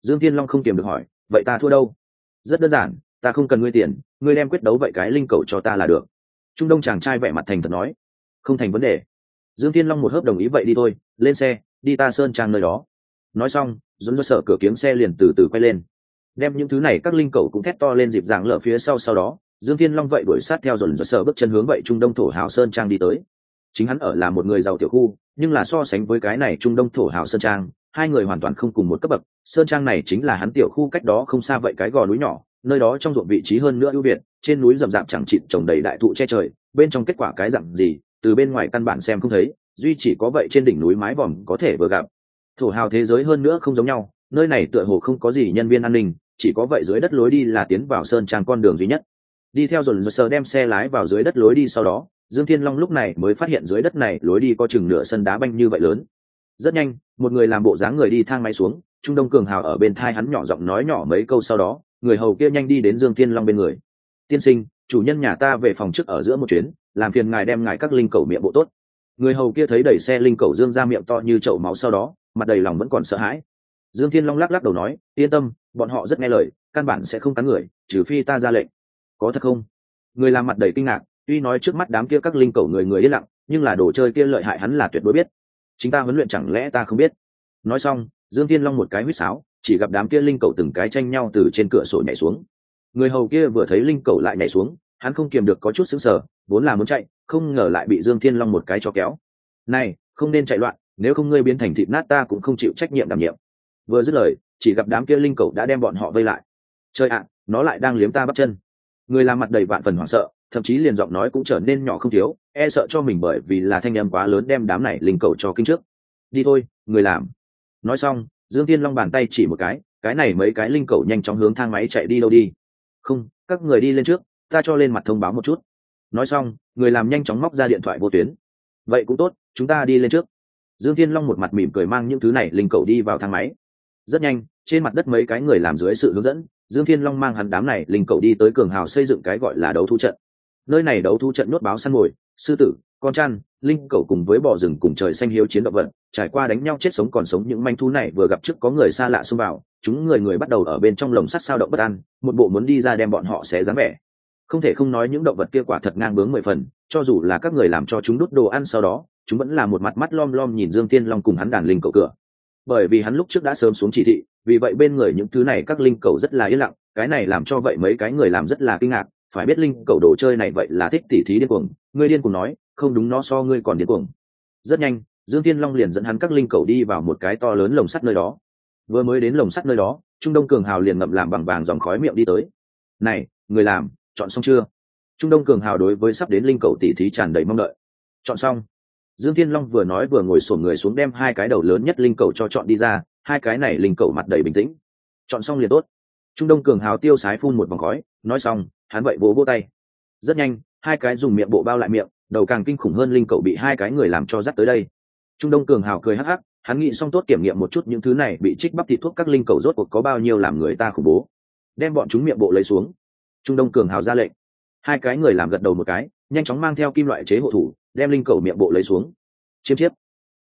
Dương thiên long không kiềm được hỏi, vậy ta thua đâu? Rất đơn giản, ta không cần ngươi tiền, ngươi đem quyết đấu vậy cái linh cầu cho ta là được. Trung đông chàng trai vẻ mặt thành thật nói, không thành vấn đề. Dương thiên long một hớp đồng ý, vậy đi thôi, lên xe, đi ta sơn trang nơi đó. Nói xong dẫn do sở cửa kiếng xe liền từ từ quay lên. Đem những thứ này các linh cầu cũng thét to lên dịp dạng lở phía sau sau đó, dương thiên long vậy đuổi sát theo dồn do sợ bước chân hướng vậy trung đông thổ hào sơn trang đi tới. Chính hắn ở là một người giàu tiểu khu, nhưng là so sánh với cái này trung đông thổ hào sơn trang hai người hoàn toàn không cùng một cấp bậc, sơn trang này chính là hắn tiểu khu cách đó không xa vậy cái gò núi nhỏ, nơi đó trong ruộng vị trí hơn nữa ưu việt, trên núi rậm rạp chẳng chịt trồng đầy đại thụ che trời, bên trong kết quả cái dặn gì, từ bên ngoài căn bản xem không thấy, duy chỉ có vậy trên đỉnh núi mái vòm có thể vừa gặp. Thổ hào thế giới hơn nữa không giống nhau, nơi này tựa hồ không có gì nhân viên an ninh, chỉ có vậy dưới đất lối đi là tiến vào sơn trang con đường duy nhất. Đi theo dồn dơ sờ đem xe lái vào dưới đất lối đi sau đó, dương thiên long lúc này mới phát hiện dưới đất này lối đi có chừng nửa sân đá banh như vậy lớn rất nhanh, một người làm bộ dáng người đi thang máy xuống, trung đông cường hào ở bên thai hắn nhỏ giọng nói nhỏ mấy câu sau đó, người hầu kia nhanh đi đến dương thiên long bên người. Tiên sinh, chủ nhân nhà ta về phòng trước ở giữa một chuyến, làm phiền ngài đem ngài các linh cầu miệng bộ tốt. Người hầu kia thấy đẩy xe linh cầu dương ra miệng to như chậu máu sau đó, mặt đầy lòng vẫn còn sợ hãi. Dương thiên long lắc lắc đầu nói, yên tâm, bọn họ rất nghe lời, căn bản sẽ không cắn người, trừ phi ta ra lệnh. Có thật không? Người làm mặt đầy kinh ngạc, tuy nói trước mắt đám kia các linh cầu người người yên lặng, nhưng là đồ chơi kia lợi hại hắn là tuyệt đối biết chính ta huấn luyện chẳng lẽ ta không biết? Nói xong, dương thiên long một cái huýt sáo, chỉ gặp đám kia linh cầu từng cái tranh nhau từ trên cửa sổ nhảy xuống. Người hầu kia vừa thấy linh cầu lại nhảy xuống, hắn không kiềm được có chút sững sờ, vốn là muốn chạy, không ngờ lại bị dương thiên long một cái cho kéo. Này, không nên chạy loạn, nếu không ngươi biến thành thịt nát ta cũng không chịu trách nhiệm đảm nhiệm. Vừa dứt lời, chỉ gặp đám kia linh cầu đã đem bọn họ vây lại. Chơi ạ, nó lại đang liếm ta bắt chân. Người làm mặt đầy vạn phần hoảng sợ thậm chí liền giọng nói cũng trở nên nhỏ không thiếu e sợ cho mình bởi vì là thanh âm quá lớn đem đám này linh cầu cho kinh trước. Đi thôi, người làm. Nói xong, dương tiên long bàn tay chỉ một cái cái này mấy cái linh cầu nhanh chóng hướng thang máy chạy đi đâu đi. Không, các người đi lên trước, ta cho lên mặt thông báo một chút. Nói xong, người làm nhanh chóng móc ra điện thoại vô tuyến. Vậy cũng tốt, chúng ta đi lên trước. Dương thiên long một mặt mỉm cười mang những thứ này linh cầu đi vào thang máy. Rất nhanh, trên mặt đất mấy cái người làm dưới sự hướng dẫn, dương thiên long mang hắn đám này linh cầu đi tới cường hào xây dựng cái gọi là đấu thu trận nơi này đấu thu trận nhốt báo săn mồi sư tử, con chăn, linh cầu cùng với bò rừng cùng trời xanh hiếu chiến động vật, trải qua đánh nhau chết sống còn sống những manh thú này vừa gặp trước có người xa lạ xông vào, chúng người người bắt đầu ở bên trong lồng sắt sao động bất an, một bộ muốn đi ra đem bọn họ sẽ dáng vẻ. Không thể không nói những động vật kia quả thật ngang bướng mười phần, cho dù là các người làm cho chúng đút đồ ăn sau đó, chúng vẫn là một mặt mắt lom lom nhìn dương tiên long cùng hắn đàn linh cầu cửa. Bởi vì hắn lúc trước đã sớm xuống chỉ thị, vì vậy bên người những thứ này các linh cầu rất là yên lặng, cái này làm cho vậy mấy cái người làm rất là kinh ngạc phải biết linh cầu đồ chơi này vậy là thích tỉ thí điên cuồng. Ngươi điên cuồng nói, không đúng nó so ngươi còn điên cuồng. Rất nhanh, dương tiên long liền dẫn hắn các linh cầu đi vào một cái to lớn lồng sắt nơi đó. Vừa mới đến lồng sắt nơi đó, trung đông cường hào liền ngậm làm bằng vàng dòng khói miệng đi tới. Này, người làm, chọn xong chưa? Trung đông cường hào đối với sắp đến linh cầu tỷ thí tràn đầy mong đợi. Chọn xong. Dương thiên long vừa nói vừa ngồi sổn người xuống đem hai cái đầu lớn nhất linh cầu cho chọn đi ra, hai cái này linh cầu mặt đầy bình tĩnh. Chọn xong liền tốt. Trung đông cường hào tiêu sái phun một vòng khói, nói xong hắn vậy vỗ vỗ tay. Rất nhanh, hai cái dùng miệng bộ bao lại miệng, đầu càng kinh khủng hơn linh cậu bị hai cái người làm cho dắt tới đây. Trung đông cường hào cười hắc hắc, hắn nghĩ xong tốt kiểm nghiệm một chút những thứ này bị trích bắp thịt thuốc các linh cầu rốt cuộc có bao nhiêu làm người ta khủng bố. Đem bọn chúng miệng bộ lấy xuống. Trung đông cường hào ra lệnh. Hai cái người làm gật đầu một cái, nhanh chóng mang theo kim loại chế hộ thủ, đem linh cầu miệng bộ lấy xuống. Chiêm chiếp.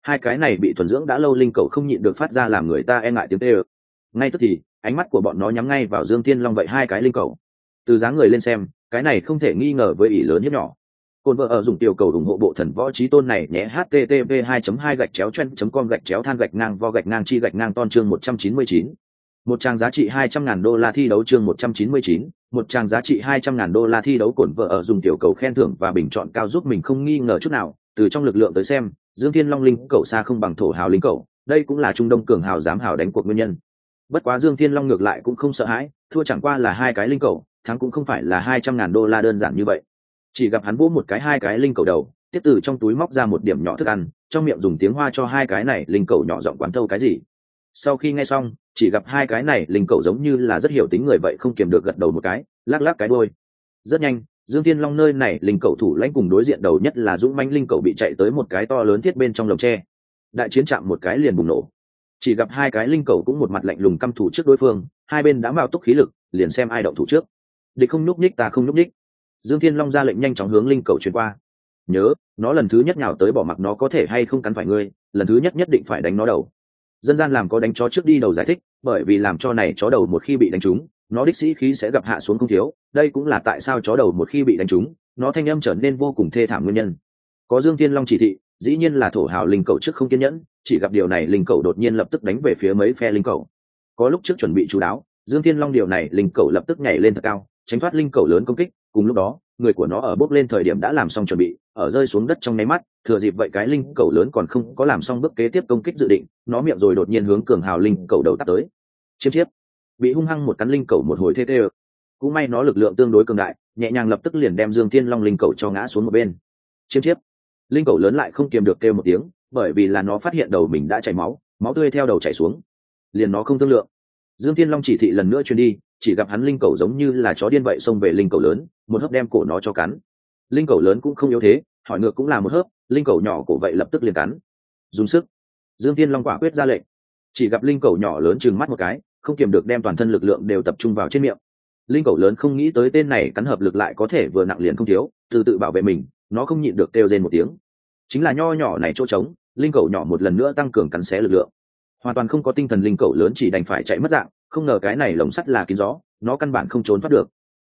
Hai cái này bị thuần dưỡng đã lâu linh cầu không nhịn được phát ra làm người ta e ngại tiếng tê ơ. Ngay tức thì, ánh mắt của bọn nó nhắm ngay vào dương thiên long vậy hai cái linh cầu từ dáng người lên xem cái này không thể nghi ngờ với ỷ lớn nhất nhỏ. Cồn vợ ở dùng tiểu cầu ủng hộ bộ thần võ trí tôn này nhé http 2 2 gạch chéo chen com gạch chéo than gạch ngang vo gạch ngang chi gạch ngang ton chương 199. một trang giá trị 200 ngàn đô la thi đấu chương 199, một trang giá trị 200 ngàn đô la thi đấu cồn vợ ở dùng tiểu cầu khen thưởng và bình chọn cao giúp mình không nghi ngờ chút nào. Từ trong lực lượng tới xem dương thiên long linh cầu xa không bằng thổ hào linh cầu đây cũng là trung đông cường hào dám hào đánh cuộc nguyên nhân. Bất quá dương thiên long ngược lại cũng không sợ hãi thua chẳng qua là hai cái linh cầu thắng cũng không phải là hai trăm ngàn đô la đơn giản như vậy. Chỉ gặp hắn vỗ một cái hai cái linh cầu đầu, tiếp từ trong túi móc ra một điểm nhỏ thức ăn, trong miệng dùng tiếng hoa cho hai cái này linh cầu nhỏ giọng quán thâu cái gì. Sau khi nghe xong, chỉ gặp hai cái này linh cầu giống như là rất hiểu tính người vậy không kiềm được gật đầu một cái, lắc lắc cái đôi rất nhanh, dương thiên long nơi này linh cầu thủ lãnh cùng đối diện đầu nhất là dũng manh linh cầu bị chạy tới một cái to lớn thiết bên trong lồng tre. Đại chiến chạm một cái liền bùng nổ. Chỉ gặp hai cái linh cầu cũng một mặt lạnh lùng căm thủ trước đối phương, hai bên đã mạo túc khí lực, liền xem ai động thủ trước địch không nhúc nhích, ta không nhúc nhích. Dương thiên long ra lệnh nhanh chóng hướng linh cầu chuyển qua. Nhớ, nó lần thứ nhất nào tới bỏ mặc nó có thể hay không cắn phải ngươi, lần thứ nhất nhất định phải đánh nó đầu. Dân gian làm có đánh chó trước đi đầu giải thích, bởi vì làm cho này chó đầu một khi bị đánh trúng, nó đích sĩ khí sẽ gặp hạ xuống không thiếu. Đây cũng là tại sao chó đầu một khi bị đánh trúng, nó thanh âm trở nên vô cùng thê thảm nguyên nhân. Có dương thiên long chỉ thị, dĩ nhiên là thổ hào linh cầu trước không kiên nhẫn, chỉ gặp điều này linh cầu đột nhiên lập tức đánh về phía mấy phe linh cầu. Có lúc trước chuẩn bị chú đáo, dương thiên long điều này linh cầu lập tức nhảy lên thật cao tránh thoát linh cầu lớn công kích, cùng lúc đó, người của nó ở bước lên thời điểm đã làm xong chuẩn bị, ở rơi xuống đất trong nháy mắt, thừa dịp vậy cái linh cầu lớn còn không có làm xong bước kế tiếp công kích dự định, nó miệng rồi đột nhiên hướng cường hào linh cầu đầu tắt tới. Chiếm chiếp. Bị hung hăng một cắn linh cầu một hồi thê tê cũng may nó lực lượng tương đối cường đại, nhẹ nhàng lập tức liền đem dương thiên long linh cầu cho ngã xuống một bên. Chiếm chiếp. Linh cầu lớn lại không kiềm được kêu một tiếng, bởi vì là nó phát hiện đầu mình đã chảy máu máu tươi theo đầu chảy xuống. Liền nó không thương lượng dương thiên long chỉ thị lần nữa truyền đi, chỉ gặp hắn linh cầu giống như là chó điên vậy xông về linh cầu lớn, một hớp đem cổ nó cho cắn. Linh cầu lớn cũng không yếu thế, hỏi ngược cũng là một hớp, linh cầu nhỏ cổ vậy lập tức liền cắn. Dùng sức. Dương thiên long quả quyết ra lệnh. Chỉ gặp linh cầu nhỏ lớn chừng mắt một cái, không kiềm được đem toàn thân lực lượng đều tập trung vào trên miệng. Linh cầu lớn không nghĩ tới tên này cắn hợp lực lại có thể vừa nặng liền không thiếu, từ tự bảo vệ mình, nó không nhịn được kêu rên một tiếng. Chính là nho nhỏ này chỗ trống, linh cầu nhỏ một lần nữa tăng cường cắn xé lực lượng hoàn toàn không có tinh thần linh cầu lớn chỉ đành phải chạy mất dạng, không ngờ cái này lồng sắt là kín gió, nó căn bản không trốn thoát được.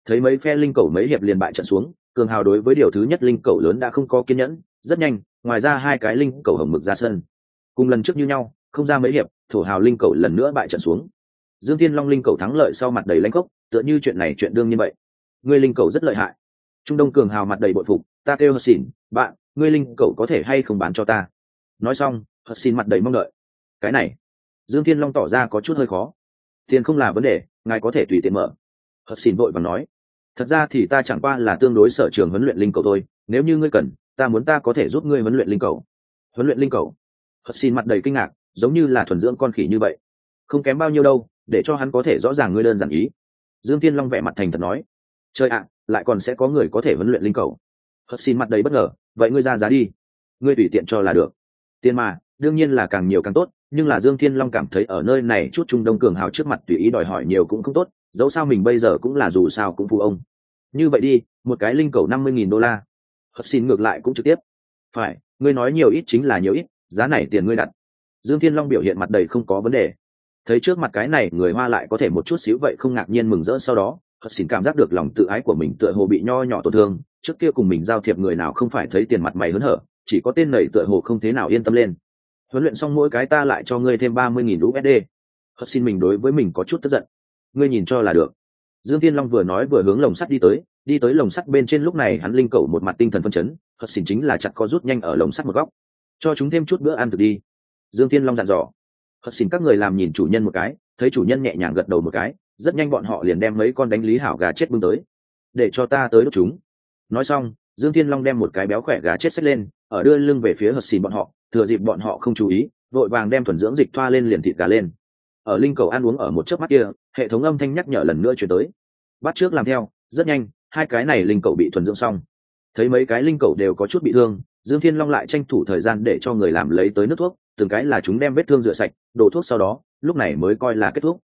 Thấy mấy phe linh cầu mấy hiệp liền bại trận xuống, cường hào đối với điều thứ nhất linh cầu lớn đã không có kiên nhẫn, rất nhanh, ngoài ra hai cái linh cầu hồng mực ra sân. Cùng lần trước như nhau, không ra mấy hiệp, thổ hào linh cầu lần nữa bại trận xuống. Dương thiên long linh cầu thắng lợi sau mặt đầy lãnh cốc tựa như chuyện này chuyện đương như vậy. Ngươi linh cầu rất lợi hại. Trung đông cường hào mặt đầy bội phục, ta kêu hất xỉn bạn, ngươi linh cầu có thể hay không bán cho ta? Nói xong hất xỉn mặt đầy mong đợi. Cái này dương thiên long tỏ ra có chút hơi khó. Tiền không là vấn đề, ngài có thể tùy tiện mở. Hất xin vội và nói. Thật ra thì ta chẳng qua là tương đối sở trường huấn luyện linh cầu thôi, nếu như ngươi cần, ta muốn ta có thể giúp ngươi huấn luyện linh cầu. Huấn luyện linh cầu? Hất xin mặt đầy kinh ngạc, giống như là thuần dưỡng con khỉ như vậy. Không kém bao nhiêu đâu, để cho hắn có thể rõ ràng ngươi đơn giản ý. Dương thiên long vẻ mặt thành thật nói. Trời ạ, lại còn sẽ có người có thể huấn luyện linh cầu. Hất xin mặt đầy bất ngờ, vậy ngươi ra giá đi. Ngươi tùy tiện cho là được. Tiền mà đương nhiên là càng nhiều càng tốt, nhưng là dương thiên long cảm thấy ở nơi này chút trung đông cường hào trước mặt tùy ý đòi hỏi nhiều cũng không tốt, dẫu sao mình bây giờ cũng là dù sao cũng phụ ông. Như vậy đi, một cái linh cầu năm mươi nghìn đô la. Hất xin ngược lại cũng trực tiếp. Phải, ngươi nói nhiều ít chính là nhiều ít, giá này tiền ngươi đặt. Dương thiên long biểu hiện mặt đầy không có vấn đề. Thấy trước mặt cái này người hoa lại có thể một chút xíu vậy không ngạc nhiên mừng rỡ sau đó hất xin cảm giác được lòng tự ái của mình tựa hồ bị nho nhỏ tổn thương, trước kia cùng mình giao thiệp người nào không phải thấy tiền mặt mày hớn hở, chỉ có tên nầy tựa hồ không thế nào yên tâm lên huấn luyện xong mỗi cái ta lại cho ngươi thêm ba mươi nghìn usd hất xin mình đối với mình có chút tức giận. Ngươi nhìn cho là được. Dương thiên long vừa nói vừa hướng lồng sắt đi tới đi tới lồng sắt bên trên lúc này hắn linh cầu một mặt tinh thần phân chấn hất xin chính là chặt có rút nhanh ở lồng sắt một góc. Cho chúng thêm chút bữa ăn thực đi. Dương thiên long dặn dò. Hất xin các người làm nhìn chủ nhân một cái, thấy chủ nhân nhẹ nhàng gật đầu một cái, rất nhanh bọn họ liền đem mấy con đánh lý hảo gà chết bưng tới. Để cho ta tới đốt chúng. Nói xong dương thiên long đem một cái béo khỏe gà chết xách lên, ở đưa lưng về phía hợp xìn bọn họ, thừa dịp bọn họ không chú ý, vội vàng đem thuần dưỡng dịch thoa lên liền thịt gà lên. Ở linh cầu ăn uống ở một chớp mắt kia, hệ thống âm thanh nhắc nhở lần nữa chuyển tới. Bắt trước làm theo, rất nhanh, hai cái này linh cầu bị thuần dưỡng xong. Thấy mấy cái linh cầu đều có chút bị thương, dương thiên long lại tranh thủ thời gian để cho người làm lấy tới nước thuốc, từng cái là chúng đem vết thương rửa sạch, đổ thuốc sau đó, lúc này mới coi là kết thúc.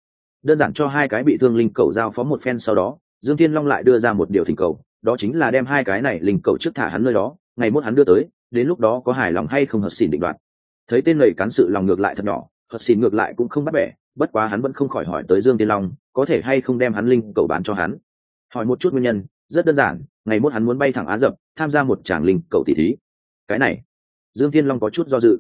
Đơn giản cho hai cái bị thương linh cầu giao phó một phen sau đó, dương thiên long lại đưa ra một điều thỉnh cầu đó chính là đem hai cái này linh cầu trước thả hắn nơi đó, ngày mốt hắn đưa tới, đến lúc đó có hài lòng hay không hợp xỉn định đoạt. Thấy tên lầy cán sự lòng ngược lại thật nhỏ hợp xỉn ngược lại cũng không bắt bẻ, bất quá hắn vẫn không khỏi hỏi tới dương tiên long, có thể hay không đem hắn linh cầu bán cho hắn. Hỏi một chút nguyên nhân, rất đơn giản, ngày mốt hắn muốn bay thẳng á dập tham gia một tràng linh cầu tỷ thí. Cái này, dương tiên long có chút do dự.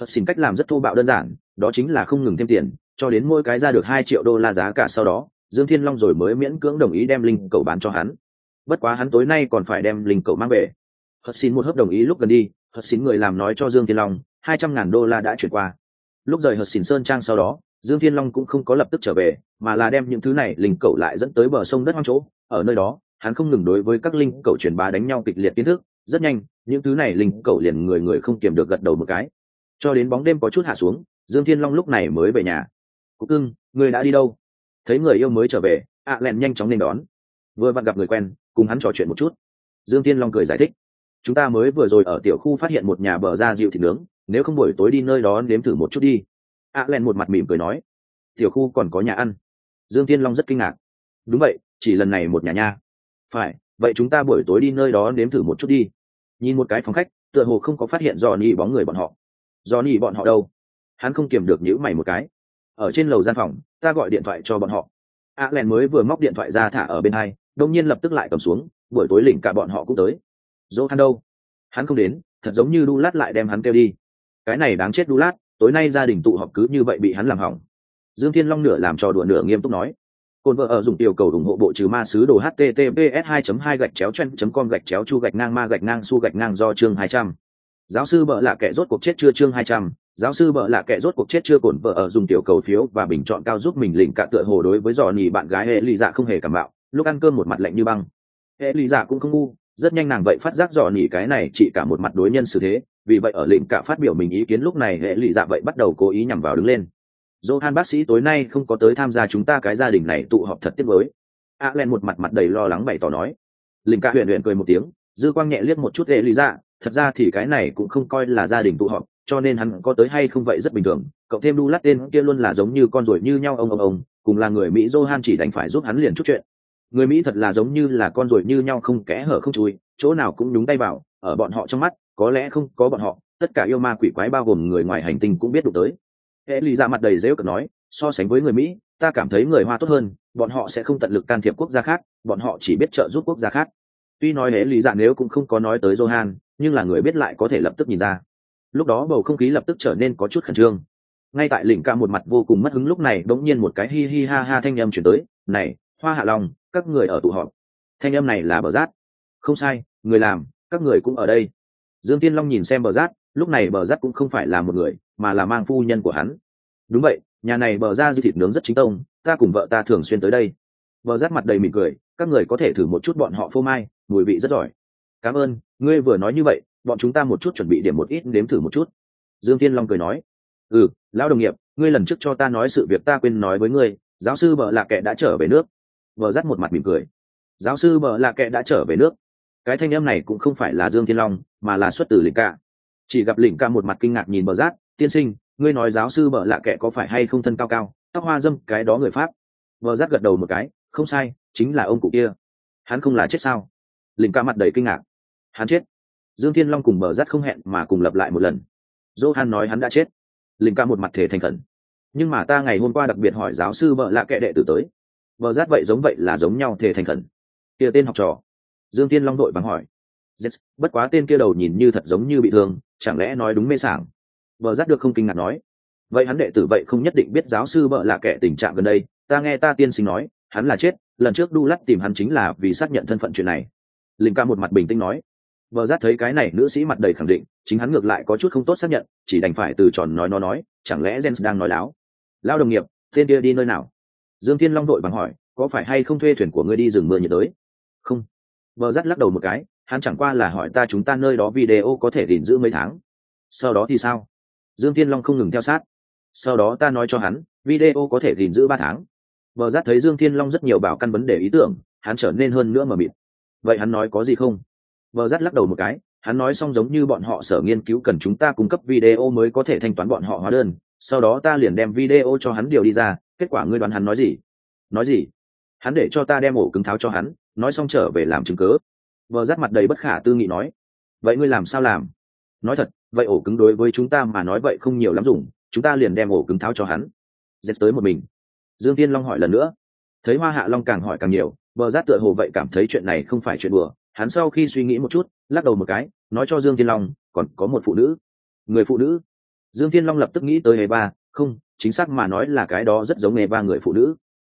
Hợp xin cách làm rất thô bạo đơn giản, đó chính là không ngừng thêm tiền, cho đến mỗi cái ra được hai triệu đô la giá cả sau đó, dương thiên long rồi mới miễn cưỡng đồng ý đem linh cầu bán cho hắn bất quá hắn tối nay còn phải đem linh cầu mang về. Hất xin một hớp đồng ý lúc gần đi hất xin người làm nói cho dương thiên long, hai trăm ngàn đô la đã chuyển qua. Lúc rời hất xin sơn trang sau đó, dương thiên long cũng không có lập tức trở về, mà là đem những thứ này linh cầu lại dẫn tới bờ sông đất hoang chỗ. Ở nơi đó, hắn không ngừng đối với các linh cầu truyền bá đánh nhau kịch liệt kiến thức, rất nhanh, những thứ này linh cầu liền người người không kiềm được gật đầu một cái. Cho đến bóng đêm có chút hạ xuống, dương thiên long lúc này mới về nhà. Cúc cưng, người đã đi đâu? Thấy người yêu mới trở về, ạ lẹn nhanh chóng nên đón. Vừa vặn gặp người quen cùng hắn trò chuyện một chút. Dương thiên long cười giải thích, chúng ta mới vừa rồi ở tiểu khu phát hiện một nhà bờ ra dịu thịt nướng, nếu không buổi tối đi nơi đó nếm thử một chút đi. Ạ len một mặt mỉm cười nói, tiểu khu còn có nhà ăn. Dương thiên long rất kinh ngạc, đúng vậy, chỉ lần này một nhà nha. Phải, vậy chúng ta buổi tối đi nơi đó nếm thử một chút đi. Nhìn một cái phòng khách, tựa hồ không có phát hiện dò ni bóng người bọn họ. Do ni bọn họ đâu? Hắn không kiềm được nhữ mày một cái. Ở trên lầu gian phòng, ta gọi điện thoại cho bọn họ. A len mới vừa móc điện thoại ra thả ở bên hai đông nhiên lập tức lại cầm xuống buổi tối lỉnh cả bọn họ cũng tới. Dỗ hắn đâu? Hắn không đến thật giống như đu lát lại đem hắn kêu đi. Cái này đáng chết đu lát tối nay gia đình tụ họp cứ như vậy bị hắn làm hỏng. Dương thiên long nửa làm trò đùa nửa nghiêm túc nói. Cồn vợ ở dùng tiểu cầu ủng hộ bộ trừ ma sứ đồ https 2 2 gạch chéo chen com gạch chéo chu gạch ngang ma gạch ngang su gạch ngang do chương 200. Giáo sư bợ lạ kẻ rốt cuộc chết chưa chương 200, giáo sư bợ lạ kẻ rốt cuộc chết chưa cổn vợ ở dùng tiểu cầu phiếu và bình chọn cao giúp mình lỉnh cả tựa hồ đối với dò nhì bạn gái hệ lì dạ không hề cảm bạo lúc ăn cơm một mặt lạnh như băng hệ lý giả dạ cũng không ngu rất nhanh nàng vậy phát giác dò nỉ cái này chỉ cả một mặt đối nhân xử thế vì vậy ở lĩnh cả phát biểu mình ý kiến lúc này hệ lý giả dạ vậy bắt đầu cố ý nhằm vào đứng lên Johan bác sĩ tối nay không có tới tham gia chúng ta cái gia đình này tụ họp thật tiếc với. A Len một mặt mặt đầy lo lắng bày tỏ nói. lĩnh cả huyện huyện cười một tiếng, dư quang nhẹ liếc một chút hệ lý giả dạ, thật ra thì cái này cũng không coi là gia đình tụ họp, cho nên hắn có tới hay không vậy rất bình thường. Cậu thêm đu lát tên kia luôn là giống như con ruồi như nhau ông ông ông, cùng là người Mỹ Johan chỉ đánh phải giúp hắn liền chút chuyện. Người Mỹ thật là giống như là con ruồi như nhau không kẽ hở không chui, chỗ nào cũng nhúng tay vào, ở bọn họ trong mắt, có lẽ không có bọn họ, tất cả yêu ma quỷ quái bao gồm người ngoài hành tinh cũng biết đụng tới. Hệ lì ra mặt đầy dễu cực nói so sánh với người mỹ ta cảm thấy người hoa tốt hơn bọn họ sẽ không tận lực can thiệp quốc gia khác bọn họ chỉ biết trợ giúp quốc gia khác. Tuy nói hệ lì dạ nếu cũng không có nói tới johan nhưng là người biết lại có thể lập tức nhìn ra. Lúc đó bầu không khí lập tức trở nên có chút khẩn trương. Ngay tại lĩnh ca một mặt vô cùng mất hứng lúc này bỗng nhiên một cái hi hi ha ha thanh âm chuyển tới này hoa hạ long các người ở tụ họp. Thanh âm này là bờ rát. Không sai, người làm, các người cũng ở đây. Dương tiên long nhìn xem bờ rát, lúc này bờ rát cũng không phải là một người, mà là mang phu nhân của hắn. Đúng vậy, nhà này bờ ra di thịt nướng rất chính tông, ta cùng vợ ta thường xuyên tới đây. Bờ rát mặt đầy mỉm cười, các người có thể thử một chút bọn họ phô mai, mùi vị rất giỏi. Cảm ơn, ngươi vừa nói như vậy, bọn chúng ta một chút chuẩn bị điểm một ít nếm thử một chút. Dương tiên long cười nói. Ừ lão đồng nghiệp, ngươi lần trước cho ta nói sự việc ta quên nói với ngươi, giáo sư bờ lạ kệ đã trở về nước bờ rát một mặt mỉm cười. Giáo sư bờ lạ kệ đã trở về nước. Cái thanh âm này cũng không phải là dương thiên long, mà là xuất từ lĩnh ca chỉ gặp lĩnh ca một mặt kinh ngạc nhìn bờ rát tiên sinh, ngươi nói giáo sư bờ lạ kệ có phải hay không thân cao cao? Tóc hoa dâm, cái đó người pháp. Vợ rát gật đầu một cái, không sai, chính là ông cụ kia. Hắn không là chết sao? Lĩnh ca mặt đầy kinh ngạc. Hắn chết. Dương thiên long cùng bờ rát không hẹn mà cùng lập lại một lần. Dỗ hắn nói hắn đã chết. Lĩnh ca một mặt thể thành khẩn. Nhưng mà ta ngày hôm qua đặc biệt hỏi giáo sư bợ lạ kệ đệ tử tới vợ rát vậy giống vậy là giống nhau thể thành khẩn. Kia tên học trò. Dương tiên long đội bằng hỏi. Yes, bất quá tên kia đầu nhìn như thật giống như bị thương chẳng lẽ nói đúng mê sảng? Vợ giác được không kinh ngạc nói. Vậy hắn đệ tử vậy không nhất định biết giáo sư vợ là kẻ tình trạng gần đây ta nghe ta tiên sinh nói hắn là chết lần trước đu lắt tìm hắn chính là vì xác nhận thân phận chuyện này. Linh ca một mặt bình tĩnh nói. Vợ giác thấy cái này nữ sĩ mặt đầy khẳng định chính hắn ngược lại có chút không tốt xác nhận chỉ đành phải từ tròn nói nó nói chẳng lẽ jens đang nói láo? Lao đồng nghiệp tên kia đi nơi nào? Dương thiên long đội bằng hỏi, có phải hay không thuê thuyền của ngươi đi rừng mưa nhiệt đới? Không. Vợ dắt lắc đầu một cái, hắn chẳng qua là hỏi ta chúng ta nơi đó video có thể gìn giữ mấy tháng. Sau đó thì sao? Dương thiên long không ngừng theo sát. Sau đó ta nói cho hắn, video có thể gìn giữ ba tháng. Vợ dắt thấy dương thiên long rất nhiều bảo căn vấn đề ý tưởng, hắn trở nên hơn nữa mà mịt. Vậy hắn nói có gì không? Vợ dắt lắc đầu một cái, hắn nói xong giống như bọn họ sở nghiên cứu cần chúng ta cung cấp video mới có thể thanh toán bọn họ hóa đơn, sau đó ta liền đem video cho hắn điều đi ra kết quả ngươi đoán hắn nói gì? Nói gì? Hắn để cho ta đem ổ cứng tháo cho hắn, nói xong trở về làm chứng cớ vợ rát mặt đầy bất khả tư nghị nói, vậy ngươi làm sao làm? Nói thật, vậy ổ cứng đối với chúng ta mà nói vậy không nhiều lắm dùng, chúng ta liền đem ổ cứng tháo cho hắn. Dẹp tới một mình. Dương tiên long hỏi lần nữa. Thấy hoa hạ long càng hỏi càng nhiều bờ rát tựa hồ vậy cảm thấy chuyện này không phải chuyện bừa hắn sau khi suy nghĩ một chút, lắc đầu một cái, nói cho dương tiên long, còn có một phụ nữ. Người phụ nữ? Dương tiên long lập tức nghĩ tới hề ba, không chính xác mà nói là cái đó rất giống nghề ba người phụ nữ.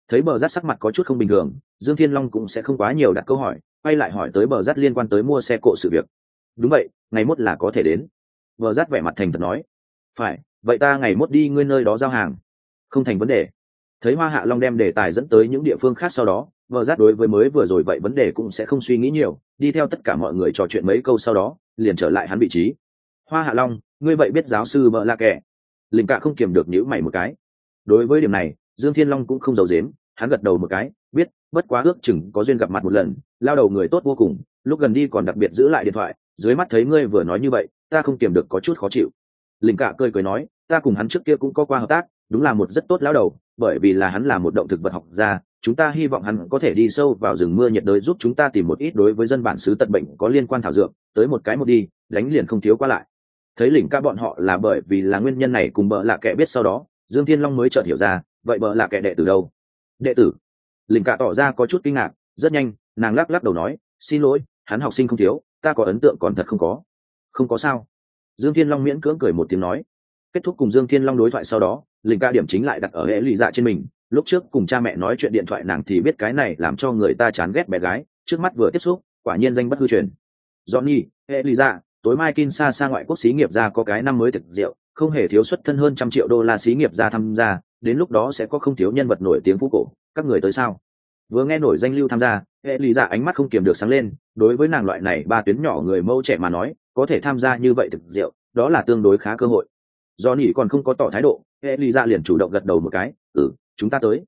Thấy bờ rát sắc mặt có chút không bình thường, dương thiên long cũng sẽ không quá nhiều đặt câu hỏi, quay lại hỏi tới bờ rát liên quan tới mua xe cộ sự việc. Đúng vậy, ngày mốt là có thể đến. Bờ rát vẻ mặt thành thật nói. Phải, vậy ta ngày mốt đi ngươi nơi đó giao hàng. Không thành vấn đề. Thấy hoa hạ long đem đề tài dẫn tới những địa phương khác sau đó vợ rát đối với mới vừa rồi vậy vấn đề cũng sẽ không suy nghĩ nhiều, đi theo tất cả mọi người trò chuyện mấy câu sau đó, liền trở lại hắn vị trí. Hoa hạ long, ngươi vậy biết giáo sư vợ là kẻ linh cạ không kiềm được nhữ mày một cái. Đối với điểm này, dương thiên long cũng không giấu dếm hắn gật đầu một cái, biết, bất quá ước chừng có duyên gặp mặt một lần, lao đầu người tốt vô cùng, lúc gần đi còn đặc biệt giữ lại điện thoại, dưới mắt thấy ngươi vừa nói như vậy, ta không kiềm được có chút khó chịu. Linh cả cười cười nói, ta cùng hắn trước kia cũng có qua hợp tác, đúng là một rất tốt lão đầu, bởi vì là hắn là một động thực vật học gia, chúng ta hy vọng hắn có thể đi sâu vào rừng mưa nhiệt đới giúp chúng ta tìm một ít đối với dân bản xứ tật bệnh có liên quan thảo dược, tới một cái một đi, đánh liền không thiếu qua lại thấy lỉnh ca bọn họ là bởi vì là nguyên nhân này cùng bợ lạ kệ biết sau đó, dương thiên long mới chợt hiểu ra, vậy bợ lạ kệ đệ từ đâu? Đệ tử? Lỉnh ca tỏ ra có chút kinh ngạc, rất nhanh, nàng lắc lắc đầu nói, xin lỗi, hắn học sinh không thiếu, ta có ấn tượng còn thật không có. Không có sao. Dương thiên long miễn cưỡng cười một tiếng nói. Kết thúc cùng dương thiên long đối thoại sau đó lỉnh ca điểm chính lại đặt ở hệ lụy dạ trên mình. Lúc trước cùng cha mẹ nói chuyện điện thoại nàng thì biết cái này làm cho người ta chán ghét bé gái, trước mắt vừa tiếp xúc, quả nhiên danh bất hư truyền. Johnny eliza tối mai kinshasa ngoại quốc xí nghiệp ra có cái năm mới thực rượu, không hề thiếu xuất thân hơn trăm triệu đô la xí nghiệp ra tham gia, đến lúc đó sẽ có không thiếu nhân vật nổi tiếng phú cổ. Các người tới sao? Vừa nghe nổi danh lưu tham gia, hệ lý dạ ánh mắt không kiềm được sáng lên, đối với nàng loại này ba tuyến nhỏ người mâu trẻ mà nói, có thể tham gia như vậy thực rượu, đó là tương đối khá cơ hội. Do nỉ còn không có tỏ thái độ, hệ lý dạ liền chủ động gật đầu một cái ừ chúng ta tới.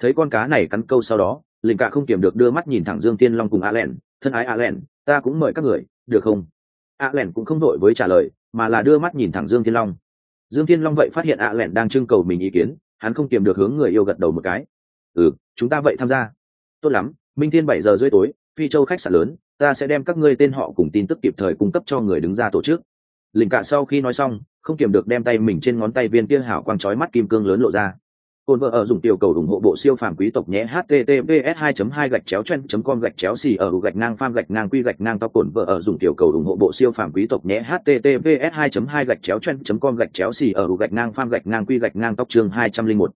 Thấy con cá này cắn câu sau đó, linh cả không kiềm được đưa mắt nhìn thẳng dương tiên long cùng a len thân ái a len ta cũng mời các người, được không? A Lẻn cũng không đội với trả lời, mà là đưa mắt nhìn thẳng dương Thiên long. Dương Thiên long vậy phát hiện a Lẻn đang trưng cầu mình ý kiến, hắn không kiềm được hướng người yêu gật đầu một cái. Ừ chúng ta vậy tham gia. Tốt lắm, minh thiên bảy giờ rưỡi tối, phi châu khách sạn lớn, ta sẽ đem các ngươi tên họ cùng tin tức kịp thời cung cấp cho người đứng ra tổ chức. Lình cả sau khi nói xong, không kiềm được đem tay mình trên ngón tay viên kia hảo quang chói mắt kim cương lớn lộ ra. Côn vợ ở dùng tiểu cầu ủng hộ bộ siêu phàm quý tộc nhé https 2 2 gạch chéo chen com gạch chéo xì ở gạch ngang pham gạch ngang quy gạch ngang tóc cồn vợ ở dùng tiểu cầu ủng hộ bộ siêu phàm quý tộc nhé https 2 2 gạch chéo chen com gạch chéo xì ở gạch ngang pham gạch ngang quy gạch ngang tóc chương 201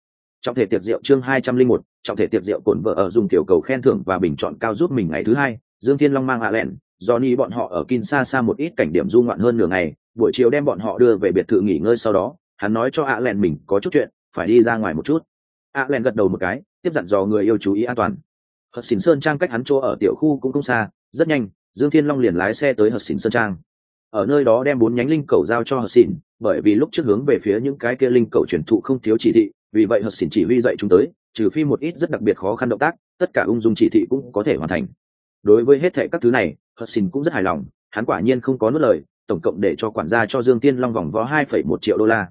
trọng thể tiệc rượu chương 201 trọng thể tiệc rượu cồn vợ ở dùng tiểu cầu khen thưởng và bình chọn cao giúp mình ngày thứ hai. Dương thiên long mang hạ lẹn Johnny bọn họ ở Kinshasa một ít cảnh điểm du ngoạn hơn nửa ngày, buổi chiều đem bọn họ đưa về biệt thự nghỉ ngơi sau đó, hắn nói cho ạ lẹn mình có chút chuyện, phải đi ra ngoài một chút. A len gật đầu một cái, tiếp dặn dò người yêu chú ý an toàn. Hật xỉn sơn trang cách hắn chỗ ở tiểu khu cũng không xa, rất nhanh, dương thiên long liền lái xe tới hật xỉn sơn trang. Ở nơi đó đem bốn nhánh linh cầu giao cho hật xỉn bởi vì lúc trước hướng về phía những cái kia linh cầu truyền thụ không thiếu chỉ thị, vì vậy hật xỉn chỉ huy dạy chúng tới, trừ phi một ít rất đặc biệt khó khăn động tác, tất cả ung dung chỉ thị cũng có thể hoàn thành. Đối với hết thệ các thứ này hật xỉn cũng rất hài lòng, hắn quả nhiên không có nuốt lời, tổng cộng để cho quản gia cho dương tiên long vòng vó hai phẩy một triệu đô la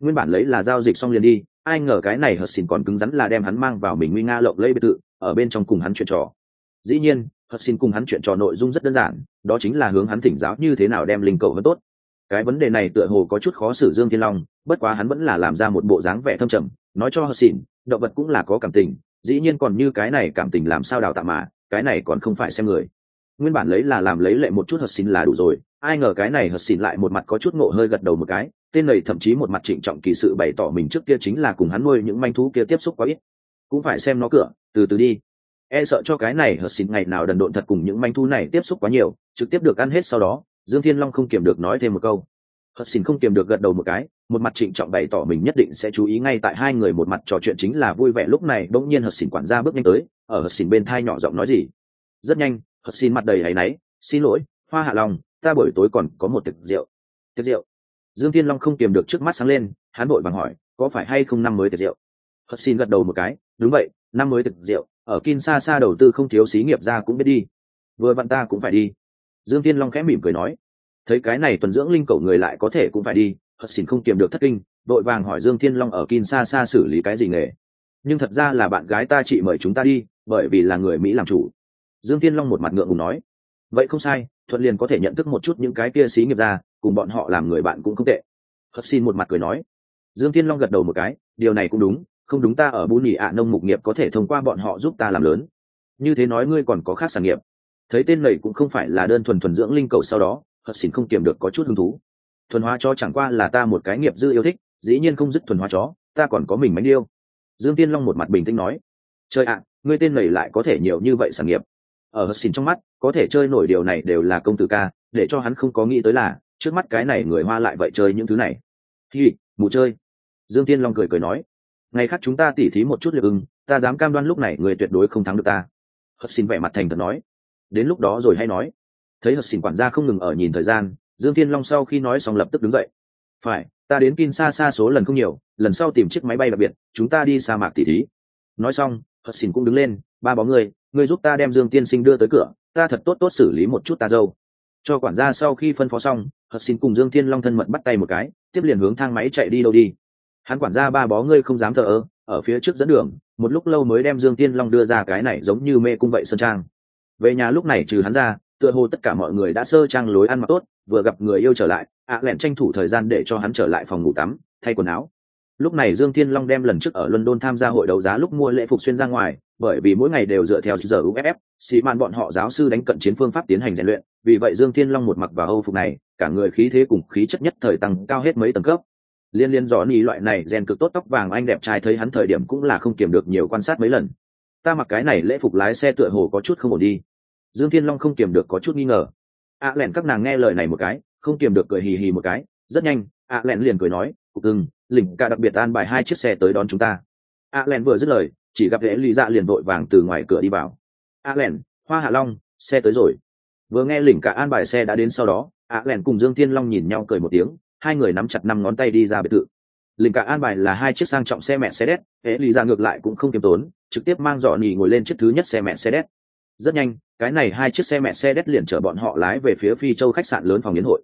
nguyên bản lấy là giao dịch xong liền đi, ai ngờ cái này hờ xin còn cứng rắn là đem hắn mang vào mình nguy nga lộng lây biệt tự ở bên trong cùng hắn chuyện trò. Dĩ nhiên hờ xin cùng hắn chuyện trò nội dung rất đơn giản, đó chính là hướng hắn thỉnh giáo như thế nào đem linh cầu hơn tốt. Cái vấn đề này tựa hồ có chút khó xử dương thiên long, bất quá hắn vẫn là làm ra một bộ dáng vẻ thâm trầm, nói cho hờ xin động vật cũng là có cảm tình, dĩ nhiên còn như cái này cảm tình làm sao đào tạo mà, cái này còn không phải xem người. Nguyên bản lấy là làm lấy lệ một chút hờ xin là đủ rồi, ai ngờ cái này hờ xin lại một mặt có chút ngộ hơi gật đầu một cái tên này thậm chí một mặt trịnh trọng kỳ sự bày tỏ mình trước kia chính là cùng hắn nuôi những manh thú kia tiếp xúc quá ít. Cũng phải xem nó cửa, từ từ đi. E sợ cho cái này hợt xin ngày nào đần độn thật cùng những manh thú này tiếp xúc quá nhiều, trực tiếp được ăn hết sau đó, dương thiên long không kiềm được nói thêm một câu. Hợt xin không kiềm được gật đầu một cái, một mặt trịnh trọng bày tỏ mình nhất định sẽ chú ý ngay tại hai người một mặt trò chuyện chính là vui vẻ lúc này bỗng nhiên hợt xin quản gia bước nhanh tới, ở hợt xin bên thai nhỏ giọng nói gì? Rất nhanh hợt xin mặt đầy áy náy, xin lỗi, hoa hạ lòng ta buổi tối còn có một tiệc rượu. Tiệc rượu? Dương thiên long không kiềm được trước mắt sáng lên, hắn vội vàng hỏi, có phải hay không năm mới tiệc rượu? Hất xin gật đầu một cái, đúng vậy, năm mới tiệc rượu, ở Kinshasa đầu tư không thiếu xí nghiệp ra cũng biết đi. Vừa vặn ta cũng phải đi. Dương thiên long khẽ mỉm cười nói, thấy cái này tuần dưỡng linh cầu người lại có thể cũng phải đi. Hất xin không kiềm được thất kinh, vội vàng hỏi dương thiên long ở Kinshasa xử lý cái gì nghề. Nhưng thật ra là bạn gái ta chị mời chúng ta đi, bởi vì là người mỹ làm chủ. Dương thiên long một mặt ngượng ngùng nói, vậy không sai thuận liền có thể nhận thức một chút những cái kia xí nghiệp ra, cùng bọn họ làm người bạn cũng không tệ. Hất xin một mặt cười nói. Dương thiên long gật đầu một cái, điều này cũng đúng, không đúng ta ở bù nhị ạ nông mục nghiệp có thể thông qua bọn họ giúp ta làm lớn. Như thế nói ngươi còn có khác sản nghiệp. Thấy tên này cũng không phải là đơn thuần thuần dưỡng linh cầu sau đó hất xin không kiềm được có chút hứng thú. Thuần hóa cho chẳng qua là ta một cái nghiệp dư yêu thích, dĩ nhiên không dứt thuần hóa chó, ta còn có mình mánh điêu dương tiên long một mặt bình tĩnh nói. Trời ạ, ngươi tên này lại có thể nhiều như vậy sản nghiệp. Ở hất xin trong mắt có thể chơi nổi điều này đều là công tử ca, để cho hắn không có nghĩ tới là, trước mắt cái này người hoa lại vậy chơi những thứ này. Hi, mù chơi. Dương tiên long cười cười nói. Ngày khác chúng ta tỉ thí một chút liệt ưng, ta dám cam đoan lúc này người tuyệt đối không thắng được ta. Hất xin vẻ mặt thành thật nói. Đến lúc đó rồi hay nói. Thấy hất xin quản gia không ngừng ở nhìn thời gian, dương thiên long sau khi nói xong lập tức đứng dậy. Phải, ta đến kin xa xa số lần không nhiều, lần sau tìm chiếc máy bay đặc biệt, chúng ta đi sa mạc tỉ thí. Nói xong hất xin cũng đứng lên. Ba bóng người người giúp ta đem dương tiên sinh đưa tới cửa ta thật tốt tốt xử lý một chút ta dâu. Cho quản gia sau khi phân phó xong, hợp xin cùng dương thiên long thân mật bắt tay một cái, tiếp liền hướng thang máy chạy đi đâu đi. Hắn quản gia ba bó ngươi không dám thờ ơ, ở phía trước dẫn đường, một lúc lâu mới đem dương thiên long đưa ra cái này giống như mê cung vậy sơn trang. Về nhà lúc này trừ hắn ra, tựa hồ tất cả mọi người đã sơ trang lối ăn mặc tốt, vừa gặp người yêu trở lại, ạ à, lẹn tranh thủ thời gian để cho hắn trở lại phòng ngủ tắm, thay quần áo. Lúc này dương thiên long đem lần trước ở london tham gia hội đấu giá lúc mua lễ phục xuyên ra ngoài bởi vì mỗi ngày đều dựa theo giờ uff xì man bọn họ giáo sư đánh cận chiến phương pháp tiến hành rèn luyện, vì vậy dương thiên long một mặc vào âu phục này, cả người khí thế cùng khí chất nhất thời tăng cao hết mấy tầng cấp. Liên liên dò ni loại này rèn cực tốt tóc vàng anh đẹp trai thấy hắn thời điểm cũng là không kiềm được nhiều quan sát mấy lần. Ta mặc cái này lễ phục lái xe tựa hồ có chút không ổn đi. Dương thiên long không kiềm được có chút nghi ngờ. Ạ lẹn các nàng nghe lời này một cái, không kiềm được cười hì hì một cái, rất nhanh ạ lẹn liền cười nói, cục cưng lỉnh cả đặc biệt an bài hai chiếc xe tới đón chúng ta. Ạ lẹn vừa dứt lời chỉ gặp lễ lý dạ liền vội vàng từ ngoài cửa đi vào. A len hoa hạ long, xe tới rồi. Vừa nghe lỉnh cả an bài xe đã đến sau đó a len cùng dương thiên long nhìn nhau cười một tiếng, hai người nắm chặt năm ngón tay đi ra biệt thự. Lỉnh cả an bài là hai chiếc sang trọng xe mẹ xe đét lễ lý dạ ngược lại cũng không kiêm tốn, trực tiếp mang dọn nhì ngồi lên chiếc thứ nhất xe mẹ xe đét. Rất nhanh, cái này hai chiếc xe mẹ xe đét liền chở bọn họ lái về phía phi châu khách sạn lớn phòng yến hội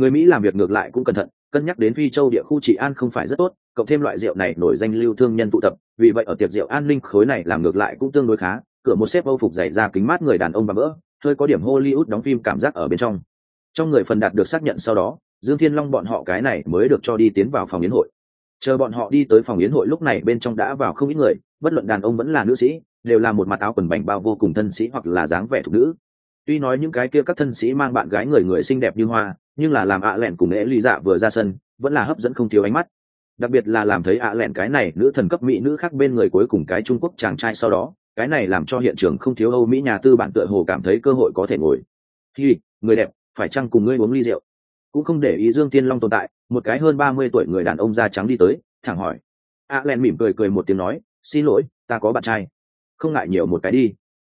người mỹ làm việc ngược lại cũng cẩn thận, cân nhắc đến phi châu địa khu trị an không phải rất tốt, cộng thêm loại rượu này nổi danh lưu thương nhân tụ tập, vì vậy ở tiệc rượu an ninh khối này làm ngược lại cũng tương đối khá, cửa một xếp âu phục dày ra kính mát người đàn ông và vỡ hơi có điểm hollywood đóng phim cảm giác ở bên trong. Trong người phần đạt được xác nhận sau đó, dương thiên long bọn họ cái này mới được cho đi tiến vào phòng yến hội. Chờ bọn họ đi tới phòng yến hội lúc này bên trong đã vào không ít người, bất luận đàn ông vẫn là nữ sĩ, đều là một mặt áo quần bành bao vô cùng thân sĩ hoặc là dáng vẻ thục nữ. Tuy nói những cái kia các thân sĩ mang bạn gái người người xinh đẹp như hoa nhưng là làm ạ lẹn cùng lễ ly dạ vừa ra sân, vẫn là hấp dẫn không thiếu ánh mắt. Đặc biệt là làm thấy ạ lẹn cái này nữ thần cấp mỹ nữ khác bên người cuối cùng cái trung quốc chàng trai sau đó, cái này làm cho hiện trường không thiếu âu mỹ nhà tư bản tựa hồ cảm thấy cơ hội có thể ngồi. Khi người đẹp, phải chăng cùng ngươi uống ly rượu? Cũng không để ý dương tiên long tồn tại, một cái hơn ba mươi tuổi người đàn ông da trắng đi tới, thẳng hỏi. Ạ len mỉm cười cười một tiếng nói, xin lỗi, ta có bạn trai. Không ngại nhiều một cái đi.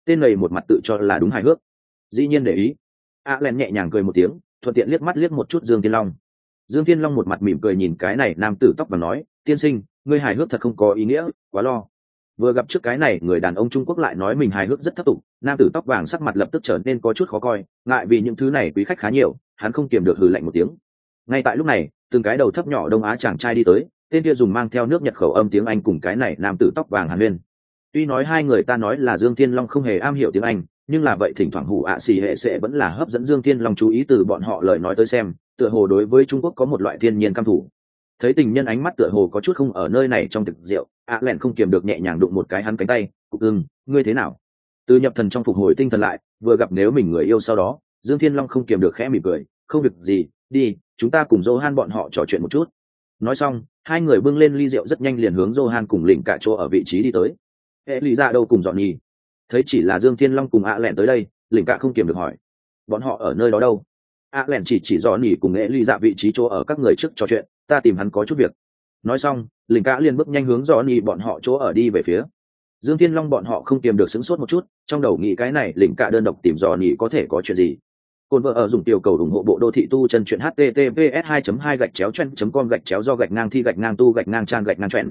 Tên này một mặt tự cho là đúng hài hước. Dĩ nhiên để ý. A len nhẹ nhàng cười một tiếng thuận tiện liếc mắt liếc một chút dương tiên long. Dương tiên long một mặt mỉm cười nhìn cái này nam tử tóc và nói, tiên sinh, ngươi hài hước thật không có ý nghĩa, quá lo. Vừa gặp trước cái này, người đàn ông trung quốc lại nói mình hài hước rất thất tục nam tử tóc vàng sắc mặt lập tức trở nên có chút khó coi, ngại vì những thứ này quý khách khá nhiều, hắn không kiềm được hừ lạnh một tiếng. Ngay tại lúc này, từng cái đầu thấp nhỏ đông á chàng trai đi tới, tên kia dùng mang theo nước nhật khẩu âm tiếng anh cùng cái này nam tử tóc vàng hàn huyên. Tuy nói hai người ta nói là dương thiên long không hề am hiểu tiếng anh nhưng là vậy thỉnh thoảng hủ ạ xì hệ sẽ vẫn là hấp dẫn dương thiên long chú ý từ bọn họ lời nói tới xem, tựa hồ đối với trung quốc có một loại thiên nhiên căm thủ. Thấy tình nhân ánh mắt tựa hồ có chút không ở nơi này trong thực rượu, ạ lẹn không kiềm được nhẹ nhàng đụng một cái hắn cánh tay, cục ưng, ngươi thế nào? Từ nhập thần trong phục hồi tinh thần lại, vừa gặp nếu mình người yêu sau đó, dương thiên long không kiềm được khẽ mỉm cười, không việc gì, đi, chúng ta cùng dô han bọn họ trò chuyện một chút. Nói xong, hai người bưng lên ly rượu rất nhanh liền hướng dô han cùng lỉnh cả chỗ ở vị trí đi tới. Hệ lý ra đâu cùng dọn nhì thấy chỉ là dương thiên long cùng ạ lẹn tới đây lỉnh cả không kiềm được hỏi. Bọn họ ở nơi đó đâu? Ạ lẹn chỉ chỉ dò nỉ cùng nghệ ly dạ vị trí chỗ ở các người trước trò chuyện, ta tìm hắn có chút việc. Nói xong lỉnh cả liền bước nhanh hướng dò nỉ bọn họ chỗ ở đi về phía. Dương thiên long bọn họ không tìm được sững sốt một chút, trong đầu nghĩ cái này lỉnh cả đơn độc tìm dò nỉ có thể có chuyện gì. Côn vợ ở dùng tiểu cầu ủng hộ bộ đô thị tu chân truyện https 2 2 gạch chéo chen com gạch chéo do gạch ngang thi gạch ngang tu gạch ngang trang gạch ngang truyện.